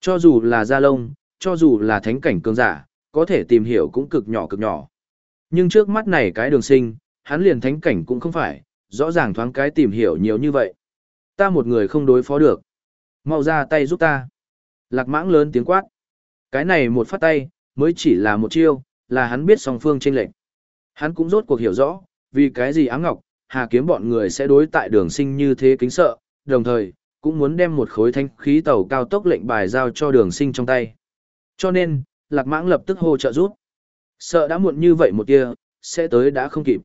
Cho dù là gia lông, cho dù là thánh cảnh cường giả, có thể tìm hiểu cũng cực nhỏ cực nhỏ. Nhưng trước mắt này cái đường sinh, hắn liền thánh cảnh cũng không phải, rõ ràng thoáng cái tìm hiểu nhiều như vậy. Ta một người không đối phó được. Mau ra tay giúp ta. Lạc mãng lớn tiếng quát. Cái này một phát tay, mới chỉ là một chiêu, là hắn biết song phương chênh lệch. Hắn cũng rốt cuộc hiểu rõ, vì cái gì áng ngọc, hà kiếm bọn người sẽ đối tại đường sinh như thế kính sợ, đồng thời, cũng muốn đem một khối thanh khí tàu cao tốc lệnh bài giao cho đường sinh trong tay. Cho nên, lạc mãng lập tức hô trợ rút. Sợ đã muộn như vậy một tia, sẽ tới đã không kịp.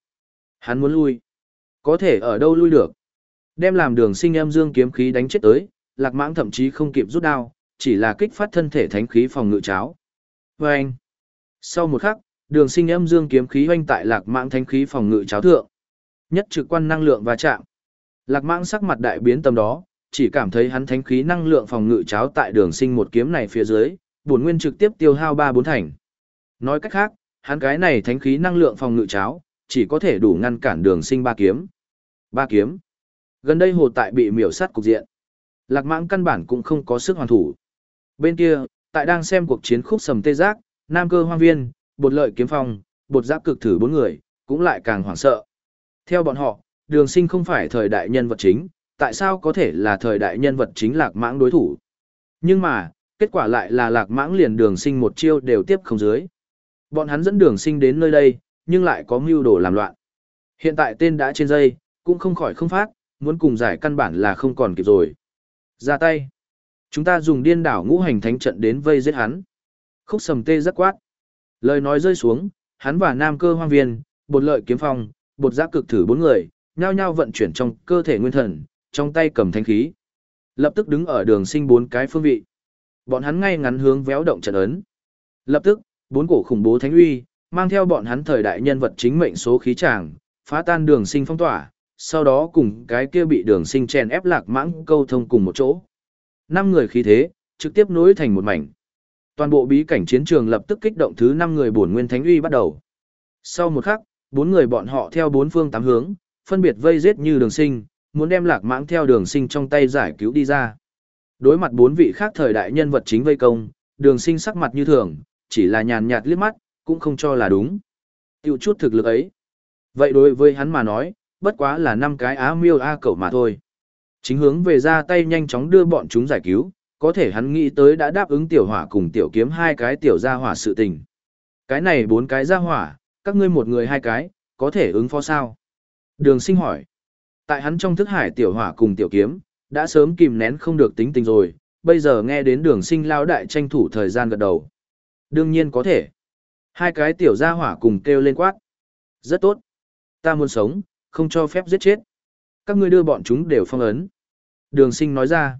Hắn muốn lui. Có thể ở đâu lui được. Đem làm đường sinh em dương kiếm khí đánh chết tới, lạc mãng thậm chí không kịp rút đao, chỉ là kích phát thân thể thánh khí phòng ngự cháo. Và anh, sau một khắc, đường sinh âm dương kiếm khí hoanh tại lạc mạng thánh khí phòng ngự cháo thượng. Nhất trực quan năng lượng và chạm. Lạc mạng sắc mặt đại biến tầm đó, chỉ cảm thấy hắn thánh khí năng lượng phòng ngự cháo tại đường sinh một kiếm này phía dưới, bổn nguyên trực tiếp tiêu hao ba bốn thành. Nói cách khác, hắn cái này thánh khí năng lượng phòng ngự cháo, chỉ có thể đủ ngăn cản đường sinh ba kiếm. Ba kiếm. Gần đây hồ tại bị miểu sát cục diện. Lạc mãng căn bản cũng không có sức hoàn thủ. Bên kia, tại đang xem cuộc chiến khúc sầm tê giác, nam cơ hoang viên, bột lợi kiếm phong, bột giáp cực thử bốn người, cũng lại càng hoảng sợ. Theo bọn họ, đường sinh không phải thời đại nhân vật chính, tại sao có thể là thời đại nhân vật chính lạc mãng đối thủ. Nhưng mà, kết quả lại là lạc mãng liền đường sinh một chiêu đều tiếp không dưới. Bọn hắn dẫn đường sinh đến nơi đây, nhưng lại có mưu đồ làm loạn. Hiện tại tên đã trên dây, cũng không khỏi không phát, muốn cùng giải căn bản là không còn kịp rồi. Ra tay. Chúng ta dùng điên đảo ngũ hành thánh trận đến vây giết hắn. Khúc sầm tê rất quát. Lời nói rơi xuống, hắn và nam cơ hoang viên, bột lợi kiếm phong, bột giáp cực thử bốn người, nhao nhao vận chuyển trong cơ thể nguyên thần, trong tay cầm thanh khí. Lập tức đứng ở đường sinh bốn cái phương vị. Bọn hắn ngay ngắn hướng véo động trận ấn. Lập tức, bốn cổ khủng bố thánh uy, mang theo bọn hắn thời đại nhân vật chính mệnh số khí tràng, phá tan đường sinh phong tỏa, sau đó cùng cái kia bị đường sinh chen ép lạc mãng câu thông cùng một chỗ. Năm người khí thế, trực tiếp nối thành một mảnh. Toàn bộ bí cảnh chiến trường lập tức kích động thứ năm người bổn nguyên thánh uy bắt đầu. Sau một khắc, bốn người bọn họ theo bốn phương tám hướng, phân biệt vây giết như đường sinh, muốn đem lạc mãng theo đường sinh trong tay giải cứu đi ra. Đối mặt bốn vị khác thời đại nhân vật chính vây công, đường sinh sắc mặt như thường, chỉ là nhàn nhạt liếc mắt, cũng không cho là đúng. Tiêu chút thực lực ấy. Vậy đối với hắn mà nói, bất quá là năm cái á miêu a cẩu mà thôi. Chính hướng về ra tay nhanh chóng đưa bọn chúng giải cứu, có thể hắn nghĩ tới đã đáp ứng tiểu hỏa cùng tiểu kiếm hai cái tiểu gia hỏa sự tình. Cái này bốn cái gia hỏa, các ngươi một người hai cái, có thể ứng phó sao? Đường sinh hỏi. Tại hắn trong thức hải tiểu hỏa cùng tiểu kiếm, đã sớm kìm nén không được tính tình rồi, bây giờ nghe đến đường sinh lao đại tranh thủ thời gian gật đầu. Đương nhiên có thể. Hai cái tiểu gia hỏa cùng kêu lên quát. Rất tốt. Ta muốn sống, không cho phép giết chết. Các ngươi đưa bọn chúng đều phong ấn. Đường sinh nói ra.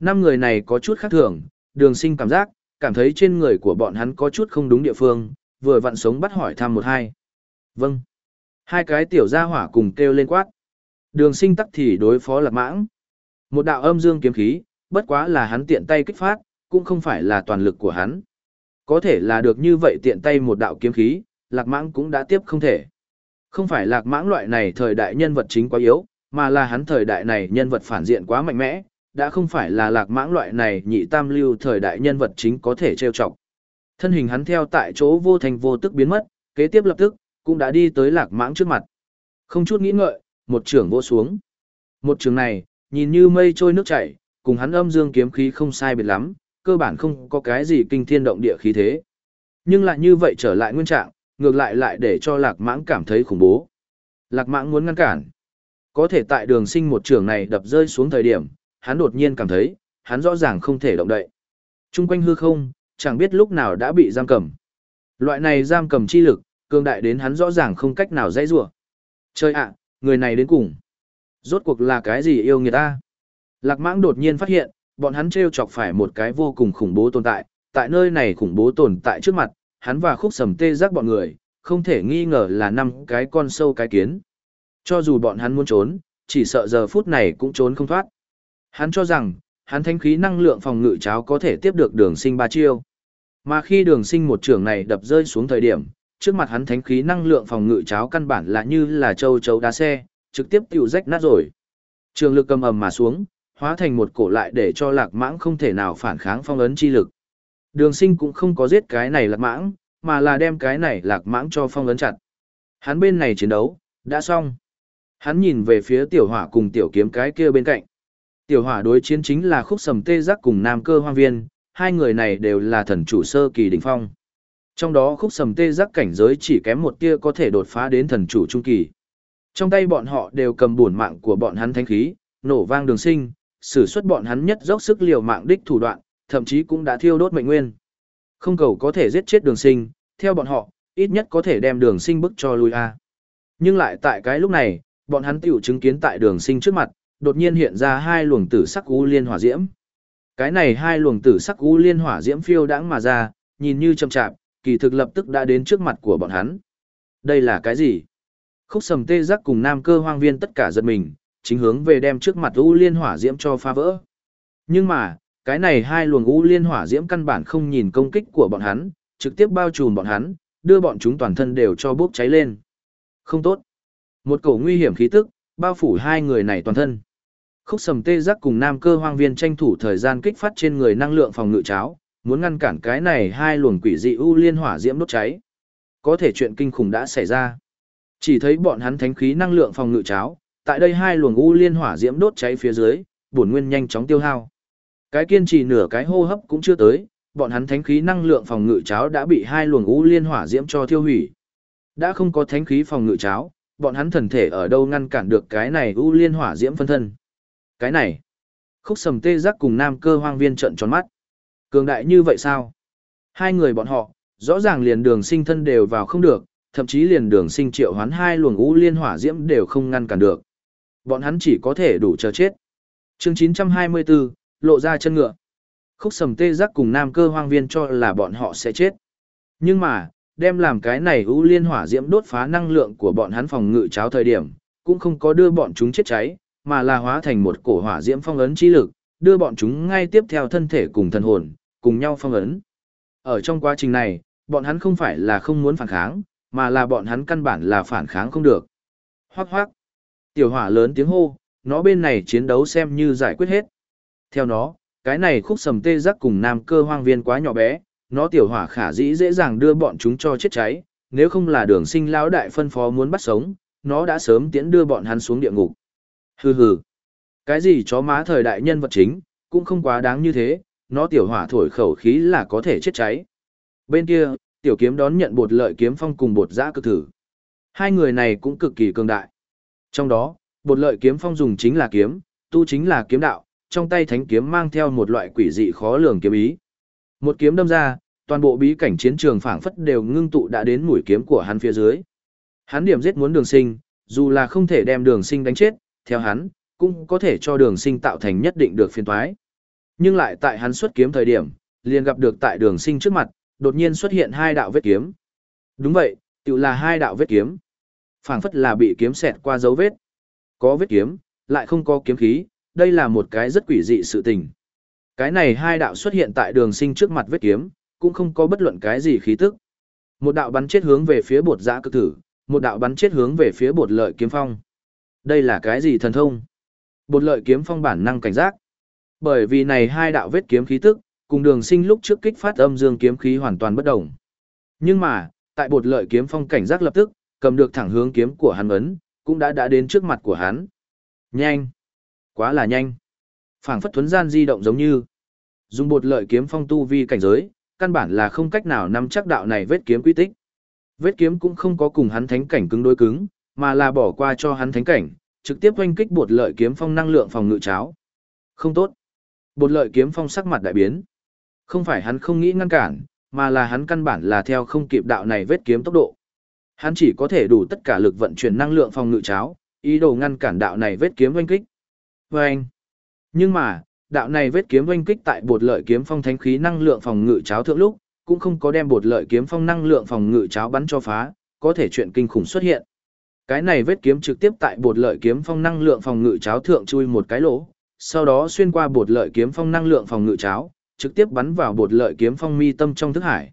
Năm người này có chút khác thường, đường sinh cảm giác, cảm thấy trên người của bọn hắn có chút không đúng địa phương, vừa vặn sống bắt hỏi thăm một hai. Vâng. Hai cái tiểu gia hỏa cùng kêu lên quát. Đường sinh tắc thì đối phó lạc mãng. Một đạo âm dương kiếm khí, bất quá là hắn tiện tay kích phát, cũng không phải là toàn lực của hắn. Có thể là được như vậy tiện tay một đạo kiếm khí, lạc mãng cũng đã tiếp không thể. Không phải lạc mãng loại này thời đại nhân vật chính quá yếu, mà là hắn thời đại này nhân vật phản diện quá mạnh mẽ, đã không phải là lạc mãng loại này nhị tam lưu thời đại nhân vật chính có thể trêu chọc. Thân hình hắn theo tại chỗ vô thành vô tức biến mất, kế tiếp lập tức, cũng đã đi tới lạc mãng trước mặt. Không chút nghĩ ngợi, một trường vô xuống. Một trường này, nhìn như mây trôi nước chảy, cùng hắn âm dương kiếm khí không sai biệt lắm, cơ bản không có cái gì kinh thiên động địa khí thế. Nhưng lại như vậy trở lại nguyên trạng, ngược lại lại để cho lạc mãng cảm thấy khủng bố. Lạc mãng muốn ngăn cản. Có thể tại đường sinh một trường này đập rơi xuống thời điểm, hắn đột nhiên cảm thấy, hắn rõ ràng không thể động đậy. Trung quanh hư không, chẳng biết lúc nào đã bị giam cầm. Loại này giam cầm chi lực, cường đại đến hắn rõ ràng không cách nào dãy rủa. Chơi ạ, người này đến cùng. Rốt cuộc là cái gì yêu người ta? Lạc mãng đột nhiên phát hiện, bọn hắn treo chọc phải một cái vô cùng khủng bố tồn tại, tại nơi này khủng bố tồn tại trước mặt, hắn và khúc sầm tê giác bọn người, không thể nghi ngờ là năm cái con sâu cái kiến. Cho dù bọn hắn muốn trốn, chỉ sợ giờ phút này cũng trốn không thoát. Hắn cho rằng, hắn thanh khí năng lượng phòng ngự cháo có thể tiếp được đường sinh ba chiêu. Mà khi đường sinh một trường này đập rơi xuống thời điểm, trước mặt hắn thánh khí năng lượng phòng ngự cháo căn bản là như là châu chấu đá xe, trực tiếp tiêu rách nát rồi. Trường lực cầm ầm mà xuống, hóa thành một cổ lại để cho lạc mãng không thể nào phản kháng phong ấn chi lực. Đường sinh cũng không có giết cái này lạc mãng, mà là đem cái này lạc mãng cho phong ấn chặt. Hắn bên này chiến đấu, đã xong. Hắn nhìn về phía tiểu hỏa cùng tiểu kiếm cái kia bên cạnh. Tiểu hỏa đối chiến chính là khúc sầm tê giác cùng nam cơ hoang viên, hai người này đều là thần chủ sơ kỳ đỉnh phong. Trong đó khúc sầm tê giác cảnh giới chỉ kém một tia có thể đột phá đến thần chủ trung kỳ. Trong tay bọn họ đều cầm buồn mạng của bọn hắn thánh khí, nổ vang đường sinh, sử xuất bọn hắn nhất dốc sức liều mạng đích thủ đoạn, thậm chí cũng đã thiêu đốt mệnh nguyên. Không cầu có thể giết chết đường sinh, theo bọn họ, ít nhất có thể đem đường sinh bức cho lui a. Nhưng lại tại cái lúc này, bọn hắn tiểu chứng kiến tại đường sinh trước mặt, đột nhiên hiện ra hai luồng tử sắc u liên hỏa diễm. Cái này hai luồng tử sắc u liên hỏa diễm phiêu đãng mà ra, nhìn như chậm chạp, kỳ thực lập tức đã đến trước mặt của bọn hắn. Đây là cái gì? Khúc sầm tê giác cùng nam cơ hoang viên tất cả giật mình, chính hướng về đem trước mặt u liên hỏa diễm cho phá vỡ. Nhưng mà, cái này hai luồng u liên hỏa diễm căn bản không nhìn công kích của bọn hắn, trực tiếp bao trùm bọn hắn, đưa bọn chúng toàn thân đều cho bốc cháy lên. Không tốt. Một cổ nguy hiểm khí tức, bao phủ hai người này toàn thân. Khúc sầm tê giác cùng nam cơ hoang viên tranh thủ thời gian kích phát trên người năng lượng phòng ngự cháo, muốn ngăn cản cái này hai luồng quỷ dị u liên hỏa diễm đốt cháy. Có thể chuyện kinh khủng đã xảy ra. Chỉ thấy bọn hắn thánh khí năng lượng phòng ngự cháo, tại đây hai luồng u liên hỏa diễm đốt cháy phía dưới, bổn nguyên nhanh chóng tiêu hao. Cái kiên trì nửa cái hô hấp cũng chưa tới, bọn hắn thánh khí năng lượng phòng ngự cháo đã bị hai luồng u liên hỏa diễm cho tiêu hủy. Đã không có thánh khí phòng ngự cháo, bọn hắn thần thể ở đâu ngăn cản được cái này u liên hỏa diễm phân thân. Cái này, khúc sầm tê giác cùng nam cơ hoang viên trận tròn mắt. Cường đại như vậy sao? Hai người bọn họ, rõ ràng liền đường sinh thân đều vào không được, thậm chí liền đường sinh triệu hoán hai luồng u liên hỏa diễm đều không ngăn cản được. Bọn hắn chỉ có thể đủ chờ chết. chương 924, lộ ra chân ngựa. Khúc sầm tê giác cùng nam cơ hoang viên cho là bọn họ sẽ chết. Nhưng mà, đem làm cái này ưu liên hỏa diễm đốt phá năng lượng của bọn hắn phòng ngự cháo thời điểm, cũng không có đưa bọn chúng chết cháy, mà là hóa thành một cổ hỏa diễm phong ấn chi lực, đưa bọn chúng ngay tiếp theo thân thể cùng thần hồn, cùng nhau phong ấn. Ở trong quá trình này, bọn hắn không phải là không muốn phản kháng, mà là bọn hắn căn bản là phản kháng không được. Hoác hoác. Tiểu hỏa lớn tiếng hô, nó bên này chiến đấu xem như giải quyết hết. Theo nó, cái này khúc sầm tê giác cùng nam cơ hoang viên quá nhỏ bé, nó tiểu hỏa khả dĩ dễ dàng đưa bọn chúng cho chết cháy, nếu không là đường sinh lão đại phân phó muốn bắt sống, nó đã sớm tiễn đưa bọn hắn xuống địa ngục. Hừ hừ. Cái gì chó má thời đại nhân vật chính, cũng không quá đáng như thế, nó tiểu hỏa thổi khẩu khí là có thể chết cháy. Bên kia, tiểu kiếm đón nhận bột lợi kiếm phong cùng bột giã cực thử. Hai người này cũng cực kỳ cường đại. Trong đó, bột lợi kiếm phong dùng chính là kiếm, tu chính là kiếm đạo, trong tay thánh kiếm mang theo một loại quỷ dị khó lường kiếm ý. Một kiếm đâm ra, toàn bộ bí cảnh chiến trường phảng phất đều ngưng tụ đã đến mũi kiếm của hắn phía dưới. Hắn điểm giết muốn đường sinh, dù là không thể đem đường sinh đánh chết, theo hắn, cũng có thể cho đường sinh tạo thành nhất định được phiên thoái. Nhưng lại tại hắn xuất kiếm thời điểm, liền gặp được tại đường sinh trước mặt, đột nhiên xuất hiện hai đạo vết kiếm. Đúng vậy, tự là hai đạo vết kiếm. phảng phất là bị kiếm xẹt qua dấu vết. Có vết kiếm, lại không có kiếm khí, đây là một cái rất quỷ dị sự tình. Cái này hai đạo xuất hiện tại đường sinh trước mặt vết kiếm, cũng không có bất luận cái gì khí tức. Một đạo bắn chết hướng về phía bột giã cực thử, một đạo bắn chết hướng về phía bột lợi kiếm phong. Đây là cái gì thần thông? Bột lợi kiếm phong bản năng cảnh giác. Bởi vì này hai đạo vết kiếm khí tức, cùng đường sinh lúc trước kích phát âm dương kiếm khí hoàn toàn bất đồng. Nhưng mà, tại bột lợi kiếm phong cảnh giác lập tức, cầm được thẳng hướng kiếm của hắn ấn, cũng đã đã đến trước mặt của hắn. Nhanh! Quá là nhanh! phảng phất thuấn gian di động giống như dùng bột lợi kiếm phong tu vi cảnh giới, căn bản là không cách nào nắm chắc đạo này vết kiếm quy tích. Vết kiếm cũng không có cùng hắn thánh cảnh cứng đối cứng, mà là bỏ qua cho hắn thánh cảnh, trực tiếp oanh kích bột lợi kiếm phong năng lượng phòng ngự cháo. Không tốt. Bột lợi kiếm phong sắc mặt đại biến. Không phải hắn không nghĩ ngăn cản, mà là hắn căn bản là theo không kịp đạo này vết kiếm tốc độ. Hắn chỉ có thể đủ tất cả lực vận chuyển năng lượng phòng ngự cháo, ý đồ ngăn cản đạo này vết kiếm oanh kích. Vâng! Nhưng mà, đạo này vết kiếm oanh kích tại bột lợi kiếm phong thánh khí năng lượng phòng ngự cháo thượng lúc, cũng không có đem bột lợi kiếm phong năng lượng phòng ngự cháo bắn cho phá, có thể chuyện kinh khủng xuất hiện. Cái này vết kiếm trực tiếp tại bột lợi kiếm phong năng lượng phòng ngự cháo thượng chui một cái lỗ, sau đó xuyên qua bột lợi kiếm phong năng lượng phòng ngự cháo, trực tiếp bắn vào bột lợi kiếm phong mi tâm trong thức hải.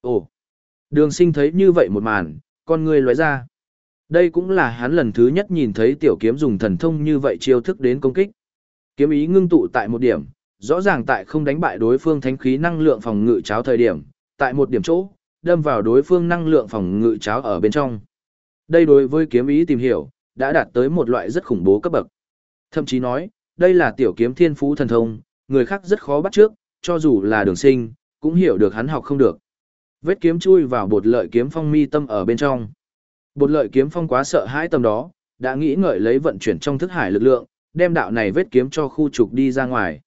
Ồ! Đường sinh thấy như vậy một màn, con người lóe ra. Đây cũng là hắn lần thứ nhất nhìn thấy tiểu kiếm dùng thần thông như vậy chiêu thức đến công kích. Kiếm ý ngưng tụ tại một điểm, rõ ràng tại không đánh bại đối phương thánh khí năng lượng phòng ngự cháo thời điểm, tại một điểm chỗ, đâm vào đối phương năng lượng phòng ngự cháo ở bên trong. Đây đối với kiếm ý tìm hiểu, đã đạt tới một loại rất khủng bố cấp bậc. Thậm chí nói, đây là tiểu kiếm thiên phú thần thông, người khác rất khó bắt trước, cho dù là đường sinh, cũng hiểu được hắn học không được. Vết kiếm chui vào bột lợi kiếm phong mi tâm ở bên trong. Bột lợi kiếm phong quá sợ hãi tâm đó, đã nghĩ ngợi lấy vận chuyển trong thức hải lực lượng, đem đạo này vết kiếm cho khu trục đi ra ngoài.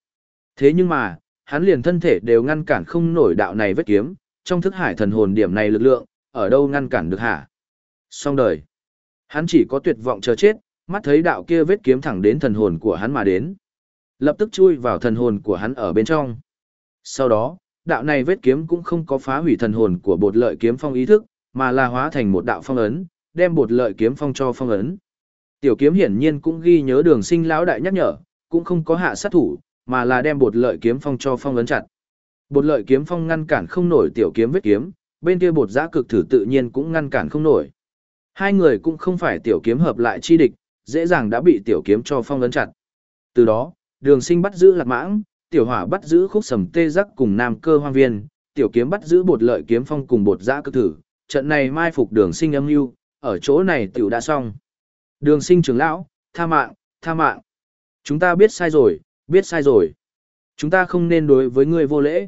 Thế nhưng mà, hắn liền thân thể đều ngăn cản không nổi đạo này vết kiếm, trong thức hải thần hồn điểm này lực lượng, ở đâu ngăn cản được hả? Xong đời. Hắn chỉ có tuyệt vọng chờ chết, mắt thấy đạo kia vết kiếm thẳng đến thần hồn của hắn mà đến. Lập tức chui vào thần hồn của hắn ở bên trong. Sau đó, đạo này vết kiếm cũng không có phá hủy thần hồn của bột lợi kiếm phong ý thức, mà là hóa thành một đạo phong ấn, đem bột lợi kiếm phong cho phong ấn. Tiểu kiếm hiển nhiên cũng ghi nhớ đường sinh lão đại nhắc nhở, cũng không có hạ sát thủ, mà là đem bột lợi kiếm phong cho phong ấn chặt. Bột lợi kiếm phong ngăn cản không nổi tiểu kiếm vết kiếm, bên kia bột giã cực thử tự nhiên cũng ngăn cản không nổi. Hai người cũng không phải tiểu kiếm hợp lại chi địch, dễ dàng đã bị tiểu kiếm cho phong ấn chặt. Từ đó, đường sinh bắt giữ lạc mãng, tiểu hỏa bắt giữ khúc sầm tê giác cùng nam cơ hoang viên, tiểu kiếm bắt giữ bột lợi kiếm phong cùng bột giã cực thử. Trận này mai phục đường sinh âm mưu ở chỗ này tiểu đã xong. Đường sinh trưởng lão, tha mạng, tha mạng. Chúng ta biết sai rồi, biết sai rồi. Chúng ta không nên đối với người vô lễ.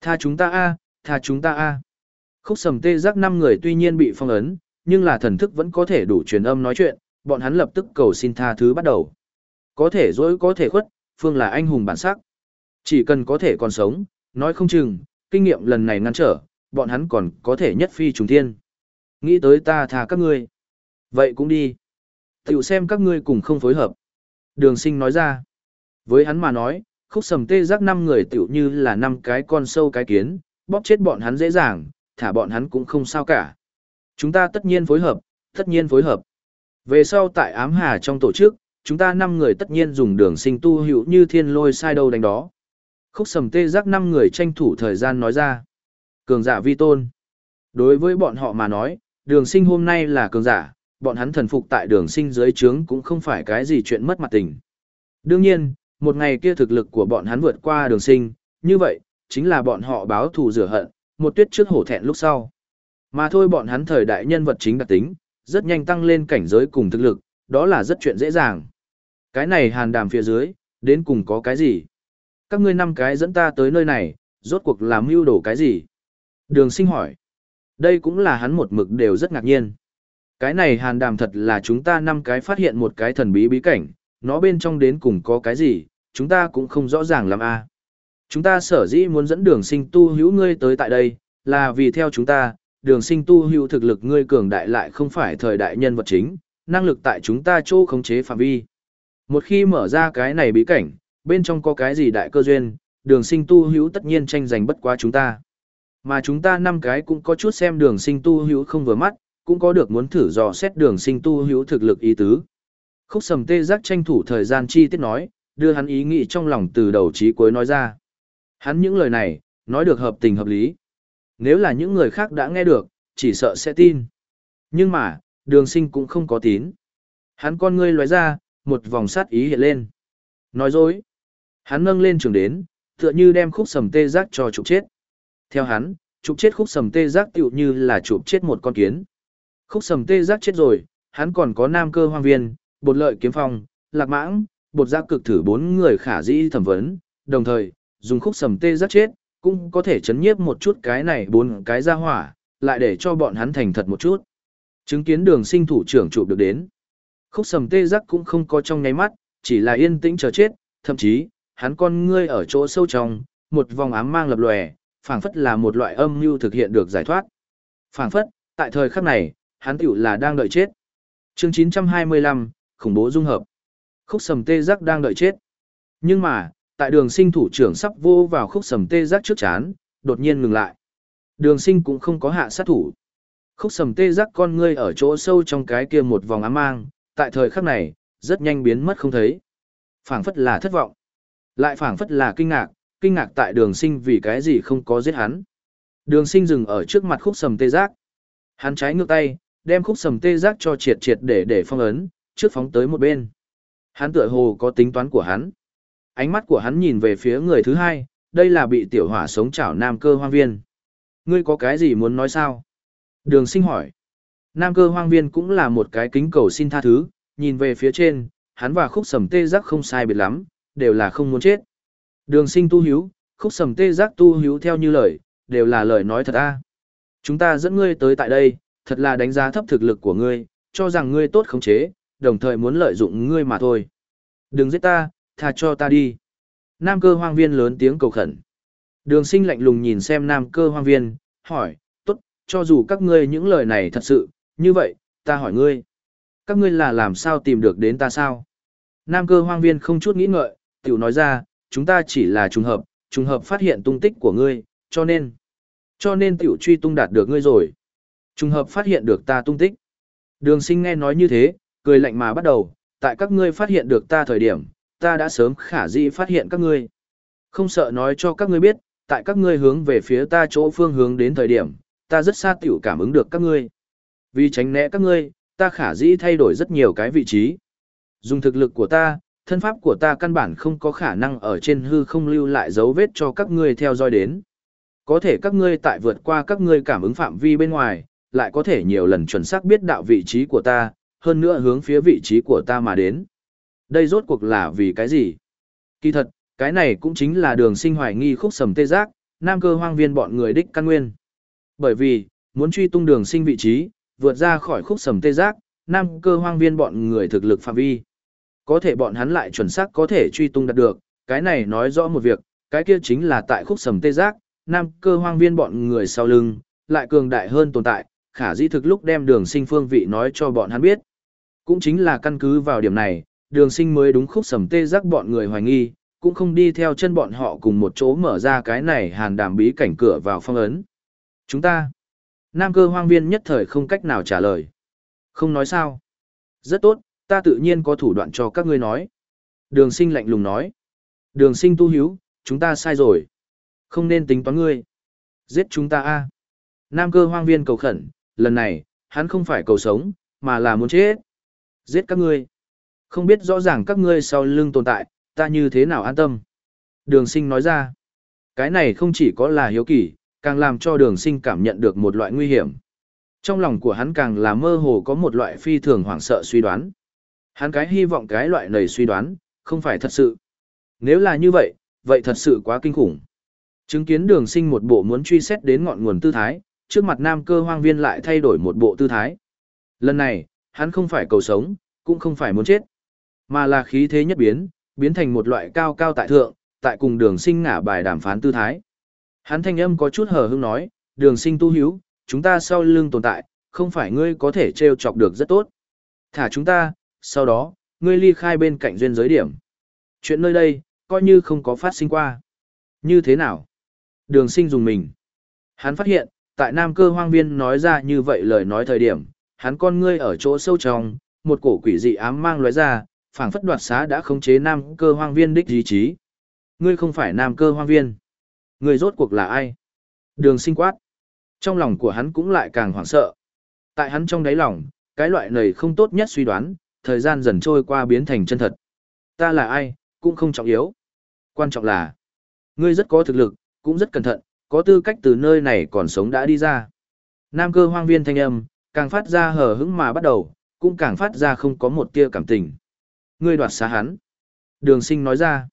Tha chúng ta a, tha chúng ta a. Khúc sầm tê giác năm người tuy nhiên bị phong ấn, nhưng là thần thức vẫn có thể đủ truyền âm nói chuyện, bọn hắn lập tức cầu xin tha thứ bắt đầu. Có thể dối có thể khuất, phương là anh hùng bản sắc. Chỉ cần có thể còn sống, nói không chừng, kinh nghiệm lần này ngăn trở, bọn hắn còn có thể nhất phi trùng thiên. Nghĩ tới ta tha các ngươi. Vậy cũng đi. Tiểu xem các ngươi cùng không phối hợp. Đường sinh nói ra. Với hắn mà nói, khúc sầm tê giác năm người tiểu như là năm cái con sâu cái kiến, bóp chết bọn hắn dễ dàng, thả bọn hắn cũng không sao cả. Chúng ta tất nhiên phối hợp, tất nhiên phối hợp. Về sau tại ám hà trong tổ chức, chúng ta năm người tất nhiên dùng đường sinh tu hữu như thiên lôi sai đâu đánh đó. Khúc sầm tê giác năm người tranh thủ thời gian nói ra. Cường giả vi tôn. Đối với bọn họ mà nói, đường sinh hôm nay là cường giả, bọn hắn thần phục tại đường sinh dưới trướng cũng không phải cái gì chuyện mất mặt tình. Đương nhiên, một ngày kia thực lực của bọn hắn vượt qua đường sinh, như vậy, chính là bọn họ báo thù rửa hận, một tuyết trước hổ thẹn lúc sau. Mà thôi bọn hắn thời đại nhân vật chính đặc tính, rất nhanh tăng lên cảnh giới cùng thực lực, đó là rất chuyện dễ dàng. Cái này hàn đàm phía dưới, đến cùng có cái gì? Các ngươi năm cái dẫn ta tới nơi này, rốt cuộc làm mưu đồ cái gì? Đường sinh hỏi. Đây cũng là hắn một mực đều rất ngạc nhiên. Cái này hàn đàm thật là chúng ta năm cái phát hiện một cái thần bí bí cảnh, nó bên trong đến cùng có cái gì, chúng ta cũng không rõ ràng lắm a Chúng ta sở dĩ muốn dẫn đường sinh tu hữu ngươi tới tại đây, là vì theo chúng ta, đường sinh tu hữu thực lực ngươi cường đại lại không phải thời đại nhân vật chính, năng lực tại chúng ta chỗ khống chế phạm vi. Một khi mở ra cái này bí cảnh, bên trong có cái gì đại cơ duyên, đường sinh tu hữu tất nhiên tranh giành bất quá chúng ta. Mà chúng ta năm cái cũng có chút xem đường sinh tu hữu không vừa mắt, cũng có được muốn thử dò xét đường sinh tu hữu thực lực ý tứ. Khúc sầm tê giác tranh thủ thời gian chi tiết nói, đưa hắn ý nghĩ trong lòng từ đầu chí cuối nói ra. Hắn những lời này, nói được hợp tình hợp lý. Nếu là những người khác đã nghe được, chỉ sợ sẽ tin. Nhưng mà, đường sinh cũng không có tín. Hắn con ngươi lóe ra, một vòng sát ý hiện lên. Nói dối. Hắn nâng lên trường đến, tựa như đem khúc sầm tê giác cho trục chết. Theo hắn, trục chết khúc sầm tê giác tựu như là trục chết một con kiến. Khúc sầm tê giác chết rồi, hắn còn có nam cơ hoang viên, bột lợi kiếm phong, lạc mãng, bột giác cực thử bốn người khả dĩ thẩm vấn, đồng thời, dùng khúc sầm tê giác chết, cũng có thể chấn nhiếp một chút cái này bốn cái ra hỏa, lại để cho bọn hắn thành thật một chút. Chứng kiến đường sinh thủ trưởng chụp được đến. Khúc sầm tê giác cũng không có trong nháy mắt, chỉ là yên tĩnh chờ chết, thậm chí, hắn con ngươi ở chỗ sâu trong, một vòng ám mang lập lòe, phảng phất là một loại âm mưu thực hiện được giải thoát. Phảng phất, tại thời khắc này, hắn tiểu là đang đợi chết. Chương 925, khủng bố dung hợp. Khúc sầm tê giác đang đợi chết. Nhưng mà, tại đường sinh thủ trưởng sắp vô vào khúc sầm tê giác trước chán, đột nhiên ngừng lại. Đường sinh cũng không có hạ sát thủ. Khúc sầm tê giác con ngươi ở chỗ sâu trong cái kia một vòng ám mang, tại thời khắc này, rất nhanh biến mất không thấy. phảng phất là thất vọng. Lại phảng phất là kinh ngạc, kinh ngạc tại đường sinh vì cái gì không có giết hắn. Đường sinh dừng ở trước mặt khúc sầm tê giác. Hắn trái ngược tay, đem khúc sầm tê giác cho triệt triệt để để phong ấn, trước phóng tới một bên. Hắn tựa hồ có tính toán của hắn. Ánh mắt của hắn nhìn về phía người thứ hai, đây là bị tiểu hỏa sống chảo nam cơ hoang viên. Ngươi có cái gì muốn nói sao? Đường sinh hỏi. Nam cơ hoang viên cũng là một cái kính cầu xin tha thứ, nhìn về phía trên, hắn và khúc sầm tê giác không sai biệt lắm, đều là không muốn chết. Đường sinh tu hiếu, khúc sầm tê giác tu hiếu theo như lời, đều là lời nói thật a Chúng ta dẫn ngươi tới tại đây, thật là đánh giá thấp thực lực của ngươi, cho rằng ngươi tốt khống chế, đồng thời muốn lợi dụng ngươi mà thôi. Đừng giết ta, tha cho ta đi. Nam cơ hoang viên lớn tiếng cầu khẩn. Đường sinh lạnh lùng nhìn xem nam cơ hoang viên, hỏi, tốt, cho dù các ngươi những lời này thật sự, như vậy, ta hỏi ngươi. Các ngươi là làm sao tìm được đến ta sao? Nam cơ hoang viên không chút nghĩ ngợi, tiểu nói ra, chúng ta chỉ là trùng hợp, trùng hợp phát hiện tung tích của ngươi, cho nên, cho nên tiểu truy tung đạt được ngươi rồi. Trùng hợp phát hiện được ta tung tích. Đường sinh nghe nói như thế, cười lạnh mà bắt đầu, tại các ngươi phát hiện được ta thời điểm, ta đã sớm khả dĩ phát hiện các ngươi. Không sợ nói cho các ngươi biết, tại các ngươi hướng về phía ta chỗ phương hướng đến thời điểm, ta rất xa tiểu cảm ứng được các ngươi. Vì tránh né các ngươi, ta khả dĩ thay đổi rất nhiều cái vị trí. Dùng thực lực của ta, thân pháp của ta căn bản không có khả năng ở trên hư không lưu lại dấu vết cho các ngươi theo dõi đến. Có thể các ngươi tại vượt qua các ngươi cảm ứng phạm vi bên ngoài, lại có thể nhiều lần chuẩn xác biết đạo vị trí của ta, hơn nữa hướng phía vị trí của ta mà đến. Đây rốt cuộc là vì cái gì? Kỳ thật, cái này cũng chính là đường sinh hoài nghi khúc sầm tê giác, nam cơ hoang viên bọn người đích căn nguyên. Bởi vì, muốn truy tung đường sinh vị trí, vượt ra khỏi khúc sầm tê giác, nam cơ hoang viên bọn người thực lực phạm vi. Có thể bọn hắn lại chuẩn xác có thể truy tung đạt được, cái này nói rõ một việc, cái kia chính là tại khúc sầm tê giác, nam cơ hoang viên bọn người sau lưng, lại cường đại hơn tồn tại, khả dĩ thực lúc đem đường sinh phương vị nói cho bọn hắn biết. Cũng chính là căn cứ vào điểm này, đường sinh mới đúng khúc sầm tê giác bọn người hoài nghi, cũng không đi theo chân bọn họ cùng một chỗ mở ra cái này hàn đảm bí cảnh cửa vào phong ấn. Chúng ta, nam cơ hoang viên nhất thời không cách nào trả lời. Không nói sao. Rất tốt, ta tự nhiên có thủ đoạn cho các ngươi nói. Đường sinh lạnh lùng nói. Đường sinh tu hiếu, chúng ta sai rồi. Không nên tính toán ngươi. Giết chúng ta a Nam cơ hoang viên cầu khẩn, lần này, hắn không phải cầu sống, mà là muốn chết. Giết các ngươi. Không biết rõ ràng các ngươi sau lưng tồn tại, ta như thế nào an tâm. Đường sinh nói ra. Cái này không chỉ có là hiếu kỳ, càng làm cho đường sinh cảm nhận được một loại nguy hiểm. Trong lòng của hắn càng là mơ hồ có một loại phi thường hoảng sợ suy đoán. Hắn cái hy vọng cái loại này suy đoán, không phải thật sự. Nếu là như vậy, vậy thật sự quá kinh khủng. Chứng kiến đường sinh một bộ muốn truy xét đến ngọn nguồn tư thái, trước mặt nam cơ hoang viên lại thay đổi một bộ tư thái. Lần này, hắn không phải cầu sống, cũng không phải muốn chết, mà là khí thế nhất biến, biến thành một loại cao cao tại thượng, tại cùng đường sinh ngả bài đàm phán tư thái. Hắn thanh âm có chút hờ hững nói, đường sinh tu hiếu, chúng ta sau lưng tồn tại, không phải ngươi có thể trêu chọc được rất tốt. Thả chúng ta, sau đó, ngươi ly khai bên cạnh duyên giới điểm. Chuyện nơi đây, coi như không có phát sinh qua. Như thế nào? Đường sinh dùng mình. Hắn phát hiện, tại Nam cơ hoang viên nói ra như vậy lời nói thời điểm, hắn con ngươi ở chỗ sâu trong, một cổ quỷ dị ám mang lóe ra, phảng phất đoạt xá đã khống chế Nam cơ hoang viên đích ý chí. Ngươi không phải Nam cơ hoang viên. Ngươi rốt cuộc là ai? Đường sinh quát. Trong lòng của hắn cũng lại càng hoảng sợ. Tại hắn trong đáy lòng, cái loại này không tốt nhất suy đoán, thời gian dần trôi qua biến thành chân thật. Ta là ai, cũng không trọng yếu. Quan trọng là, ngươi rất có thực lực, cũng rất cẩn thận, có tư cách từ nơi này còn sống đã đi ra. Nam cơ hoang viên thanh âm, càng phát ra hờ hững mà bắt đầu, cũng càng phát ra không có một tia cảm tình. Ngươi đoạt xá hắn. Đường sinh nói ra.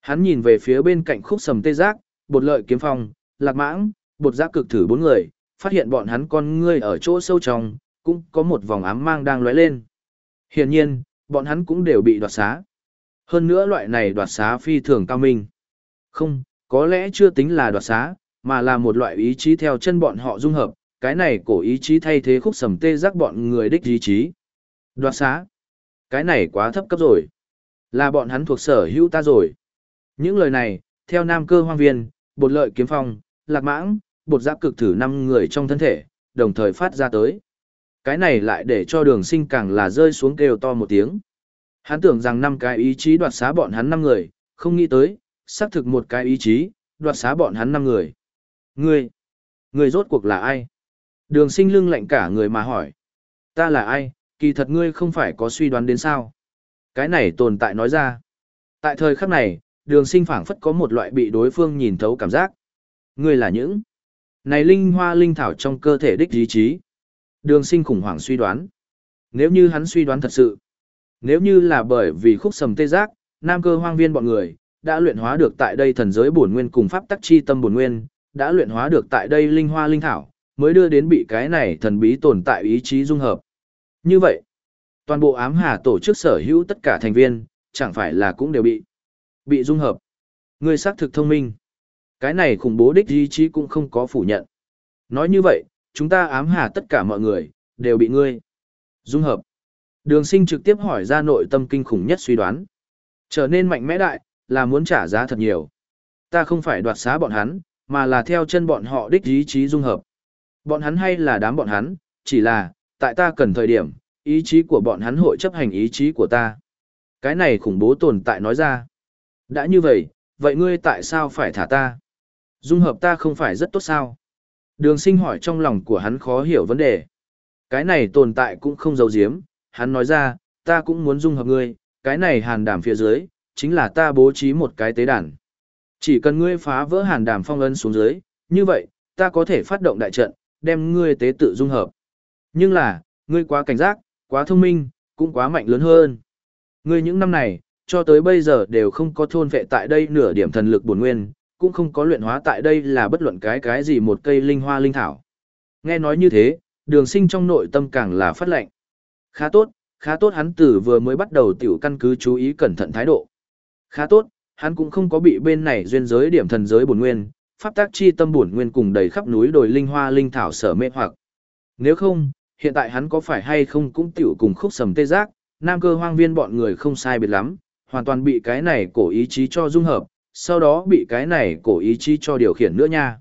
Hắn nhìn về phía bên cạnh khúc sầm tê giác, bột lợi kiếm phong, lạc mãng, bột giác cực thử bốn người, phát hiện bọn hắn con ngươi ở chỗ sâu trong, cũng có một vòng ám mang đang lóe lên. Hiển nhiên, bọn hắn cũng đều bị đoạt xá. Hơn nữa loại này đoạt xá phi thường cao minh. Không, có lẽ chưa tính là đoạt xá, mà là một loại ý chí theo chân bọn họ dung hợp, cái này cổ ý chí thay thế khúc sầm tê giác bọn người đích ý chí. Đoạt xá. Cái này quá thấp cấp rồi. Là bọn hắn thuộc sở hữu ta rồi. Những lời này, theo nam cơ hoang viên, bột lợi kiếm phong, lạc mãng, bột giáp cực thử năm người trong thân thể, đồng thời phát ra tới. Cái này lại để cho đường sinh càng là rơi xuống kêu to một tiếng. Hắn tưởng rằng năm cái ý chí đoạt xá bọn hắn năm người, không nghĩ tới, xác thực một cái ý chí, đoạt xá bọn hắn năm người. Ngươi, ngươi rốt cuộc là ai? Đường sinh lưng lạnh cả người mà hỏi. Ta là ai, kỳ thật ngươi không phải có suy đoán đến sao? Cái này tồn tại nói ra. Tại thời khắc này, đường sinh phản phất có một loại bị đối phương nhìn thấu cảm giác. Ngươi là những này linh hoa linh thảo trong cơ thể đích ý chí. Đường sinh khủng hoảng suy đoán. Nếu như hắn suy đoán thật sự, nếu như là bởi vì khúc sầm tê giác, nam cơ hoang viên bọn người, đã luyện hóa được tại đây thần giới bổn nguyên cùng pháp tắc chi tâm bổn nguyên, đã luyện hóa được tại đây linh hoa linh thảo, mới đưa đến bị cái này thần bí tồn tại ý chí dung hợp. Như vậy, toàn bộ ám hà tổ chức sở hữu tất cả thành viên, chẳng phải là cũng đều bị bị dung hợp. Người xác thực thông minh. Cái này khủng bố đích ý chí cũng không có phủ nhận. Nói như vậy, chúng ta ám hà tất cả mọi người, đều bị ngươi dung hợp. Đường sinh trực tiếp hỏi ra nội tâm kinh khủng nhất suy đoán. Trở nên mạnh mẽ đại, là muốn trả giá thật nhiều. Ta không phải đoạt xá bọn hắn, mà là theo chân bọn họ đích ý chí dung hợp. Bọn hắn hay là đám bọn hắn, chỉ là, tại ta cần thời điểm, ý chí của bọn hắn hội chấp hành ý chí của ta. Cái này khủng bố tồn tại nói ra. Đã như vậy, vậy ngươi tại sao phải thả ta? Dung hợp ta không phải rất tốt sao? Đường sinh hỏi trong lòng của hắn khó hiểu vấn đề. Cái này tồn tại cũng không giấu giếm, hắn nói ra, ta cũng muốn dung hợp ngươi, cái này hàn đảm phía dưới, chính là ta bố trí một cái tế đàn. Chỉ cần ngươi phá vỡ hàn đàm phong ấn xuống dưới, như vậy, ta có thể phát động đại trận, đem ngươi tế tự dung hợp. Nhưng là, ngươi quá cảnh giác, quá thông minh, cũng quá mạnh lớn hơn. Ngươi những năm này, cho tới bây giờ đều không có thôn vệ tại đây nửa điểm thần lực bổn nguyên, cũng không có luyện hóa tại đây là bất luận cái cái gì một cây linh hoa linh thảo. Nghe nói như thế, đường sinh trong nội tâm càng là phát lệnh. Khá tốt, khá tốt hắn tử vừa mới bắt đầu tiểu căn cứ chú ý cẩn thận thái độ. Khá tốt, hắn cũng không có bị bên này duyên giới điểm thần giới bổn nguyên, pháp tác chi tâm bổn nguyên cùng đầy khắp núi đồi linh hoa linh thảo sở mê hoặc. Nếu không, hiện tại hắn có phải hay không cũng tiểu cùng khúc sầm tê giác, nam cơ hoang viên bọn người không sai biệt lắm, hoàn toàn bị cái này cổ ý chí cho dung hợp, sau đó bị cái này cổ ý chí cho điều khiển nữa nha.